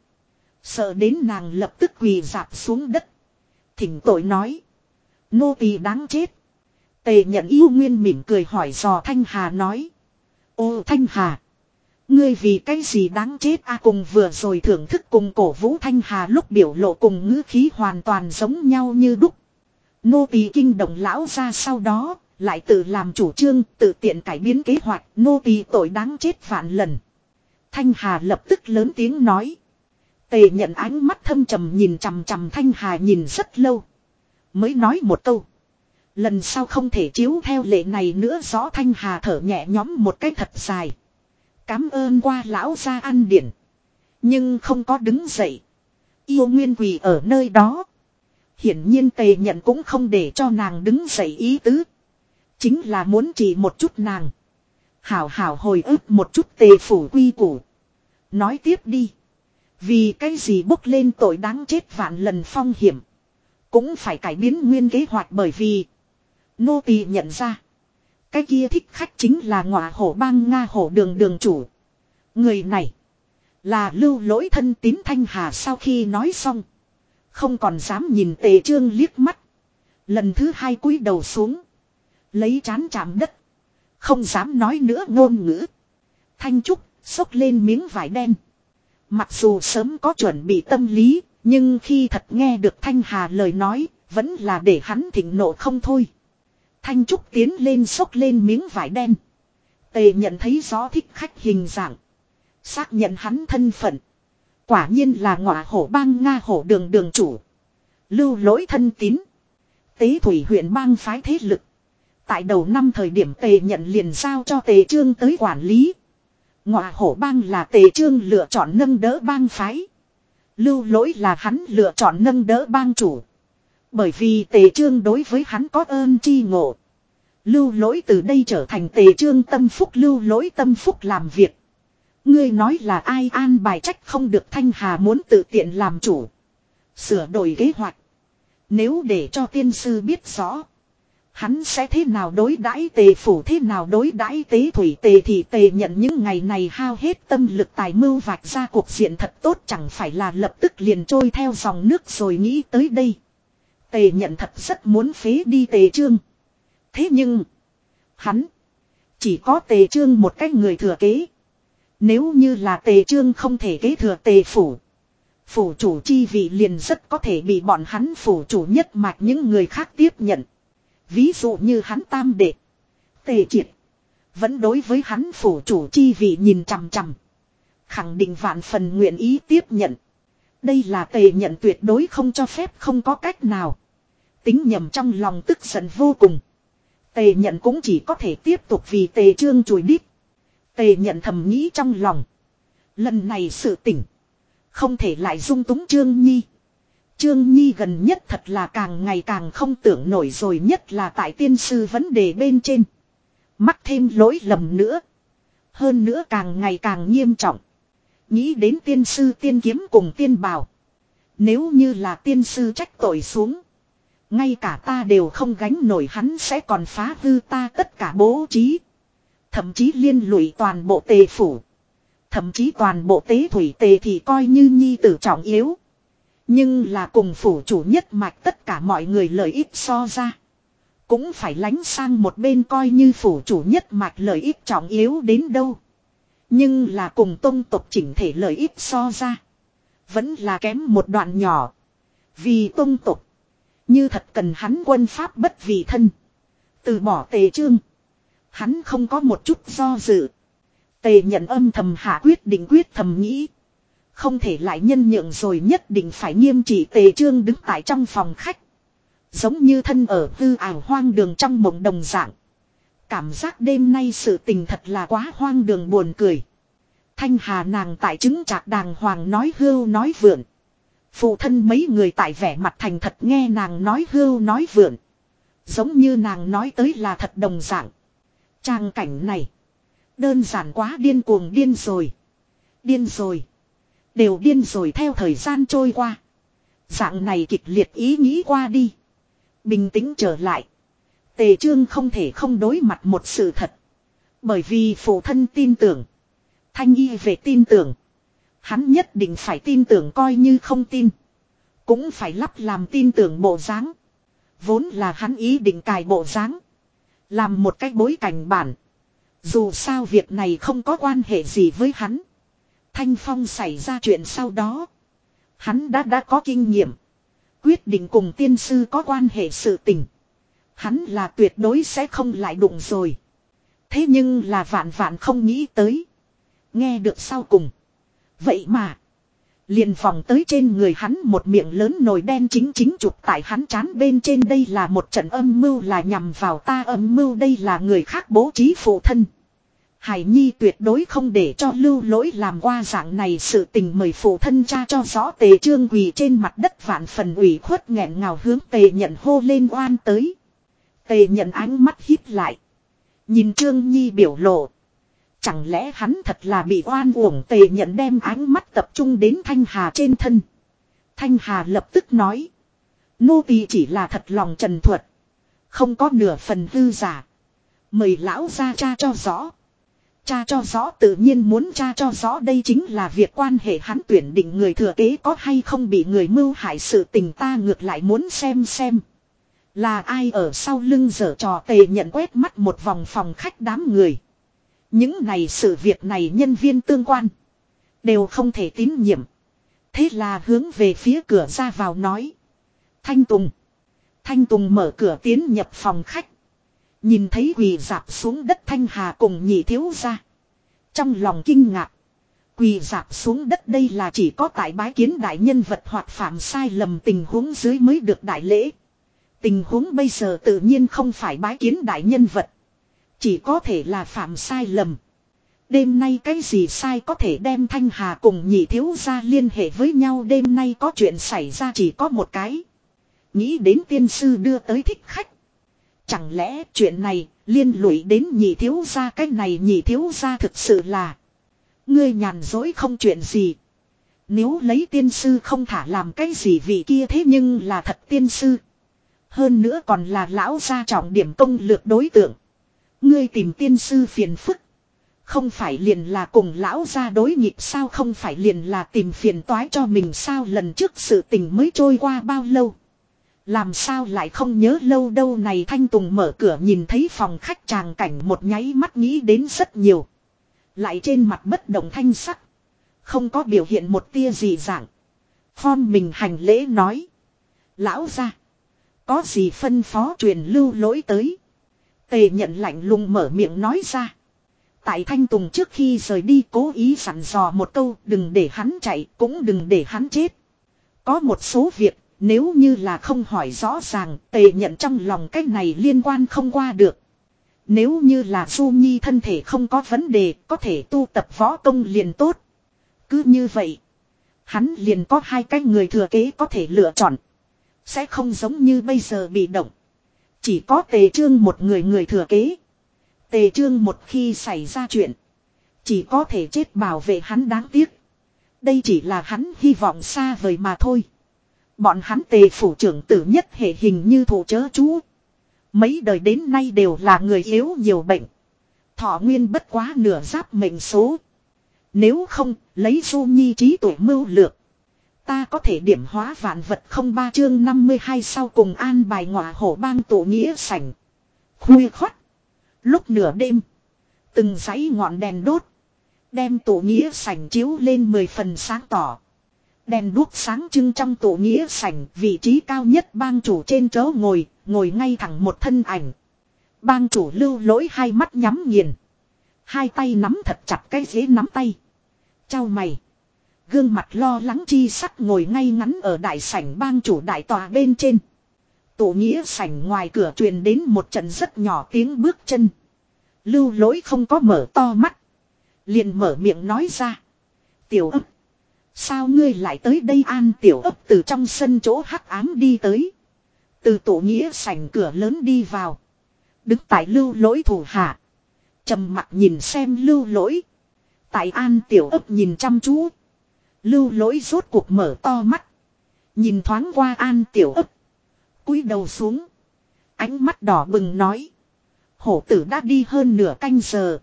Sợ đến nàng lập tức quỳ dạp xuống đất. Thỉnh tội nói. Nô tỳ đáng chết. Tề nhận yêu nguyên mỉm cười hỏi dò Thanh Hà nói. Ô Thanh Hà. Ngươi vì cái gì đáng chết a cùng vừa rồi thưởng thức cùng cổ vũ Thanh Hà lúc biểu lộ cùng ngữ khí hoàn toàn giống nhau như đúc. Nô tỳ kinh động lão ra sau đó, lại tự làm chủ trương, tự tiện cải biến kế hoạch, nô tỳ tội đáng chết vạn lần. Thanh Hà lập tức lớn tiếng nói. Tề nhận ánh mắt thâm trầm nhìn chằm chằm Thanh Hà nhìn rất lâu. Mới nói một câu. Lần sau không thể chiếu theo lệ này nữa rõ Thanh Hà thở nhẹ nhóm một cái thật dài. Cám ơn qua lão ra ăn điển. Nhưng không có đứng dậy. Yêu nguyên quỳ ở nơi đó. Hiển nhiên tề nhận cũng không để cho nàng đứng dậy ý tứ. Chính là muốn chỉ một chút nàng. Hảo hảo hồi ức một chút tề phủ quy củ. Nói tiếp đi. Vì cái gì bốc lên tội đáng chết vạn lần phong hiểm. Cũng phải cải biến nguyên kế hoạch bởi vì. Nô tỳ nhận ra. Cái kia thích khách chính là ngọa hổ bang Nga hổ đường đường chủ. Người này. Là lưu lỗi thân tín thanh hà sau khi nói xong. Không còn dám nhìn tề trương liếc mắt. Lần thứ hai cúi đầu xuống. Lấy chán chạm đất. Không dám nói nữa ngôn ngữ. Thanh Trúc, xốc lên miếng vải đen. Mặc dù sớm có chuẩn bị tâm lý. Nhưng khi thật nghe được Thanh Hà lời nói. Vẫn là để hắn thịnh nộ không thôi. Thanh Trúc tiến lên xốc lên miếng vải đen. Tề nhận thấy rõ thích khách hình dạng. Xác nhận hắn thân phận. Quả nhiên là ngọa hổ bang Nga hổ đường đường chủ. Lưu lỗi thân tín. Tế thủy huyện bang phái thế lực. Tại đầu năm thời điểm tề nhận liền giao cho tề trương tới quản lý. Ngọa hổ bang là tề trương lựa chọn nâng đỡ bang phái. Lưu lỗi là hắn lựa chọn nâng đỡ bang chủ. Bởi vì tề trương đối với hắn có ơn chi ngộ. Lưu lỗi từ đây trở thành tề trương tâm phúc, lưu lỗi tâm phúc làm việc. Ngươi nói là ai an bài trách không được Thanh Hà muốn tự tiện làm chủ. Sửa đổi kế hoạch. Nếu để cho tiên sư biết rõ. Hắn sẽ thế nào đối đãi tề phủ, thế nào đối đãi tế thủy, tề thì tề nhận những ngày này hao hết tâm lực tài mưu vạch ra cuộc diện thật tốt, chẳng phải là lập tức liền trôi theo dòng nước rồi nghĩ tới đây. Tề nhận thật rất muốn phế đi tề trương. Thế nhưng. Hắn. Chỉ có tề trương một cách người thừa kế. Nếu như là tề trương không thể kế thừa tề phủ. Phủ chủ chi vị liền rất có thể bị bọn hắn phủ chủ nhất mạch những người khác tiếp nhận. Ví dụ như hắn tam đệ. Tề triệt. Vẫn đối với hắn phủ chủ chi vị nhìn chằm chằm. Khẳng định vạn phần nguyện ý tiếp nhận. Đây là tề nhận tuyệt đối không cho phép không có cách nào. Tính nhầm trong lòng tức giận vô cùng. Tề nhận cũng chỉ có thể tiếp tục vì tề trương chùi đít. Tề nhận thầm nghĩ trong lòng. Lần này sự tỉnh. Không thể lại dung túng Trương Nhi. Trương Nhi gần nhất thật là càng ngày càng không tưởng nổi rồi nhất là tại tiên sư vấn đề bên trên. Mắc thêm lỗi lầm nữa. Hơn nữa càng ngày càng nghiêm trọng. Nghĩ đến tiên sư tiên kiếm cùng tiên bào. Nếu như là tiên sư trách tội xuống. Ngay cả ta đều không gánh nổi hắn sẽ còn phá hư ta tất cả bố trí. Thậm chí liên lụy toàn bộ tề phủ. Thậm chí toàn bộ tế thủy tề thì coi như nhi tử trọng yếu. Nhưng là cùng phủ chủ nhất mạch tất cả mọi người lợi ích so ra. Cũng phải lánh sang một bên coi như phủ chủ nhất mạch lợi ích trọng yếu đến đâu. Nhưng là cùng tông tộc chỉnh thể lợi ích so ra. Vẫn là kém một đoạn nhỏ. Vì tông tộc. Như thật cần hắn quân pháp bất vì thân. Từ bỏ tề trương. Hắn không có một chút do dự. Tề nhận âm thầm hạ quyết định quyết thầm nghĩ. Không thể lại nhân nhượng rồi nhất định phải nghiêm trị tề trương đứng tại trong phòng khách. Giống như thân ở hư ảo hoang đường trong mộng đồng dạng. Cảm giác đêm nay sự tình thật là quá hoang đường buồn cười. Thanh hà nàng tại chứng trạc đàng hoàng nói hưu nói vượn. Phụ thân mấy người tại vẻ mặt thành thật nghe nàng nói hưu nói vượn. Giống như nàng nói tới là thật đồng dạng. Trang cảnh này. Đơn giản quá, điên cuồng, điên rồi. Điên rồi. Đều điên rồi, theo thời gian trôi qua. Dạng này kịch liệt ý nghĩ qua đi. Bình tĩnh trở lại. Tề trương không thể không đối mặt một sự thật. Bởi vì phụ thân tin tưởng. Thanh y về tin tưởng. Hắn nhất định phải tin tưởng coi như không tin. Cũng phải lắp làm tin tưởng bộ dáng. Vốn là hắn ý định cài bộ dáng. Làm một cách bối cảnh bản. Dù sao việc này không có quan hệ gì với hắn. Thanh Phong xảy ra chuyện sau đó. Hắn đã đã có kinh nghiệm. Quyết định cùng tiên sư có quan hệ sự tình. Hắn là tuyệt đối sẽ không lại đụng rồi. Thế nhưng là vạn vạn không nghĩ tới. Nghe được sau cùng. Vậy mà. Liền phòng tới trên người hắn một miệng lớn nồi đen chính chính chụp tại hắn chán bên trên đây là một trận âm mưu là nhằm vào ta, âm mưu đây là người khác bố trí phụ thân. Hải Nhi tuyệt đối không để cho lưu lỗi làm qua dạng này sự tình mời phụ thân cha cho rõ tề trương quỳ trên mặt đất vạn phần ủy khuất nghẹn ngào hướng tề nhận hô lên oan tới. Tề nhận ánh mắt hít lại. Nhìn trương nhi biểu lộ. Chẳng lẽ hắn thật là bị oan uổng tề nhận đem ánh mắt tập trung đến Thanh Hà trên thân. Thanh Hà lập tức nói. Nô tỳ chỉ là thật lòng trần thuật. Không có nửa phần hư giả. Mời lão ra cha cho rõ. Cha cho rõ tự nhiên muốn cha cho rõ đây chính là việc quan hệ hắn tuyển định người thừa kế có hay không bị người mưu hại sự tình ta ngược lại muốn xem xem. Là ai ở sau lưng dở trò tề nhận quét mắt một vòng phòng khách đám người. Những này sự việc này nhân viên tương quan. Đều không thể tín nhiệm. Thế là hướng về phía cửa ra vào nói. Thanh Tùng. Thanh Tùng mở cửa tiến nhập phòng khách. Nhìn thấy quỳ dạp xuống đất Thanh Hà cùng nhị thiếu ra. Trong lòng kinh ngạc. Quỳ dạp xuống đất đây là chỉ có tại bái kiến đại nhân vật hoặc phạm sai lầm tình huống dưới mới được đại lễ. Tình huống bây giờ tự nhiên không phải bái kiến đại nhân vật. Chỉ có thể là phạm sai lầm. Đêm nay cái gì sai có thể đem Thanh Hà cùng nhị thiếu gia liên hệ với nhau đêm nay có chuyện xảy ra chỉ có một cái. Nghĩ đến tiên sư đưa tới thích khách. Chẳng lẽ chuyện này liên lụy đến nhị thiếu gia cái này nhị thiếu gia thực sự là. Ngươi nhàn dối không chuyện gì. Nếu lấy tiên sư không thả làm cái gì vì kia thế nhưng là thật tiên sư. Hơn nữa còn là lão gia trọng điểm công lược đối tượng. Ngươi tìm tiên sư phiền phức. Không phải liền là cùng lão gia đối nghịch sao không phải liền là tìm phiền toái cho mình sao lần trước sự tình mới trôi qua bao lâu. Làm sao lại không nhớ lâu đâu này Thanh Tùng mở cửa nhìn thấy phòng khách tràng cảnh một nháy mắt nghĩ đến rất nhiều. Lại trên mặt bất động thanh sắc. Không có biểu hiện một tia gì dạng. Phong mình hành lễ nói. Lão ra. Có gì phân phó truyền lưu lỗi tới. Tề nhận lạnh lùng mở miệng nói ra. Tại Thanh Tùng trước khi rời đi cố ý sẵn dò một câu, đừng để hắn chạy, cũng đừng để hắn chết. Có một số việc, nếu như là không hỏi rõ ràng, tề nhận trong lòng cái này liên quan không qua được. Nếu như là Du Nhi thân thể không có vấn đề, có thể tu tập võ công liền tốt. Cứ như vậy. Hắn liền có hai cái người thừa kế có thể lựa chọn. Sẽ không giống như bây giờ bị động. Chỉ có tề trương một người người thừa kế. Tề trương một khi xảy ra chuyện. Chỉ có thể chết bảo vệ hắn đáng tiếc. Đây chỉ là hắn hy vọng xa vời mà thôi. Bọn hắn tề phủ trưởng tử nhất hệ hình như thủ chớ chú. Mấy đời đến nay đều là người yếu nhiều bệnh. Thọ nguyên bất quá nửa giáp mệnh số. Nếu không, lấy du nhi trí tuổi mưu lược. Ta có thể điểm hóa vạn vật không ba chương 52 sau cùng an bài ngọa hổ bang tổ nghĩa sảnh. Khuya khoắt. Lúc nửa đêm. Từng dãy ngọn đèn đốt. Đem tổ nghĩa sảnh chiếu lên mười phần sáng tỏ. Đèn đuốc sáng trưng trong tổ nghĩa sảnh vị trí cao nhất bang chủ trên chỗ ngồi, ngồi ngay thẳng một thân ảnh. Bang chủ lưu lỗi hai mắt nhắm nghiền. Hai tay nắm thật chặt cái ghế nắm tay. Chào mày. Gương mặt lo lắng chi sắc ngồi ngay ngắn ở đại sảnh bang chủ đại tòa bên trên. Tổ nghĩa sảnh ngoài cửa truyền đến một trận rất nhỏ tiếng bước chân. Lưu lỗi không có mở to mắt. Liền mở miệng nói ra. Tiểu ấp. Sao ngươi lại tới đây an tiểu ấp từ trong sân chỗ hắc ám đi tới. Từ tổ nghĩa sảnh cửa lớn đi vào. Đứng tại lưu lỗi thủ hạ. trầm mặt nhìn xem lưu lỗi. Tại an tiểu ấp nhìn chăm chú. Lưu lỗi rốt cuộc mở to mắt. Nhìn thoáng qua an tiểu ấp. cúi đầu xuống. Ánh mắt đỏ bừng nói. Hổ tử đã đi hơn nửa canh giờ.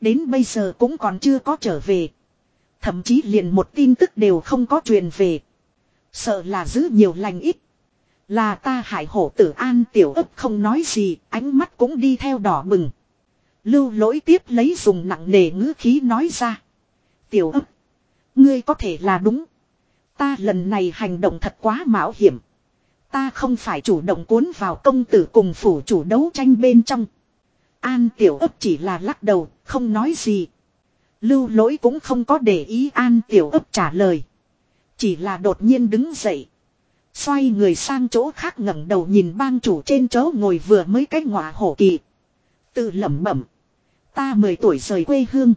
Đến bây giờ cũng còn chưa có trở về. Thậm chí liền một tin tức đều không có truyền về. Sợ là giữ nhiều lành ít. Là ta hại hổ tử an tiểu ấp không nói gì, ánh mắt cũng đi theo đỏ bừng. Lưu lỗi tiếp lấy dùng nặng nề ngữ khí nói ra. Tiểu ấp. Ngươi có thể là đúng. Ta lần này hành động thật quá mạo hiểm. Ta không phải chủ động cuốn vào công tử cùng phủ chủ đấu tranh bên trong. An tiểu ấp chỉ là lắc đầu, không nói gì. Lưu lỗi cũng không có để ý an tiểu ấp trả lời. Chỉ là đột nhiên đứng dậy. Xoay người sang chỗ khác ngẩng đầu nhìn bang chủ trên chỗ ngồi vừa mới cái ngọa hổ kỳ. Tự lẩm bẩm. Ta 10 tuổi rời quê hương.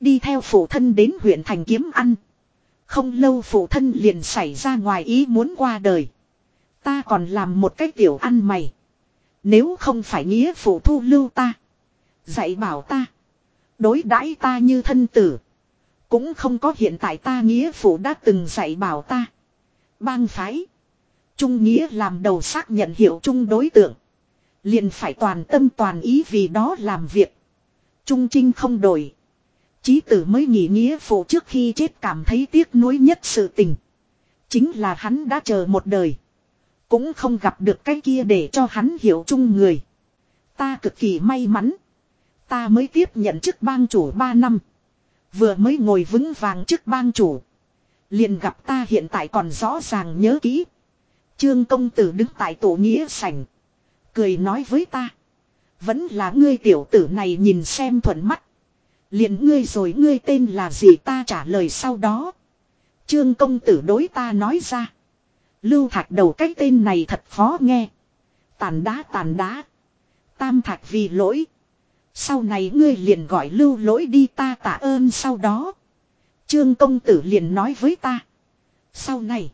Đi theo phụ thân đến huyện thành kiếm ăn. Không lâu phụ thân liền xảy ra ngoài ý muốn qua đời. Ta còn làm một cái tiểu ăn mày. Nếu không phải nghĩa phụ thu lưu ta. Dạy bảo ta. Đối đãi ta như thân tử. Cũng không có hiện tại ta nghĩa phụ đã từng dạy bảo ta. Bang phái. Trung nghĩa làm đầu xác nhận hiệu trung đối tượng. Liền phải toàn tâm toàn ý vì đó làm việc. Trung trinh không đổi. Chí tử mới nghỉ nghĩa phụ trước khi chết cảm thấy tiếc nuối nhất sự tình. Chính là hắn đã chờ một đời. Cũng không gặp được cái kia để cho hắn hiểu chung người. Ta cực kỳ may mắn. Ta mới tiếp nhận chức bang chủ 3 năm. Vừa mới ngồi vững vàng chức bang chủ. Liền gặp ta hiện tại còn rõ ràng nhớ kỹ. Trương công tử đứng tại tổ nghĩa sảnh. Cười nói với ta. Vẫn là ngươi tiểu tử này nhìn xem thuận mắt. Liền ngươi rồi ngươi tên là gì ta trả lời sau đó. Trương công tử đối ta nói ra. Lưu thạch đầu cái tên này thật khó nghe. Tàn đá tàn đá. Tam thạch vì lỗi. Sau này ngươi liền gọi lưu lỗi đi ta tạ ơn sau đó. Trương công tử liền nói với ta. Sau này.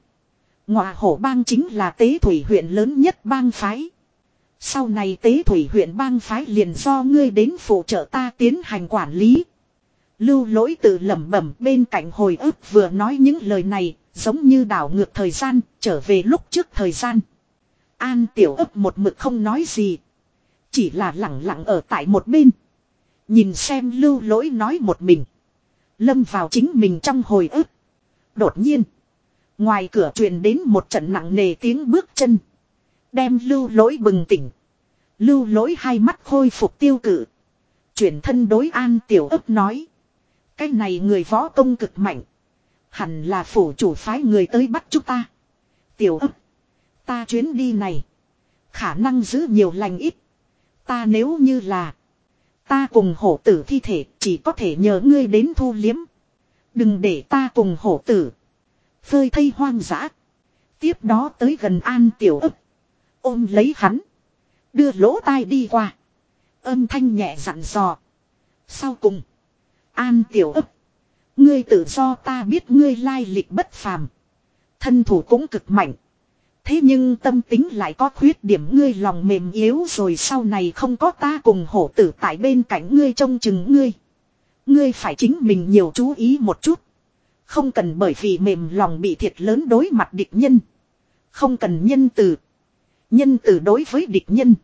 Ngọa hổ bang chính là tế thủy huyện lớn nhất bang phái. Sau này tế thủy huyện bang phái liền do ngươi đến phụ trợ ta tiến hành quản lý. Lưu lỗi tự lẩm bẩm bên cạnh hồi ức vừa nói những lời này, giống như đảo ngược thời gian, trở về lúc trước thời gian. An tiểu ấp một mực không nói gì. Chỉ là lặng lặng ở tại một bên. Nhìn xem lưu lỗi nói một mình. Lâm vào chính mình trong hồi ức. Đột nhiên. Ngoài cửa truyền đến một trận nặng nề tiếng bước chân. Đem lưu lỗi bừng tỉnh. Lưu lỗi hai mắt khôi phục tiêu cự. Chuyển thân đối an tiểu ấp nói. Cái này người võ công cực mạnh. Hẳn là phủ chủ phái người tới bắt chúng ta. Tiểu ấp. Ta chuyến đi này. Khả năng giữ nhiều lành ít. Ta nếu như là. Ta cùng hổ tử thi thể chỉ có thể nhờ ngươi đến thu liếm. Đừng để ta cùng hổ tử. Phơi thây hoang dã. Tiếp đó tới gần an tiểu ấp. Ôm lấy hắn. Đưa lỗ tai đi qua. Âm thanh nhẹ dặn dò. Sau cùng. An tiểu ấp. Ngươi tự do ta biết ngươi lai lịch bất phàm. Thân thủ cũng cực mạnh. Thế nhưng tâm tính lại có khuyết điểm ngươi lòng mềm yếu rồi sau này không có ta cùng hổ tử tại bên cạnh ngươi trông chừng ngươi. Ngươi phải chính mình nhiều chú ý một chút. Không cần bởi vì mềm lòng bị thiệt lớn đối mặt địch nhân. Không cần nhân từ. Nhân từ đối với địch nhân.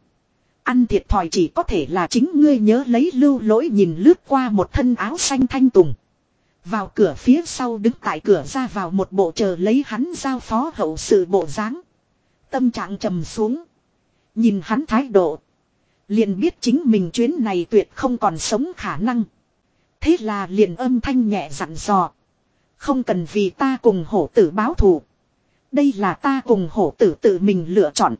Ăn thiệt thòi chỉ có thể là chính ngươi nhớ lấy lưu lỗi nhìn lướt qua một thân áo xanh thanh tùng. Vào cửa phía sau đứng tại cửa ra vào một bộ chờ lấy hắn giao phó hậu sự bộ dáng Tâm trạng trầm xuống. Nhìn hắn thái độ. Liền biết chính mình chuyến này tuyệt không còn sống khả năng. Thế là liền âm thanh nhẹ dặn dò. Không cần vì ta cùng hổ tử báo thù. Đây là ta cùng hổ tử tự mình lựa chọn.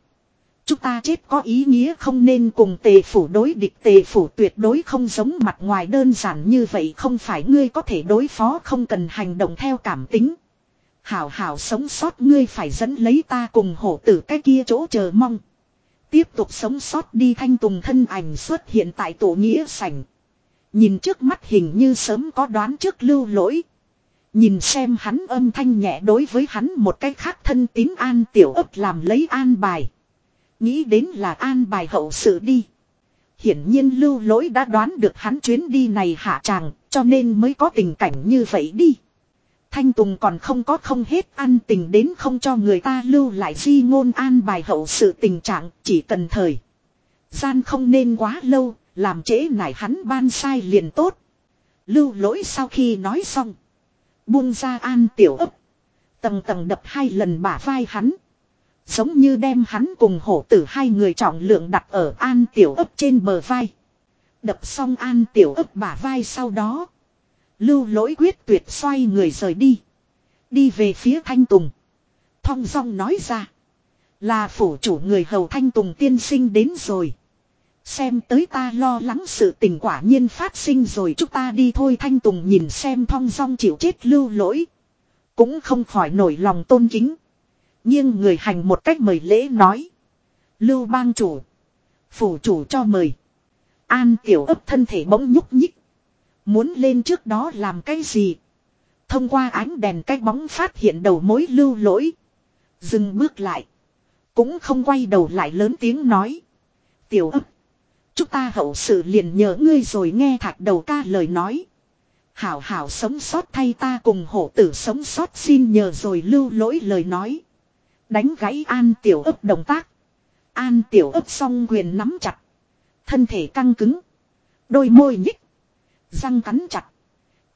Chúng ta chết có ý nghĩa không nên cùng tề phủ đối địch tề phủ tuyệt đối không giống mặt ngoài đơn giản như vậy không phải ngươi có thể đối phó, không cần hành động theo cảm tính. Hảo hảo sống sót, ngươi phải dẫn lấy ta cùng hổ tử cái kia chỗ chờ mong. Tiếp tục sống sót đi, thanh tùng thân ảnh xuất hiện tại tổ nghĩa sảnh. Nhìn trước mắt hình như sớm có đoán trước lưu lỗi. Nhìn xem hắn âm thanh nhẹ đối với hắn một cái khác thân tín an tiểu ấp làm lấy an bài. Nghĩ đến là an bài hậu sự đi. Hiển nhiên lưu lỗi đã đoán được hắn chuyến đi này hạ tràng, cho nên mới có tình cảnh như vậy đi. Thanh Tùng còn không có không hết ăn tình đến không cho người ta lưu lại di ngôn an bài hậu sự tình trạng, chỉ cần thời. Gian không nên quá lâu, làm trễ nải hắn ban sai liền tốt. Lưu lỗi sau khi nói xong. Buông ra an tiểu ấp. Tầng tầng đập hai lần bả vai hắn. Giống như đem hắn cùng hổ tử hai người trọng lượng đặt ở an tiểu ấp trên bờ vai. Đập xong an tiểu ấp bả vai sau đó. Lưu lỗi quyết tuyệt xoay người rời đi. Đi về phía Thanh Tùng. Thong Song nói ra. Là phủ chủ người hầu Thanh Tùng tiên sinh đến rồi. Xem tới ta lo lắng sự tình quả nhiên phát sinh rồi chúng ta đi thôi Thanh Tùng nhìn xem thong Song chịu chết lưu lỗi. Cũng không khỏi nổi lòng tôn kính. Nhưng người hành một cách mời lễ nói. Lưu bang chủ. Phủ chủ cho mời. An tiểu ấp thân thể bỗng nhúc nhích. Muốn lên trước đó làm cái gì? Thông qua ánh đèn cái bóng phát hiện đầu mối lưu lỗi. Dừng bước lại. Cũng không quay đầu lại lớn tiếng nói. Tiểu ấp. Chúng ta hậu sự liền nhớ ngươi rồi nghe thạch đầu ca lời nói. Hảo hảo sống sót thay ta cùng hổ tử sống sót xin nhờ rồi lưu lỗi lời nói. Đánh gãy an tiểu ấp động tác. An tiểu ấp song quyền nắm chặt. Thân thể căng cứng. Đôi môi nhích. Răng cắn chặt.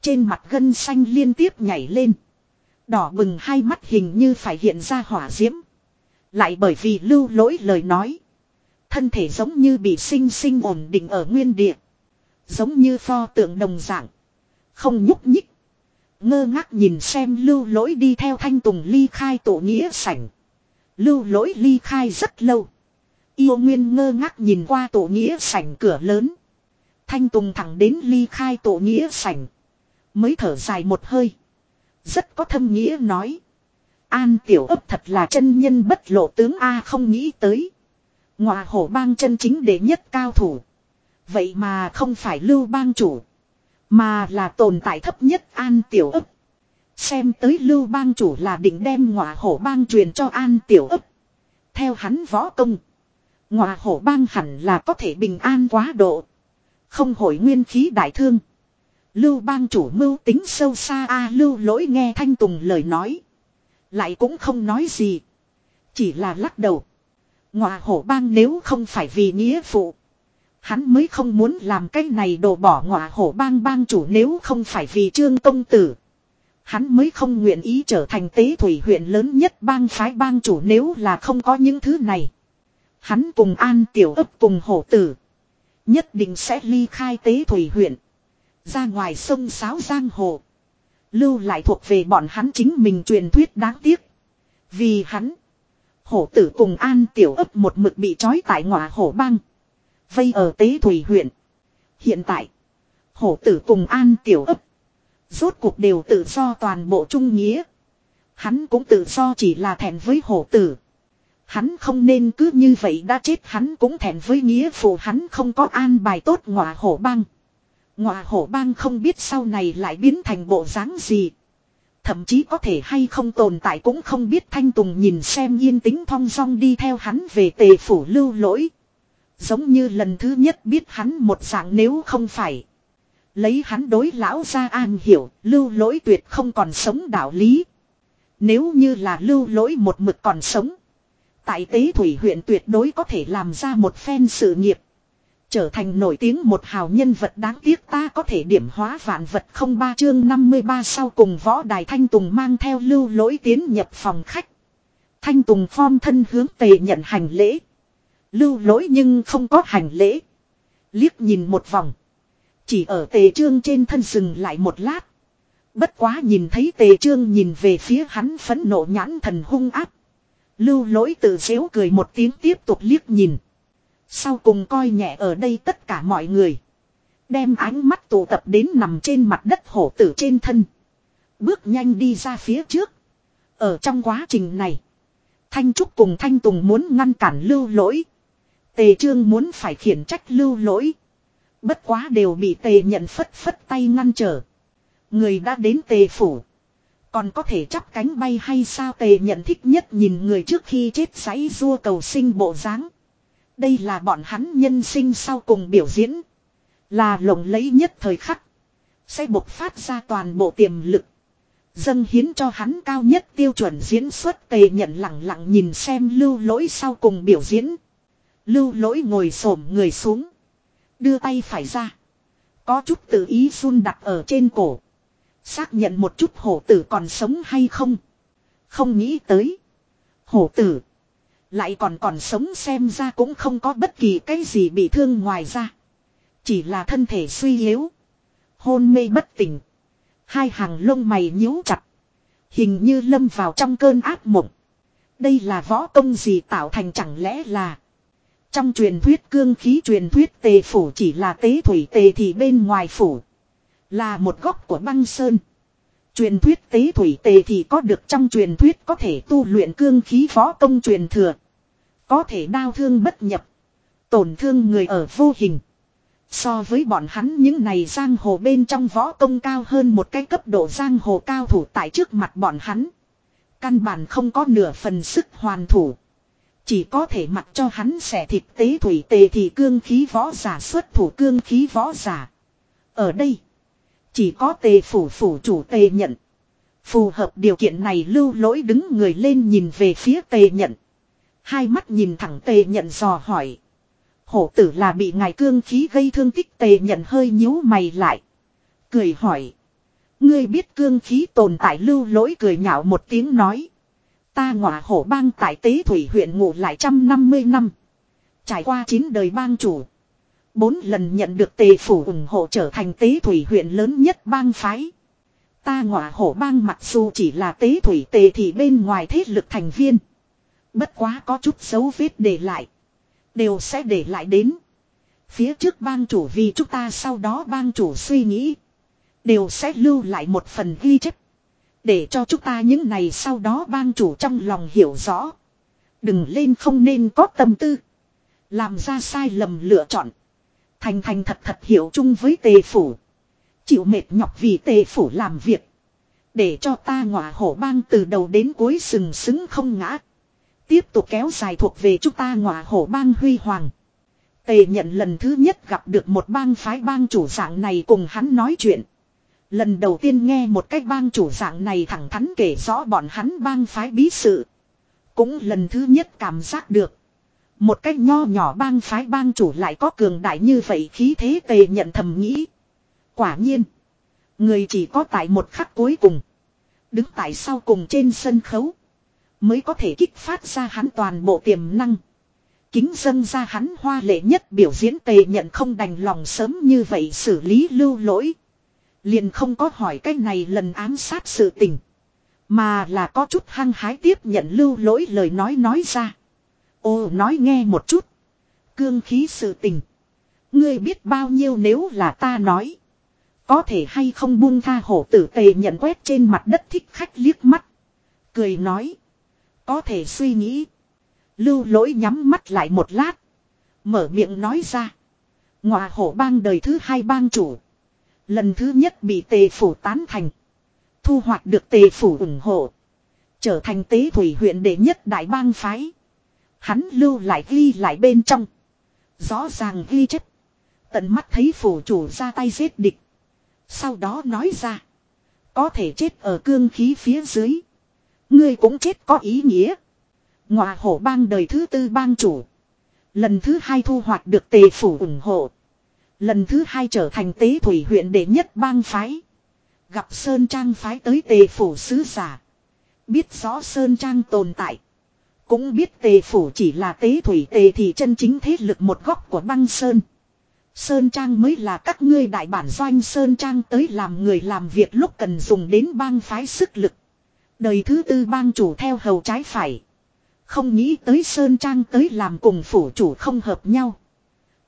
Trên mặt gân xanh liên tiếp nhảy lên. Đỏ bừng hai mắt hình như phải hiện ra hỏa diễm. Lại bởi vì lưu lỗi lời nói. Thân thể giống như bị sinh sinh ổn định ở nguyên địa. Giống như pho tượng đồng dạng. Không nhúc nhích. Ngơ ngác nhìn xem lưu lỗi đi theo thanh tùng ly khai tổ nghĩa sảnh. Lưu lỗi ly khai rất lâu. Yêu nguyên ngơ ngác nhìn qua tổ nghĩa sảnh cửa lớn. Thanh Tùng thẳng đến ly khai tổ nghĩa sảnh. Mới thở dài một hơi. Rất có thâm nghĩa nói. An tiểu ấp thật là chân nhân bất lộ tướng A không nghĩ tới. Ngọa hổ bang chân chính đệ nhất cao thủ. Vậy mà không phải lưu bang chủ. Mà là tồn tại thấp nhất an tiểu ấp. Xem tới lưu bang chủ là định đem ngọa hổ bang truyền cho an tiểu ấp. Theo hắn võ công. Ngọa hổ bang hẳn là có thể bình an quá độ. Không hội nguyên khí đại thương. Lưu bang chủ mưu tính sâu xa a à, lưu lỗi nghe thanh tùng lời nói. Lại cũng không nói gì. Chỉ là lắc đầu. Ngọa hổ bang nếu không phải vì nghĩa phụ. Hắn mới không muốn làm cái này đổ bỏ ngọa hổ bang bang chủ nếu không phải vì trương công tử. Hắn mới không nguyện ý trở thành tế thủy huyện lớn nhất bang phái bang chủ nếu là không có những thứ này. Hắn cùng an tiểu ấp cùng hổ tử. Nhất định sẽ ly khai tế thủy huyện. Ra ngoài sông Sáo Giang Hồ. Lưu lại thuộc về bọn hắn chính mình truyền thuyết đáng tiếc. Vì hắn. Hổ tử cùng an tiểu ấp một mực bị trói tại ngọa hổ bang. Vây ở tế thủy huyện. Hiện tại. Hổ tử cùng an tiểu ấp. Rốt cuộc đều tự do toàn bộ trung nghĩa. Hắn cũng tự do chỉ là thẹn với hổ tử. Hắn không nên cứ như vậy đã chết, hắn cũng thẹn với nghĩa phụ, hắn không có an bài tốt ngọa hổ bang. Ngọa hổ bang không biết sau này lại biến thành bộ dáng gì. Thậm chí có thể hay không tồn tại cũng không biết Thanh Tùng nhìn xem yên tĩnh thong dong đi theo hắn về tề phủ lưu lỗi. Giống như lần thứ nhất biết hắn một dạng nếu không phải. Lấy hắn đối lão ra an hiểu, lưu lỗi tuyệt không còn sống đạo lý. Nếu như là lưu lỗi một mực còn sống. Tại tế thủy huyện tuyệt đối có thể làm ra một phen sự nghiệp. Trở thành nổi tiếng một hào nhân vật đáng tiếc ta có thể điểm hóa vạn vật không ba chương 53 sau cùng võ đài Thanh Tùng mang theo lưu lỗi tiến nhập phòng khách. Thanh Tùng phong thân hướng tề nhận hành lễ. Lưu lỗi nhưng không có hành lễ. Liếc nhìn một vòng. Chỉ ở tề trương trên thân dừng lại một lát. Bất quá nhìn thấy tề trương nhìn về phía hắn phẫn nộ nhãn thần hung áp. Lưu lỗi tự xéo cười một tiếng tiếp tục liếc nhìn. Sau cùng coi nhẹ ở đây tất cả mọi người. Đem ánh mắt tụ tập đến nằm trên mặt đất hổ tử trên thân. Bước nhanh đi ra phía trước. Ở trong quá trình này. Thanh Trúc cùng Thanh Tùng muốn ngăn cản lưu lỗi. Tề Trương muốn phải khiển trách lưu lỗi. Bất quá đều bị tề nhận phất phất tay ngăn trở. Người đã đến tề phủ. Còn có thể chắp cánh bay hay sao tề nhận thích nhất nhìn người trước khi chết giấy rua cầu sinh bộ dáng đây là bọn hắn nhân sinh sau cùng biểu diễn. Là lộng lấy nhất thời khắc. Sẽ bộc phát ra toàn bộ tiềm lực. Dâng hiến cho hắn cao nhất tiêu chuẩn diễn xuất tề nhận lặng lặng nhìn xem lưu lỗi sau cùng biểu diễn. Lưu lỗi ngồi xổm người xuống. Đưa tay phải ra. Có chút tự ý run đặt ở trên cổ. Xác nhận một chút hổ tử còn sống hay không. Không nghĩ tới. Hổ tử. Lại còn còn sống xem ra cũng không có bất kỳ cái gì bị thương ngoài ra. Chỉ là thân thể suy yếu. Hôn mê bất tỉnh. Hai hàng lông mày nhíu chặt. Hình như lâm vào trong cơn ác mộng. Đây là võ công gì tạo thành chẳng lẽ là. Trong truyền thuyết cương khí truyền thuyết tề phủ chỉ là tế thủy tề thì bên ngoài phủ. Là một góc của băng sơn. Truyền thuyết tế thủy tề thì có được trong truyền thuyết có thể tu luyện cương khí võ công truyền thừa. Có thể đau thương bất nhập. Tổn thương người ở vô hình. So với bọn hắn những này giang hồ bên trong võ công cao hơn một cái cấp độ giang hồ cao thủ tại trước mặt bọn hắn. Căn bản không có nửa phần sức hoàn thủ. Chỉ có thể mặc cho hắn xẻ thịt tế thủy tề thì cương khí võ giả xuất thủ cương khí võ giả. Ở đây. Chỉ có tề phủ phủ chủ tề nhận. Phù hợp điều kiện này lưu lỗi đứng người lên nhìn về phía tề nhận. Hai mắt nhìn thẳng tề nhận dò hỏi. Hổ tử là bị ngài cương khí gây thương tích tề nhận hơi nhíu mày lại. Cười hỏi. Ngươi biết cương khí tồn tại lưu lỗi cười nhạo một tiếng nói. Ta ngọa hổ bang tại tế thủy huyện ngủ lại trăm năm mươi năm. Trải qua chín đời bang chủ. Bốn lần nhận được tề phủ ủng hộ trở thành tế thủy huyện lớn nhất bang phái. Ta ngọa hổ bang mặc dù chỉ là tế thủy tề thì bên ngoài thế lực thành viên. Bất quá có chút dấu vết để lại. Đều sẽ để lại đến. Phía trước bang chủ vì chúng ta sau đó bang chủ suy nghĩ. Đều sẽ lưu lại một phần ghi chép. Để cho chúng ta những này sau đó bang chủ trong lòng hiểu rõ. Đừng lên không nên có tâm tư. Làm ra sai lầm lựa chọn. Thành thành thật thật hiểu chung với tề phủ. Chịu mệt nhọc vì tề phủ làm việc. Để cho ta ngọa hổ bang từ đầu đến cuối sừng sững không ngã. Tiếp tục kéo dài thuộc về chúng ta ngọa hổ bang huy hoàng. Tề nhận lần thứ nhất gặp được một bang phái bang chủ dạng này cùng hắn nói chuyện. Lần đầu tiên nghe một cách bang chủ dạng này thẳng thắn kể rõ bọn hắn bang phái bí sự. Cũng lần thứ nhất cảm giác được. Một cách nho nhỏ bang phái bang chủ lại có cường đại như vậy khí thế tề nhận thầm nghĩ. Quả nhiên. Người chỉ có tại một khắc cuối cùng. Đứng tại sau cùng trên sân khấu. Mới có thể kích phát ra hắn toàn bộ tiềm năng. Kính dân ra hắn hoa lệ nhất biểu diễn tề nhận không đành lòng sớm như vậy xử lý lưu lỗi. Liền không có hỏi cái này lần ám sát sự tình. Mà là có chút hăng hái tiếp nhận lưu lỗi lời nói nói ra. Ô, nói nghe một chút. Cương khí sự tình. Ngươi biết bao nhiêu nếu là ta nói. Có thể hay không buông tha hổ tử tề nhận quét trên mặt đất thích khách liếc mắt. Cười nói. Có thể suy nghĩ. Lưu lỗi nhắm mắt lại một lát. Mở miệng nói ra. Ngọa hổ bang đời thứ hai bang chủ. Lần thứ nhất bị tề phủ tán thành. Thu hoạch được tề phủ ủng hộ. Trở thành tế thủy huyện đệ nhất đại bang phái. Hắn lưu lại ghi lại bên trong. Rõ ràng ghi chất. Tận mắt thấy phủ chủ ra tay giết địch. Sau đó nói ra. Có thể chết ở cương khí phía dưới. Ngươi cũng chết có ý nghĩa. Ngọa hổ bang đời thứ tư bang chủ. Lần thứ hai thu hoạch được tề phủ ủng hộ. Lần thứ hai trở thành tế thủy huyện đệ nhất bang phái. Gặp Sơn Trang phái tới tề phủ sứ giả. Biết rõ Sơn Trang tồn tại. Cũng biết tề phủ chỉ là tế thủy tề thì chân chính thế lực một góc của băng Sơn. Sơn Trang mới là các ngươi đại bản doanh Sơn Trang tới làm người làm việc lúc cần dùng đến bang phái sức lực. Đời thứ tư bang chủ theo hầu trái phải. Không nghĩ tới Sơn Trang tới làm cùng phủ chủ không hợp nhau.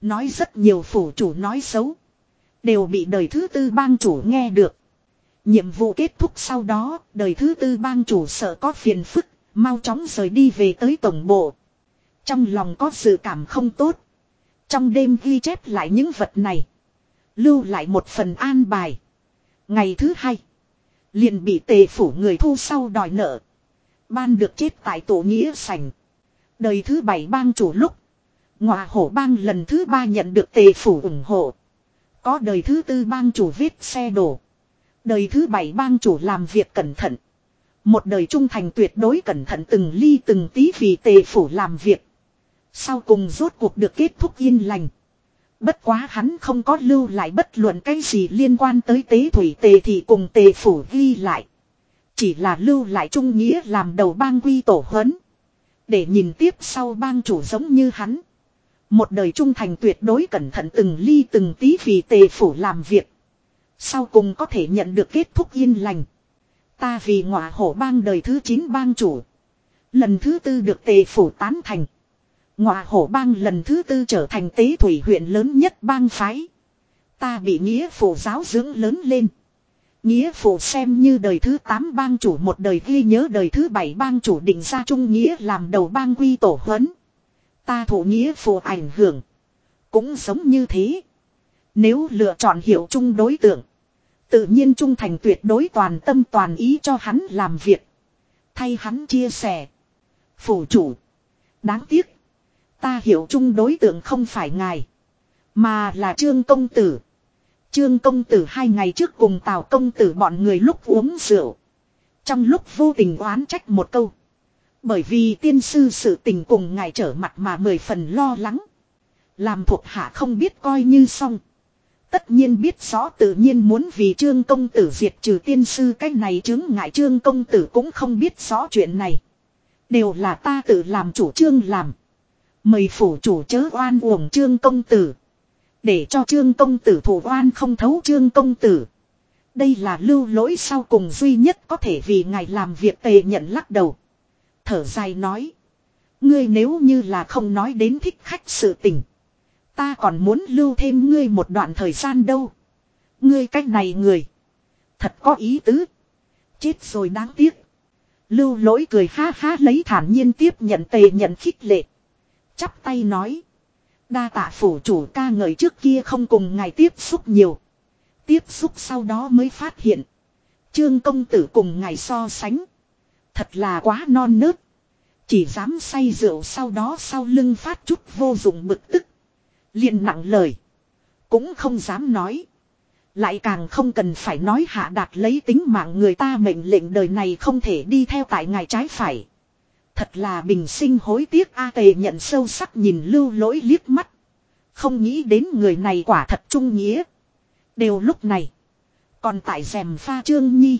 Nói rất nhiều phủ chủ nói xấu. Đều bị đời thứ tư bang chủ nghe được. Nhiệm vụ kết thúc sau đó, đời thứ tư bang chủ sợ có phiền phức, mau chóng rời đi về tới tổng bộ. Trong lòng có sự cảm không tốt. Trong đêm ghi chép lại những vật này. Lưu lại một phần an bài. Ngày thứ hai. Liền bị tề phủ người thu sau đòi nợ. Ban được chết tại tổ nghĩa sành. Đời thứ bảy bang chủ lúc. Ngọa hổ bang lần thứ ba nhận được tề phủ ủng hộ. Có đời thứ tư bang chủ viết xe đổ. Đời thứ bảy bang chủ làm việc cẩn thận. Một đời trung thành tuyệt đối cẩn thận từng ly từng tí vì tề phủ làm việc. Sau cùng rốt cuộc được kết thúc yên lành. Bất quá hắn không có lưu lại bất luận cái gì liên quan tới tế thủy tề thì cùng tề phủ ghi lại. Chỉ là lưu lại trung nghĩa làm đầu bang quy tổ huấn. Để nhìn tiếp sau bang chủ giống như hắn. Một đời trung thành tuyệt đối cẩn thận từng ly từng tí vì tề phủ làm việc. Sau cùng có thể nhận được kết thúc yên lành. Ta vì ngọa hổ bang đời thứ 9 bang chủ. Lần thứ tư được tề phủ tán thành. Ngọa hổ bang lần thứ tư trở thành tế thủy huyện lớn nhất bang phái. Ta bị nghĩa phủ giáo dưỡng lớn lên. Nghĩa phủ xem như đời thứ 8 bang chủ, một đời ghi nhớ đời thứ 7 bang chủ định ra trung nghĩa làm đầu bang quy tổ huấn. Ta thủ nghĩa phù ảnh hưởng. Cũng giống như thế. Nếu lựa chọn hiểu chung đối tượng. Tự nhiên trung thành tuyệt đối toàn tâm toàn ý cho hắn làm việc. Thay hắn chia sẻ. Phủ chủ. Đáng tiếc. Ta hiểu chung đối tượng không phải ngài. Mà là trương công tử. Trương công tử hai ngày trước cùng tào công tử bọn người lúc uống rượu. Trong lúc vô tình oán trách một câu. Bởi vì tiên sư sự tình cùng ngài trở mặt mà mười phần lo lắng. Làm thuộc hạ không biết coi như xong. Tất nhiên biết rõ tự nhiên muốn vì trương công tử diệt trừ tiên sư cách này chứng ngại trương công tử cũng không biết rõ chuyện này. Đều là ta tự làm chủ trương làm. Mời phủ chủ chớ oan uổng trương công tử. Để cho trương công tử thủ oan không thấu trương công tử. Đây là lưu lỗi sau cùng duy nhất có thể vì ngài làm việc tề nhận lắc đầu. Thở dài nói. Ngươi nếu như là không nói đến thích khách sự tình. Ta còn muốn lưu thêm ngươi một đoạn thời gian đâu. Ngươi cách này người. Thật có ý tứ. Chết rồi đáng tiếc. Lưu lỗi cười ha ha lấy thản nhiên tiếp nhận tề nhận khích lệ. Chắp tay nói. Đa tạ phủ chủ ca ngợi trước kia không cùng ngài tiếp xúc nhiều. Tiếp xúc sau đó mới phát hiện. Trương công tử cùng ngài so sánh. Thật là quá non nớt. Chỉ dám say rượu sau đó sau lưng phát chút vô dụng bực tức. liền nặng lời. Cũng không dám nói. Lại càng không cần phải nói hạ đạt lấy tính mạng người ta mệnh lệnh đời này không thể đi theo tại ngài trái phải. Thật là bình sinh hối tiếc A tề nhận sâu sắc nhìn lưu lỗi liếc mắt. Không nghĩ đến người này quả thật trung nghĩa. Đều lúc này. Còn tại rèm pha Trương Nhi.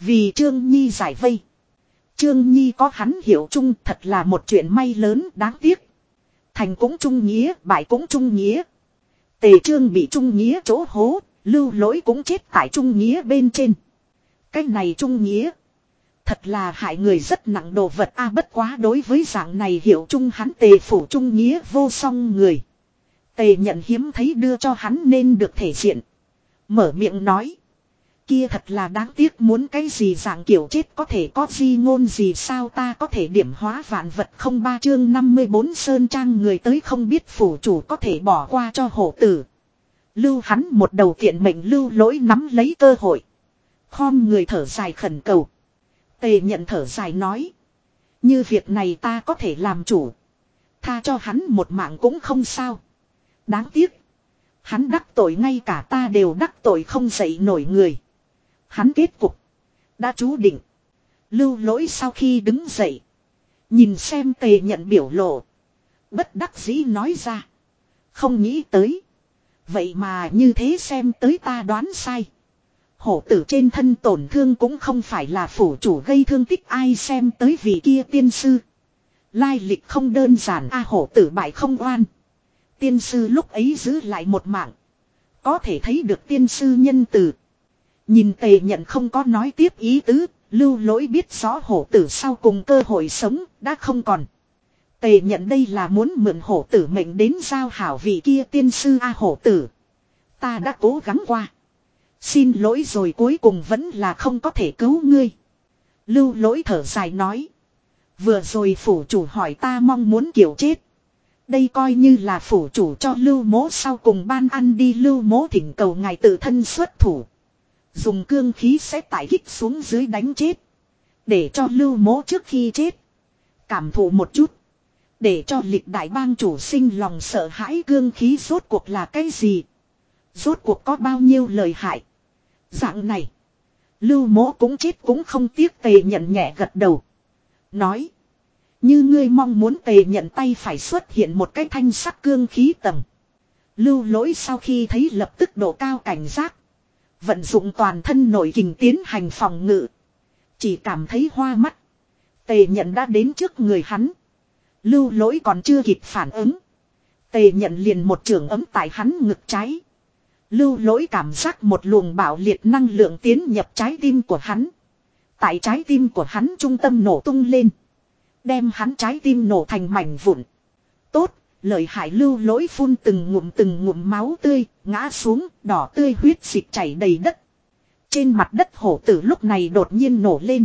Vì Trương Nhi giải vây. Trương Nhi có hắn hiểu chung thật là một chuyện may lớn đáng tiếc. Thành cũng trung nghĩa, bại cũng trung nghĩa. Tề Trương bị trung nghĩa chỗ hố, lưu lỗi cũng chết tại trung nghĩa bên trên. Cái này trung nghĩa. Thật là hại người rất nặng đồ vật a bất quá đối với dạng này hiểu chung hắn tề phủ trung nghĩa vô song người. Tề nhận hiếm thấy đưa cho hắn nên được thể diện. Mở miệng nói. Kia thật là đáng tiếc muốn cái gì dạng kiểu chết có thể có gì ngôn gì sao ta có thể điểm hóa vạn vật không ba chương 54 sơn trang người tới không biết phủ chủ có thể bỏ qua cho hổ tử. Lưu hắn một đầu tiện mệnh lưu lỗi nắm lấy cơ hội. Khom người thở dài khẩn cầu. Tề nhận thở dài nói. Như việc này ta có thể làm chủ. Tha cho hắn một mạng cũng không sao. Đáng tiếc. Hắn đắc tội ngay cả ta đều đắc tội không dậy nổi người. Hắn kết cục. Đã chú định. Lưu lỗi sau khi đứng dậy. Nhìn xem tề nhận biểu lộ. Bất đắc dĩ nói ra. Không nghĩ tới. Vậy mà như thế xem tới ta đoán sai. Hổ tử trên thân tổn thương cũng không phải là phủ chủ gây thương tích ai xem tới vị kia tiên sư. Lai lịch không đơn giản a à, hổ tử bại không oan. Tiên sư lúc ấy giữ lại một mạng. Có thể thấy được tiên sư nhân từ. Nhìn tề nhận không có nói tiếp ý tứ, lưu lỗi biết rõ hổ tử sau cùng cơ hội sống, đã không còn. Tề nhận đây là muốn mượn hổ tử mệnh đến giao hảo vị kia tiên sư A hổ tử. Ta đã cố gắng qua. Xin lỗi rồi cuối cùng vẫn là không có thể cứu ngươi. Lưu lỗi thở dài nói. Vừa rồi phủ chủ hỏi ta mong muốn kiểu chết. Đây coi như là phủ chủ cho lưu mố sau cùng ban ăn đi lưu mố thỉnh cầu ngài tự thân xuất thủ. Dùng cương khí sẽ tải kích xuống dưới đánh chết. Để cho lưu mố trước khi chết. Cảm thụ một chút. Để cho lịch đại bang chủ sinh lòng sợ hãi cương khí rốt cuộc là cái gì. Rốt cuộc có bao nhiêu lời hại. Dạng này. Lưu mố cũng chết cũng không tiếc tề nhận nhẹ gật đầu. Nói. Như ngươi mong muốn tề nhận tay phải xuất hiện một cái thanh sắc cương khí tầm Lưu lỗi sau khi thấy lập tức độ cao cảnh giác. Vận dụng toàn thân nội kình tiến hành phòng ngự. Chỉ cảm thấy hoa mắt. Tề nhận đã đến trước người hắn. Lưu lỗi còn chưa kịp phản ứng. Tề nhận liền một trường ấm tại hắn ngực trái. Lưu lỗi cảm giác một luồng bạo liệt năng lượng tiến nhập trái tim của hắn. Tại trái tim của hắn trung tâm nổ tung lên. Đem hắn trái tim nổ thành mảnh vụn. Lợi hại lưu lỗi phun từng ngụm từng ngụm máu tươi, ngã xuống, đỏ tươi huyết dịch chảy đầy đất. Trên mặt đất hổ tử lúc này đột nhiên nổ lên.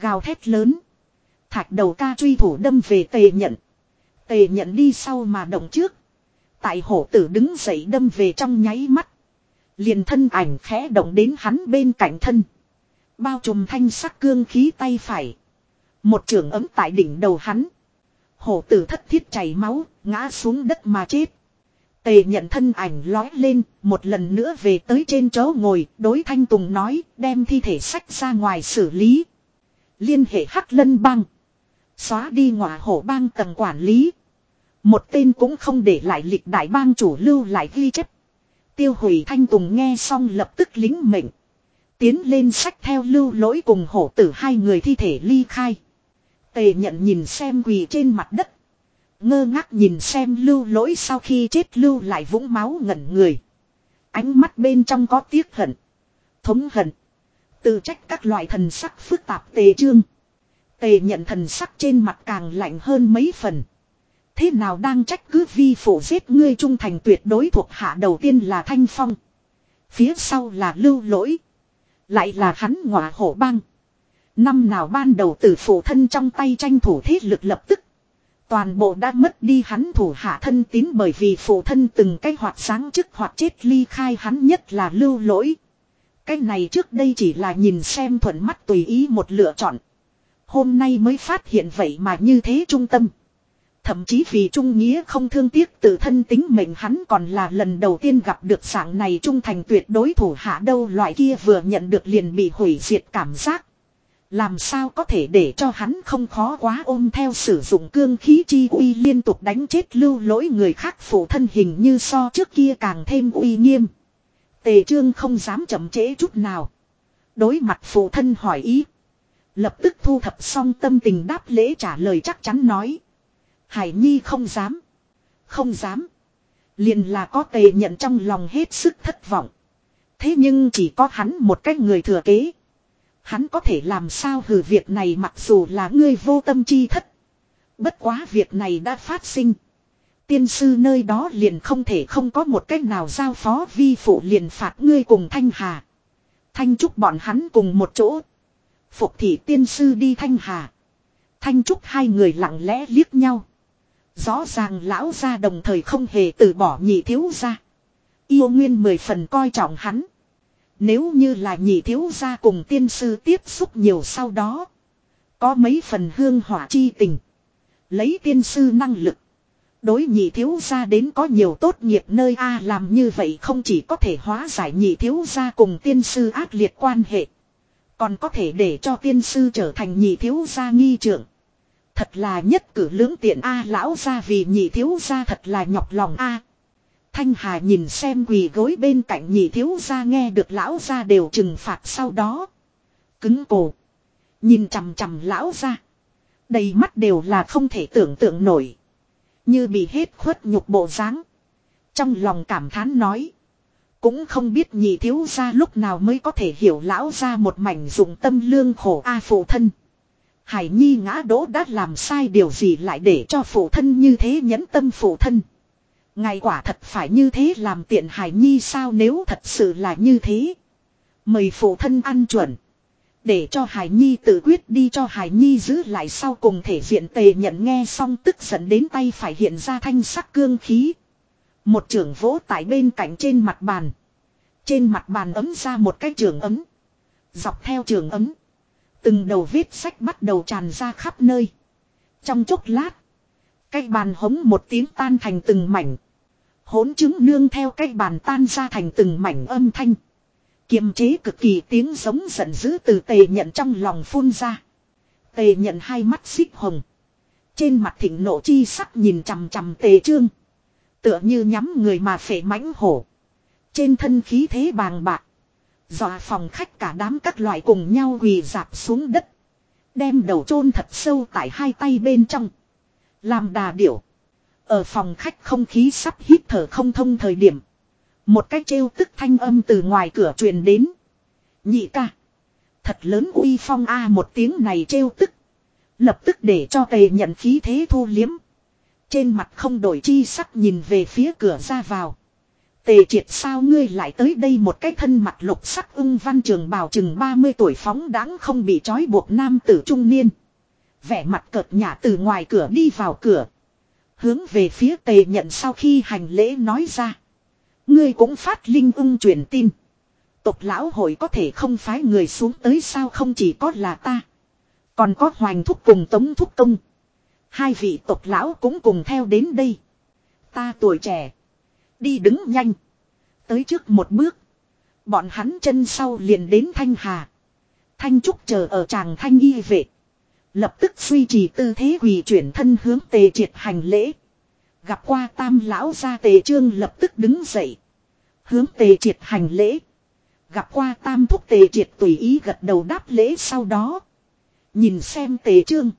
Gào thét lớn. Thạch đầu ca truy thủ đâm về tề nhận. Tề nhận đi sau mà động trước. Tại hổ tử đứng dậy đâm về trong nháy mắt. Liền thân ảnh khẽ động đến hắn bên cạnh thân. Bao trùm thanh sắc cương khí tay phải. Một trường ấm tại đỉnh đầu hắn. Hổ tử thất thiết chảy máu, ngã xuống đất mà chết. Tề nhận thân ảnh lói lên, một lần nữa về tới trên chỗ ngồi, đối thanh tùng nói, đem thi thể sách ra ngoài xử lý. Liên hệ hắc lân băng. Xóa đi ngọa hổ bang tầng quản lý. Một tên cũng không để lại lịch đại bang chủ lưu lại ghi chép. Tiêu hủy thanh tùng nghe xong lập tức lính mệnh. Tiến lên sách theo lưu lỗi cùng hổ tử hai người thi thể ly khai. Tề nhận nhìn xem quỳ trên mặt đất. Ngơ ngác nhìn xem lưu lỗi sau khi chết lưu lại vũng máu ngẩn người. Ánh mắt bên trong có tiếc hận. Thống hận. Tự trách các loại thần sắc phức tạp tề trương. Tề nhận thần sắc trên mặt càng lạnh hơn mấy phần. Thế nào đang trách cứ vi phụ giết ngươi trung thành tuyệt đối thuộc hạ đầu tiên là Thanh Phong. Phía sau là lưu lỗi. Lại là hắn ngọa hổ băng. Năm nào ban đầu từ phụ thân trong tay tranh thủ thế lực lập tức. Toàn bộ đã mất đi hắn thủ hạ thân tín bởi vì phụ thân từng cái hoạt sáng chức hoạt chết ly khai hắn nhất là lưu lỗi. Cái này trước đây chỉ là nhìn xem thuận mắt tùy ý một lựa chọn. Hôm nay mới phát hiện vậy mà như thế trung tâm. Thậm chí vì trung nghĩa không thương tiếc tự thân tính mệnh hắn còn là lần đầu tiên gặp được dạng này trung thành tuyệt đối thủ hạ đâu loại kia vừa nhận được liền bị hủy diệt cảm giác. Làm sao có thể để cho hắn không khó quá ôm theo sử dụng cương khí chi uy liên tục đánh chết lưu lỗi người khác phụ thân hình như so trước kia càng thêm uy nghiêm. Tề trương không dám chậm trễ chút nào. Đối mặt phụ thân hỏi ý. Lập tức thu thập xong tâm tình đáp lễ trả lời chắc chắn nói. Hải Nhi không dám. Không dám. Liền là có tề nhận trong lòng hết sức thất vọng. Thế nhưng chỉ có hắn một cách người thừa kế. Hắn có thể làm sao hừ việc này mặc dù là ngươi vô tâm chi thất. Bất quá việc này đã phát sinh. Tiên sư nơi đó liền không thể không có một cách nào giao phó vi phụ liền phạt ngươi cùng Thanh Hà. Thanh Trúc bọn hắn cùng một chỗ. Phục thị tiên sư đi Thanh Hà. Thanh Trúc hai người lặng lẽ liếc nhau. Rõ ràng lão gia đồng thời không hề từ bỏ nhị thiếu gia. Yêu nguyên mười phần coi trọng hắn. Nếu như là nhị thiếu gia cùng tiên sư tiếp xúc nhiều sau đó. Có mấy phần hương hỏa chi tình. Lấy tiên sư năng lực. Đối nhị thiếu gia đến có nhiều tốt nghiệp nơi A làm như vậy không chỉ có thể hóa giải nhị thiếu gia cùng tiên sư ác liệt quan hệ. Còn có thể để cho tiên sư trở thành nhị thiếu gia nghi trưởng. Thật là nhất cử lưỡng tiện A lão gia vì nhị thiếu gia thật là nhọc lòng A. Thanh Hà nhìn xem quỳ gối bên cạnh nhị thiếu gia nghe được lão gia đều trừng phạt sau đó. Cứng cổ. Nhìn chằm chằm lão gia. Đầy mắt đều là không thể tưởng tượng nổi. Như bị hết khuất nhục bộ dáng. Trong lòng cảm thán nói. Cũng không biết nhị thiếu gia lúc nào mới có thể hiểu lão gia một mảnh dụng tâm lương khổ a phụ thân. Hải Nhi ngã đỗ đã làm sai điều gì lại để cho phụ thân như thế nhẫn tâm phụ thân. Ngài quả thật phải như thế làm tiện Hải Nhi sao nếu thật sự là như thế. Mời phụ thân ăn chuẩn. Để cho Hải Nhi tự quyết đi, cho Hải Nhi giữ lại sau cùng thể diện tề nhận nghe xong tức giận đến tay phải hiện ra thanh sắc cương khí. Một trưởng vỗ tại bên cạnh trên mặt bàn. Trên mặt bàn ấm ra một cái trường ấm. Dọc theo trường ấm. Từng đầu viết sách bắt đầu tràn ra khắp nơi. Trong chốc lát. Cái bàn hống một tiếng tan thành từng mảnh. Hỗn chứng nương theo cái bàn tan ra thành từng mảnh âm thanh. Kiềm chế cực kỳ tiếng giống giận dữ từ tề nhận trong lòng phun ra. Tề nhận hai mắt xích hồng. Trên mặt thịnh nộ chi sắc nhìn chằm chằm tề trương. Tựa như nhắm người mà phệ mãnh hổ. Trên thân khí thế bàng bạc. Dọa phòng khách cả đám các loại cùng nhau quỳ dạp xuống đất. Đem đầu chôn thật sâu tại hai tay bên trong. Làm đà điểu. Ở phòng khách không khí sắp hít thở không thông thời điểm. Một cái trêu tức thanh âm từ ngoài cửa truyền đến. Nhị ca. Thật lớn uy phong a một tiếng này trêu tức. Lập tức để cho tề nhận khí thế thu liếm. Trên mặt không đổi chi sắc nhìn về phía cửa ra vào. Tề triệt sao ngươi lại tới đây một cái thân mặt lục sắc ưng văn trường bào chừng 30 tuổi phóng đáng không bị trói buộc nam tử trung niên. Vẻ mặt cợt nhả từ ngoài cửa đi vào cửa. Hướng về phía tề nhận sau khi hành lễ nói ra. Ngươi cũng phát linh ưng truyền tin. Tộc lão hội có thể không phái người xuống tới sao không chỉ có là ta. Còn có hoành thúc cùng tống thúc công. Hai vị tộc lão cũng cùng theo đến đây. Ta tuổi trẻ. Đi đứng nhanh. Tới trước một bước. Bọn hắn chân sau liền đến Thanh Hà. Thanh Trúc chờ ở tràng Thanh Y vệ. Lập tức suy trì tư thế quỳ chuyển thân hướng tề triệt hành lễ. Gặp qua tam lão ra tề trương lập tức đứng dậy. Hướng tề triệt hành lễ. Gặp qua tam thúc tề triệt tùy ý gật đầu đáp lễ sau đó. Nhìn xem tề trương.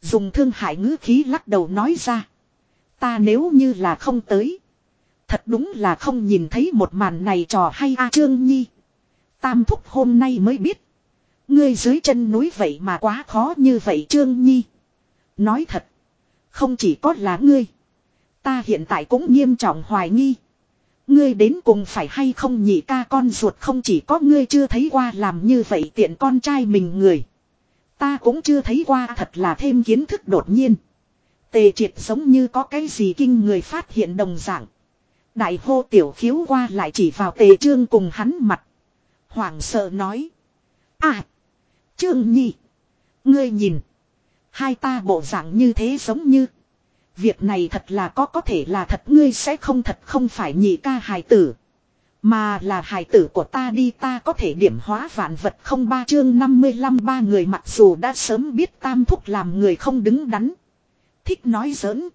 Dùng thương hại ngữ khí lắc đầu nói ra. Ta nếu như là không tới. Thật đúng là không nhìn thấy một màn này trò hay a Trương Nhi. Tam thúc hôm nay mới biết. Ngươi dưới chân núi vậy mà quá khó như vậy Trương Nhi. Nói thật. Không chỉ có là ngươi. Ta hiện tại cũng nghiêm trọng hoài nghi. Ngươi đến cùng phải hay không nhị ca con ruột không chỉ có ngươi chưa thấy qua làm như vậy tiện con trai mình người. Ta cũng chưa thấy qua thật là thêm kiến thức đột nhiên. Tề triệt giống như có cái gì kinh người phát hiện đồng dạng. Đại hô tiểu khiếu qua lại chỉ vào tề trương cùng hắn mặt. Hoảng sợ nói. À. Trương nhi Ngươi nhìn. Hai ta bộ dạng như thế giống như. Việc này thật là có có thể là thật, ngươi sẽ không thật không phải nhị ca hài tử. Mà là hài tử của ta đi, ta có thể điểm hóa vạn vật không ba chương 55 ba người mặc dù đã sớm biết tam thúc làm người không đứng đắn. Thích nói giỡn.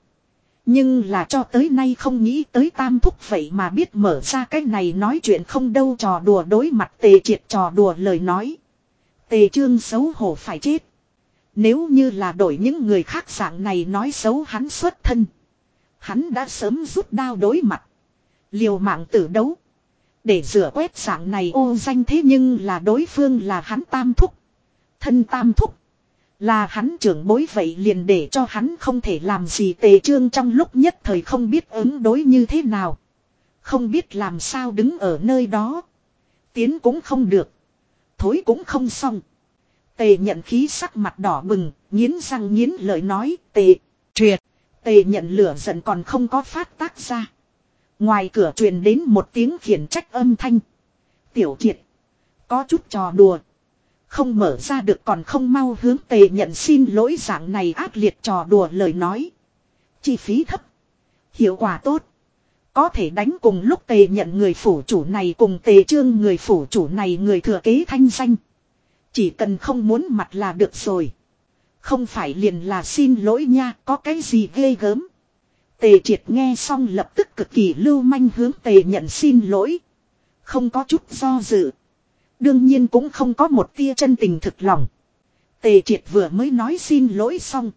Nhưng là cho tới nay không nghĩ tới tam thúc vậy mà biết mở ra cái này nói chuyện không đâu, trò đùa đối mặt tề triệt, trò đùa lời nói. Tề trương xấu hổ phải chết. Nếu như là đổi những người khác dạng này nói xấu hắn xuất thân. Hắn đã sớm rút đao đối mặt. Liều mạng tử đấu. Để rửa quét dạng này ô danh thế nhưng là đối phương là hắn tam thúc. Thân tam thúc. Là hắn trưởng bối vậy liền để cho hắn không thể làm gì tề trương trong lúc nhất thời không biết ứng đối như thế nào. Không biết làm sao đứng ở nơi đó. Tiến cũng không được. Thối cũng không xong. Tề nhận khí sắc mặt đỏ bừng, nghiến răng nghiến lời nói, tề, triệt. Tề nhận lửa giận còn không có phát tác ra. Ngoài cửa truyền đến một tiếng khiển trách âm thanh. Tiểu triệt. Có chút trò đùa. Không mở ra được còn không mau hướng tề nhận xin lỗi dạng này ác liệt trò đùa lời nói. Chi phí thấp. Hiệu quả tốt. Có thể đánh cùng lúc tề nhận người phủ chủ này cùng tề trương người phủ chủ này người thừa kế thanh danh. Chỉ cần không muốn mặt là được rồi. Không phải liền là xin lỗi nha, có cái gì ghê gớm. Tề triệt nghe xong lập tức cực kỳ lưu manh hướng tề nhận xin lỗi. Không có chút do dự. Đương nhiên cũng không có một tia chân tình thực lòng. Tề triệt vừa mới nói xin lỗi xong.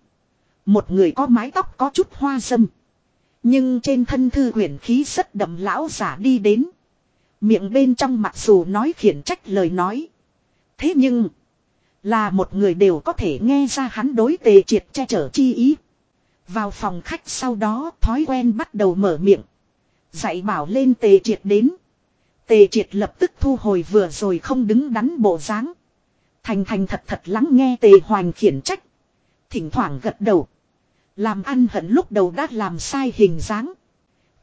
Một người có mái tóc có chút hoa dâm. Nhưng trên thân thư quyển khí rất đậm lão giả đi đến. Miệng bên trong mặc dù nói khiển trách lời nói. Thế nhưng. Là một người đều có thể nghe ra hắn đối tề triệt che chở chi ý. Vào phòng khách sau đó, thói quen bắt đầu mở miệng. Dạy bảo lên tề triệt đến. Tề triệt lập tức thu hồi vừa rồi không đứng đắn bộ dáng. Thành thành thật thật lắng nghe tề hoành khiển trách. Thỉnh thoảng gật đầu. Làm ăn hận lúc đầu đã làm sai hình dáng.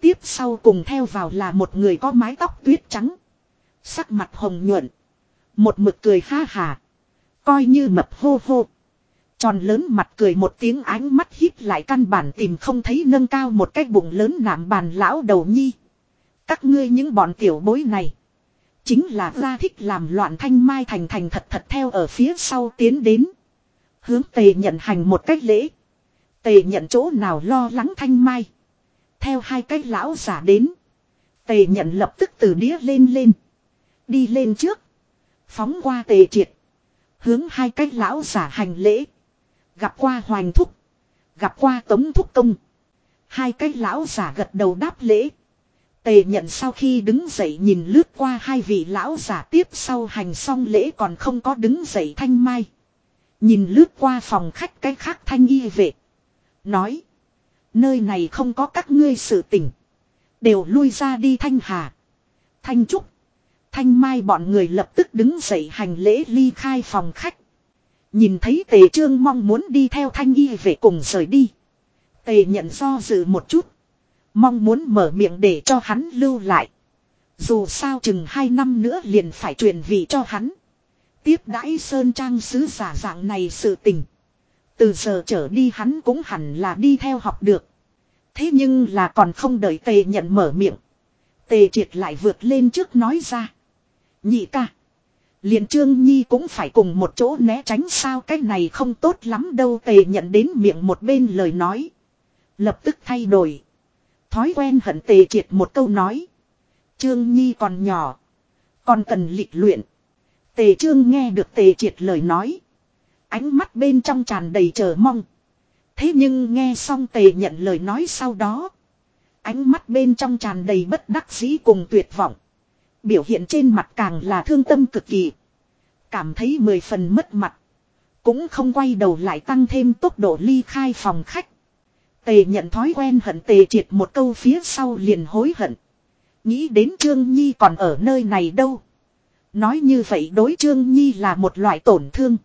Tiếp sau cùng theo vào là một người có mái tóc tuyết trắng. Sắc mặt hồng nhuận. Một mực cười ha hà. Coi như mập hô hô. Tròn lớn mặt cười một tiếng ánh mắt hít lại căn bản tìm không thấy nâng cao một cái bụng lớn nạm bàn lão đầu nhi. Các ngươi những bọn tiểu bối này. Chính là ra thích làm loạn thanh mai thành thành thật thật theo ở phía sau tiến đến. Hướng tề nhận hành một cách lễ. Tề nhận chỗ nào lo lắng thanh mai. Theo hai cái lão giả đến. Tề nhận lập tức từ đĩa lên lên. Đi lên trước. Phóng qua tề triệt. Hướng hai cái lão giả hành lễ. Gặp qua hoành thúc. Gặp qua tống thúc công. Hai cái lão giả gật đầu đáp lễ. Tề nhận sau khi đứng dậy nhìn lướt qua hai vị lão giả tiếp sau hành xong lễ còn không có đứng dậy thanh mai. Nhìn lướt qua phòng khách cái khác thanh y vệ. Nói. Nơi này không có các ngươi sự tỉnh. Đều lui ra đi thanh hà. Thanh trúc. Thanh mai bọn người lập tức đứng dậy hành lễ ly khai phòng khách. Nhìn thấy tề trương mong muốn đi theo thanh y về cùng rời đi. Tề nhận do dự một chút. Mong muốn mở miệng để cho hắn lưu lại. Dù sao chừng hai năm nữa liền phải truyền vị cho hắn. Tiếp đãi Sơn Trang sứ giả dạng này sự tình. Từ giờ trở đi hắn cũng hẳn là đi theo học được. Thế nhưng là còn không đợi tề nhận mở miệng. Tề triệt lại vượt lên trước nói ra. Nhị ca. liền trương nhi cũng phải cùng một chỗ né tránh sao cái này không tốt lắm đâu tề nhận đến miệng một bên lời nói. Lập tức thay đổi. Thói quen hận tề triệt một câu nói. Trương nhi còn nhỏ. Còn cần lịch luyện. Tề trương nghe được tề triệt lời nói. Ánh mắt bên trong tràn đầy chờ mong. Thế nhưng nghe xong tề nhận lời nói sau đó. Ánh mắt bên trong tràn đầy bất đắc dĩ cùng tuyệt vọng. Biểu hiện trên mặt càng là thương tâm cực kỳ. Cảm thấy mười phần mất mặt. Cũng không quay đầu lại tăng thêm tốc độ ly khai phòng khách. Tề nhận thói quen hận tề triệt một câu phía sau liền hối hận. Nghĩ đến Trương Nhi còn ở nơi này đâu. Nói như vậy đối Trương Nhi là một loại tổn thương.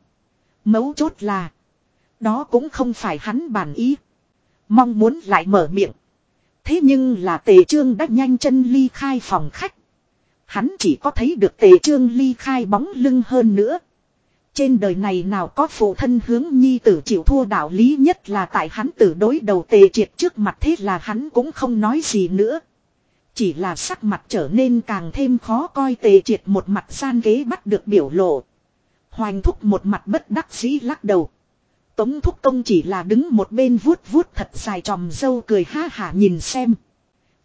Mấu chốt là. Đó cũng không phải hắn bản ý. Mong muốn lại mở miệng. Thế nhưng là tề trương đã nhanh chân ly khai phòng khách. Hắn chỉ có thấy được tề trương ly khai bóng lưng hơn nữa. Trên đời này nào có phụ thân hướng nhi tử chịu thua đạo lý nhất là tại hắn tử đối đầu tề triệt trước mặt thế là hắn cũng không nói gì nữa. Chỉ là sắc mặt trở nên càng thêm khó coi tề triệt một mặt gian ghế bắt được biểu lộ. Hoành thúc một mặt bất đắc dĩ lắc đầu. Tống thúc công chỉ là đứng một bên vuốt vuốt thật dài tròm dâu cười ha hả nhìn xem.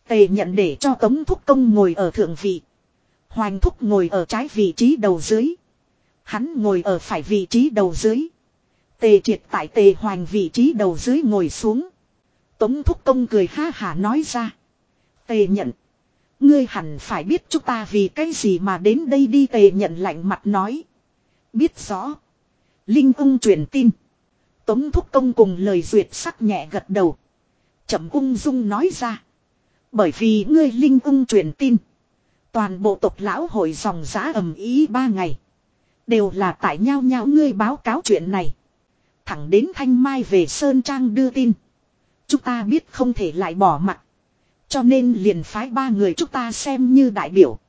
Tề nhận để cho tống thúc công ngồi ở thượng vị. Hoành thúc ngồi ở trái vị trí đầu dưới. Hắn ngồi ở phải vị trí đầu dưới. Tề triệt tại tề hoành vị trí đầu dưới ngồi xuống. Tống thúc công cười ha hả nói ra. Tề nhận. Ngươi hẳn phải biết chúng ta vì cái gì mà đến đây đi tề nhận lạnh mặt nói. Biết rõ. Linh ung truyền tin. Tống thúc công cùng lời duyệt sắc nhẹ gật đầu. Chậm ung dung nói ra. Bởi vì ngươi linh ung truyền tin. Toàn bộ tộc lão hội dòng giá ầm ý ba ngày. Đều là tại nhau nhau ngươi báo cáo chuyện này. Thẳng đến Thanh Mai về Sơn Trang đưa tin. Chúng ta biết không thể lại bỏ mặt. Cho nên liền phái ba người chúng ta xem như đại biểu.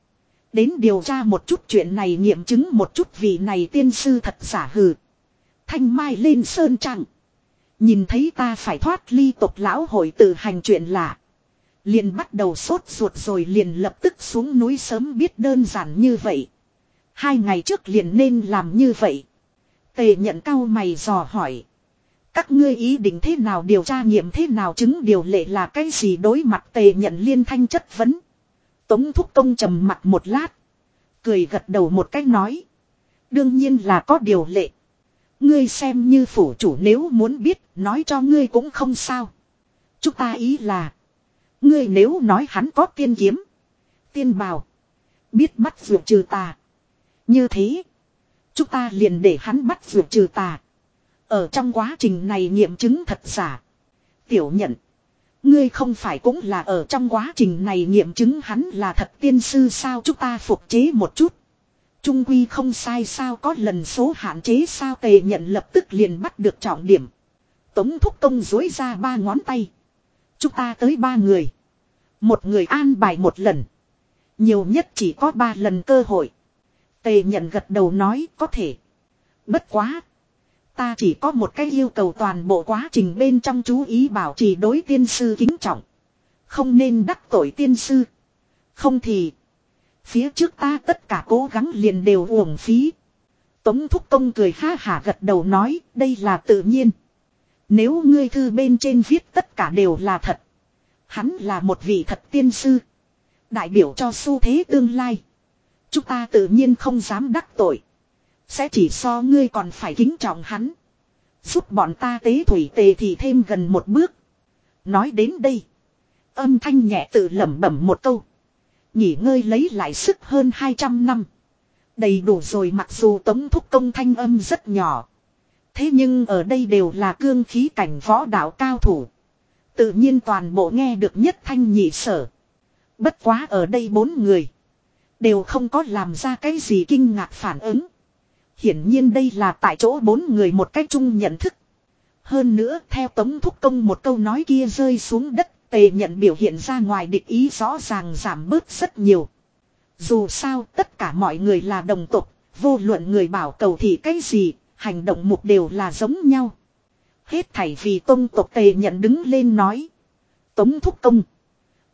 Đến điều tra một chút chuyện này nghiệm chứng một chút vì này tiên sư thật giả hừ. Thanh Mai lên Sơn trăng. Nhìn thấy ta phải thoát ly tộc lão hội tự hành chuyện lạ. Liền bắt đầu sốt ruột rồi liền lập tức xuống núi sớm biết đơn giản như vậy. Hai ngày trước liền nên làm như vậy. Tề nhận cao mày dò hỏi. Các ngươi ý định thế nào điều tra nghiệm thế nào chứng điều lệ là cái gì đối mặt tề nhận liên thanh chất vấn. Tống thúc công trầm mặt một lát. Cười gật đầu một cách nói. Đương nhiên là có điều lệ. Ngươi xem như phủ chủ nếu muốn biết, nói cho ngươi cũng không sao. Chúng ta ý là. Ngươi nếu nói hắn có tiên kiếm. Tiên bào. Biết bắt vượt trừ tà. Như thế. Chúng ta liền để hắn bắt vượt trừ tà. Ở trong quá trình này nghiệm chứng thật giả. Tiểu nhận. Ngươi không phải cũng là ở trong quá trình này nghiệm chứng hắn là thật tiên sư sao chúng ta phục chế một chút. Trung quy không sai sao có lần số hạn chế sao tề nhận lập tức liền bắt được trọng điểm. Tống thúc công dối ra ba ngón tay. Chúng ta tới ba người. Một người an bài một lần. Nhiều nhất chỉ có ba lần cơ hội. Tề nhận gật đầu nói, có thể. Bất quá. Ta chỉ có một cái yêu cầu toàn bộ quá trình bên trong chú ý bảo trì đối tiên sư kính trọng. Không nên đắc tội tiên sư. Không thì. Phía trước ta tất cả cố gắng liền đều uổng phí. Tống Thúc Công cười ha hả gật đầu nói, đây là tự nhiên. Nếu ngươi thư bên trên viết tất cả đều là thật. Hắn là một vị thật tiên sư. Đại biểu cho xu thế tương lai. Chúng ta tự nhiên không dám đắc tội. Sẽ chỉ so ngươi còn phải kính trọng hắn. Giúp bọn ta tế thủy tề thì thêm gần một bước. Nói đến đây. Âm thanh nhẹ tự lẩm bẩm một câu. Nghỉ ngơi lấy lại sức hơn 200 năm. Đầy đủ rồi mặc dù tống thúc công thanh âm rất nhỏ. Thế nhưng ở đây đều là cương khí cảnh võ đạo cao thủ. Tự nhiên toàn bộ nghe được nhất thanh nhị sở. Bất quá ở đây bốn người. Đều không có làm ra cái gì kinh ngạc phản ứng. Hiển nhiên đây là tại chỗ bốn người một cách chung nhận thức. Hơn nữa theo tống thúc công một câu nói kia rơi xuống đất tề nhận biểu hiện ra ngoài địch ý rõ ràng giảm bớt rất nhiều. Dù sao tất cả mọi người là đồng tục, vô luận người bảo cầu thì cái gì, hành động mục đều là giống nhau. Hết thảy vì tông tộc tề nhận đứng lên nói. Tống thúc công.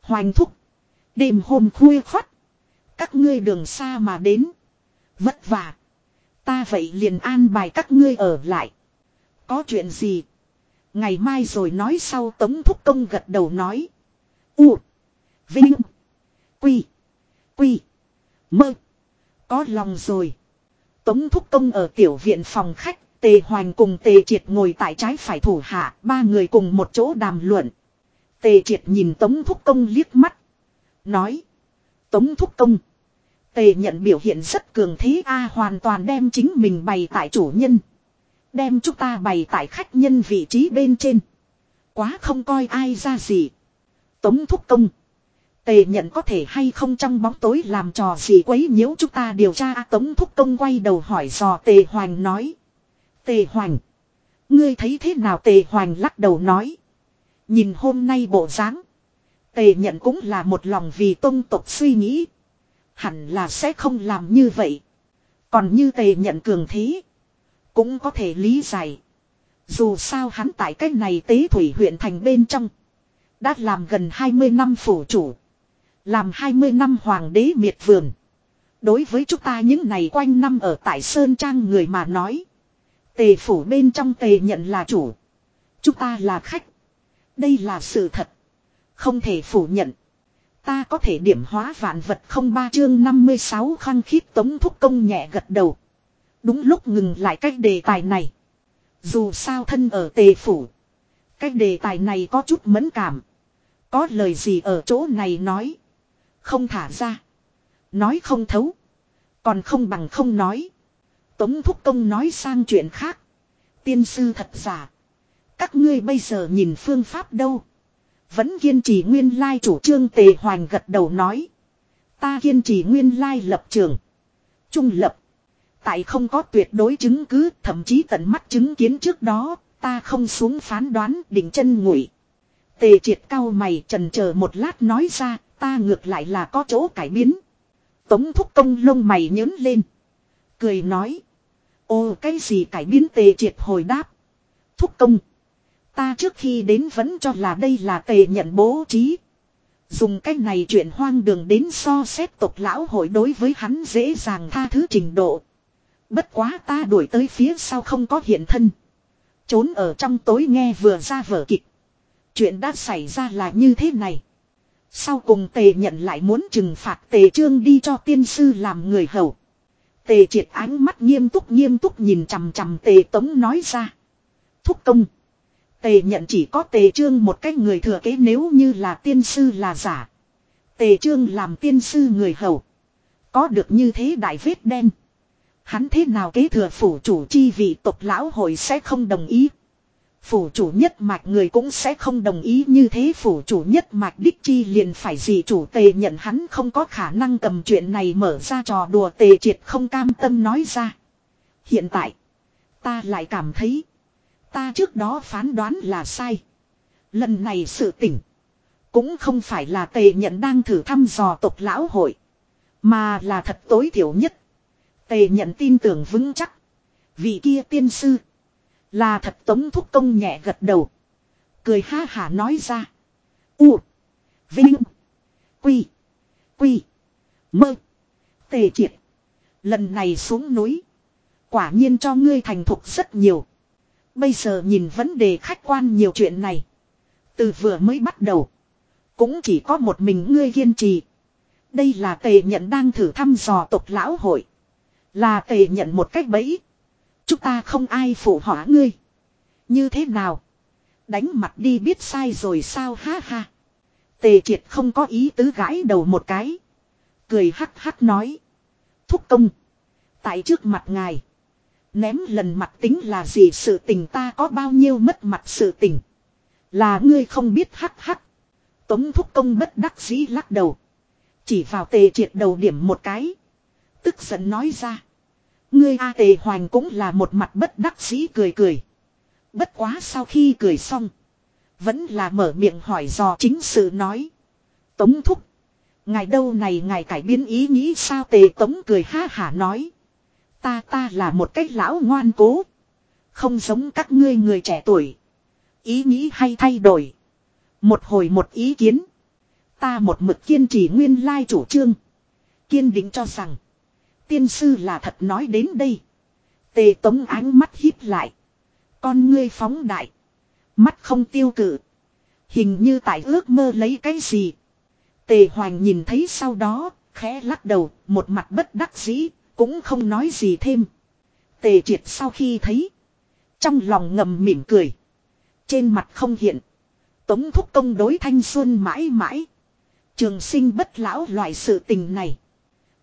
Hoành thúc. Đêm hôm khuya khoắt. Các ngươi đường xa mà đến. Vất vả. Ta vậy liền an bài các ngươi ở lại. Có chuyện gì? Ngày mai rồi nói sau tống thúc công gật đầu nói. U. Vinh. Quy. Quy. Mơ. Có lòng rồi. Tống thúc công ở tiểu viện phòng khách. Tề Hoành cùng Tề Triệt ngồi tại trái phải thủ hạ. Ba người cùng một chỗ đàm luận. Tề Triệt nhìn Tống thúc công liếc mắt. Nói. Tống thúc công. Tề nhận biểu hiện rất cường thế A hoàn toàn đem chính mình bày tại chủ nhân. Đem chúng ta bày tại khách nhân vị trí bên trên. Quá không coi ai ra gì. Tống thúc công. Tề nhận có thể hay không trong bóng tối làm trò gì quấy nhiễu chúng ta điều tra Tống thúc công quay đầu hỏi dò Tề Hoành nói. Tề Hoành. Ngươi thấy thế nào Tề Hoành lắc đầu nói. Nhìn hôm nay bộ dáng Tề nhận cũng là một lòng vì tôn tộc suy nghĩ. Hẳn là sẽ không làm như vậy. Còn như tề nhận cường thế. Cũng có thể lý giải. Dù sao hắn tại cách này tế thủy huyện thành bên trong. Đã làm gần 20 năm phủ chủ. Làm 20 năm hoàng đế miệt vườn. Đối với chúng ta những ngày quanh năm ở tại Sơn Trang người mà nói. Tề phủ bên trong tề nhận là chủ. Chúng ta là khách. Đây là sự thật. Không thể phủ nhận. Ta có thể điểm hóa vạn vật không ba chương 56 khăng khít tống thúc công nhẹ gật đầu. Đúng lúc ngừng lại cách đề tài này. Dù sao thân ở tề phủ. Cách đề tài này có chút mẫn cảm. Có lời gì ở chỗ này nói. Không thả ra. Nói không thấu. Còn không bằng không nói. Tống Thúc Công nói sang chuyện khác. Tiên sư thật giả. Các ngươi bây giờ nhìn phương pháp đâu. Vẫn kiên trì nguyên lai chủ trương tề hoành gật đầu nói. Ta kiên trì nguyên lai lập trường. Trung lập. Tại không có tuyệt đối chứng cứ, thậm chí tận mắt chứng kiến trước đó. Ta không xuống phán đoán đỉnh chân ngụy. Tề triệt cao mày trần chờ một lát nói ra. Ta ngược lại là có chỗ cải biến. Tống thúc công lông mày nhớn lên. Cười nói. Ô cái gì cải biến tề triệt hồi đáp. Thúc công. Ta trước khi đến vẫn cho là đây là tề nhận bố trí. Dùng cách này chuyện hoang đường đến so xét tộc lão hội đối với hắn dễ dàng tha thứ trình độ. Bất quá ta đuổi tới phía sau không có hiện thân. Trốn ở trong tối nghe vừa ra vở kịch. Chuyện đã xảy ra là như thế này. Sau cùng tề nhận lại muốn trừng phạt tề trương đi cho tiên sư làm người hầu. Tề triệt ánh mắt nghiêm túc nghiêm túc nhìn chằm chằm tề tống nói ra. Thúc công. Tề nhận chỉ có tề trương một cách người thừa kế nếu như là tiên sư là giả. Tề trương làm tiên sư người hầu. Có được như thế đại vết đen. Hắn thế nào kế thừa phủ chủ chi vị tộc lão hội sẽ không đồng ý. Phủ chủ nhất mạch người cũng sẽ không đồng ý như thế phủ chủ nhất mạch đích chi liền phải gì chủ tề nhận hắn không có khả năng cầm chuyện này mở ra trò đùa tề triệt không cam tâm nói ra. Hiện tại, ta lại cảm thấy, ta trước đó phán đoán là sai. Lần này sự tỉnh, cũng không phải là tề nhận đang thử thăm dò tộc lão hội, mà là thật tối thiểu nhất. Tề nhận tin tưởng vững chắc, vị kia tiên sư là thật tống thúc công nhẹ gật đầu. Cười ha hả nói ra. U. Vinh. Quy. Quy. Mơ. Tề triệt. Lần này xuống núi. Quả nhiên cho ngươi thành thục rất nhiều. Bây giờ nhìn vấn đề khách quan nhiều chuyện này. Từ vừa mới bắt đầu. Cũng chỉ có một mình ngươi kiên trì. Đây là tề nhận đang thử thăm dò tộc lão hội. Là tề nhận một cách bẫy. Chúng ta không ai phụ hỏa ngươi. Như thế nào? Đánh mặt đi biết sai rồi sao ha ha. Tề triệt không có ý tứ gãi đầu một cái. Cười hắc hắc nói. Thúc công. Tại trước mặt ngài. Ném lần mặt tính là gì, sự tình ta có bao nhiêu mất mặt, sự tình. Là ngươi không biết, hắc hắc. Tống thúc công bất đắc dĩ lắc đầu. Chỉ vào tề triệt đầu điểm một cái. Tức giận nói ra. Ngươi A Tề Hoành cũng là một mặt bất đắc dĩ cười cười. Bất quá sau khi cười xong. Vẫn là mở miệng hỏi dò chính sự nói. Tống thúc. Ngài đâu này, ngài cải biến ý nghĩ sao tề tống cười ha hả nói. Ta ta là một cách lão ngoan cố. Không giống các ngươi người trẻ tuổi. Ý nghĩ hay thay đổi. Một hồi một ý kiến. Ta một mực kiên trì nguyên lai chủ trương. Kiên định cho rằng. Tiên sư là thật nói đến đây. Tề tống ánh mắt hít lại. Con ngươi phóng đại. Mắt không tiêu cự. Hình như tại ước mơ lấy cái gì. Tề Hoành nhìn thấy sau đó, khẽ lắc đầu, một mặt bất đắc dĩ, cũng không nói gì thêm. Tề triệt sau khi thấy. Trong lòng ngầm mỉm cười. Trên mặt không hiện. Tống thúc công đối thanh xuân mãi mãi. Trường sinh bất lão loại sự tình này.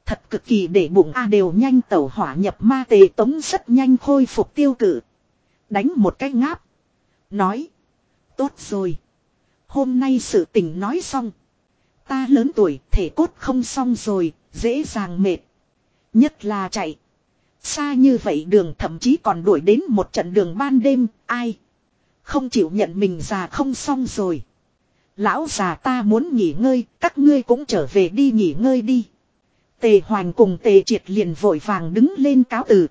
Thật cực kỳ để bụng A đều nhanh tẩu hỏa nhập ma tề tống rất nhanh khôi phục tiêu cử. Đánh một cái ngáp. Nói. Tốt rồi. Hôm nay sự tình nói xong. Ta lớn tuổi, thể cốt không xong rồi. Dễ dàng mệt. Nhất là chạy. Xa như vậy đường thậm chí còn đuổi đến một trận đường ban đêm. Ai. Không chịu nhận mình già không xong rồi. Lão già ta muốn nghỉ ngơi, các ngươi cũng trở về đi nghỉ ngơi đi. Tề Hoành cùng Tề Triệt liền vội vàng đứng lên cáo từ.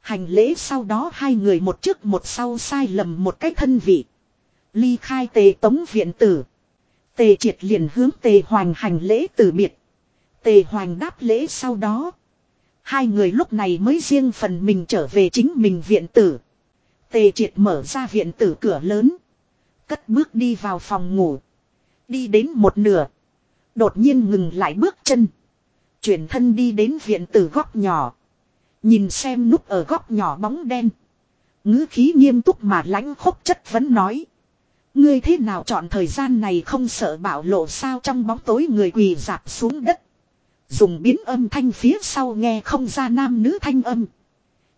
Hành lễ sau đó hai người một trước một sau sai lầm một cách thân vị. Ly khai Tề Tống Viện Tử. Tề Triệt liền hướng Tề Hoành hành lễ từ biệt. Tề Hoành đáp lễ sau đó. Hai người lúc này mới riêng phần mình trở về chính mình viện tử. Tề Triệt mở ra viện tử cửa lớn. Cất bước đi vào phòng ngủ. Đi đến một nửa. Đột nhiên ngừng lại bước chân. Chuyển thân đi đến viện tử góc nhỏ. Nhìn xem núp ở góc nhỏ bóng đen. ngữ khí nghiêm túc mà lãnh khốc chất vẫn nói. Ngươi thế nào chọn thời gian này không sợ bảo lộ sao trong bóng tối người quỳ dạp xuống đất. Dùng biến âm thanh phía sau nghe không ra nam nữ thanh âm.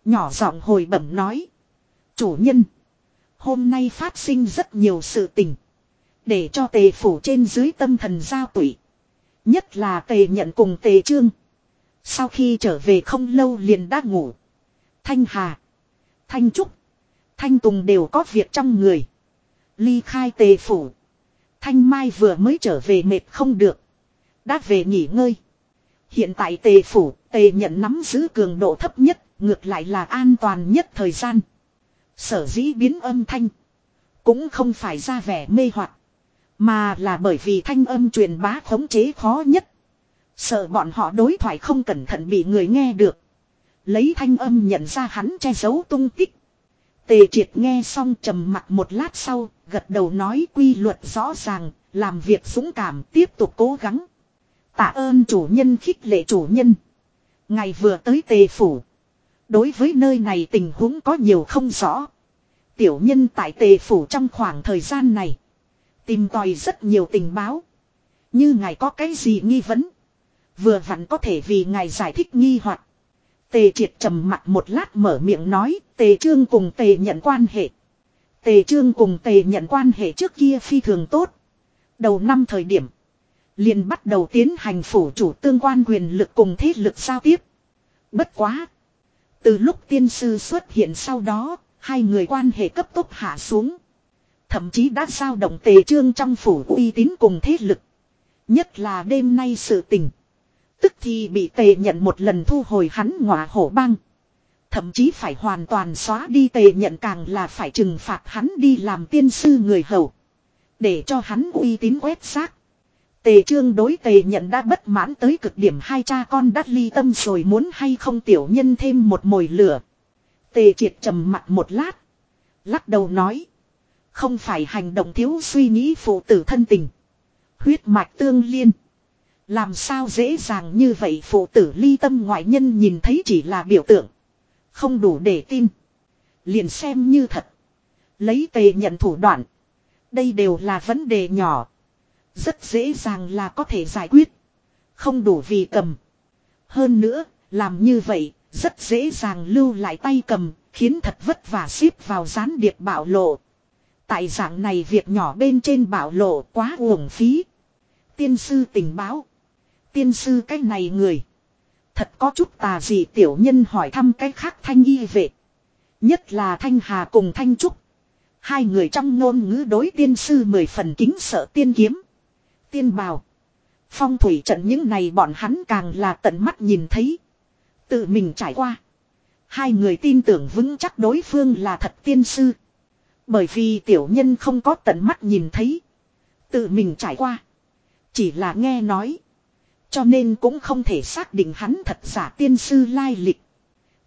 Nhỏ giọng hồi bẩm nói. Chủ nhân. Hôm nay phát sinh rất nhiều sự tình. Để cho tề phủ trên dưới tâm thần giao tủy. Nhất là tề nhận cùng tề trương. Sau khi trở về không lâu liền đã ngủ. Thanh Hà. Thanh Trúc. Thanh Tùng đều có việc trong người. Ly khai tề phủ. Thanh Mai vừa mới trở về mệt không được. Đã về nghỉ ngơi. Hiện tại tề phủ, tề nhận nắm giữ cường độ thấp nhất, ngược lại là an toàn nhất thời gian. Sở dĩ biến âm thanh. Cũng không phải ra vẻ mê hoặc Mà là bởi vì thanh âm truyền bá khống chế khó nhất. Sợ bọn họ đối thoại không cẩn thận bị người nghe được. Lấy thanh âm nhận ra hắn che giấu tung tích. Tề triệt nghe xong trầm mặt một lát sau, gật đầu nói quy luật rõ ràng, làm việc dũng cảm tiếp tục cố gắng. Tạ ơn chủ nhân khích lệ chủ nhân. Ngày vừa tới tề phủ. Đối với nơi này tình huống có nhiều không rõ. Tiểu nhân tại tề phủ trong khoảng thời gian này. Tìm tòi rất nhiều tình báo. Như ngài có cái gì nghi vấn. Vừa vặn có thể vì ngài giải thích nghi hoặc Tề triệt trầm mặt một lát mở miệng nói. Tề trương cùng tề nhận quan hệ. Tề trương cùng tề nhận quan hệ trước kia phi thường tốt. Đầu năm thời điểm liền bắt đầu tiến hành phủ chủ tương quan quyền lực cùng thế lực giao tiếp. Bất quá. Từ lúc tiên sư xuất hiện sau đó, hai người quan hệ cấp tốc hạ xuống. Thậm chí đã giao động tề trương trong phủ uy tín cùng thế lực. Nhất là đêm nay sự tình. Tức thì bị tề nhận một lần thu hồi hắn ngọa hổ băng. Thậm chí phải hoàn toàn xóa đi tề nhận càng là phải trừng phạt hắn đi làm tiên sư người hầu. Để cho hắn uy tín quét xác. Tề trương đối tề nhận đã bất mãn tới cực điểm, hai cha con đắt ly tâm rồi, muốn hay không tiểu nhân thêm một mồi lửa. Tề triệt trầm mặt một lát. Lắc đầu nói. Không phải hành động thiếu suy nghĩ phụ tử thân tình. Huyết mạch tương liên. Làm sao dễ dàng như vậy phụ tử ly tâm ngoại nhân nhìn thấy chỉ là biểu tượng. Không đủ để tin. Liền xem như thật. Lấy tề nhận thủ đoạn. Đây đều là vấn đề nhỏ. Rất dễ dàng là có thể giải quyết. Không đủ vì cầm. Hơn nữa, làm như vậy, rất dễ dàng lưu lại tay cầm, khiến thật vất vả xếp vào gián điệp bảo lộ. Tại dạng này việc nhỏ bên trên bảo lộ quá uổng phí. Tiên sư tình báo. Tiên sư cái này người. Thật có chút tà gì tiểu nhân hỏi thăm cái khác thanh y vệ. Nhất là thanh hà cùng thanh trúc. Hai người trong ngôn ngữ đối tiên sư mười phần kính sợ tiên kiếm tiên bào. Phong thủy trận những này bọn hắn càng là tận mắt nhìn thấy. Tự mình trải qua. Hai người tin tưởng vững chắc đối phương là thật tiên sư. Bởi vì tiểu nhân không có tận mắt nhìn thấy. Tự mình trải qua. Chỉ là nghe nói. Cho nên cũng không thể xác định hắn thật giả tiên sư lai lịch.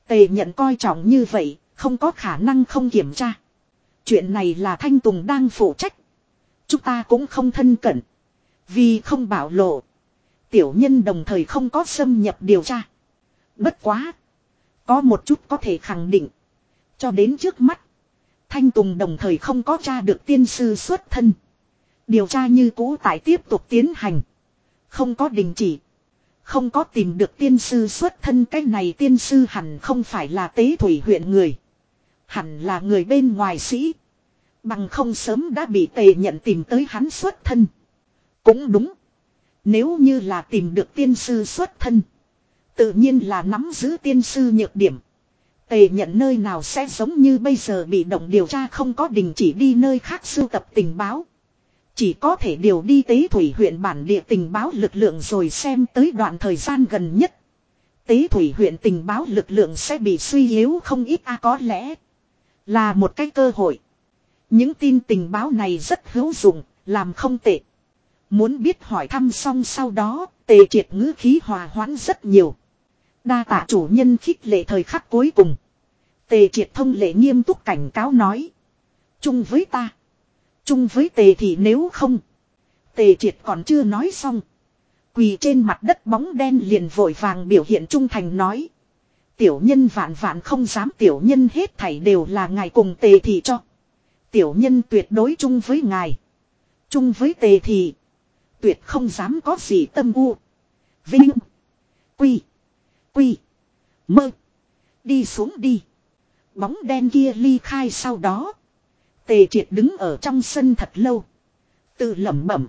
Tề nhận coi trọng như vậy, không có khả năng không kiểm tra. Chuyện này là Thanh Tùng đang phụ trách. Chúng ta cũng không thân cận. Vì không bảo lộ. Tiểu nhân đồng thời không có xâm nhập điều tra. Bất quá. Có một chút có thể khẳng định. Cho đến trước mắt. Thanh Tùng đồng thời không có tra được tiên sư xuất thân. Điều tra như cũ tại tiếp tục tiến hành. Không có đình chỉ. Không có tìm được tiên sư xuất thân, cái này tiên sư hẳn không phải là tế thủy huyện người. Hẳn là người bên ngoài sĩ. Bằng không sớm đã bị tề nhận tìm tới hắn xuất thân. Cũng đúng. Nếu như là tìm được tiên sư xuất thân. Tự nhiên là nắm giữ tiên sư nhược điểm. Tề nhận nơi nào sẽ giống như bây giờ bị động điều tra không có đình chỉ đi nơi khác sưu tập tình báo. Chỉ có thể điều đi tế thủy huyện bản địa tình báo lực lượng rồi xem tới đoạn thời gian gần nhất. Tế thủy huyện tình báo lực lượng sẽ bị suy yếu không ít a có lẽ là một cái cơ hội. Những tin tình báo này rất hữu dụng, làm không tệ. Muốn biết hỏi thăm xong sau đó, tề triệt ngữ khí hòa hoãn rất nhiều. Đa tạ chủ nhân khích lệ thời khắc cuối cùng. Tề triệt thông lệ nghiêm túc cảnh cáo nói. Chung với ta. Chung với tề thì nếu không. Tề triệt còn chưa nói xong. Quỳ trên mặt đất bóng đen liền vội vàng biểu hiện trung thành nói. Tiểu nhân vạn vạn không dám tiểu nhân hết thảy đều là ngài cùng tề thị cho. Tiểu nhân tuyệt đối chung với ngài. Chung với tề thị. Tuyệt không dám có gì tâm u. Vinh. Quy. Quy. Mơ. Đi xuống đi. Bóng đen kia ly khai sau đó. Tề triệt đứng ở trong sân thật lâu. Tự lẩm bẩm.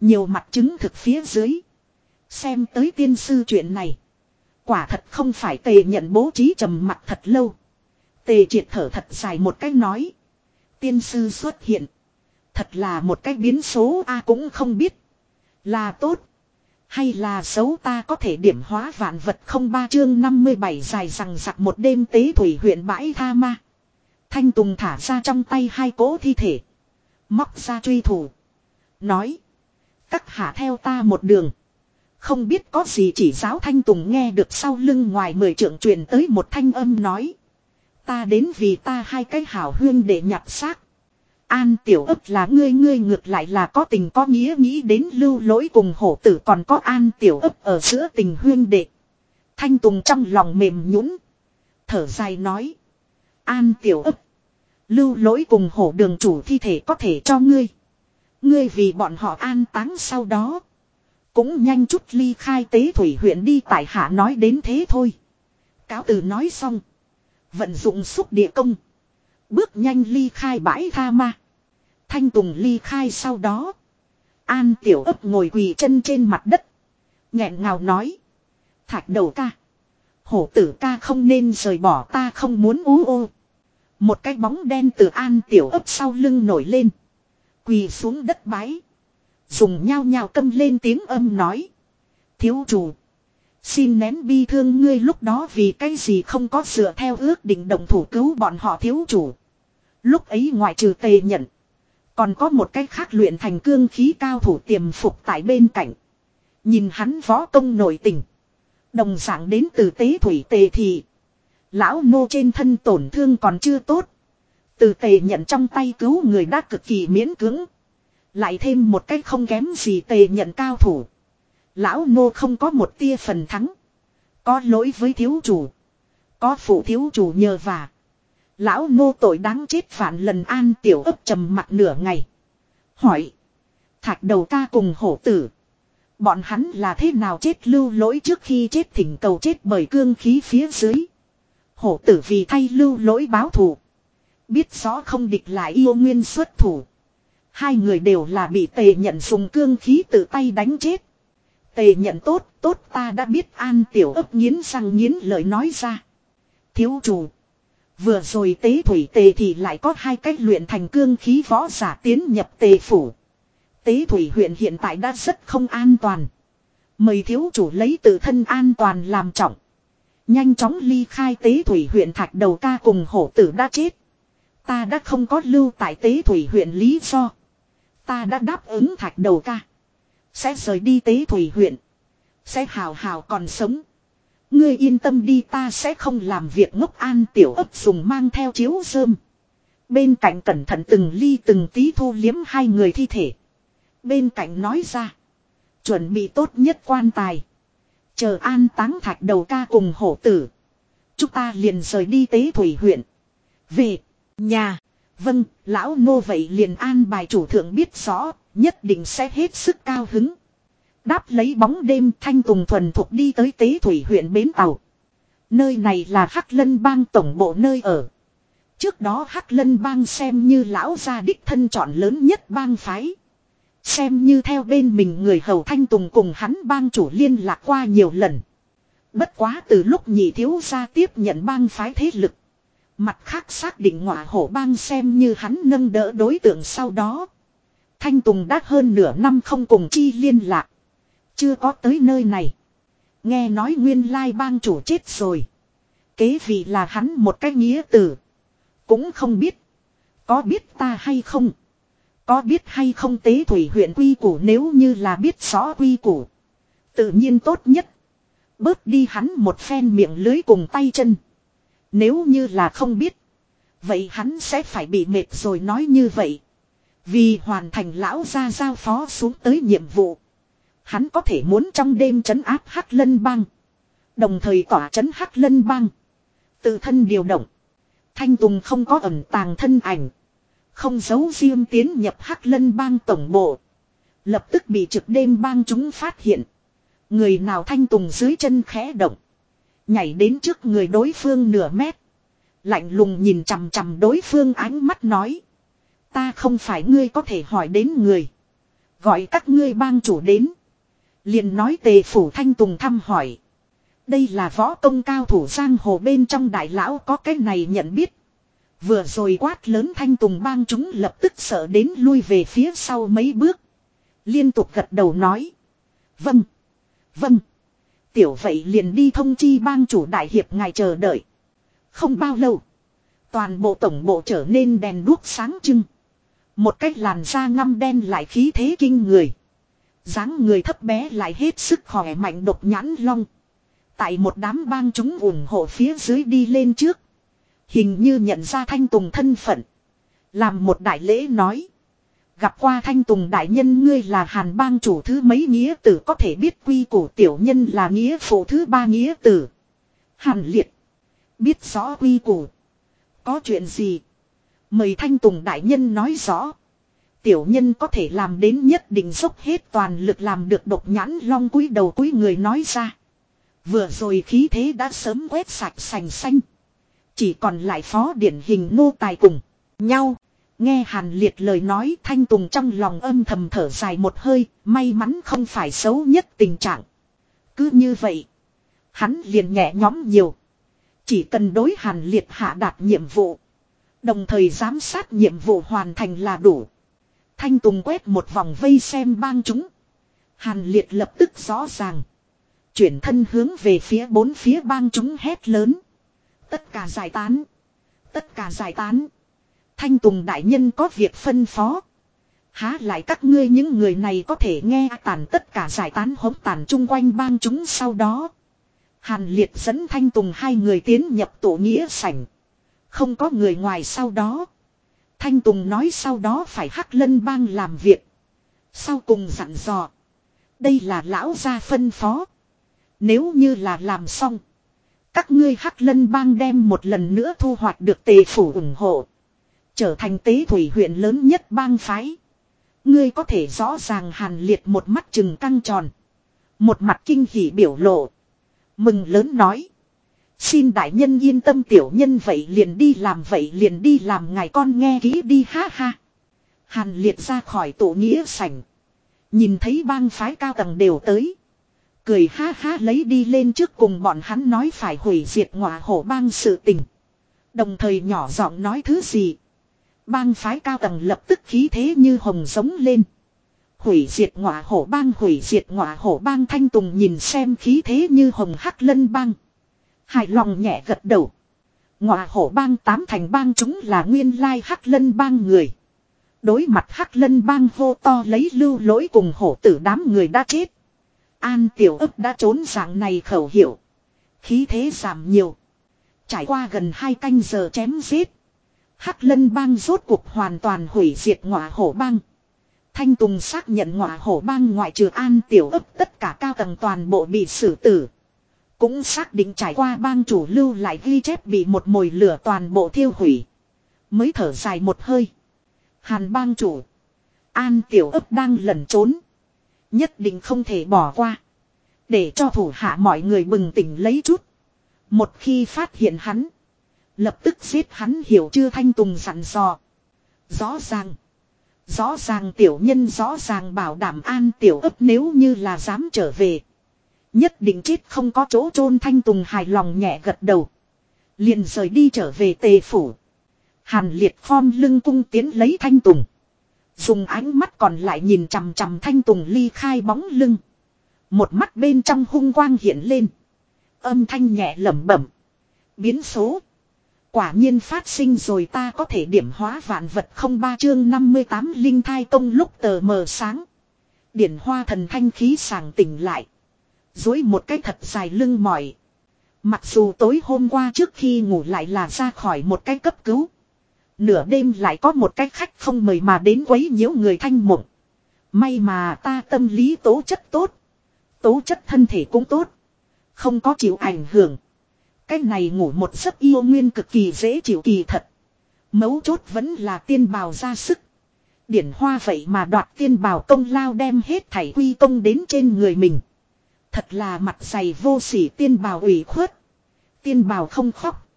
Nhiều mặt chứng thực phía dưới. Xem tới tiên sư chuyện này. Quả thật không phải tề nhận bố trí trầm mặt thật lâu. Tề triệt thở thật dài một cách nói. Tiên sư xuất hiện. Thật là một cách biến số A cũng không biết. Là tốt. Hay là xấu ta có thể điểm hóa vạn vật không ba chương 57 dài rằng giặc một đêm tế thủy huyện bãi tha ma. Thanh Tùng thả ra trong tay hai cỗ thi thể. Móc ra truy thủ. Nói. Các hạ theo ta một đường. Không biết có gì chỉ giáo Thanh Tùng nghe được sau lưng ngoài mười trượng truyền tới một thanh âm nói. Ta đến vì ta hai cái hảo huyên để nhặt xác. An tiểu ấp là ngươi ngươi ngược lại là có tình có nghĩa, nghĩ đến lưu lỗi cùng hổ tử còn có an tiểu ấp ở giữa tình huyên đệ. Thanh Tùng trong lòng mềm nhũn, Thở dài nói. An tiểu ấp. Lưu lỗi cùng hổ đường chủ thi thể có thể cho ngươi. Ngươi vì bọn họ an táng sau đó. Cũng nhanh chút ly khai tế thủy huyện đi tại hạ nói đến thế thôi. Cáo từ nói xong. Vận dụng xúc địa công. Bước nhanh ly khai bãi tha ma. Thanh Tùng ly khai sau đó. An tiểu ấp ngồi quỳ chân trên mặt đất. nghẹn ngào nói. Thạch đầu ca. Hổ tử ca không nên rời bỏ ta không muốn ú ô. Một cái bóng đen từ an tiểu ấp sau lưng nổi lên. Quỳ xuống đất bái. Dùng nhao nhao câm lên tiếng âm nói. Thiếu chủ. Xin nén bi thương ngươi lúc đó vì cái gì không có dựa theo ước định đồng thủ cứu bọn họ thiếu chủ. Lúc ấy ngoại trừ tề nhận. Còn có một cách khác luyện thành cương khí cao thủ tiềm phục tại bên cạnh. Nhìn hắn võ công nổi tình. Đồng dạng đến từ tế thủy tề thị. Lão nô trên thân tổn thương còn chưa tốt. Từ tề nhận trong tay cứu người đã cực kỳ miễn cưỡng. Lại thêm một cách không kém gì tề nhận cao thủ. Lão nô không có một tia phần thắng. Có lỗi với thiếu chủ. Có phụ thiếu chủ nhờ vả. Lão nô tội đáng chết phản lần an tiểu ấp trầm mặt nửa ngày. Hỏi. Thạch đầu ca cùng hổ tử. Bọn hắn là thế nào chết lưu lỗi trước khi chết thỉnh cầu chết bởi cương khí phía dưới. Hổ tử vì thay lưu lỗi báo thù. Biết rõ không địch lại yêu nguyên xuất thủ. Hai người đều là bị tề nhận dùng cương khí tự tay đánh chết. Tề nhận tốt, tốt ta đã biết an tiểu ấp nghiến răng nghiến lời nói ra. Thiếu chủ. Vừa rồi tế thủy tề thì lại có hai cách luyện thành cương khí võ giả tiến nhập tề phủ. Tế thủy huyện hiện tại đã rất không an toàn. Mời thiếu chủ lấy tự thân an toàn làm trọng. Nhanh chóng ly khai tế thủy huyện thạch đầu ca cùng hổ tử đã chết. Ta đã không có lưu tại tế thủy huyện lý do. Ta đã đáp ứng thạch đầu ca. Sẽ rời đi tế thủy huyện. Sẽ hào hào còn sống. Ngươi yên tâm đi ta sẽ không làm việc ngốc an tiểu ấp dùng mang theo chiếu rơm. Bên cạnh cẩn thận từng ly từng tí thu liếm hai người thi thể. Bên cạnh nói ra. Chuẩn bị tốt nhất quan tài. Chờ an táng thạch đầu ca cùng hổ tử. Chúng ta liền rời đi tế thủy huyện. Về. Nhà. Vâng, lão Ngô vậy liền an bài chủ thượng biết rõ, nhất định sẽ hết sức cao hứng. Đáp lấy bóng đêm thanh tùng thuần thuộc đi tới tế thủy huyện Bến Tàu. Nơi này là Hắc Lân Bang tổng bộ nơi ở. Trước đó Hắc Lân Bang xem như lão gia đích thân chọn lớn nhất bang phái. Xem như theo bên mình người hầu thanh tùng cùng hắn bang chủ liên lạc qua nhiều lần. Bất quá từ lúc nhị thiếu gia tiếp nhận bang phái thế lực. Mặt khác xác định ngọa hổ bang xem như hắn nâng đỡ đối tượng sau đó. Thanh Tùng đã hơn nửa năm không cùng chi liên lạc. Chưa có tới nơi này. Nghe nói nguyên lai bang chủ chết rồi. Kế vị là hắn một cái nghĩa tử. Cũng không biết. Có biết ta hay không? Có biết hay không tế thủy huyện quy củ nếu như là biết rõ quy củ. Tự nhiên tốt nhất. Bớt đi hắn một phen miệng lưới cùng tay chân. Nếu như là không biết. Vậy hắn sẽ phải bị mệt rồi nói như vậy. Vì hoàn thành lão ra giao phó xuống tới nhiệm vụ. Hắn có thể muốn trong đêm trấn áp Hắc Lân Bang. Đồng thời tỏa trấn Hắc Lân Bang. Tự thân điều động. Thanh Tùng không có ẩn tàng thân ảnh. Không giấu riêng tiến nhập Hắc Lân Bang tổng bộ. Lập tức bị trực đêm bang chúng phát hiện. Người nào Thanh Tùng dưới chân khẽ động. Nhảy đến trước người đối phương nửa mét. Lạnh lùng nhìn chằm chằm đối phương ánh mắt nói. Ta không phải ngươi có thể hỏi đến người. Gọi các ngươi bang chủ đến. liền nói tề phủ thanh tùng thăm hỏi. Đây là võ công cao thủ giang hồ bên trong đại lão có cái này nhận biết. Vừa rồi quát lớn thanh tùng bang chúng lập tức sợ đến lui về phía sau mấy bước. Liên tục gật đầu nói. Vâng. Vâng. Tiểu vậy liền đi thông chi bang chủ đại hiệp ngài chờ đợi. Không bao lâu. Toàn bộ tổng bộ trở nên đèn đuốc sáng trưng. Một cách làn da ngăm đen lại khí thế kinh người. dáng người thấp bé lại hết sức khỏe mạnh độc nhãn long. Tại một đám bang chúng ủng hộ phía dưới đi lên trước. Hình như nhận ra Thanh Tùng thân phận. Làm một đại lễ nói. Gặp qua Thanh Tùng đại nhân, ngươi là hàn bang chủ thứ mấy nghĩa tử, có thể biết quy củ tiểu nhân là nghĩa phụ thứ ba nghĩa tử. Hàn liệt. Biết rõ quy củ. Có chuyện gì? Mời Thanh Tùng Đại Nhân nói rõ. Tiểu nhân có thể làm đến nhất định dốc hết toàn lực làm được độc nhãn long cúi đầu cúi người nói ra. Vừa rồi khí thế đã sớm quét sạch sành xanh. Chỉ còn lại phó điển hình nô tài cùng nhau. Nghe Hàn Liệt lời nói Thanh Tùng trong lòng âm thầm thở dài một hơi, may mắn không phải xấu nhất tình trạng. Cứ như vậy, hắn liền nhẹ nhóm nhiều. Chỉ cần đối Hàn Liệt hạ đạt nhiệm vụ. Đồng thời giám sát nhiệm vụ hoàn thành là đủ. Thanh Tùng quét một vòng vây xem bang chúng. Hàn Liệt lập tức rõ ràng. Chuyển thân hướng về phía bốn phía bang chúng hét lớn. Tất cả giải tán. Tất cả giải tán. Thanh Tùng đại nhân có việc phân phó. Há lại các ngươi những người này có thể nghe tàn tất cả giải tán hống tàn chung quanh bang chúng sau đó. Hàn Liệt dẫn Thanh Tùng hai người tiến nhập tổ nghĩa sảnh. Không có người ngoài sau đó. Thanh Tùng nói sau đó phải hắc lân bang làm việc. Sau cùng dặn dò. Đây là lão gia phân phó. Nếu như là làm xong. Các ngươi hắc lân bang đem một lần nữa thu hoạch được tề phủ ủng hộ. Trở thành tế thủy huyện lớn nhất bang phái. Ngươi có thể rõ ràng hàn liệt một mắt chừng căng tròn. Một mặt kinh hỉ biểu lộ. Mừng lớn nói. Xin đại nhân yên tâm tiểu nhân vậy liền đi làm vậy liền đi làm ngài con nghe kỹ đi ha ha. Hàn liệt ra khỏi tổ nghĩa sảnh. Nhìn thấy bang phái cao tầng đều tới. Cười ha ha lấy đi lên trước cùng bọn hắn nói phải hủy diệt ngọa hổ bang sự tình. Đồng thời nhỏ giọng nói thứ gì. Bang phái cao tầng lập tức khí thế như hồng giống lên. Hủy diệt ngọa hổ bang, hủy diệt ngọa hổ bang thanh tùng nhìn xem khí thế như hồng hắc lân bang. Hài lòng nhẹ gật đầu. Ngọa hổ bang, tám thành bang chúng là nguyên lai hắc lân bang người. Đối mặt hắc lân bang hô to lấy lưu lỗi cùng hổ tử đám người đã chết. An tiểu ức đã trốn dạng này khẩu hiệu. Khí thế giảm nhiều. Trải qua gần hai canh giờ chém giết. Hắc lân bang rốt cuộc hoàn toàn hủy diệt ngọa hổ bang. Thanh Tùng xác nhận ngọa hổ bang ngoại trừ an tiểu ấp tất cả cao tầng toàn bộ bị xử tử. Cũng xác định trải qua bang chủ lưu lại ghi chép bị một mồi lửa toàn bộ thiêu hủy. Mới thở dài một hơi. Hàn bang chủ. An tiểu ấp đang lẩn trốn. Nhất định không thể bỏ qua. Để cho thủ hạ mọi người bừng tỉnh lấy chút. Một khi phát hiện hắn. Lập tức giết hắn hiểu chưa thanh tùng dặn dò. Rõ ràng. Rõ ràng tiểu nhân rõ ràng bảo đảm an tiểu ấp nếu như là dám trở về. Nhất định chết không có chỗ chôn Thanh Tùng hài lòng nhẹ gật đầu. Liền rời đi trở về tề phủ. Hàn liệt khom lưng cung tiến lấy Thanh Tùng. Dùng ánh mắt còn lại nhìn chằm chằm Thanh Tùng ly khai bóng lưng. Một mắt bên trong hung quang hiện lên. Âm thanh nhẹ lẩm bẩm. Biến số. Quả nhiên phát sinh rồi ta có thể điểm hóa vạn vật không ba chương 58 linh thai công lúc tờ mờ sáng. Điển hoa thần thanh khí sàng tỉnh lại. Dối một cái thật dài lưng mỏi. Mặc dù tối hôm qua trước khi ngủ lại là ra khỏi một cái cấp cứu. Nửa đêm lại có một cái khách không mời mà đến quấy nhiễu người thanh mộng. May mà ta tâm lý tố chất tốt. Tố chất thân thể cũng tốt. Không có chịu ảnh hưởng. Cái này ngủ một giấc yêu nguyên cực kỳ dễ chịu kỳ thật. Mấu chốt vẫn là tiên bào ra sức. Điển hoa vậy mà đoạt tiên bào công lao đem hết thảy quy công đến trên người mình. Thật là mặt dày vô sỉ tiên bào ủy khuất. Tiên bào không khóc.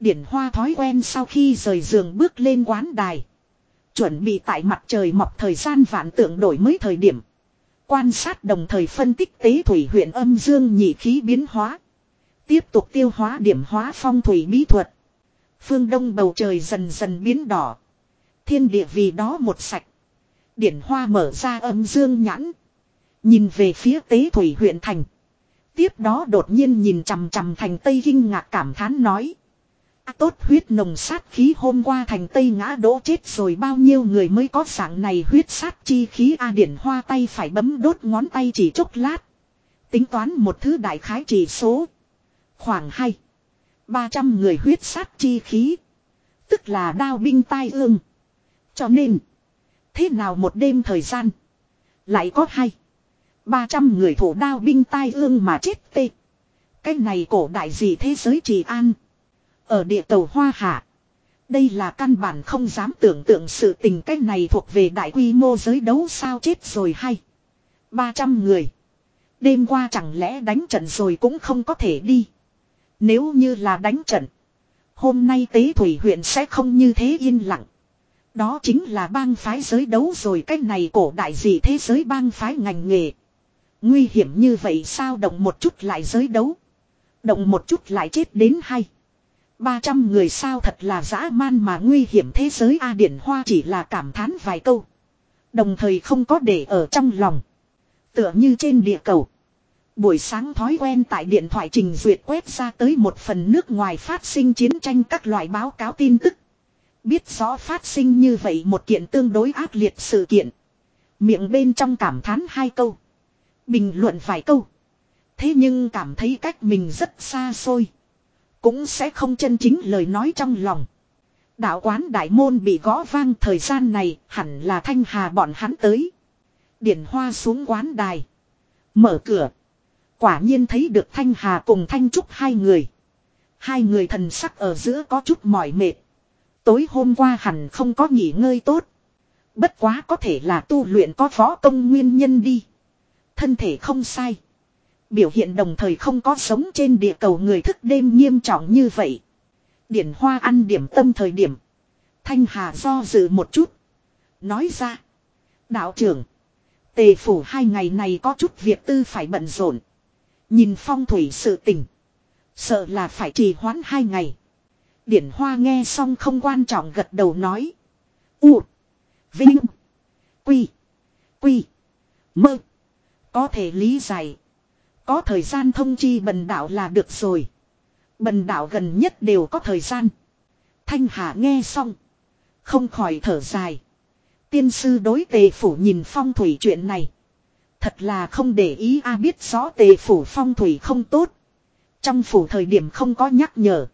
Điển hoa thói quen sau khi rời giường bước lên quán đài. Chuẩn bị tại mặt trời mọc thời gian vạn tượng đổi mới thời điểm. Quan sát đồng thời phân tích tế thủy huyện âm dương nhị khí biến hóa. Tiếp tục tiêu hóa điểm hóa phong thủy bí thuật. Phương đông bầu trời dần dần biến đỏ. Thiên địa vì đó một sạch. Điển hoa mở ra âm dương nhãn. Nhìn về phía tế thủy huyện thành. Tiếp đó đột nhiên nhìn chằm chằm thành Tây kinh ngạc cảm thán nói. À, tốt huyết nồng sát khí hôm qua thành Tây ngã đỗ chết rồi bao nhiêu người mới có dạng này huyết sát chi khí A điển hoa tay phải bấm đốt ngón tay chỉ chốc lát. Tính toán một thứ đại khái chỉ số. Khoảng 2. 300 người huyết sát chi khí. Tức là đao binh tai ương. Cho nên. Thế nào một đêm thời gian. Lại có hai. 300 người thủ đao binh tai ương mà chết tê. Cái này cổ đại gì thế giới trì an. Ở địa cầu Hoa Hạ. Đây là căn bản không dám tưởng tượng sự tình cách này thuộc về đại quy mô giới đấu sao chết rồi hay. 300 người. Đêm qua chẳng lẽ đánh trận rồi cũng không có thể đi. Nếu như là đánh trận. Hôm nay tế thủy huyện sẽ không như thế yên lặng. Đó chính là bang phái giới đấu rồi cách này cổ đại gì thế giới bang phái ngành nghề. Nguy hiểm như vậy sao động một chút lại giới đấu. Động một chút lại chết đến hay. 300 người sao thật là dã man mà nguy hiểm thế giới A Điển Hoa chỉ là cảm thán vài câu. Đồng thời không có để ở trong lòng. Tựa như trên địa cầu. Buổi sáng thói quen tại điện thoại trình duyệt quét ra tới một phần nước ngoài phát sinh chiến tranh các loại báo cáo tin tức. Biết rõ phát sinh như vậy một kiện tương đối ác liệt sự kiện. Miệng bên trong cảm thán hai câu. Bình luận vài câu. Thế nhưng cảm thấy cách mình rất xa xôi. Cũng sẽ không chân chính lời nói trong lòng. Đạo quán đại môn bị gõ vang thời gian này hẳn là thanh hà bọn hắn tới. Điển hoa xuống quán đài. Mở cửa. Quả nhiên thấy được thanh hà cùng thanh trúc hai người. Hai người thần sắc ở giữa có chút mỏi mệt. Tối hôm qua hẳn không có nghỉ ngơi tốt. Bất quá có thể là tu luyện có võ công nguyên nhân đi. Thân thể không sai. Biểu hiện đồng thời không có sống trên địa cầu người thức đêm nghiêm trọng như vậy. Điển hoa ăn điểm tâm thời điểm. Thanh Hà do dự một chút. Nói ra. Đạo trưởng. Tề phủ hai ngày này có chút việc tư phải bận rộn. Nhìn phong thủy sự tình. Sợ là phải trì hoãn hai ngày. Điển hoa nghe xong không quan trọng gật đầu nói. U. Vinh. Quy. Quy. Mơ. Có thể lý giải. Có thời gian thông chi bần đạo là được rồi. Bần đạo gần nhất đều có thời gian. Thanh Hà nghe xong. Không khỏi thở dài. Tiên sư đối tề phủ nhìn phong thủy chuyện này. Thật là không để ý a biết rõ tề phủ phong thủy không tốt. Trong phủ thời điểm không có nhắc nhở.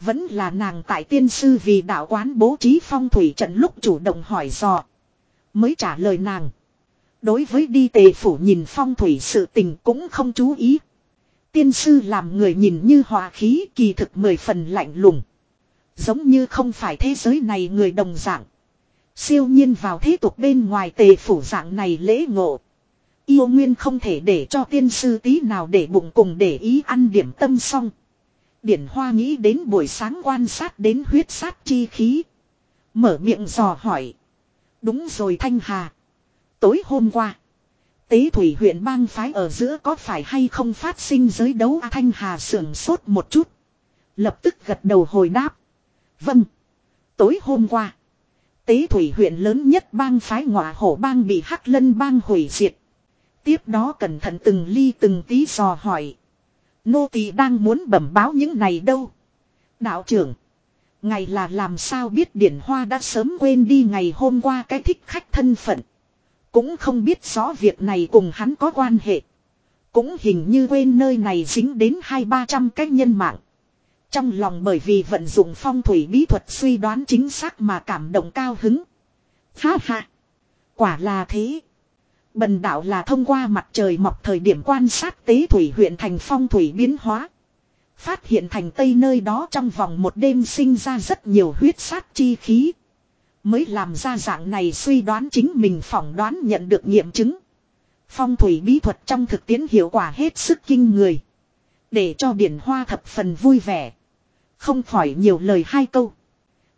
Vẫn là nàng tại tiên sư vì đạo quán bố trí phong thủy trận lúc chủ động hỏi dò. Mới trả lời nàng. Đối với đi tề phủ nhìn phong thủy sự tình cũng không chú ý. Tiên sư làm người nhìn như hòa khí kỳ thực mười phần lạnh lùng. Giống như không phải thế giới này người đồng dạng. Siêu nhiên vào thế tục bên ngoài tề phủ dạng này lễ ngộ. Yêu nguyên không thể để cho tiên sư tí nào để bụng cùng để ý ăn điểm tâm xong. Điển hoa nghĩ đến buổi sáng quan sát đến huyết sát chi khí. Mở miệng dò hỏi. Đúng rồi Thanh Hà. Tối hôm qua. Tế thủy huyện bang phái ở giữa có phải hay không phát sinh giới đấu à, Thanh Hà sưởng sốt một chút. Lập tức gật đầu hồi đáp. Vâng. Tối hôm qua. Tế thủy huyện lớn nhất bang phái ngọa hổ bang bị hắc lân bang hủy diệt. Tiếp đó cẩn thận từng ly từng tí dò hỏi. Nô tỳ đang muốn bẩm báo những này đâu. Đạo trưởng. Ngày là làm sao biết điển hoa đã sớm quên đi ngày hôm qua cái thích khách thân phận. Cũng không biết rõ việc này cùng hắn có quan hệ. Cũng hình như quên nơi này dính đến hai ba trăm cái nhân mạng. Trong lòng bởi vì vận dụng phong thủy bí thuật suy đoán chính xác mà cảm động cao hứng. Ha ha. Quả là thế. Bần đạo là thông qua mặt trời mọc thời điểm quan sát tế thủy huyện thành phong thủy biến hóa. Phát hiện thành tây nơi đó trong vòng một đêm sinh ra rất nhiều huyết sát chi khí. Mới làm ra dạng này suy đoán chính mình phỏng đoán nhận được nghiệm chứng. Phong thủy bí thuật trong thực tiễn hiệu quả hết sức kinh người. Để cho điển hoa thập phần vui vẻ. Không khỏi nhiều lời hai câu.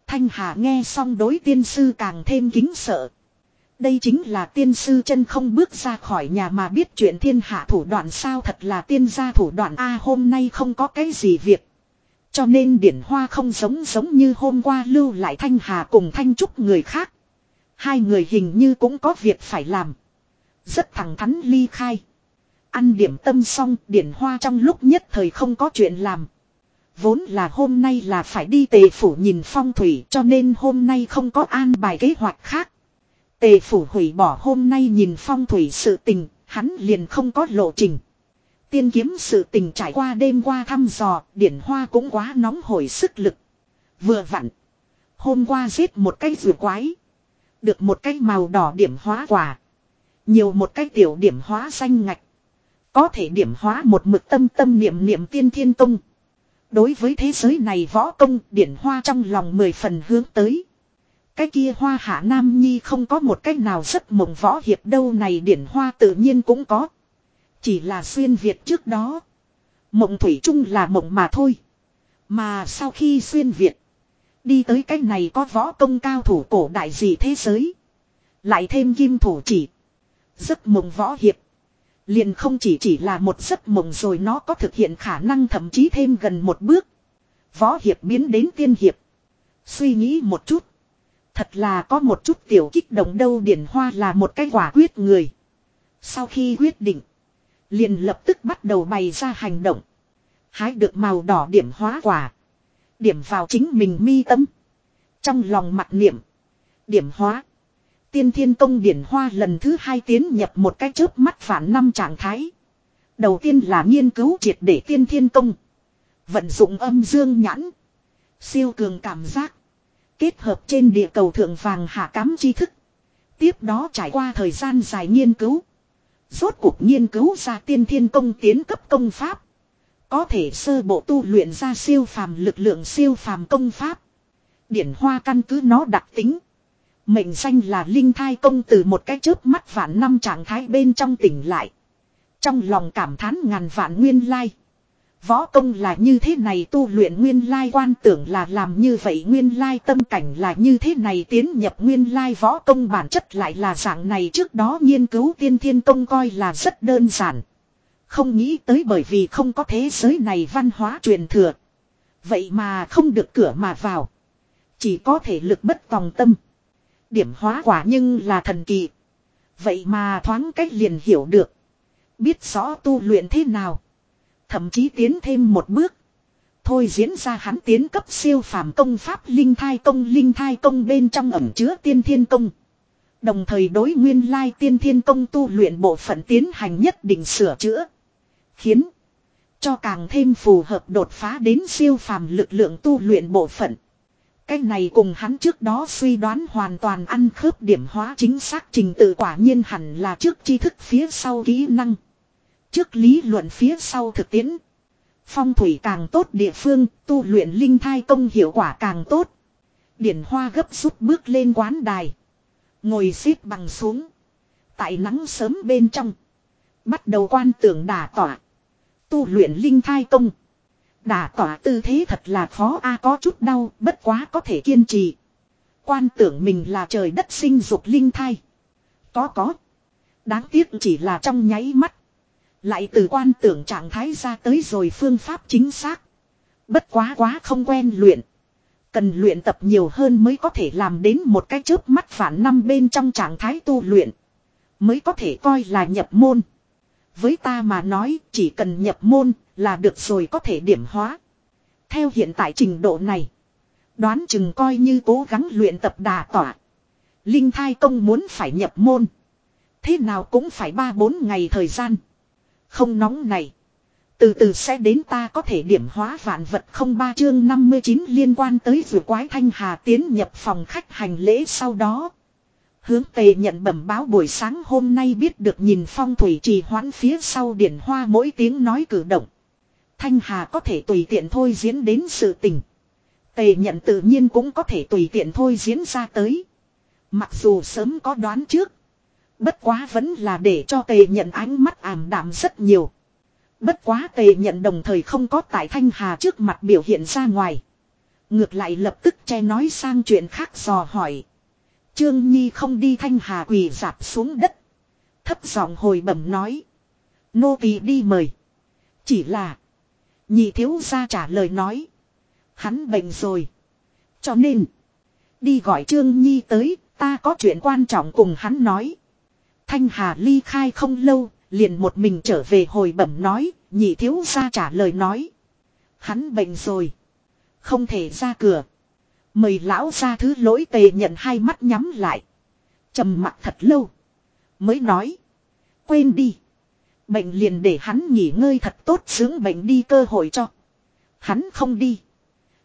Thanh Hà nghe xong đối tiên sư càng thêm kính sợ. Đây chính là tiên sư chân không bước ra khỏi nhà mà biết chuyện thiên hạ thủ đoạn sao thật là tiên gia thủ đoạn A, hôm nay không có cái gì việc. Cho nên điển hoa không giống giống như hôm qua lưu lại Thanh Hà cùng Thanh Trúc người khác. Hai người hình như cũng có việc phải làm. Rất thẳng thắn ly khai. Ăn điểm tâm xong, điển hoa trong lúc nhất thời không có chuyện làm. Vốn là hôm nay là phải đi tề phủ nhìn phong thủy, cho nên hôm nay không có an bài kế hoạch khác. Tề phủ hủy bỏ hôm nay nhìn phong thủy sự tình, hắn liền không có lộ trình. Tiên kiếm sự tình trải qua đêm qua thăm dò, điển hoa cũng quá nóng hổi sức lực. Vừa vặn. Hôm qua giết một cái rùa quái. Được một cái màu đỏ điểm hóa quả. Nhiều một cái tiểu điểm hóa xanh ngạch. Có thể điểm hóa một mực tâm tâm niệm niệm tiên thiên tung Đối với thế giới này võ công điển hoa trong lòng mười phần hướng tới. Cái kia hoa hạ nam nhi không có một cách nào rất mộng võ hiệp đâu, này điển hoa tự nhiên cũng có. Chỉ là xuyên Việt trước đó. Mộng thủy chung là mộng mà thôi. Mà sau khi xuyên Việt. Đi tới cách này có võ công cao thủ cổ đại gì thế giới. Lại thêm kim thủ chỉ. Giấc mộng võ hiệp. Liền không chỉ chỉ là một giấc mộng rồi nó có thực hiện khả năng thậm chí thêm gần một bước. Võ hiệp biến đến tiên hiệp. Suy nghĩ một chút. Thật là có một chút tiểu kích động đâu điển hoa là một cái quả quyết người. Sau khi quyết định. Liền lập tức bắt đầu bày ra hành động. Hái được màu đỏ điểm hóa quả. Điểm vào chính mình mi tâm. Trong lòng mặt niệm. Điểm hóa. Tiên thiên công điển hoa lần thứ hai tiến nhập một cái chớp mắt phản năm trạng thái. Đầu tiên là nghiên cứu triệt để tiên thiên công. Vận dụng âm dương nhãn. Siêu cường cảm giác. Kết hợp trên địa cầu thượng vàng hạ cám tri thức. Tiếp đó trải qua thời gian dài nghiên cứu. Rốt cuộc nghiên cứu ra tiên thiên công tiến cấp công pháp. Có thể sơ bộ tu luyện ra siêu phàm lực lượng siêu phàm công pháp. Điển hoa căn cứ nó đặc tính. Mệnh danh là linh thai công từ một cái chớp mắt vạn năm trạng thái bên trong tỉnh lại. Trong lòng cảm thán ngàn vạn nguyên lai. Võ công là như thế này tu luyện nguyên lai quan tưởng là làm như vậy nguyên lai tâm cảnh là như thế này tiến nhập nguyên lai võ công bản chất lại là dạng này trước đó nghiên cứu tiên thiên công coi là rất đơn giản. Không nghĩ tới bởi vì không có thế giới này văn hóa truyền thừa. Vậy mà không được cửa mà vào. Chỉ có thể lực bất tòng tâm. Điểm hóa quả nhưng là thần kỳ. Vậy mà thoáng cách liền hiểu được. Biết rõ tu luyện thế nào. Thậm chí tiến thêm một bước. Thôi diễn ra hắn tiến cấp siêu phàm công pháp linh thai công, linh thai công bên trong ẩm chứa tiên thiên công. Đồng thời đối nguyên lai tiên thiên công tu luyện bộ phận tiến hành nhất định sửa chữa. Khiến cho càng thêm phù hợp đột phá đến siêu phàm lực lượng tu luyện bộ phận. Cái này cùng hắn trước đó suy đoán hoàn toàn ăn khớp điểm hóa chính xác trình tự quả nhiên hẳn là trước tri thức phía sau kỹ năng. Trước lý luận phía sau thực tiễn. Phong thủy càng tốt địa phương, tu luyện linh thai công hiệu quả càng tốt. Điển hoa gấp rút bước lên quán đài. Ngồi xếp bằng xuống. Tại nắng sớm bên trong. Bắt đầu quan tưởng đà tỏa. Tu luyện linh thai công. đà tỏa tư thế thật là khó a có chút đau, bất quá có thể kiên trì. Quan tưởng mình là trời đất sinh dục linh thai. Có có. Đáng tiếc chỉ là trong nháy mắt. Lại từ quan tưởng trạng thái ra tới rồi phương pháp chính xác. Bất quá quá không quen luyện. Cần luyện tập nhiều hơn mới có thể làm đến một cái chớp mắt phản năm bên trong trạng thái tu luyện. Mới có thể coi là nhập môn. Với ta mà nói, chỉ cần nhập môn là được rồi có thể điểm hóa. Theo hiện tại trình độ này. Đoán chừng coi như cố gắng luyện tập đà tỏa. Linh thai công muốn phải nhập môn. Thế nào cũng phải 3-4 ngày thời gian. Không nóng này. Từ từ sẽ đến ta có thể điểm hóa vạn vật không ba chương 59 liên quan tới vừa quái thanh hà tiến nhập phòng khách hành lễ sau đó. Hướng tề nhận bẩm báo buổi sáng hôm nay biết được nhìn phong thủy trì hoãn phía sau điển hoa mỗi tiếng nói cử động. Thanh hà có thể tùy tiện thôi diễn đến sự tình. Tề nhận tự nhiên cũng có thể tùy tiện thôi diễn ra tới. Mặc dù sớm có đoán trước. Bất quá vẫn là để cho tề nhận ánh mắt ảm đạm rất nhiều. Bất quá tề nhận đồng thời không có tại Thanh Hà trước mặt biểu hiện ra ngoài. Ngược lại lập tức che nói sang chuyện khác dò hỏi. Trương Nhi không đi Thanh Hà quỳ dạp xuống đất. Thấp giọng hồi bẩm nói. Nô tỳ đi mời. Chỉ là. Nhị thiếu gia trả lời nói. Hắn bệnh rồi. Cho nên. Đi gọi Trương Nhi tới. Ta có chuyện quan trọng cùng hắn nói. Thanh Hà ly khai không lâu. Liền một mình trở về hồi bẩm nói. Nhị thiếu gia trả lời nói. Hắn bệnh rồi. Không thể ra cửa. Mời lão ra thứ lỗi tề nhận hai mắt nhắm lại. trầm mặt thật lâu. Mới nói. Quên đi. Bệnh liền để hắn nghỉ ngơi thật tốt dưỡng bệnh đi cơ hội cho. Hắn không đi.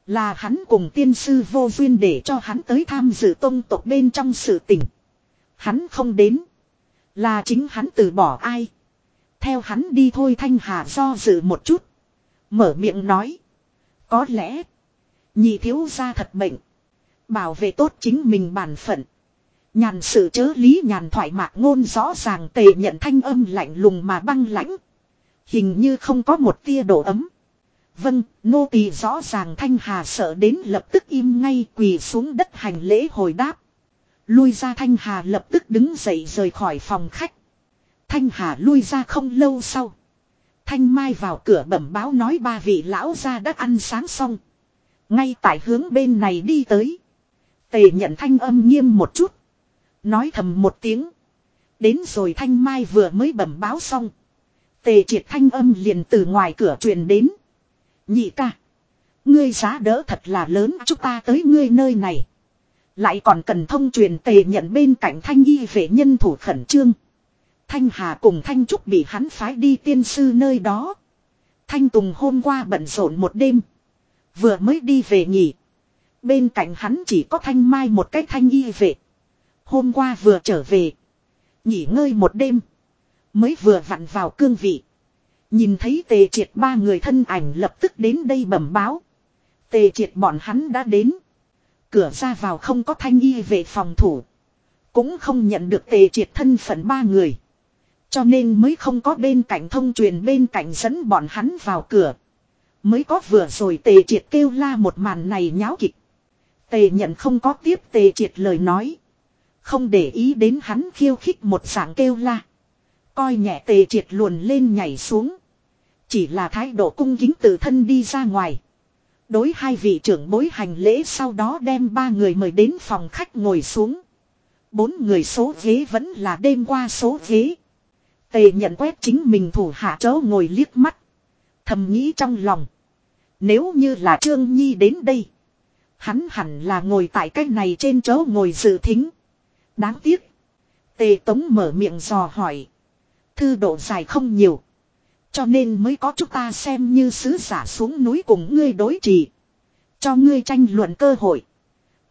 Là hắn cùng tiên sư vô duyên để cho hắn tới tham dự tông tộc bên trong sự tình. Hắn không đến. Là chính hắn từ bỏ ai. Theo hắn đi thôi Thanh Hà do dự một chút. Mở miệng nói. Có lẽ. Nhị thiếu ra thật bệnh. Bảo vệ tốt chính mình bản phận. Nhàn sự chớ lý nhàn thoại mạc ngôn rõ ràng tề nhận thanh âm lạnh lùng mà băng lãnh. Hình như không có một tia độ ấm. Vâng, nô tỳ rõ ràng thanh hà sợ đến lập tức im ngay quỳ xuống đất hành lễ hồi đáp. Lui ra thanh hà lập tức đứng dậy rời khỏi phòng khách. Thanh hà lui ra không lâu sau. Thanh Mai vào cửa bẩm báo nói ba vị lão ra đã ăn sáng xong. Ngay tại hướng bên này đi tới. Tề nhận thanh âm nghiêm một chút. Nói thầm một tiếng. Đến rồi thanh mai vừa mới bẩm báo xong. Tề triệt thanh âm liền từ ngoài cửa truyền đến. Nhị ca. Ngươi giá đỡ thật là lớn, chúng ta tới ngươi nơi này. Lại còn cần thông truyền tề nhận bên cạnh thanh y vệ nhân thủ khẩn trương. Thanh Hà cùng Thanh Trúc bị hắn phái đi tiên sư nơi đó. Thanh Tùng hôm qua bận rộn một đêm. Vừa mới đi về nghỉ. Bên cạnh hắn chỉ có Thanh Mai một cái thanh y vệ. Hôm qua vừa trở về. Nghỉ ngơi một đêm. Mới vừa vặn vào cương vị. Nhìn thấy tề triệt ba người thân ảnh lập tức đến đây bẩm báo. Tề triệt bọn hắn đã đến. Cửa ra vào không có thanh y về phòng thủ. Cũng không nhận được tề triệt thân phận ba người. Cho nên mới không có bên cạnh thông truyền bên cạnh dẫn bọn hắn vào cửa. Mới có vừa rồi tề triệt kêu la một màn này nháo kịch. Tề nhận không có tiếp tề triệt lời nói. Không để ý đến hắn khiêu khích một dạng kêu la. Coi nhẹ tề triệt luồn lên nhảy xuống. Chỉ là thái độ cung kính tự thân đi ra ngoài. Đối hai vị trưởng bối hành lễ sau đó đem ba người mời đến phòng khách ngồi xuống. Bốn người số ghế vẫn là đêm qua số ghế. Tề nhận quét chính mình thủ hạ chớ ngồi liếc mắt. Thầm nghĩ trong lòng. Nếu như là Trương Nhi đến đây. Hắn hẳn là ngồi tại cái này trên chỗ ngồi dự thính. Đáng tiếc. Tề Tống mở miệng dò hỏi. Thư độ dài không nhiều. Cho nên mới có chúng ta xem như sứ giả xuống núi cùng ngươi đối trị. Cho ngươi tranh luận cơ hội.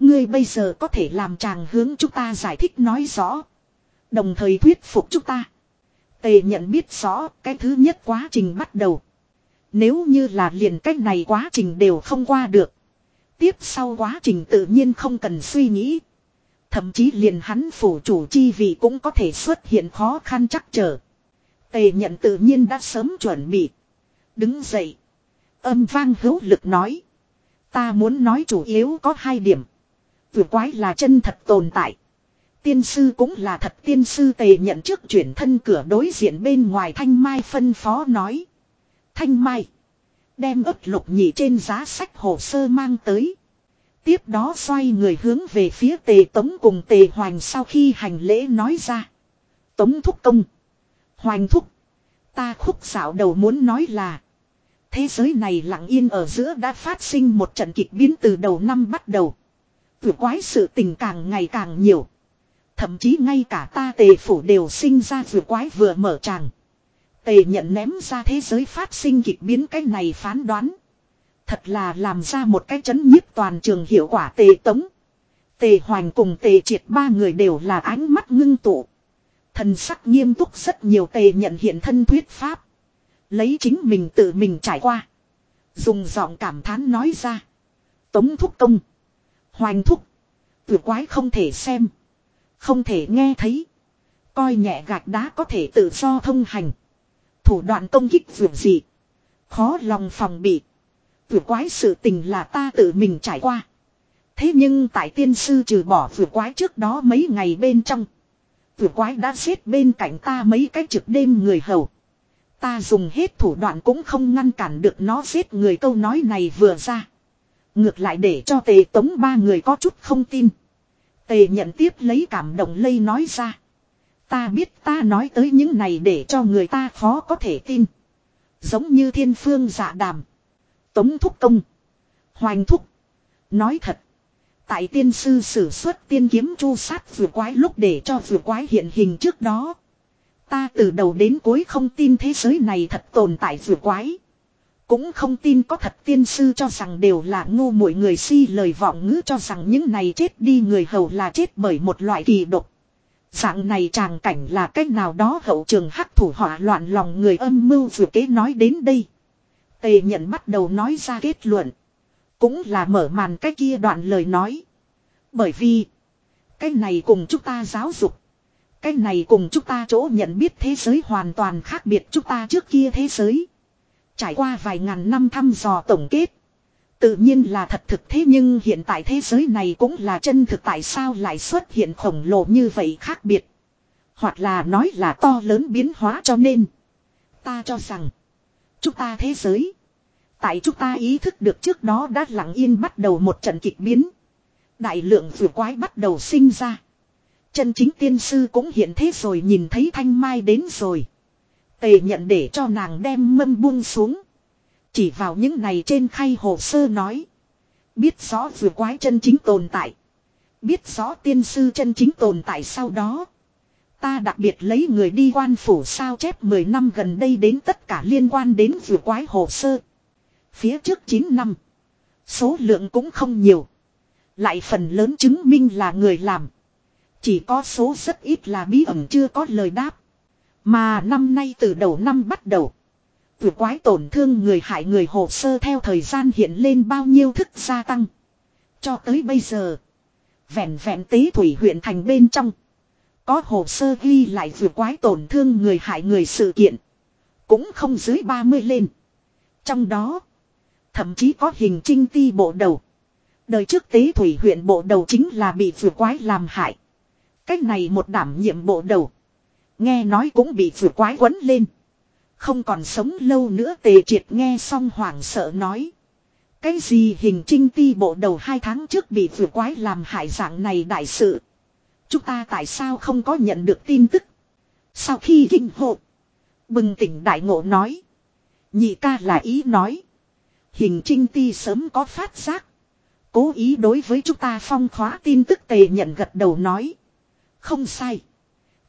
Ngươi bây giờ có thể làm chàng hướng chúng ta giải thích nói rõ. Đồng thời thuyết phục chúng ta. Tề nhận biết rõ cái thứ nhất quá trình bắt đầu. Nếu như là liền cách này quá trình đều không qua được. Tiếp sau quá trình tự nhiên không cần suy nghĩ. Thậm chí liền hắn phủ chủ chi vị cũng có thể xuất hiện khó khăn chắc trở. Tề nhận tự nhiên đã sớm chuẩn bị. Đứng dậy. Âm vang hữu lực nói. Ta muốn nói chủ yếu có hai điểm. Vừa quái là chân thật tồn tại. Tiên sư cũng là thật tiên sư tề nhận trước chuyển thân cửa đối diện bên ngoài Thanh Mai phân phó nói. Thanh Mai. Đem ấp lục nhị trên giá sách hồ sơ mang tới. Tiếp đó xoay người hướng về phía tề tống cùng tề hoành sau khi hành lễ nói ra. Tống thúc công. Hoành thúc. Ta khúc xảo đầu muốn nói là. Thế giới này lặng yên ở giữa đã phát sinh một trận kịch biến từ đầu năm bắt đầu. Vừa quái sự tình càng ngày càng nhiều. Thậm chí ngay cả ta tề phủ đều sinh ra vừa quái vừa mở tràng. Tề nhận ném ra thế giới phát sinh kịch biến cái này phán đoán. Thật là làm ra một cái chấn nhiếp toàn trường hiệu quả tề tống. Tề hoành cùng tề triệt ba người đều là ánh mắt ngưng tụ. Thần sắc nghiêm túc rất nhiều tề nhận hiện thân thuyết pháp. Lấy chính mình tự mình trải qua. Dùng giọng cảm thán nói ra. Tống thúc công. Hoành thúc. Vừa quái không thể xem. Không thể nghe thấy. Coi nhẹ gạch đá có thể tự do thông hành. Thủ đoạn công kích vượt gì. Khó lòng phòng bị. Vừa quái sự tình là ta tự mình trải qua. Thế nhưng tại tiên sư trừ bỏ vừa quái trước đó mấy ngày bên trong. Vừa quái đã xếp bên cạnh ta mấy cái trực đêm người hầu. Ta dùng hết thủ đoạn cũng không ngăn cản được nó giết người câu nói này vừa ra. Ngược lại để cho tề tống ba người có chút không tin. Tề nhận tiếp lấy cảm động lây nói ra. Ta biết ta nói tới những này để cho người ta khó có thể tin. Giống như thiên phương dạ đàm. Tống thúc công. Hoành thúc. Nói thật. Tại tiên sư sử xuất tiên kiếm chu sát vừa quái lúc để cho vừa quái hiện hình trước đó. Ta từ đầu đến cuối không tin thế giới này thật tồn tại vừa quái. Cũng không tin có thật tiên sư cho rằng đều là ngu muội người si lời vọng ngữ cho rằng những này chết đi người hầu là chết bởi một loại kỳ độc. Dạng này tràng cảnh là cách nào đó hậu trường hắc thủ họa loạn lòng người âm mưu vừa kế nói đến đây. Tề nhận bắt đầu nói ra kết luận. Cũng là mở màn cái kia đoạn lời nói. Bởi vì. Cái này cùng chúng ta giáo dục. Cái này cùng chúng ta chỗ nhận biết thế giới hoàn toàn khác biệt chúng ta trước kia thế giới. Trải qua vài ngàn năm thăm dò tổng kết. Tự nhiên là thật thực thế nhưng hiện tại thế giới này cũng là chân thực tại sao lại xuất hiện khổng lồ như vậy khác biệt. Hoặc là nói là to lớn biến hóa cho nên. Ta cho rằng. Chúng ta thế giới. Tại chúng ta ý thức được trước đó đã lặng yên bắt đầu một trận kịch biến. Đại lượng vừa quái bắt đầu sinh ra. Chân chính tiên sư cũng hiện thế rồi nhìn thấy thanh mai đến rồi. Tề nhận để cho nàng đem mâm buông xuống. Chỉ vào những này trên khay hồ sơ nói. Biết rõ vừa quái chân chính tồn tại. Biết rõ tiên sư chân chính tồn tại sau đó. Ta đặc biệt lấy người đi quan phủ sao chép 10 năm gần đây đến tất cả liên quan đến vừa quái hồ sơ. Phía trước 9 năm. Số lượng cũng không nhiều. Lại phần lớn chứng minh là người làm. Chỉ có số rất ít là bí ẩn chưa có lời đáp. Mà năm nay từ đầu năm bắt đầu. Vừa quái tổn thương người hại người hồ sơ theo thời gian hiện lên bao nhiêu thức gia tăng. Cho tới bây giờ. Vẹn vẹn tế thủy huyện thành bên trong. Có hồ sơ ghi lại vừa quái tổn thương người hại người sự kiện. Cũng không dưới 30 lên. Trong đó. Thậm chí có hình trinh ti bộ đầu. Đời trước tế thủy huyện bộ đầu chính là bị vừa quái làm hại. Cách này một đảm nhiệm bộ đầu. Nghe nói cũng bị vừa quái quấn lên. Không còn sống lâu nữa tề triệt nghe xong hoảng sợ nói. Cái gì hình trinh ti bộ đầu hai tháng trước bị vừa quái làm hại dạng này đại sự. Chúng ta tại sao không có nhận được tin tức. Sau khi kinh hộ. Bừng tỉnh đại ngộ nói. Nhị ca là ý nói. Hình trinh ti sớm có phát giác. Cố ý đối với chúng ta phong khóa tin tức tề nhận gật đầu nói. Không sai.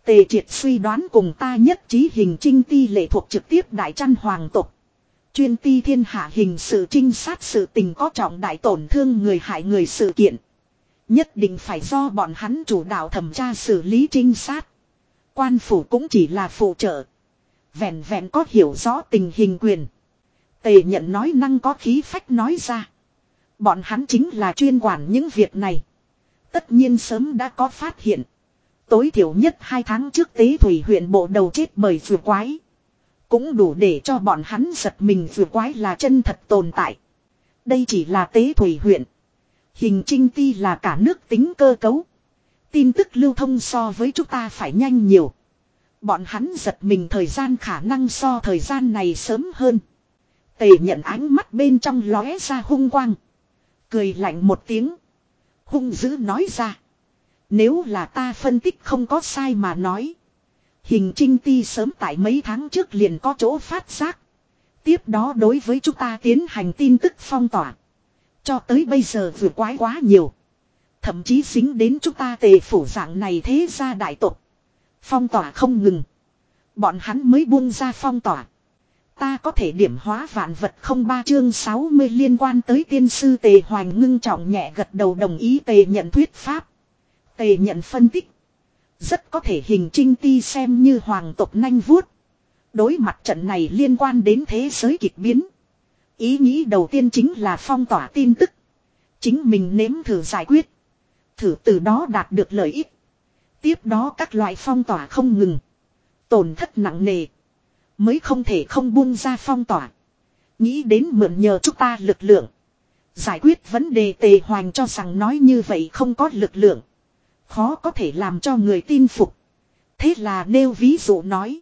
Tề triệt suy đoán cùng ta nhất trí hình trinh ti lệ thuộc trực tiếp đại trăn hoàng tục. Chuyên ti thiên hạ hình sự trinh sát sự tình có trọng đại tổn thương người hại người sự kiện. Nhất định phải do bọn hắn chủ đạo thẩm tra xử lý trinh sát. Quan phủ cũng chỉ là phụ trợ. Vẹn vẹn có hiểu rõ tình hình quyền. Tề nhận nói năng có khí phách nói ra. Bọn hắn chính là chuyên quản những việc này. Tất nhiên sớm đã có phát hiện. Tối thiểu nhất hai tháng trước tế thủy huyện bộ đầu chết bởi vừa quái. Cũng đủ để cho bọn hắn giật mình vừa quái là chân thật tồn tại. Đây chỉ là tế thủy huyện. Hình trinh ti là cả nước tính cơ cấu. Tin tức lưu thông so với chúng ta phải nhanh nhiều. Bọn hắn giật mình thời gian khả năng so thời gian này sớm hơn. Tề nhận ánh mắt bên trong lóe ra hung quang. Cười lạnh một tiếng. Hung dữ nói ra. Nếu là ta phân tích không có sai mà nói. Hình trinh ti sớm tại mấy tháng trước liền có chỗ phát giác. Tiếp đó đối với chúng ta tiến hành tin tức phong tỏa. Cho tới bây giờ vừa quái quá nhiều. Thậm chí dính đến chúng ta tề phủ dạng này thế ra đại tộc. Phong tỏa không ngừng. Bọn hắn mới buông ra phong tỏa. Ta có thể điểm hóa vạn vật không ba chương 60 liên quan tới tiên sư tề hoành ngưng trọng nhẹ gật đầu đồng ý tề nhận thuyết pháp. Tề nhận phân tích. Rất có thể hình trinh ti xem như hoàng tộc nanh vuốt. Đối mặt trận này liên quan đến thế giới kịch biến. Ý nghĩ đầu tiên chính là phong tỏa tin tức. Chính mình nếm thử giải quyết. Thử từ đó đạt được lợi ích. Tiếp đó các loại phong tỏa không ngừng. Tổn thất nặng nề. Mới không thể không buông ra phong tỏa. Nghĩ đến mượn nhờ chúng ta lực lượng. Giải quyết vấn đề tề hoành cho rằng nói như vậy không có lực lượng. Khó có thể làm cho người tin phục. Thế là nêu ví dụ nói.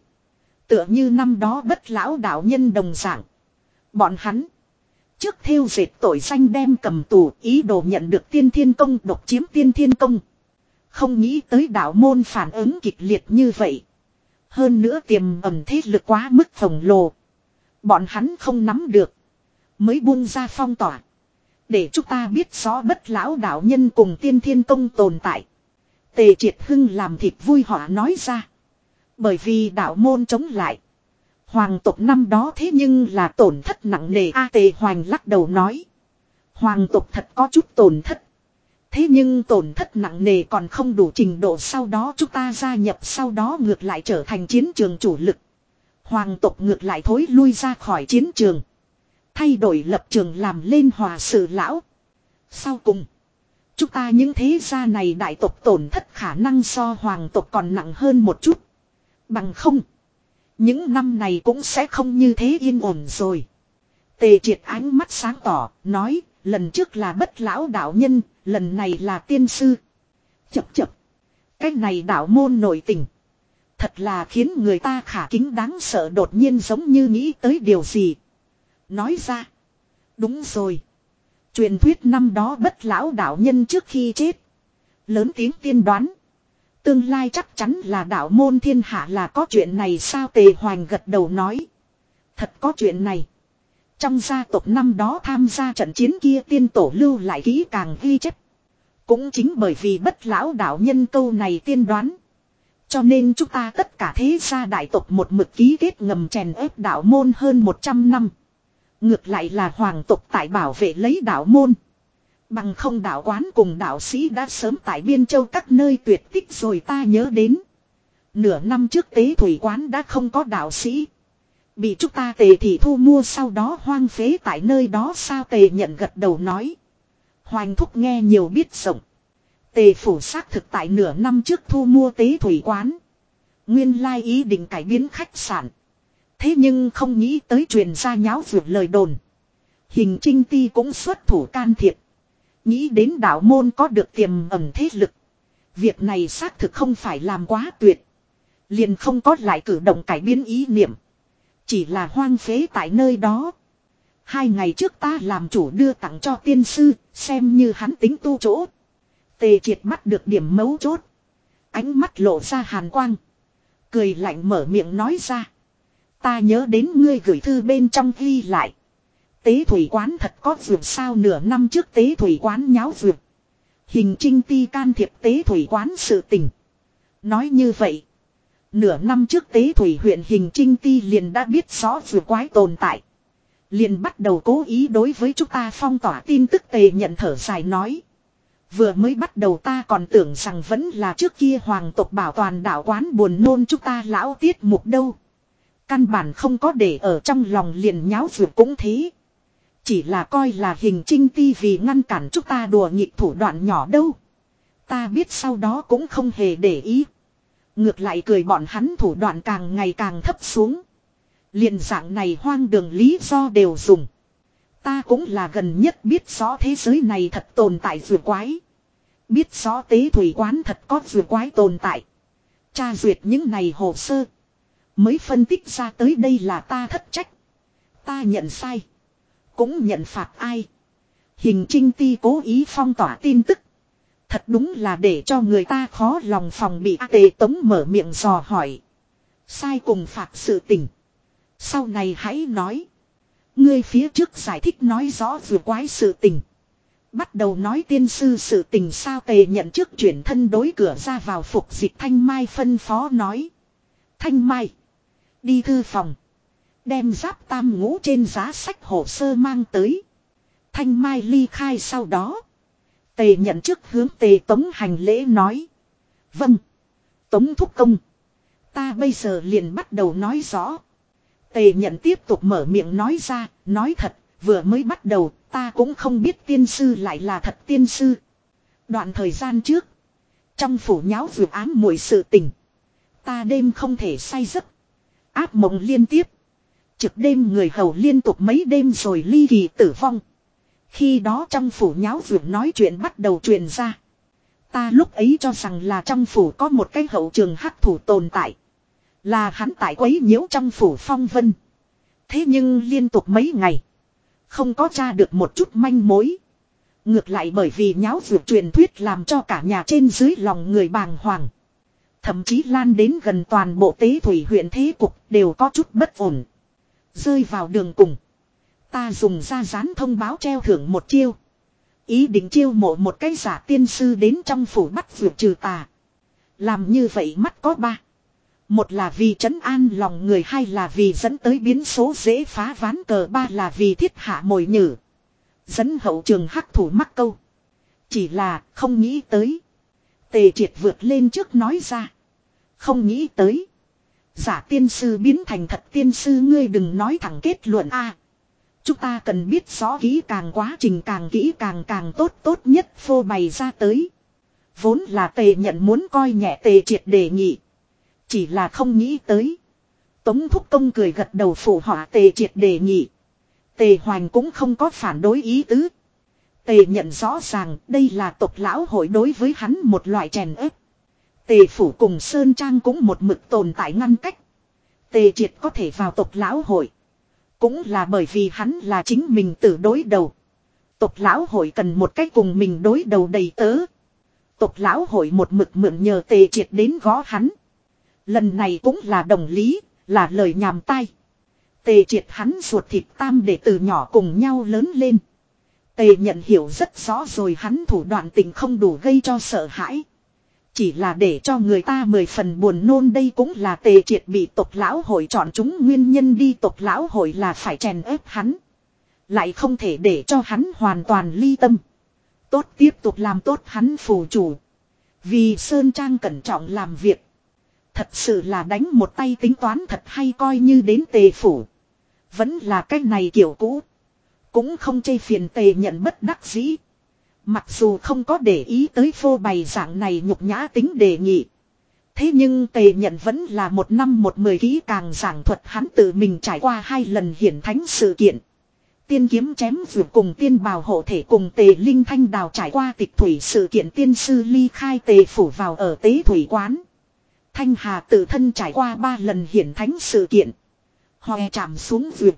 Tựa như năm đó bất lão đạo nhân đồng dạng. Bọn hắn. Trước theo dệt tội danh đem cầm tù ý đồ nhận được tiên thiên công độc chiếm tiên thiên công. Không nghĩ tới đạo môn phản ứng kịch liệt như vậy. Hơn nữa tiềm ẩn thế lực quá mức khổng lồ. Bọn hắn không nắm được. Mới buông ra phong tỏa. Để chúng ta biết rõ bất lão đạo nhân cùng tiên thiên công tồn tại. Tề triệt hưng làm thịt vui họ nói ra. Bởi vì đạo môn chống lại. Hoàng tộc năm đó thế nhưng là tổn thất nặng nề A tề hoành lắc đầu nói. Hoàng tộc thật có chút tổn thất. Thế nhưng tổn thất nặng nề còn không đủ trình độ sau đó chúng ta gia nhập sau đó ngược lại trở thành chiến trường chủ lực. Hoàng tộc ngược lại thối lui ra khỏi chiến trường. Thay đổi lập trường làm lên hòa sự lão. Sau cùng. Chúng ta những thế gia này đại tộc tổn thất khả năng so hoàng tộc còn nặng hơn một chút. Bằng không. Những năm này cũng sẽ không như thế yên ổn rồi. Tề triệt ánh mắt sáng tỏ, nói, lần trước là bất lão đạo nhân, lần này là tiên sư. Chập chập. Cái này đạo môn nổi tình. Thật là khiến người ta khả kính đáng sợ đột nhiên giống như nghĩ tới điều gì. Nói ra. Đúng rồi. Truyền thuyết năm đó bất lão đạo nhân trước khi chết. Lớn tiếng tiên đoán. Tương lai chắc chắn là đạo môn thiên hạ là có chuyện này sao tề hoành gật đầu nói. Thật có chuyện này. Trong gia tộc năm đó tham gia trận chiến kia tiên tổ lưu lại kỹ càng ghi chép. Cũng chính bởi vì bất lão đạo nhân câu này tiên đoán. Cho nên chúng ta tất cả thế gia đại tộc một mực ký kết ngầm chèn ép đạo môn hơn 100 năm. Ngược lại là hoàng tộc tại bảo vệ lấy đạo môn. Bằng không đạo quán cùng đạo sĩ đã sớm tại biên châu các nơi tuyệt tích rồi ta nhớ đến. Nửa năm trước tế thủy quán đã không có đạo sĩ. Bị chúng ta tề thị thu mua sau đó hoang phế tại nơi đó sao tề nhận gật đầu nói. Hoành thúc nghe nhiều biết rộng. Tề phủ xác thực tại nửa năm trước thu mua tế thủy quán. Nguyên lai ý định cải biến khách sạn. Thế nhưng không nghĩ tới truyền ra nháo vượt lời đồn. Hình trinh ti cũng xuất thủ can thiệp. Nghĩ đến đạo môn có được tiềm ẩn thế lực. Việc này xác thực không phải làm quá tuyệt. Liền không có lại cử động cải biến ý niệm. Chỉ là hoang phế tại nơi đó. Hai ngày trước ta làm chủ đưa tặng cho tiên sư, xem như hắn tính tu chỗ. Tề triệt mắt được điểm mấu chốt. Ánh mắt lộ ra hàn quang. Cười lạnh mở miệng nói ra. Ta nhớ đến ngươi gửi thư bên trong ghi lại. Tế thủy quán thật có vượt sao nửa năm trước tế thủy quán nháo vượt. Hình trinh ti can thiệp tế thủy quán sự tình. Nói như vậy. Nửa năm trước tế thủy huyện hình trinh ti liền đã biết rõ vừa quái tồn tại. Liền bắt đầu cố ý đối với chúng ta phong tỏa tin tức tề nhận thở dài nói. Vừa mới bắt đầu ta còn tưởng rằng vẫn là trước kia hoàng tộc bảo toàn đạo quán buồn nôn chúng ta lão tiết mục đâu. Căn bản không có để ở trong lòng liền nháo vượt cũng thế. Chỉ là coi là hình trinh ti vì ngăn cản chúng ta đùa nghịch thủ đoạn nhỏ đâu. Ta biết sau đó cũng không hề để ý. Ngược lại cười bọn hắn thủ đoạn càng ngày càng thấp xuống. liền dạng này hoang đường lý do đều dùng. Ta cũng là gần nhất biết rõ thế giới này thật tồn tại vừa quái. Biết rõ tế thủy quán thật có vừa quái tồn tại. Cha duyệt những này hồ sơ. Mới phân tích ra tới đây là ta thất trách. Ta nhận sai. Cũng nhận phạt ai. Hình trinh ti cố ý phong tỏa tin tức. Thật đúng là để cho người ta khó lòng phòng bị tề tống mở miệng dò hỏi. Sai cùng phạt sự tình. Sau này hãy nói. Ngươi phía trước giải thích nói rõ vừa quái sự tình. Bắt đầu nói tiên sư sự tình sao tề nhận trước chuyển thân đối cửa ra vào phục dịch Thanh Mai phân phó nói. Thanh Mai. Đi thư phòng. Đem giáp tam ngũ trên giá sách hồ sơ mang tới. Thanh Mai ly khai sau đó. Tề nhận trước hướng tề tống hành lễ nói. Vâng. Tống thúc công. Ta bây giờ liền bắt đầu nói rõ. Tề nhận tiếp tục mở miệng nói ra, nói thật, vừa mới bắt đầu, ta cũng không biết tiên sư lại là thật tiên sư. Đoạn thời gian trước, trong phủ nháo vượt ám mùi sự tình. Ta đêm không thể say giấc. Áp mộng liên tiếp. Trực đêm người hầu liên tục mấy đêm rồi ly kỳ tử vong. Khi đó trong phủ nháo vượt nói chuyện bắt đầu truyền ra. Ta lúc ấy cho rằng là trong phủ có một cái hậu trường hắc thủ tồn tại. Là hắn tại quấy nhiễu trong phủ phong vân. Thế nhưng liên tục mấy ngày. Không có tra được một chút manh mối. Ngược lại bởi vì nháo vượt truyền thuyết làm cho cả nhà trên dưới lòng người bàng hoàng. Thậm chí lan đến gần toàn bộ tế thủy huyện thế cục đều có chút bất ổn. Rơi vào đường cùng. Ta dùng ra rán thông báo treo thưởng một chiêu. Ý định chiêu mộ một cái giả tiên sư đến trong phủ bắt vượt trừ tà. Làm như vậy mắt có ba. Một là vì trấn an lòng người, hai là vì dẫn tới biến số dễ phá ván cờ, ba là vì thiết hạ mồi nhử. Dẫn hậu trường hắc thủ mắc câu. Chỉ là không nghĩ tới. Tề triệt vượt lên trước nói ra. Không nghĩ tới. Giả tiên sư biến thành thật tiên sư, ngươi đừng nói thẳng kết luận a chúng ta cần biết rõ kỹ càng quá trình càng kỹ càng càng tốt tốt nhất phô bày ra tới. Vốn là tề nhận muốn coi nhẹ tề triệt đề nghị. Chỉ là không nghĩ tới. Tống thúc công cười gật đầu phụ họa tề triệt đề nghị. Tề hoành cũng không có phản đối ý tứ. Tề nhận rõ ràng đây là tộc lão hội đối với hắn một loại chèn ép. Tề phủ cùng Sơn Trang cũng một mực tồn tại ngăn cách. Tề triệt có thể vào tộc lão hội. Cũng là bởi vì hắn là chính mình tự đối đầu. Tộc lão hội cần một cách cùng mình đối đầu đầy tớ. Tộc lão hội một mực mượn nhờ tề triệt đến gõ hắn. Lần này cũng là đồng lý, là lời nhàm tai. Tề triệt hắn ruột thịt tam để từ nhỏ cùng nhau lớn lên. Tề nhận hiểu rất rõ rồi hắn thủ đoạn tình không đủ gây cho sợ hãi. Chỉ là để cho người ta mười phần buồn nôn, đây cũng là tề triệt bị tộc lão hội chọn chúng nguyên nhân đi tộc lão hội là phải chèn ép hắn. Lại không thể để cho hắn hoàn toàn ly tâm. Tốt, tiếp tục làm tốt hắn phù chủ. Vì Sơn Trang cẩn trọng làm việc. Thật sự là đánh một tay tính toán thật hay coi như đến tề phủ. Vẫn là cái này kiểu cũ. Cũng không chê phiền tề nhận bất đắc dĩ. Mặc dù không có để ý tới phô bày dạng này nhục nhã tính đề nghị. Thế nhưng tề nhận vẫn là một năm một mười ký càng giảng thuật hắn tự mình trải qua hai lần hiển thánh sự kiện. Tiên kiếm chém vượt cùng tiên bào hộ thể cùng tề linh thanh đào trải qua tịch thủy sự kiện tiên sư ly khai tề phủ vào ở tế thủy quán. Thanh Hà tự thân trải qua ba lần hiển thánh sự kiện. Hòe chạm xuống vượt.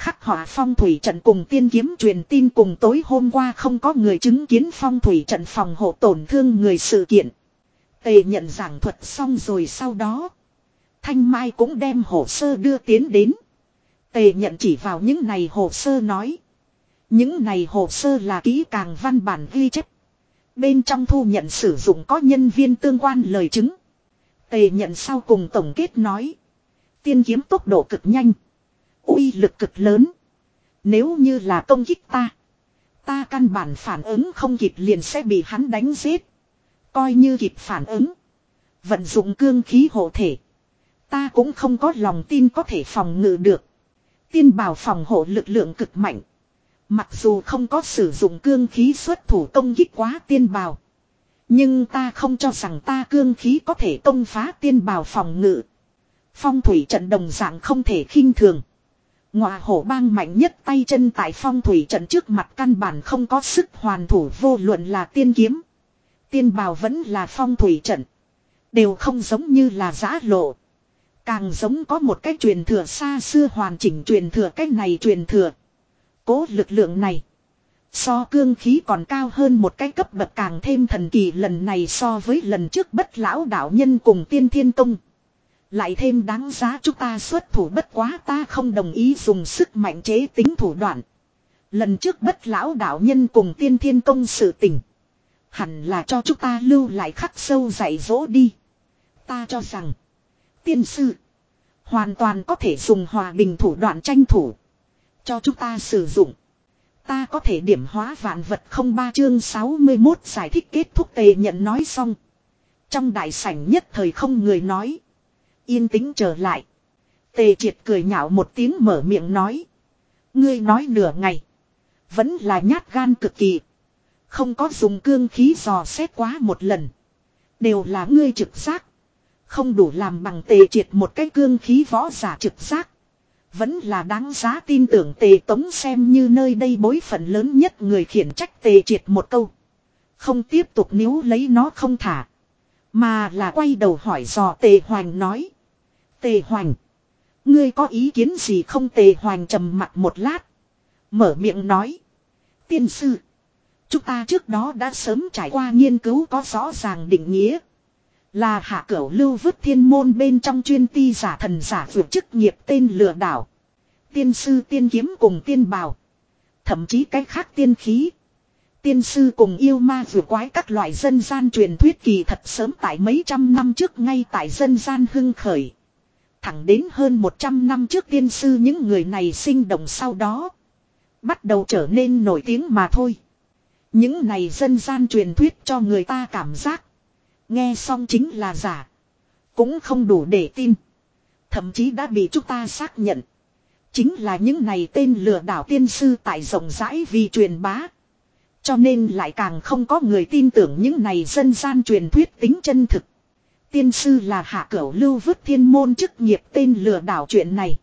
Khắc họa phong thủy trận cùng tiên kiếm truyền tin cùng tối hôm qua không có người chứng kiến phong thủy trận phòng hộ tổn thương người sự kiện. Tề nhận giảng thuật xong rồi sau đó. Thanh Mai cũng đem hồ sơ đưa tiến đến. Tề nhận chỉ vào những này hồ sơ nói. Những này hồ sơ là kỹ càng văn bản ghi chép. Bên trong thu nhận sử dụng có nhân viên tương quan lời chứng. Tề nhận sau cùng tổng kết nói. Tiên kiếm tốc độ cực nhanh uy lực cực lớn. Nếu như là công kích ta. Ta căn bản phản ứng không kịp liền sẽ bị hắn đánh giết. Coi như kịp phản ứng. Vận dụng cương khí hộ thể. Ta cũng không có lòng tin có thể phòng ngự được. Tiên bảo phòng hộ lực lượng cực mạnh. Mặc dù không có sử dụng cương khí xuất thủ công kích quá tiên bào. Nhưng ta không cho rằng ta cương khí có thể công phá tiên bào phòng ngự. Phong thủy trận đồng dạng không thể khinh thường. Ngọa hổ bang mạnh nhất tay chân tại phong thủy trận trước mặt căn bản không có sức hoàn thủ, vô luận là tiên kiếm. Tiên bào vẫn là phong thủy trận. Đều không giống như là giã lộ. Càng giống có một cái truyền thừa xa xưa hoàn chỉnh truyền thừa, cái này truyền thừa. Cố lực lượng này. So cương khí còn cao hơn một cái cấp bậc, càng thêm thần kỳ, lần này so với lần trước bất lão đạo nhân cùng tiên thiên tông lại thêm đáng giá chúng ta xuất thủ bất quá ta không đồng ý dùng sức mạnh chế tính thủ đoạn. Lần trước bất lão đạo nhân cùng tiên thiên công sự tình. Hẳn là cho chúng ta lưu lại khắc sâu dạy dỗ đi. Ta cho rằng. Tiên sư. Hoàn toàn có thể dùng hòa bình thủ đoạn tranh thủ. Cho chúng ta sử dụng. Ta có thể điểm hóa vạn vật không ba chương 61 giải thích kết thúc tề nhận nói xong. Trong đại sảnh nhất thời không người nói. Yên tĩnh trở lại. Tề triệt cười nhạo một tiếng mở miệng nói. Ngươi nói nửa ngày. Vẫn là nhát gan cực kỳ. Không có dùng cương khí dò xét quá một lần. Đều là ngươi trực giác. Không đủ làm bằng tề triệt một cái cương khí võ giả trực giác. Vẫn là đáng giá tin tưởng tề tống xem như nơi đây bối phận lớn nhất người khiển trách tề triệt một câu. Không tiếp tục níu lấy nó không thả. Mà là quay đầu hỏi dò tề hoành nói. Tề hoành. Ngươi có ý kiến gì không tề hoành trầm mặt một lát. Mở miệng nói. Tiên sư. Chúng ta trước đó đã sớm trải qua nghiên cứu có rõ ràng định nghĩa. Là hạ cửu lưu vứt thiên môn bên trong chuyên ti giả thần giả vượt chức nghiệp tên lừa đảo. Tiên sư tiên kiếm cùng tiên bào. Thậm chí cách khác tiên khí. Tiên sư cùng yêu ma vừa quái các loại dân gian truyền thuyết kỳ thật sớm tại mấy trăm năm trước ngay tại dân gian hưng khởi. Thẳng đến hơn 100 năm trước tiên sư những người này sinh động sau đó. Bắt đầu trở nên nổi tiếng mà thôi. Những này dân gian truyền thuyết cho người ta cảm giác. Nghe xong chính là giả. Cũng không đủ để tin. Thậm chí đã bị chúng ta xác nhận. Chính là những này tên lừa đảo tiên sư tại rộng rãi vì truyền bá. Cho nên lại càng không có người tin tưởng những này dân gian truyền thuyết tính chân thực. Tiên sư là hạ cửu lưu vứt thiên môn chức nghiệp tên lừa đảo chuyện này.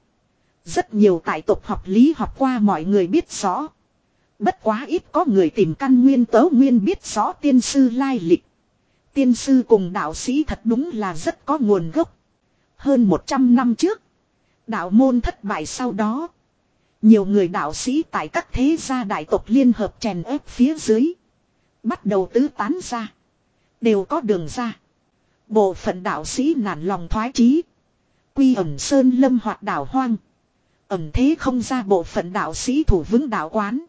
Rất nhiều tại tục học lý học qua mọi người biết rõ. Bất quá ít có người tìm căn nguyên tớ nguyên biết rõ tiên sư lai lịch. Tiên sư cùng đạo sĩ thật đúng là rất có nguồn gốc. Hơn 100 năm trước. Đạo môn thất bại sau đó. Nhiều người đạo sĩ tại các thế gia đại tộc liên hợp chèn ép phía dưới. Bắt đầu tứ tán ra. Đều có đường ra. Bộ phận đạo sĩ nản lòng thoái chí. Quy ẩn sơn lâm hoạt đảo hoang. Ẩm thế không ra bộ phận đạo sĩ thủ vững đạo quán.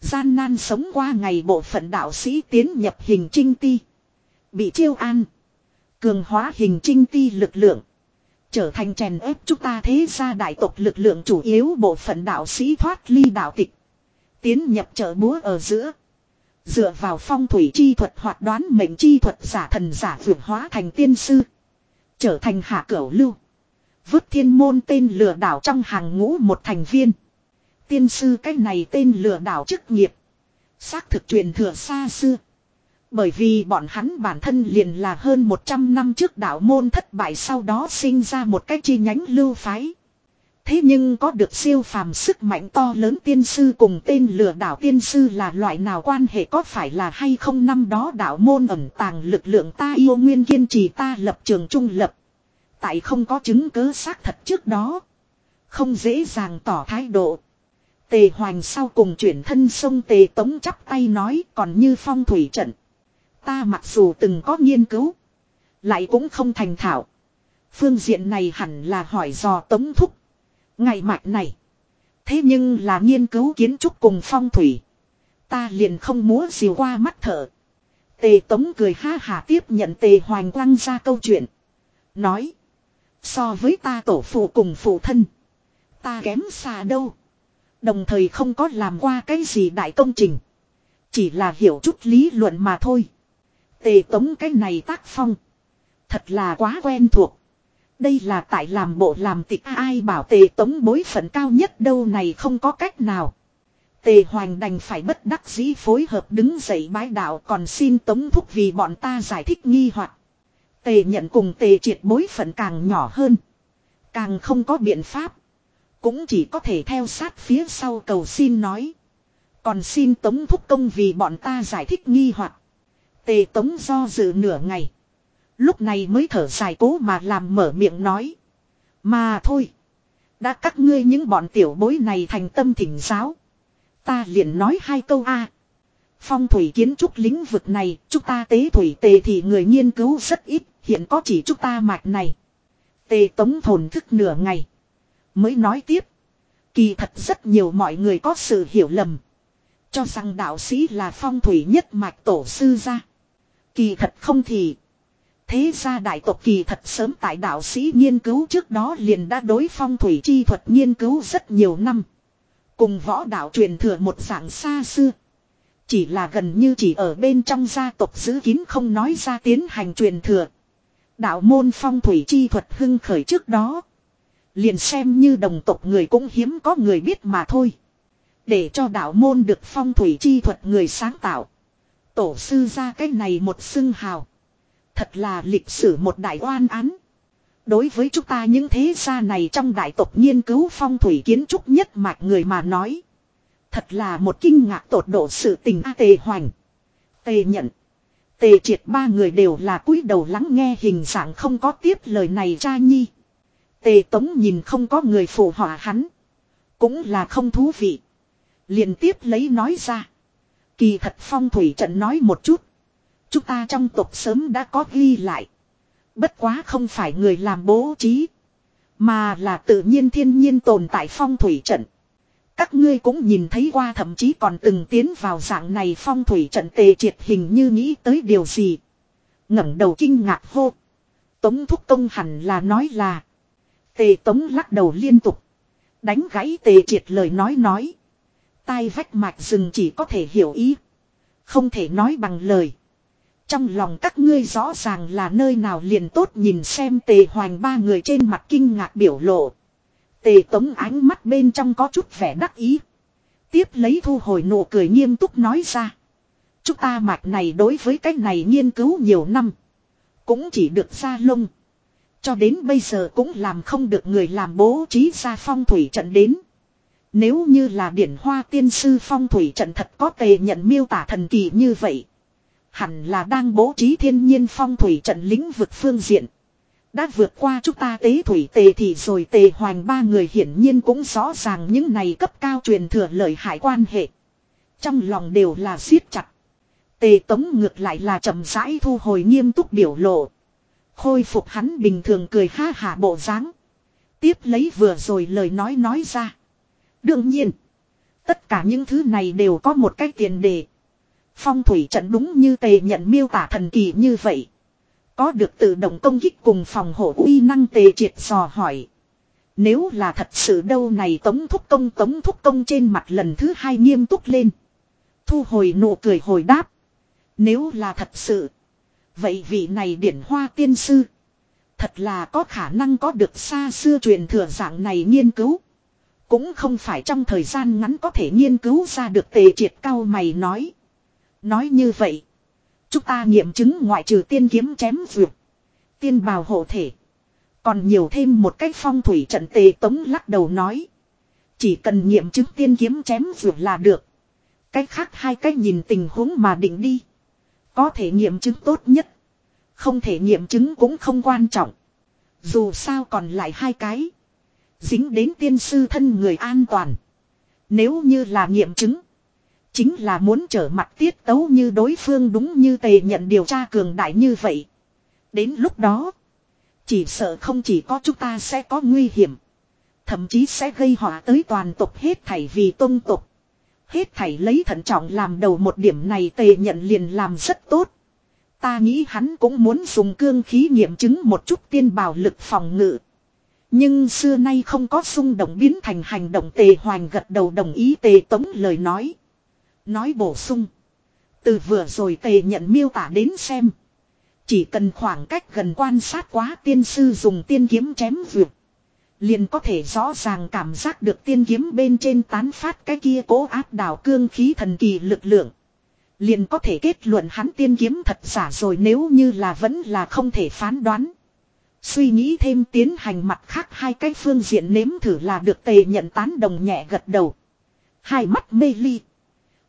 Gian nan sống qua ngày bộ phận đạo sĩ tiến nhập hình trinh ti. Bị chiêu an. Cường hóa hình trinh ti lực lượng. Trở thành chèn ép chúng ta thế gia đại tộc lực lượng chủ yếu bộ phận đạo sĩ thoát ly đạo tịch. Tiến nhập chợ búa ở giữa. Dựa vào phong thủy chi thuật hoạt đoán mệnh chi thuật giả thần giả vượt hóa thành tiên sư. Trở thành hạ cửu lưu. Vứt thiên môn tên lừa đảo trong hàng ngũ một thành viên. Tiên sư cách này tên lừa đảo chức nghiệp. Xác thực truyền thừa xa xưa. Bởi vì bọn hắn bản thân liền là hơn 100 năm trước đạo môn thất bại sau đó sinh ra một cái chi nhánh lưu phái. Thế nhưng có được siêu phàm sức mạnh to lớn tiên sư cùng tên lừa đảo tiên sư là loại nào quan hệ có phải là hay không năm đó đạo môn ẩn tàng lực lượng ta yêu nguyên kiên trì ta lập trường trung lập. Tại không có chứng cứ xác thật trước đó. Không dễ dàng tỏ thái độ. Tề hoành sau cùng chuyển thân sông tề tống chắp tay nói, còn như phong thủy trận. Ta mặc dù từng có nghiên cứu. Lại cũng không thành thạo. Phương diện này hẳn là hỏi dò tống thúc. Ngày mạch này. Thế nhưng là nghiên cứu kiến trúc cùng phong thủy. Ta liền không múa diều qua mắt thở. Tề tống cười ha hà tiếp nhận tề hoành quăng ra câu chuyện. Nói. So với ta tổ phụ cùng phụ thân. Ta kém xa đâu. Đồng thời không có làm qua cái gì đại công trình. Chỉ là hiểu chút lý luận mà thôi. Tề tống cái này tác phong. Thật là quá quen thuộc. Đây là tại làm bộ làm tịch ai bảo tề tống bối phận cao nhất đâu này không có cách nào. Tề hoành đành phải bất đắc dĩ phối hợp đứng dậy bái đạo còn xin tống thúc vì bọn ta giải thích nghi hoặc Tề nhận cùng tề triệt bối phận càng nhỏ hơn. Càng không có biện pháp. Cũng chỉ có thể theo sát phía sau cầu xin nói. Còn xin tống thúc công vì bọn ta giải thích nghi hoặc Tề tống do dự nửa ngày. Lúc này mới thở dài cố mà làm mở miệng nói. Mà thôi. Đã các ngươi những bọn tiểu bối này thành tâm thỉnh giáo. Ta liền nói hai câu a. Phong thủy kiến trúc lĩnh vực này, chúng ta tế thủy tề thì người nghiên cứu rất ít, hiện có chỉ chúng ta mạch này. Tề tống thồn thức nửa ngày. Mới nói tiếp. Kỳ thật rất nhiều mọi người có sự hiểu lầm. Cho rằng đạo sĩ là phong thủy nhất mạch tổ sư ra. Kỳ thật không thì. Thế ra đại tộc kỳ thật sớm tại đạo sĩ nghiên cứu trước đó liền đã đối phong thủy chi thuật nghiên cứu rất nhiều năm. Cùng võ đạo truyền thừa một dạng xa xưa. Chỉ là gần như chỉ ở bên trong gia tộc giữ kín không nói ra tiến hành truyền thừa. Đạo môn phong thủy chi thuật hưng khởi trước đó. Liền xem như đồng tộc người cũng hiếm có người biết mà thôi. Để cho đạo môn được phong thủy chi thuật người sáng tạo. Tổ sư ra cái này một xưng hào. Thật là lịch sử một đại oan án. Đối với chúng ta những thế gia này trong đại tộc nghiên cứu phong thủy kiến trúc nhất mạch người mà nói. Thật là một kinh ngạc tột độ sự tình A tề hoành. Tề nhận. Tề triệt ba người đều là cúi đầu lắng nghe hình dạng không có tiếp lời này cha nhi. Tề tống nhìn không có người phù họa hắn. Cũng là không thú vị. liền tiếp lấy nói ra. Kỳ thật phong thủy trận nói một chút. Chúng ta trong tộc sớm đã có ghi lại. Bất quá không phải người làm bố trí. Mà là tự nhiên thiên nhiên tồn tại phong thủy trận. Các ngươi cũng nhìn thấy qua, thậm chí còn từng tiến vào dạng này phong thủy trận tề triệt hình như nghĩ tới điều gì. ngẩng đầu kinh ngạc hô. Tống thúc công hẳn là nói là. Tề tống lắc đầu liên tục. Đánh gãy tề triệt lời nói nói. Tai vách mạch rừng chỉ có thể hiểu ý. Không thể nói bằng lời. Trong lòng các ngươi rõ ràng là nơi nào liền tốt nhìn xem tề hoành ba người trên mặt kinh ngạc biểu lộ. Tề tống ánh mắt bên trong có chút vẻ đắc ý. Tiếp lấy thu hồi nụ cười nghiêm túc nói ra. Chúng ta mạch này đối với cái này nghiên cứu nhiều năm. Cũng chỉ được ra lông. Cho đến bây giờ cũng làm không được người làm bố trí ra phong thủy trận đến. Nếu như là điển hoa tiên sư phong thủy trận thật có tề nhận miêu tả thần kỳ như vậy. Hẳn là đang bố trí thiên nhiên phong thủy trận lĩnh vực phương diện. Đã vượt qua chúng ta tế thủy tề thì rồi tề hoành ba người hiển nhiên cũng rõ ràng những này cấp cao truyền thừa lợi hại quan hệ. Trong lòng đều là siết chặt. Tề tống ngược lại là chậm rãi thu hồi nghiêm túc biểu lộ. Khôi phục hắn bình thường cười ha hà bộ dáng. Tiếp lấy vừa rồi lời nói nói ra. Đương nhiên. Tất cả những thứ này đều có một cái tiền đề. Phong thủy trận đúng như tề nhận miêu tả thần kỳ như vậy. Có được tự động công kích cùng phòng hộ uy năng tề triệt dò hỏi. Nếu là thật sự đâu này tống thúc công, tống thúc công trên mặt lần thứ hai nghiêm túc lên. Thu hồi nụ cười hồi đáp. Nếu là thật sự. Vậy vị này điển hoa tiên sư. Thật là có khả năng có được xa xưa truyền thừa dạng này nghiên cứu. Cũng không phải trong thời gian ngắn có thể nghiên cứu ra được tề triệt cao mày nói. Nói như vậy. Chúng ta nghiệm chứng ngoại trừ tiên kiếm chém vượt. Tiên bào hộ thể. Còn nhiều thêm một cách phong thủy trận tề tống lắc đầu nói. Chỉ cần nghiệm chứng tiên kiếm chém vượt là được. Cách khác hai cách nhìn tình huống mà định đi. Có thể nghiệm chứng tốt nhất. Không thể nghiệm chứng cũng không quan trọng. Dù sao còn lại hai cái. Dính đến tiên sư thân người an toàn. Nếu như là nghiệm chứng. Chính là muốn trở mặt tiết tấu như đối phương đúng như tề nhận điều tra cường đại như vậy. Đến lúc đó. Chỉ sợ không chỉ có chúng ta sẽ có nguy hiểm. Thậm chí sẽ gây họa tới toàn tộc hết thảy vì tôn tộc. Hết thảy lấy thận trọng làm đầu một điểm này tề nhận liền làm rất tốt. Ta nghĩ hắn cũng muốn dùng cương khí nghiệm chứng một chút tiên bào lực phòng ngự. Nhưng xưa nay không có xung động biến thành hành động tề hoành gật đầu đồng ý tề tống lời nói. Nói bổ sung. Từ vừa rồi tề nhận miêu tả đến xem. Chỉ cần khoảng cách gần quan sát quá tiên sư dùng tiên kiếm chém vượt. Liền có thể rõ ràng cảm giác được tiên kiếm bên trên tán phát cái kia cố áp đảo cương khí thần kỳ lực lượng. Liền có thể kết luận hắn tiên kiếm thật giả rồi nếu như là vẫn là không thể phán đoán. Suy nghĩ thêm tiến hành mặt khác hai cái phương diện nếm thử là được tề nhận tán đồng nhẹ gật đầu. Hai mắt mê ly.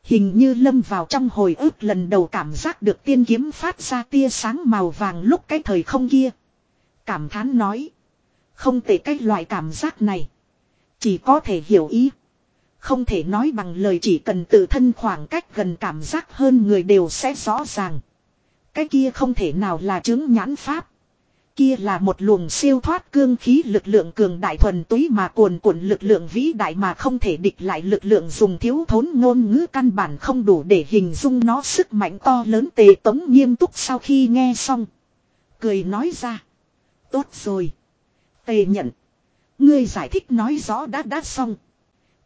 Hình như lâm vào trong hồi ức lần đầu cảm giác được tiên kiếm phát ra tia sáng màu vàng lúc cái thời không kia. Cảm thán nói. Không thể cái loại cảm giác này. Chỉ có thể hiểu ý. Không thể nói bằng lời chỉ cần tự thân khoảng cách gần cảm giác hơn người đều sẽ rõ ràng. Cái kia không thể nào là chứng nhãn pháp. Kia là một luồng siêu thoát cương khí lực lượng cường đại thuần túy mà cuồn cuộn lực lượng vĩ đại mà không thể địch lại lực lượng dùng thiếu thốn ngôn ngữ căn bản không đủ để hình dung nó sức mạnh to lớn tề tống nghiêm túc sau khi nghe xong. Cười nói ra. Tốt rồi. Tề nhận. Ngươi giải thích nói rõ đã đã xong.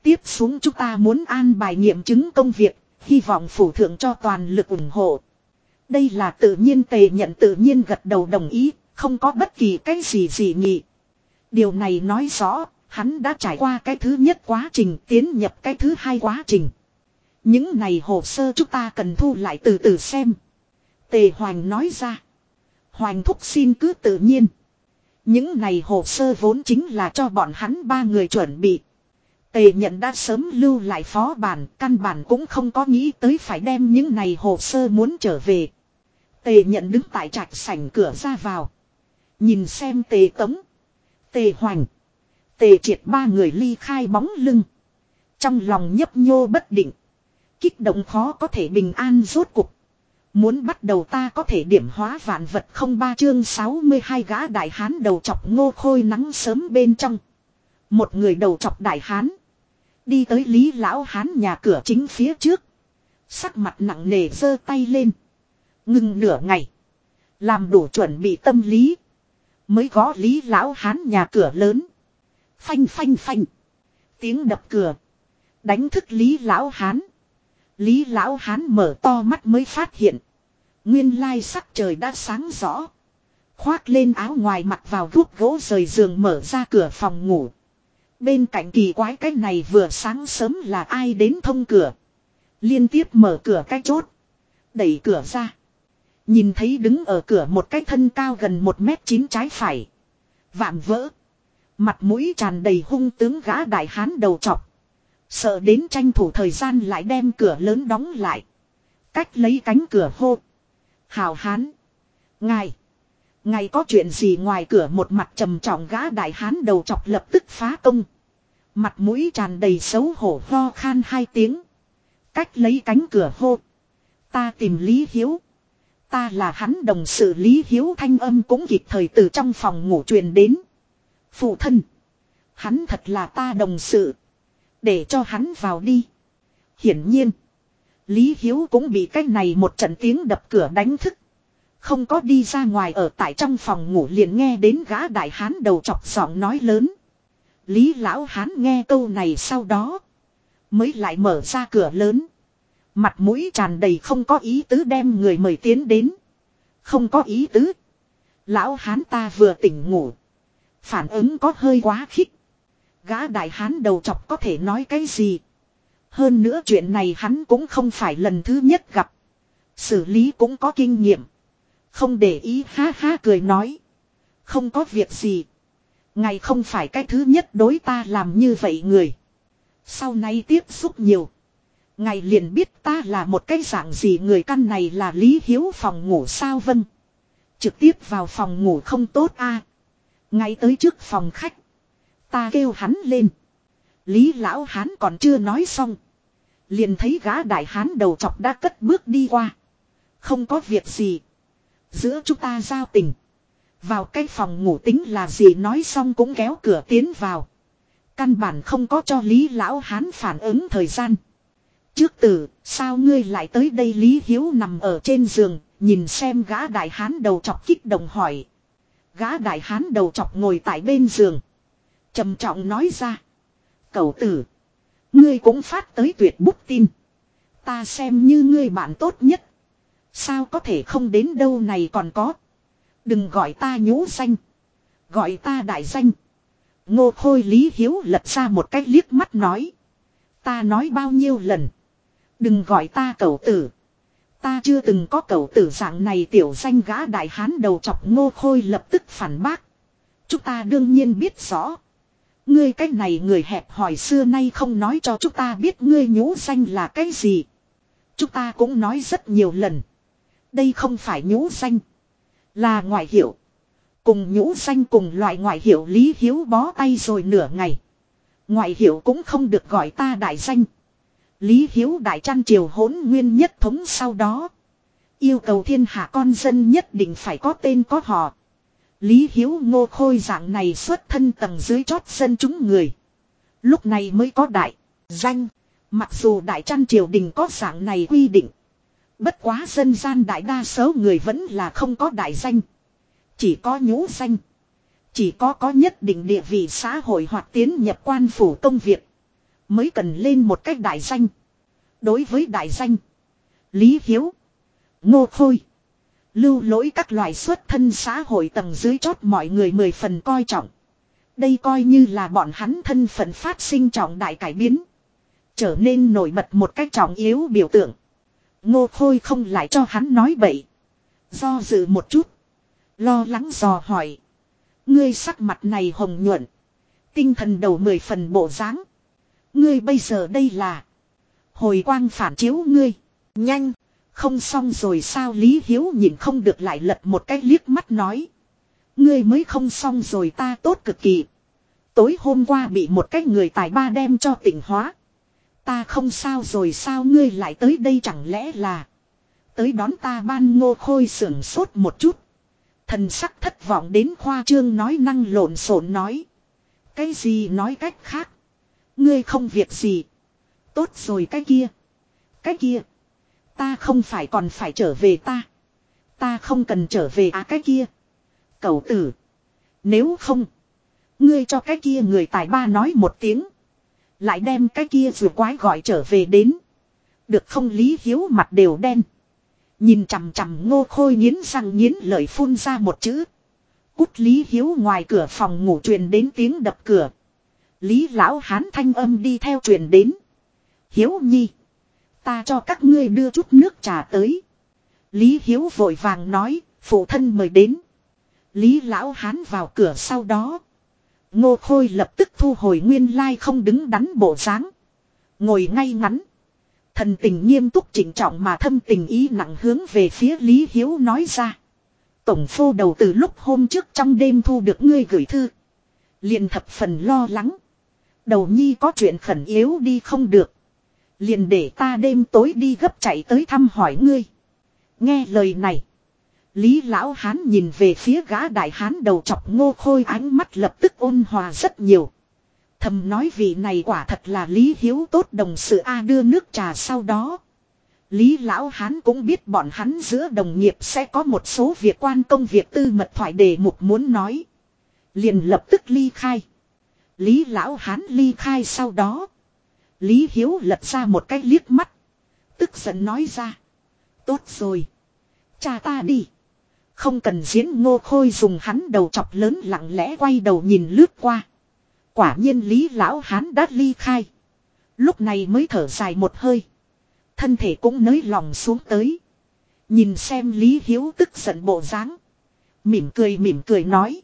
Tiếp xuống chúng ta muốn an bài nghiệm chứng công việc, hy vọng phủ thượng cho toàn lực ủng hộ. Đây là tự nhiên tề nhận tự nhiên gật đầu đồng ý, không có bất kỳ cái gì gì nghị. Điều này nói rõ, hắn đã trải qua cái thứ nhất quá trình tiến nhập cái thứ hai quá trình. Những này hồ sơ chúng ta cần thu lại từ từ xem. Tề Hoành nói ra. Hoành thúc xin cứ tự nhiên. Những này hồ sơ vốn chính là cho bọn hắn ba người chuẩn bị. Tề nhận đã sớm lưu lại phó bản, căn bản cũng không có nghĩ tới phải đem những này hồ sơ muốn trở về. Tề nhận đứng tại trạch sảnh cửa ra vào. Nhìn xem tề tống. Tề hoành. Tề triệt ba người ly khai bóng lưng. Trong lòng nhấp nhô bất định. Kích động khó có thể bình an rốt cục. Muốn bắt đầu ta có thể điểm hóa vạn vật không ba chương 62 gã đại hán đầu chọc ngô khôi nắng sớm bên trong. Một người đầu chọc đại hán. Đi tới lý lão hán nhà cửa chính phía trước. Sắc mặt nặng nề giơ tay lên. Ngừng nửa ngày. Làm đủ chuẩn bị tâm lý. Mới gõ lý lão hán nhà cửa lớn. Phanh phanh phanh. Tiếng đập cửa. Đánh thức lý lão hán. Lý lão hán mở to mắt mới phát hiện. Nguyên lai sắc trời đã sáng rõ. Khoác lên áo ngoài mặt vào guốc gỗ rời giường mở ra cửa phòng ngủ. Bên cạnh kỳ quái cái này vừa sáng sớm là ai đến thông cửa. Liên tiếp mở cửa cái chốt. Đẩy cửa ra. Nhìn thấy đứng ở cửa một cái thân cao gần một mét chín trái phải. Vạm vỡ. Mặt mũi tràn đầy hung tướng gã đại hán đầu chọc. Sợ đến tranh thủ thời gian lại đem cửa lớn đóng lại. Cách lấy cánh cửa hô. Hào hán. Ngài. Ngài có chuyện gì ngoài cửa một mặt trầm trọng gã đại hán đầu chọc lập tức phá công. Mặt mũi tràn đầy xấu hổ ho khan hai tiếng. Cách lấy cánh cửa hô. Ta tìm Lý Hiếu. Ta là hắn đồng sự Lý Hiếu thanh âm cũng kịp thời từ trong phòng ngủ truyền đến. Phụ thân. Hắn thật là ta đồng sự. Để cho hắn vào đi. Hiển nhiên. Lý Hiếu cũng bị cái này một trận tiếng đập cửa đánh thức. Không có đi ra ngoài ở tại trong phòng ngủ liền nghe đến gã đại hán đầu chọc giọng nói lớn. Lý lão hán nghe câu này sau đó. Mới lại mở ra cửa lớn. Mặt mũi tràn đầy không có ý tứ đem người mời tiến đến. Không có ý tứ. Lão hán ta vừa tỉnh ngủ. Phản ứng có hơi quá khích. Gã đại hán đầu chọc có thể nói cái gì. Hơn nữa chuyện này hắn cũng không phải lần thứ nhất gặp. Xử lý cũng có kinh nghiệm. Không để ý, ha ha cười nói. Không có việc gì. Ngày không phải cái thứ nhất đối ta làm như vậy người. Sau này tiếp xúc nhiều. Ngài liền biết ta là một cái dạng gì người căn này là Lý Hiếu phòng ngủ sao vâng. Trực tiếp vào phòng ngủ không tốt a Ngay tới trước phòng khách. Ta kêu hắn lên. Lý lão hán còn chưa nói xong. Liền thấy gã đại hán đầu chọc đã cất bước đi qua. Không có việc gì. Giữa chúng ta giao tình. Vào cái phòng ngủ tính là gì nói xong cũng kéo cửa tiến vào. Căn bản không có cho Lý Lão Hán phản ứng thời gian. Trước tử, sao ngươi lại tới đây Lý Hiếu nằm ở trên giường, nhìn xem gã đại hán đầu chọc kích động hỏi. Gã đại hán đầu chọc ngồi tại bên giường. trầm trọng nói ra. cậu tử. Ngươi cũng phát tới tuyệt bút tin. Ta xem như ngươi bạn tốt nhất. Sao có thể không đến đâu này còn có. Đừng gọi ta nhũ danh. Gọi ta đại danh. Ngô Khôi Lý Hiếu lật ra một cách liếc mắt nói. Ta nói bao nhiêu lần. Đừng gọi ta cậu tử. Ta chưa từng có cậu tử dạng này tiểu danh gã đại hán đầu chọc Ngô Khôi lập tức phản bác. Chúng ta đương nhiên biết rõ. Ngươi cách này người hẹp hỏi xưa nay không nói cho chúng ta biết ngươi nhũ danh là cái gì. Chúng ta cũng nói rất nhiều lần. Đây không phải nhũ danh. Là ngoại hiệu. Cùng nhũ danh cùng loại ngoại hiệu Lý Hiếu bó tay rồi nửa ngày. Ngoại hiệu cũng không được gọi ta đại danh. Lý Hiếu đại trăn triều hỗn nguyên nhất thống sau đó. Yêu cầu thiên hạ con dân nhất định phải có tên có họ. Lý Hiếu ngô khôi dạng này xuất thân tầng dưới chót dân chúng người. Lúc này mới có đại, danh. Mặc dù đại trăn triều đình có dạng này quy định. Bất quá dân gian đại đa số người vẫn là không có đại danh. Chỉ có nhũ danh. Chỉ có có nhất định địa vị xã hội hoặc tiến nhập quan phủ công việc. Mới cần lên một cách đại danh. Đối với đại danh. Lý Hiếu. Ngô Khôi. Lưu lỗi các loại xuất thân xã hội tầng dưới chót mọi người mười phần coi trọng. Đây coi như là bọn hắn thân phận phát sinh trọng đại cải biến. Trở nên nổi bật một cách trọng yếu biểu tượng. Ngô Khôi không lại cho hắn nói bậy. Do dự một chút. Lo lắng dò hỏi. Ngươi sắc mặt này hồng nhuận. Tinh thần đầu mười phần bộ dáng. Ngươi bây giờ đây là. Hồi quang phản chiếu ngươi. Nhanh. Không xong rồi sao Lý Hiếu nhìn không được lại lật một cái liếc mắt nói. Ngươi mới không xong rồi ta tốt cực kỳ. Tối hôm qua bị một cái người tài ba đem cho tỉnh hóa. Ta không sao rồi sao ngươi lại tới đây chẳng lẽ là. Tới đón ta ban ngô khôi sưởng sốt một chút. Thần sắc thất vọng đến khoa trương nói năng lộn xộn nói. Cái gì nói cách khác. Ngươi không việc gì. Tốt rồi cái kia. Cái kia. Ta không phải còn phải trở về ta. Ta không cần trở về à cái kia. cậu tử. Nếu không. Ngươi cho cái kia người tài ba nói một tiếng. Lại đem cái kia vừa quái gọi trở về đến. Được không lý hiếu mặt đều đen. Nhìn chằm chằm ngô khôi nghiến răng nghiến lợi phun ra một chữ. Cút lý hiếu ngoài cửa phòng ngủ truyền đến tiếng đập cửa. Lý lão hán thanh âm đi theo truyền đến. Hiếu nhi. Ta cho các ngươi đưa chút nước trà tới. Lý hiếu vội vàng nói, phụ thân mời đến. Lý lão hán vào cửa sau đó. Ngô Khôi lập tức thu hồi nguyên lai không đứng đắn bộ dáng, Ngồi ngay ngắn. Thần tình nghiêm túc chỉnh trọng mà thâm tình ý nặng hướng về phía Lý Hiếu nói ra. Tổng phô đầu từ lúc hôm trước trong đêm thu được ngươi gửi thư. liền thập phần lo lắng. Đầu nhi có chuyện khẩn yếu đi không được. Liền để ta đêm tối đi gấp chạy tới thăm hỏi ngươi. Nghe lời này. Lý lão hán nhìn về phía gã đại hán đầu chọc ngô khôi ánh mắt lập tức ôn hòa rất nhiều. Thầm nói vị này quả thật là Lý Hiếu tốt đồng sự A đưa nước trà sau đó. Lý lão hán cũng biết bọn hắn giữa đồng nghiệp sẽ có một số việc quan công việc tư mật thoại đề mục muốn nói. Liền lập tức ly khai. Lý lão hán ly khai sau đó. Lý Hiếu lật ra một cái liếc mắt. Tức giận nói ra. Tốt rồi. Cha ta đi. Không cần diễn ngô khôi dùng hắn đầu chọc lớn lặng lẽ quay đầu nhìn lướt qua. Quả nhiên Lý Lão Hán đã ly khai. Lúc này mới thở dài một hơi. Thân thể cũng nới lòng xuống tới. Nhìn xem Lý Hiếu tức giận bộ dáng, Mỉm cười mỉm cười nói.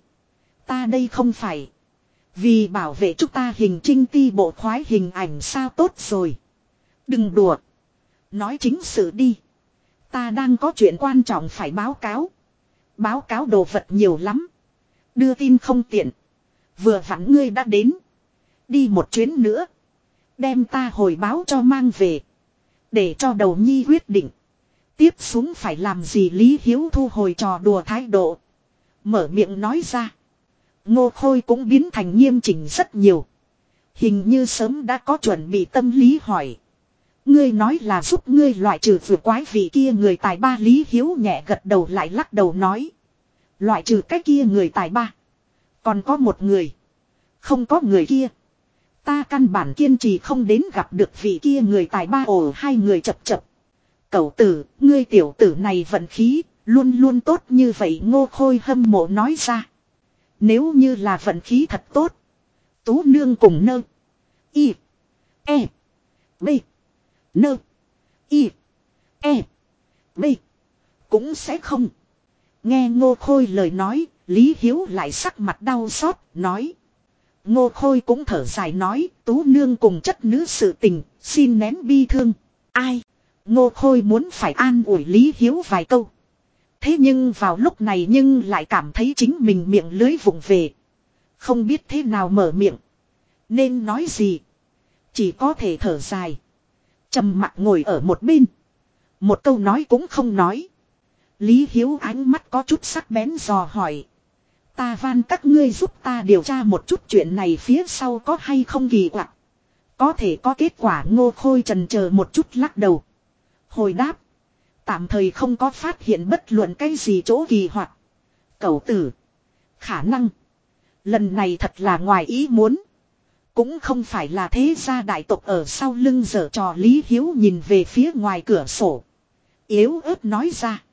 Ta đây không phải. Vì bảo vệ chúng ta hình trinh ti bộ khoái hình ảnh sao tốt rồi. Đừng đùa. Nói chính sự đi. Ta đang có chuyện quan trọng phải báo cáo. Báo cáo đồ vật nhiều lắm. Đưa tin không tiện. Vừa vặn ngươi đã đến. Đi một chuyến nữa. Đem ta hồi báo cho mang về. Để cho đầu nhi quyết định. Tiếp xuống phải làm gì Lý Hiếu thu hồi trò đùa thái độ. Mở miệng nói ra. Ngô Khôi cũng biến thành nghiêm chỉnh rất nhiều. Hình như sớm đã có chuẩn bị tâm lý hỏi. Ngươi nói là giúp ngươi loại trừ vừa quái vị kia người tài ba Lý Hiếu nhẹ gật đầu lại lắc đầu nói. Loại trừ cái kia người tài ba. Còn có một người. Không có người kia. Ta căn bản kiên trì không đến gặp được vị kia người tài ba ổ hai người chập chập. Cậu tử, ngươi tiểu tử này vận khí, luôn luôn tốt như vậy ngô khôi hâm mộ nói ra. Nếu như là vận khí thật tốt. Tú nương cùng nơ. Y. E. B. Nơ. Y. E. B. Cũng sẽ không. Nghe ngô khôi lời nói, Lý Hiếu lại sắc mặt đau xót, nói. Ngô khôi cũng thở dài nói, tú nương cùng chất nữ sự tình, xin nén bi thương. Ai? Ngô Khôi muốn phải an ủi Lý Hiếu vài câu. Thế nhưng vào lúc này nhưng lại cảm thấy chính mình miệng lưới vụng về. Không biết thế nào mở miệng. Nên nói gì. Chỉ có thể thở dài. trầm mặt ngồi ở một bên. Một câu nói cũng không nói. Lý Hiếu ánh mắt có chút sắc bén dò hỏi. Ta van các ngươi giúp ta điều tra một chút chuyện này phía sau có hay không kỳ quặc. Có thể có kết quả ngô khôi trần chờ một chút lắc đầu. Hồi đáp. Tạm thời không có phát hiện bất luận cái gì chỗ kỳ hoặc. Cầu tử. Khả năng. Lần này thật là ngoài ý muốn. Cũng không phải là thế gia đại tộc ở sau lưng dở trò Lý Hiếu nhìn về phía ngoài cửa sổ. Yếu ớt nói ra.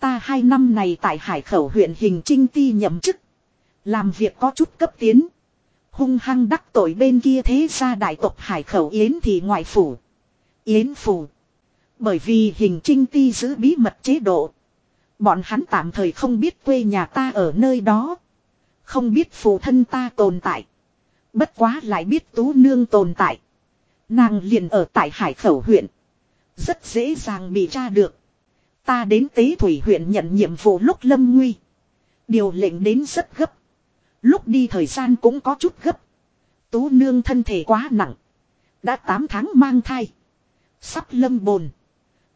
Ta hai năm này tại hải khẩu huyện hình trinh ti nhậm chức. Làm việc có chút cấp tiến. Hung hăng đắc tội bên kia thế gia đại tộc hải khẩu Yến thì ngoại phủ. Yến phủ. Bởi vì hình trinh ti giữ bí mật chế độ. Bọn hắn tạm thời không biết quê nhà ta ở nơi đó. Không biết phụ thân ta tồn tại. Bất quá lại biết tú nương tồn tại. Nàng liền ở tại hải khẩu huyện. Rất dễ dàng bị tra được. Ta đến tế thủy huyện nhận nhiệm vụ lúc lâm nguy. Điều lệnh đến rất gấp. Lúc đi thời gian cũng có chút gấp. Tú nương thân thể quá nặng. Đã 8 tháng mang thai. Sắp lâm bồn.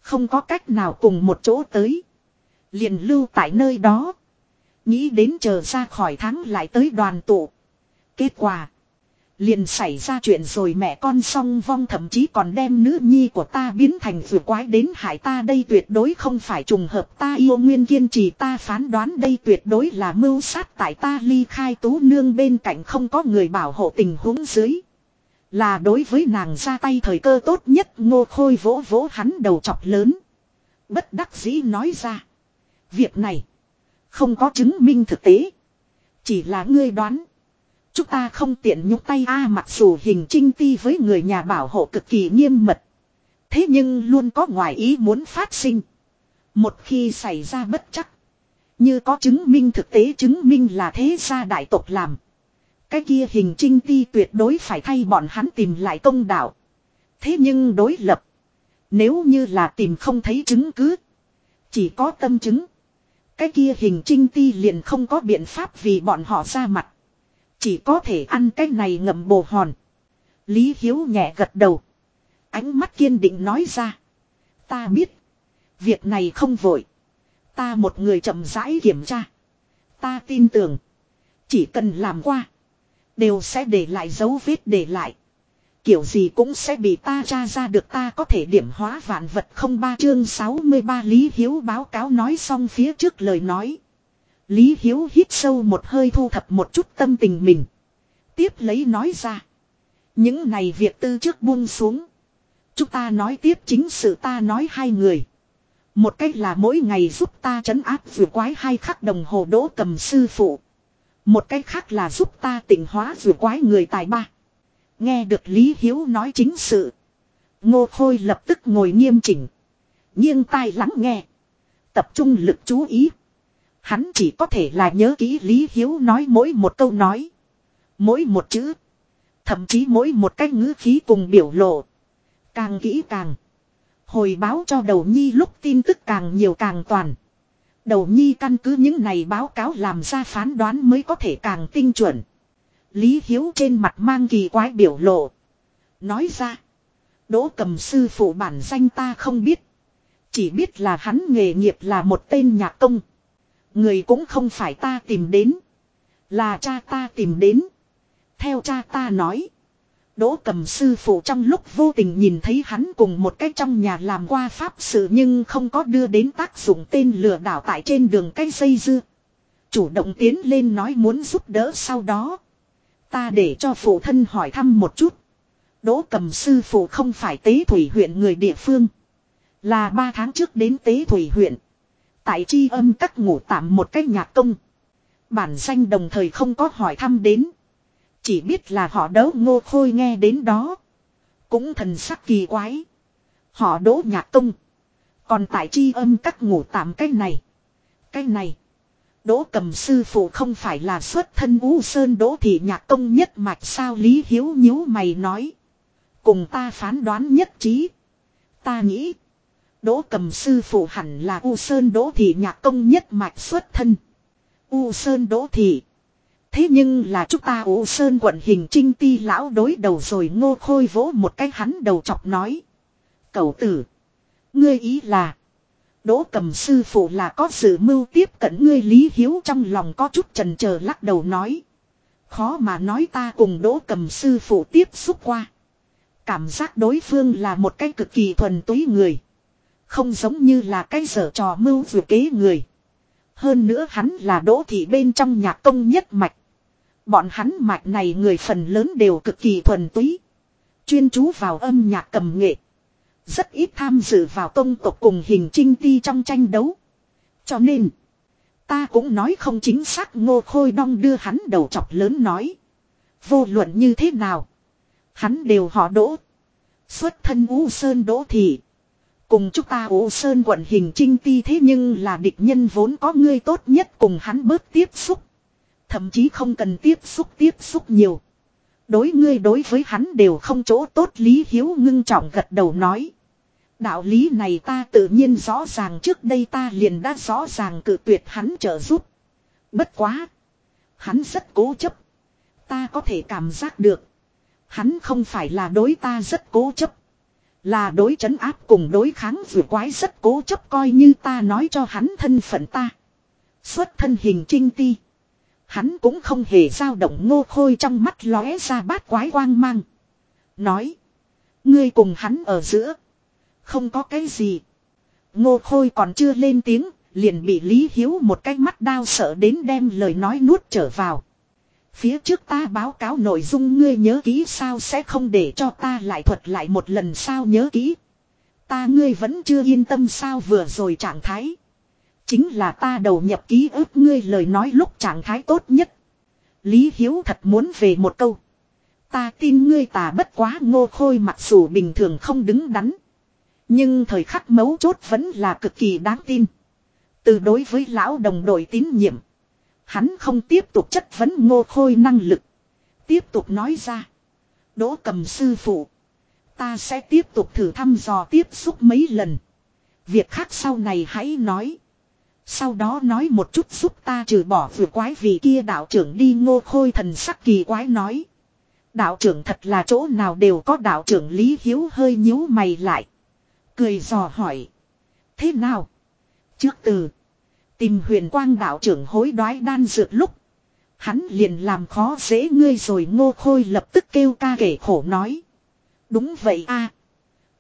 Không có cách nào cùng một chỗ tới. Liền lưu tại nơi đó. Nghĩ đến chờ ra khỏi tháng lại tới đoàn tụ. Kết quả. Liền xảy ra chuyện rồi mẹ con song vong thậm chí còn đem nữ nhi của ta biến thành vừa quái đến hại ta đây tuyệt đối không phải trùng hợp ta yêu nguyên kiên trì ta phán đoán đây tuyệt đối là mưu sát tại ta ly khai tú nương bên cạnh không có người bảo hộ tình huống dưới. Là đối với nàng ra tay thời cơ tốt nhất, ngô khôi vỗ vỗ hắn đầu chọc lớn. Bất đắc dĩ nói ra. Việc này. Không có chứng minh thực tế. Chỉ là ngươi đoán. Chúng ta không tiện nhúc tay a, mặc dù hình trinh ti với người nhà bảo hộ cực kỳ nghiêm mật. Thế nhưng luôn có ngoài ý muốn phát sinh. Một khi xảy ra bất chắc. Như có chứng minh thực tế chứng minh là thế gia đại tộc làm. Cái kia hình trinh ti tuyệt đối phải thay bọn hắn tìm lại công đạo. Thế nhưng đối lập. Nếu như là tìm không thấy chứng cứ. Chỉ có tâm chứng. Cái kia hình trinh ti liền không có biện pháp vì bọn họ ra mặt. Chỉ có thể ăn cái này ngậm bồ hòn. Lý Hiếu nhẹ gật đầu. Ánh mắt kiên định nói ra. Ta biết. Việc này không vội. Ta một người chậm rãi kiểm tra. Ta tin tưởng. Chỉ cần làm qua. Đều sẽ để lại dấu vết để lại. Kiểu gì cũng sẽ bị ta tra ra được ta có thể điểm hóa vạn vật không ba chương 63 Lý Hiếu báo cáo nói xong phía trước lời nói. Lý Hiếu hít sâu một hơi thu thập một chút tâm tình mình. Tiếp lấy nói ra. Những này việc tư trước buông xuống. Chúng ta nói tiếp chính sự ta nói hai người. Một cách là mỗi ngày giúp ta trấn áp vừa quái hai khắc đồng hồ đỗ cầm sư phụ. Một cách khác là giúp ta tỉnh hóa vừa quái người tài ba. Nghe được Lý Hiếu nói chính sự. Ngô Khôi lập tức ngồi nghiêm chỉnh. nghiêng tai lắng nghe. Tập trung lực chú ý. Hắn chỉ có thể là nhớ kỹ Lý Hiếu nói mỗi một câu nói. Mỗi một chữ. Thậm chí mỗi một cái ngữ khí cùng biểu lộ. Càng kỹ càng. Hồi báo cho đầu nhi lúc tin tức càng nhiều càng toàn. Đầu nhi căn cứ những này báo cáo làm ra phán đoán mới có thể càng tinh chuẩn. Lý Hiếu trên mặt mang kỳ quái biểu lộ. Nói ra. Đỗ cầm sư phụ bản danh ta không biết. Chỉ biết là hắn nghề nghiệp là một tên nhạc công. Người cũng không phải ta tìm đến. Là cha ta tìm đến. Theo cha ta nói. Đỗ cầm sư phụ trong lúc vô tình nhìn thấy hắn cùng một cái trong nhà làm qua pháp sự nhưng không có đưa đến tác dụng tên lừa đảo tại trên đường cây dây dưa. Chủ động tiến lên nói muốn giúp đỡ sau đó. Ta để cho phụ thân hỏi thăm một chút. Đỗ cầm sư phụ không phải tế thủy huyện người địa phương. Là ba tháng trước đến tế thủy huyện. Tại chi âm các ngủ tạm một cách nhạc công. Bản danh đồng thời không có hỏi thăm đến. Chỉ biết là họ đấu ngô khôi nghe đến đó. Cũng thần sắc kỳ quái. Họ đỗ nhạc công. Còn tại chi âm các ngủ tạm cái này. Cái này. Đỗ cầm sư phụ không phải là xuất thân U Sơn Đỗ thị nhạc công nhất mạch sao Lý Hiếu nhíu mày nói. Cùng ta phán đoán nhất trí. Ta nghĩ. Đỗ cầm sư phụ hẳn là U Sơn Đỗ Thị nhạc công nhất mạch xuất thân. U Sơn Đỗ Thị. Thế nhưng là chúng ta ủ Sơn quận hình trinh ti lão đối đầu rồi ngô khôi vỗ một cái hắn đầu chọc nói. cậu tử. Ngươi ý là. Đỗ cầm sư phụ là có sự mưu tiếp cận ngươi lý hiếu trong lòng có chút trần chờ lắc đầu nói. Khó mà nói ta cùng đỗ cầm sư phụ tiếp xúc qua. Cảm giác đối phương là một cái cực kỳ thuần túy người. Không giống như là cái sở trò mưu vừa kế người. Hơn nữa hắn là đỗ thị bên trong nhạc công nhất mạch. Bọn hắn mạch này người phần lớn đều cực kỳ thuần túy. Chuyên chú vào âm nhạc cầm nghệ. Rất ít tham dự vào công tộc cùng hình trinh ti trong tranh đấu. Cho nên. Ta cũng nói không chính xác ngô khôi đong đưa hắn đầu chọc lớn nói. Vô luận như thế nào. Hắn đều họ đỗ. Xuất thân U Sơn đỗ thị. Cùng chúng ta U Sơn quận hình trinh ti thế nhưng là địch nhân vốn có ngươi tốt nhất cùng hắn bớt tiếp xúc. Thậm chí không cần tiếp xúc tiếp xúc nhiều. Đối ngươi đối với hắn đều không chỗ tốt, Lý Hiếu ngưng trọng gật đầu nói. Đạo lý này ta tự nhiên rõ ràng, trước đây ta liền đã rõ ràng cự tuyệt hắn trợ giúp. Bất quá. Hắn rất cố chấp. Ta có thể cảm giác được. Hắn không phải là đối ta rất cố chấp. Là đối chấn áp cùng đối kháng vừa quái rất cố chấp, coi như ta nói cho hắn thân phận ta. Xuất thân hình trinh ti. Hắn cũng không hề dao động ngô khôi trong mắt lóe ra bát quái quang mang. Nói. Ngươi cùng hắn ở giữa. Không có cái gì. Ngô khôi còn chưa lên tiếng. Liền bị Lý Hiếu một cái mắt đau sợ đến đem lời nói nuốt trở vào. Phía trước ta báo cáo nội dung ngươi nhớ kỹ sao sẽ không để cho ta lại thuật lại một lần sao nhớ kỹ. Ta ngươi vẫn chưa yên tâm sao vừa rồi trạng thái. Chính là ta đầu nhập ký ức ngươi lời nói lúc trạng thái tốt nhất. Lý Hiếu thật muốn về một câu. Ta tin ngươi tà bất quá ngô khôi mặc dù bình thường không đứng đắn. Nhưng thời khắc mấu chốt vẫn là cực kỳ đáng tin. Từ đối với lão đồng đội tín nhiệm. Hắn không tiếp tục chất vấn ngô khôi năng lực. Tiếp tục nói ra. Đỗ cầm sư phụ. Ta sẽ tiếp tục thử thăm dò tiếp xúc mấy lần. Việc khác sau này hãy nói. Sau đó nói một chút giúp ta trừ bỏ vừa quái vì kia đạo trưởng đi ngô khôi thần sắc kỳ quái nói. Đạo trưởng thật là chỗ nào đều có đạo trưởng Lý Hiếu hơi nhíu mày lại. Cười dò hỏi. Thế nào? Trước từ. Tìm huyền quang đạo trưởng hối đoái đan dược lúc. Hắn liền làm khó dễ ngươi rồi ngô khôi lập tức kêu ca kể khổ nói. Đúng vậy a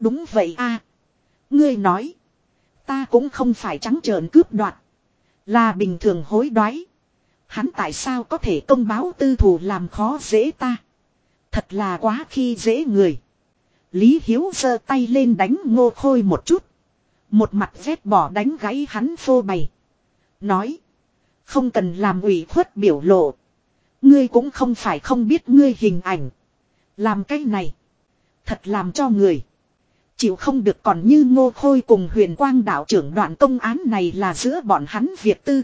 Đúng vậy a Ngươi nói. Ta cũng không phải trắng trợn cướp đoạt. Là bình thường hối đoái. Hắn tại sao có thể công báo tư thủ làm khó dễ ta. Thật là quá khi dễ người. Lý Hiếu giơ tay lên đánh ngô khôi một chút. Một mặt vét bỏ đánh gãy hắn phô bày. Nói. Không cần làm ủy khuất biểu lộ. Ngươi cũng không phải không biết ngươi hình ảnh. Làm cái này. Thật làm cho người. Chịu không được còn như ngô khôi cùng huyền quang đạo trưởng đoạn công án này là giữa bọn hắn việc tư.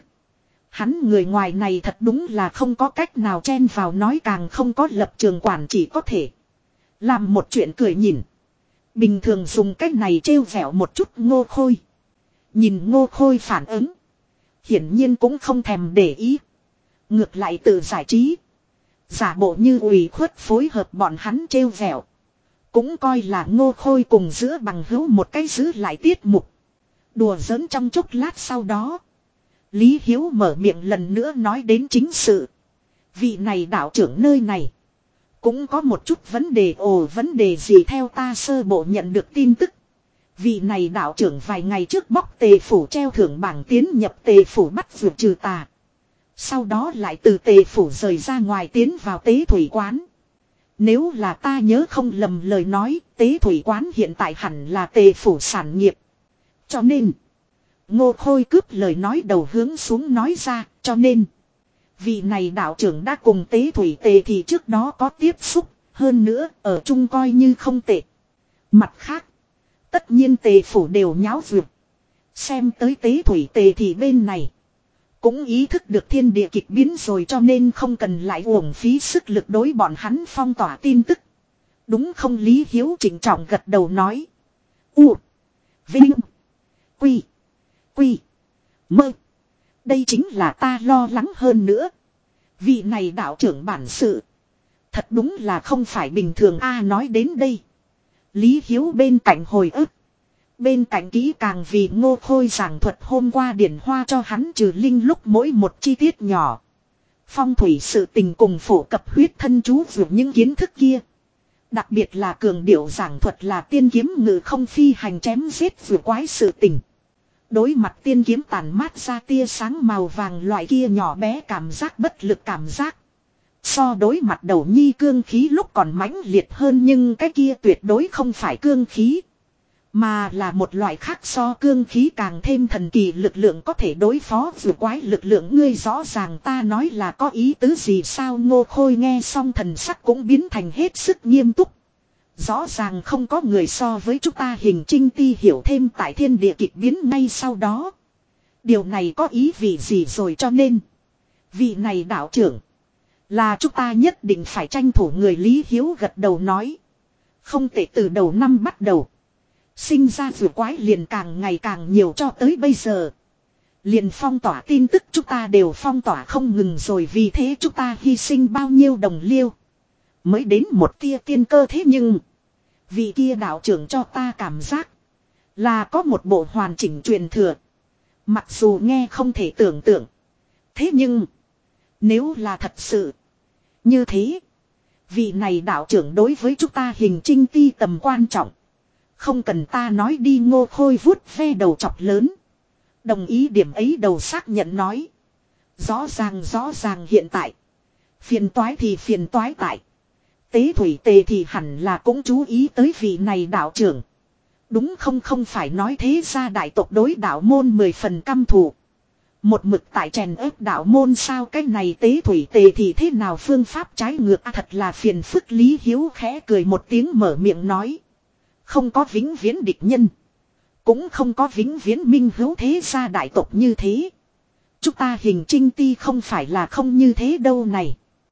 Hắn người ngoài này thật đúng là không có cách nào chen vào nói càng không có lập trường quản chỉ có thể. Làm một chuyện cười nhìn. Bình thường dùng cách này trêu vẻo một chút ngô khôi. Nhìn ngô khôi phản ứng. Hiển nhiên cũng không thèm để ý. Ngược lại tự giải trí. Giả bộ như ủy khuất phối hợp bọn hắn trêu vẻo. Cũng coi là ngô khôi cùng giữa bằng hữu một cái giữ lại tiết mục. Đùa giỡn trong chốc lát sau đó. Lý Hiếu mở miệng lần nữa nói đến chính sự. Vị này đạo trưởng nơi này. Cũng có một chút vấn đề ồ vấn đề gì theo ta sơ bộ nhận được tin tức. Vị này đạo trưởng vài ngày trước bóc tề phủ treo thưởng bảng tiến nhập tề phủ bắt vượt trừ tà. Sau đó lại từ tề phủ rời ra ngoài tiến vào tế thủy quán. Nếu là ta nhớ không lầm lời nói, tế thủy quán hiện tại hẳn là tề phủ sản nghiệp. Cho nên, ngô khôi cướp lời nói đầu hướng xuống nói ra, cho nên, vị này đạo trưởng đã cùng tế thủy tề thì trước đó có tiếp xúc, hơn nữa, ở chung coi như không tệ. Mặt khác, tất nhiên tề phủ đều nháo vượt. Xem tới tế thủy tề thì bên này. Cũng ý thức được thiên địa kịch biến rồi cho nên không cần lại uổng phí sức lực đối bọn hắn phong tỏa tin tức. Đúng không Lý Hiếu chỉnh trọng gật đầu nói. U. Vinh. quy quy, Mơ. Đây chính là ta lo lắng hơn nữa. Vị này đạo trưởng bản sự. Thật đúng là không phải bình thường a nói đến đây. Lý Hiếu bên cạnh hồi ức. Bên cạnh kỹ càng vì ngô khôi giảng thuật hôm qua điển hoa cho hắn trừ linh lúc mỗi một chi tiết nhỏ. Phong thủy sự tình cùng phổ cập huyết thân chú vượt những kiến thức kia. Đặc biệt là cường điệu giảng thuật là tiên kiếm ngự không phi hành chém giết vừa quái sự tình. Đối mặt tiên kiếm tàn mát ra tia sáng màu vàng loại kia nhỏ bé cảm giác bất lực cảm giác. So đối mặt đầu nhi cương khí lúc còn mãnh liệt hơn nhưng cái kia tuyệt đối không phải cương khí. Mà là một loại khác so cương khí càng thêm thần kỳ lực lượng có thể đối phó vừa quái lực lượng ngươi rõ ràng ta nói là có ý tứ gì sao ngô khôi nghe xong thần sắc cũng biến thành hết sức nghiêm túc. Rõ ràng không có người so với chúng ta hình trinh ti hiểu thêm tại thiên địa kịch biến ngay sau đó. Điều này có ý vị gì rồi cho nên. Vị này đạo trưởng. Là chúng ta nhất định phải tranh thủ người Lý Hiếu gật đầu nói. Không thể từ đầu năm bắt đầu. Sinh ra vừa quái liền càng ngày càng nhiều cho tới bây giờ. Liền phong tỏa tin tức chúng ta đều phong tỏa không ngừng rồi vì thế chúng ta hy sinh bao nhiêu đồng liêu. Mới đến một tia tiên cơ thế nhưng. Vị kia đạo trưởng cho ta cảm giác. Là có một bộ hoàn chỉnh truyền thừa. Mặc dù nghe không thể tưởng tượng. Thế nhưng. Nếu là thật sự. Như thế. Vị này đạo trưởng đối với chúng ta hình trinh ti tầm quan trọng. Không cần ta nói đi ngô khôi vuốt ve đầu chọc lớn. Đồng ý điểm ấy đầu xác nhận nói. Rõ ràng rõ ràng hiện tại. Phiền toái thì phiền toái tại. Tế thủy tề thì hẳn là cũng chú ý tới vị này đạo trưởng. Đúng không không phải nói thế ra đại tộc đối đạo môn mười phần căm thù. Một mực tại chèn ép đạo môn sao cái này tế thủy tề thì thế nào phương pháp trái ngược à, thật là phiền phức lý hiếu khẽ cười một tiếng mở miệng nói. Không có vĩnh viễn địch nhân. Cũng không có vĩnh viễn minh hữu thế gia đại tộc như thế. Chúng ta hình trinh ti không phải là không như thế đâu này.